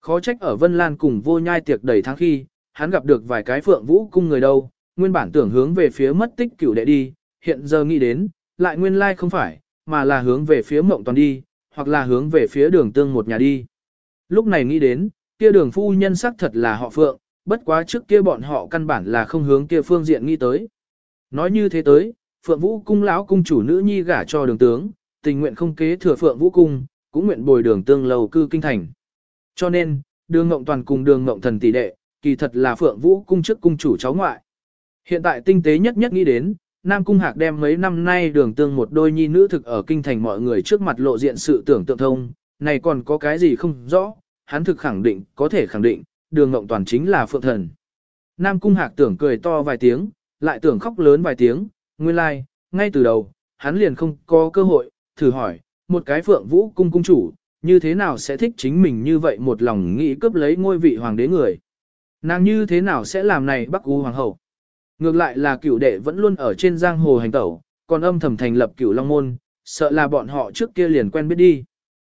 Khó trách ở Vân Lan cùng vô nhai tiệc đầy tháng khi, hắn gặp được vài cái Phượng Vũ cung người đâu, nguyên bản tưởng hướng về phía mất tích cửu đệ đi, hiện giờ nghĩ đến, lại nguyên lai like không phải, mà là hướng về phía Mộng Toàn đi, hoặc là hướng về phía đường tương một nhà đi. Lúc này nghĩ đến, kia đường phu nhân sắc thật là họ Phượng, bất quá trước kia bọn họ căn bản là không hướng kia phương diện nghĩ tới. Nói như thế tới, Phượng Vũ cung lão cung chủ nữ nhi gả cho đường tướng, tình nguyện không kế thừa Phượng Vũ cung, cũng nguyện bồi đường tương lầu cư kinh thành. Cho nên, đường ngộng toàn cùng đường ngộng thần tỷ đệ, kỳ thật là Phượng Vũ cung trước cung chủ cháu ngoại. Hiện tại tinh tế nhất nhất nghĩ đến, Nam Cung Hạc đem mấy năm nay đường tương một đôi nhi nữ thực ở kinh thành mọi người trước mặt lộ diện sự tưởng tượng thông, này còn có cái gì không rõ, hắn thực khẳng định, có thể khẳng định, đường ngộng toàn chính là phượng thần. Nam Cung Hạc tưởng cười to vài tiếng, lại tưởng khóc lớn vài tiếng, nguyên lai, like, ngay từ đầu, hắn liền không có cơ hội, thử hỏi, một cái phượng vũ cung cung chủ, như thế nào sẽ thích chính mình như vậy một lòng nghĩ cướp lấy ngôi vị hoàng đế người. Nàng như thế nào sẽ làm này bắc u hoàng hậu. Ngược lại là cửu đệ vẫn luôn ở trên giang hồ hành tẩu, còn âm thầm thành lập cửu long môn, sợ là bọn họ trước kia liền quen biết đi.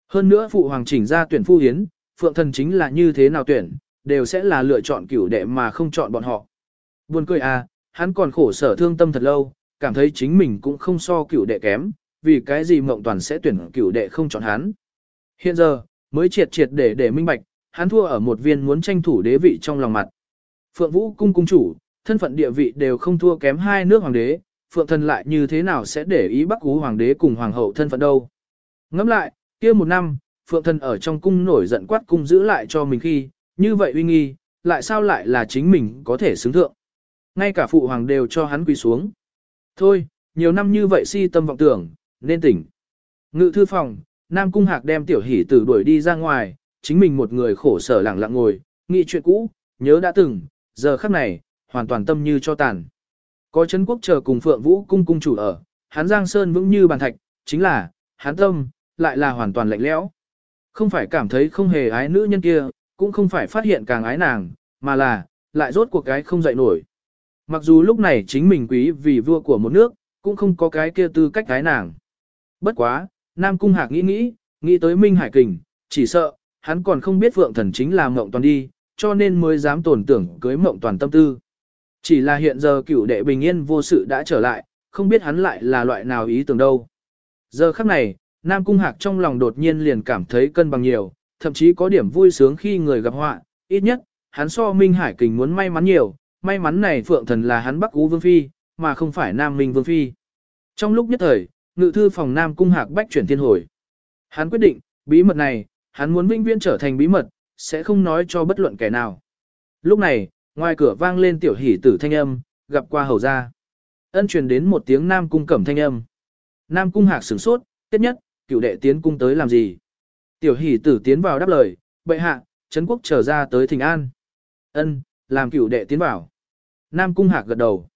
Hơn nữa phụ hoàng chỉnh ra tuyển phu hiến, phượng thần chính là như thế nào tuyển, đều sẽ là lựa chọn cửu đệ mà không chọn bọn họ. Buồn cười à, hắn còn khổ sở thương tâm thật lâu, cảm thấy chính mình cũng không so cửu đệ kém, vì cái gì mộng toàn sẽ tuyển cửu đệ không chọn hắn. Hiện giờ, mới triệt triệt để để minh bạch, hắn thua ở một viên muốn tranh thủ đế vị trong lòng mặt. Phượng Vũ cung cung chủ, thân phận địa vị đều không thua kém hai nước hoàng đế, Phượng thần lại như thế nào sẽ để ý Bắc Ú hoàng đế cùng hoàng hậu thân phận đâu. Ngẫm lại, kia một năm, Phượng thần ở trong cung nổi giận quát cung giữ lại cho mình khi, như vậy uy nghi, lại sao lại là chính mình có thể xứng thượng. Ngay cả phụ hoàng đều cho hắn quỳ xuống. Thôi, nhiều năm như vậy si tâm vọng tưởng, nên tỉnh. Ngự thư phòng, Nam Cung Hạc đem tiểu hỷ tử đuổi đi ra ngoài, chính mình một người khổ sở lặng lặng ngồi, nghĩ chuyện cũ, nhớ đã từng, giờ khắc này, hoàn toàn tâm như cho tàn. Có Trấn Quốc chờ cùng Phượng Vũ cung cung chủ ở, hắn Giang Sơn vững như bàn thạch, chính là, hắn tâm, lại là hoàn toàn lạnh lẽo. Không phải cảm thấy không hề ái nữ nhân kia, cũng không phải phát hiện càng ái nàng, mà là, lại rốt cuộc cái không dậy nổi. Mặc dù lúc này chính mình quý vì vua của một nước, cũng không có cái kia tư cách ái nàng. Bất quá, Nam Cung Hạc nghĩ nghĩ, nghĩ tới Minh Hải Kình, chỉ sợ, hắn còn không biết Phượng Thần chính là Mộng Toàn đi, cho nên mới dám tổn tưởng cưới Mộng Toàn tâm tư. Chỉ là hiện giờ cửu đệ bình yên vô sự đã trở lại, không biết hắn lại là loại nào ý tưởng đâu. Giờ khắc này, Nam Cung Hạc trong lòng đột nhiên liền cảm thấy cân bằng nhiều, thậm chí có điểm vui sướng khi người gặp họa, ít nhất, hắn so Minh Hải Kình muốn may mắn nhiều, may mắn này Phượng Thần là hắn Bắc Ú Vương Phi, mà không phải Nam Minh Vương Phi. Trong lúc nhất thời, ngự thư phòng Nam Cung Hạc bách chuyển thiên hồi. Hắn quyết định, bí mật này, hắn muốn vĩnh viễn trở thành bí mật, sẽ không nói cho bất luận kẻ nào. Lúc này, ngoài cửa vang lên tiểu hỷ tử thanh âm, gặp qua hầu ra. Ân truyền đến một tiếng Nam Cung cẩm thanh âm. Nam Cung Hạc sửng sốt, tiếp nhất, cựu đệ tiến cung tới làm gì? Tiểu hỷ tử tiến vào đáp lời, bệ hạ, Trấn quốc trở ra tới thỉnh an. Ân, làm cựu đệ tiến vào. Nam Cung Hạc gật đầu.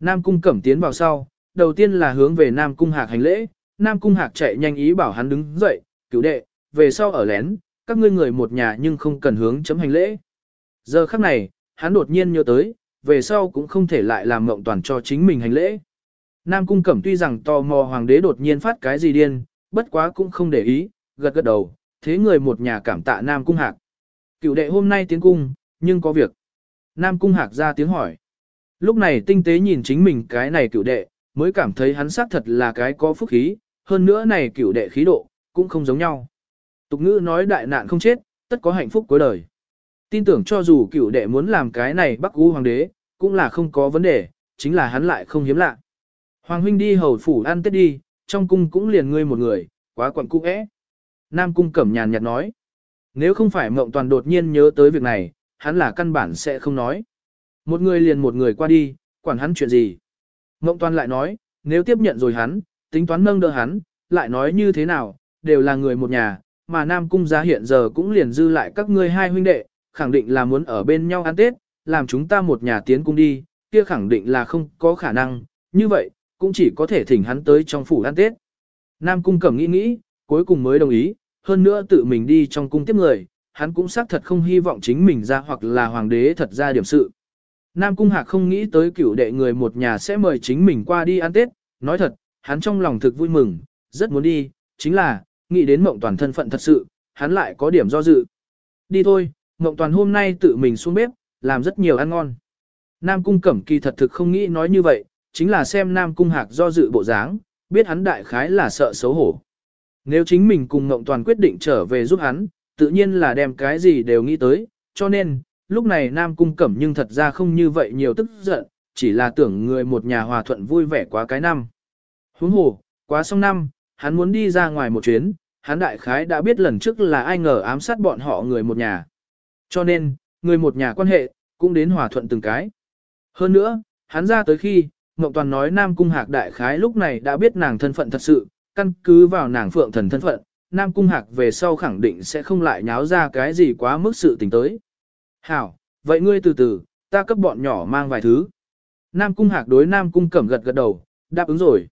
Nam Cung cẩm tiến vào sau, đầu tiên là hướng về Nam Cung Hạc hành lễ, Nam Cung Hạc chạy nhanh ý bảo hắn đứng dậy, cựu đệ, về sau ở lén, các ngươi người một nhà nhưng không cần hướng chấm hành lễ. Giờ khắc này, hắn đột nhiên nhớ tới, về sau cũng không thể lại làm mộng toàn cho chính mình hành lễ. Nam Cung Cẩm tuy rằng tò mò hoàng đế đột nhiên phát cái gì điên, bất quá cũng không để ý, gật gật đầu, thế người một nhà cảm tạ Nam Cung Hạc. Cựu đệ hôm nay tiến cung, nhưng có việc. Nam Cung Hạc ra tiếng hỏi. Lúc này tinh tế nhìn chính mình cái này cựu đệ, mới cảm thấy hắn xác thật là cái có phúc khí, hơn nữa này cựu đệ khí độ, cũng không giống nhau. Tục ngữ nói đại nạn không chết, tất có hạnh phúc cuối đời. Tin tưởng cho dù cựu đệ muốn làm cái này bắc u hoàng đế, cũng là không có vấn đề, chính là hắn lại không hiếm lạ. Hoàng huynh đi hầu phủ ăn tết đi, trong cung cũng liền ngươi một người, quá quặn cung ẽ. Nam cung cẩm nhàn nhạt nói. Nếu không phải mộng toàn đột nhiên nhớ tới việc này, hắn là căn bản sẽ không nói. Một người liền một người qua đi, quản hắn chuyện gì. Mộng toàn lại nói, nếu tiếp nhận rồi hắn, tính toán nâng đỡ hắn, lại nói như thế nào, đều là người một nhà, mà Nam cung gia hiện giờ cũng liền dư lại các ngươi hai huynh đệ, khẳng định là muốn ở bên nhau ăn Tết, làm chúng ta một nhà tiến cung đi, kia khẳng định là không có khả năng, như vậy, cũng chỉ có thể thỉnh hắn tới trong phủ ăn Tết. Nam cung cẩm nghĩ nghĩ, cuối cùng mới đồng ý, hơn nữa tự mình đi trong cung tiếp người, hắn cũng xác thật không hy vọng chính mình ra hoặc là hoàng đế thật ra điểm sự. Nam cung hạc không nghĩ tới cửu đệ người một nhà sẽ mời chính mình qua đi ăn Tết, nói thật, hắn trong lòng thực vui mừng, rất muốn đi, chính là, nghĩ đến mộng toàn thân phận thật sự, hắn lại có điểm do dự. Đi thôi, mộng toàn hôm nay tự mình xuống bếp, làm rất nhiều ăn ngon. Nam cung cẩm kỳ thật thực không nghĩ nói như vậy, chính là xem Nam cung hạc do dự bộ dáng, biết hắn đại khái là sợ xấu hổ. Nếu chính mình cùng Ngộng toàn quyết định trở về giúp hắn, tự nhiên là đem cái gì đều nghĩ tới, cho nên, lúc này Nam cung cẩm nhưng thật ra không như vậy nhiều tức giận, chỉ là tưởng người một nhà hòa thuận vui vẻ quá cái năm. Huống hồ, quá xong năm, hắn muốn đi ra ngoài một chuyến, hắn đại khái đã biết lần trước là ai ngờ ám sát bọn họ người một nhà. Cho nên, người một nhà quan hệ, cũng đến hòa thuận từng cái. Hơn nữa, hắn ra tới khi, Ngọc Toàn nói Nam Cung Hạc đại khái lúc này đã biết nàng thân phận thật sự, căn cứ vào nàng phượng thần thân phận, Nam Cung Hạc về sau khẳng định sẽ không lại nháo ra cái gì quá mức sự tình tới. Hảo, vậy ngươi từ từ, ta cấp bọn nhỏ mang vài thứ. Nam Cung Hạc đối Nam Cung Cẩm gật gật đầu, đáp ứng rồi.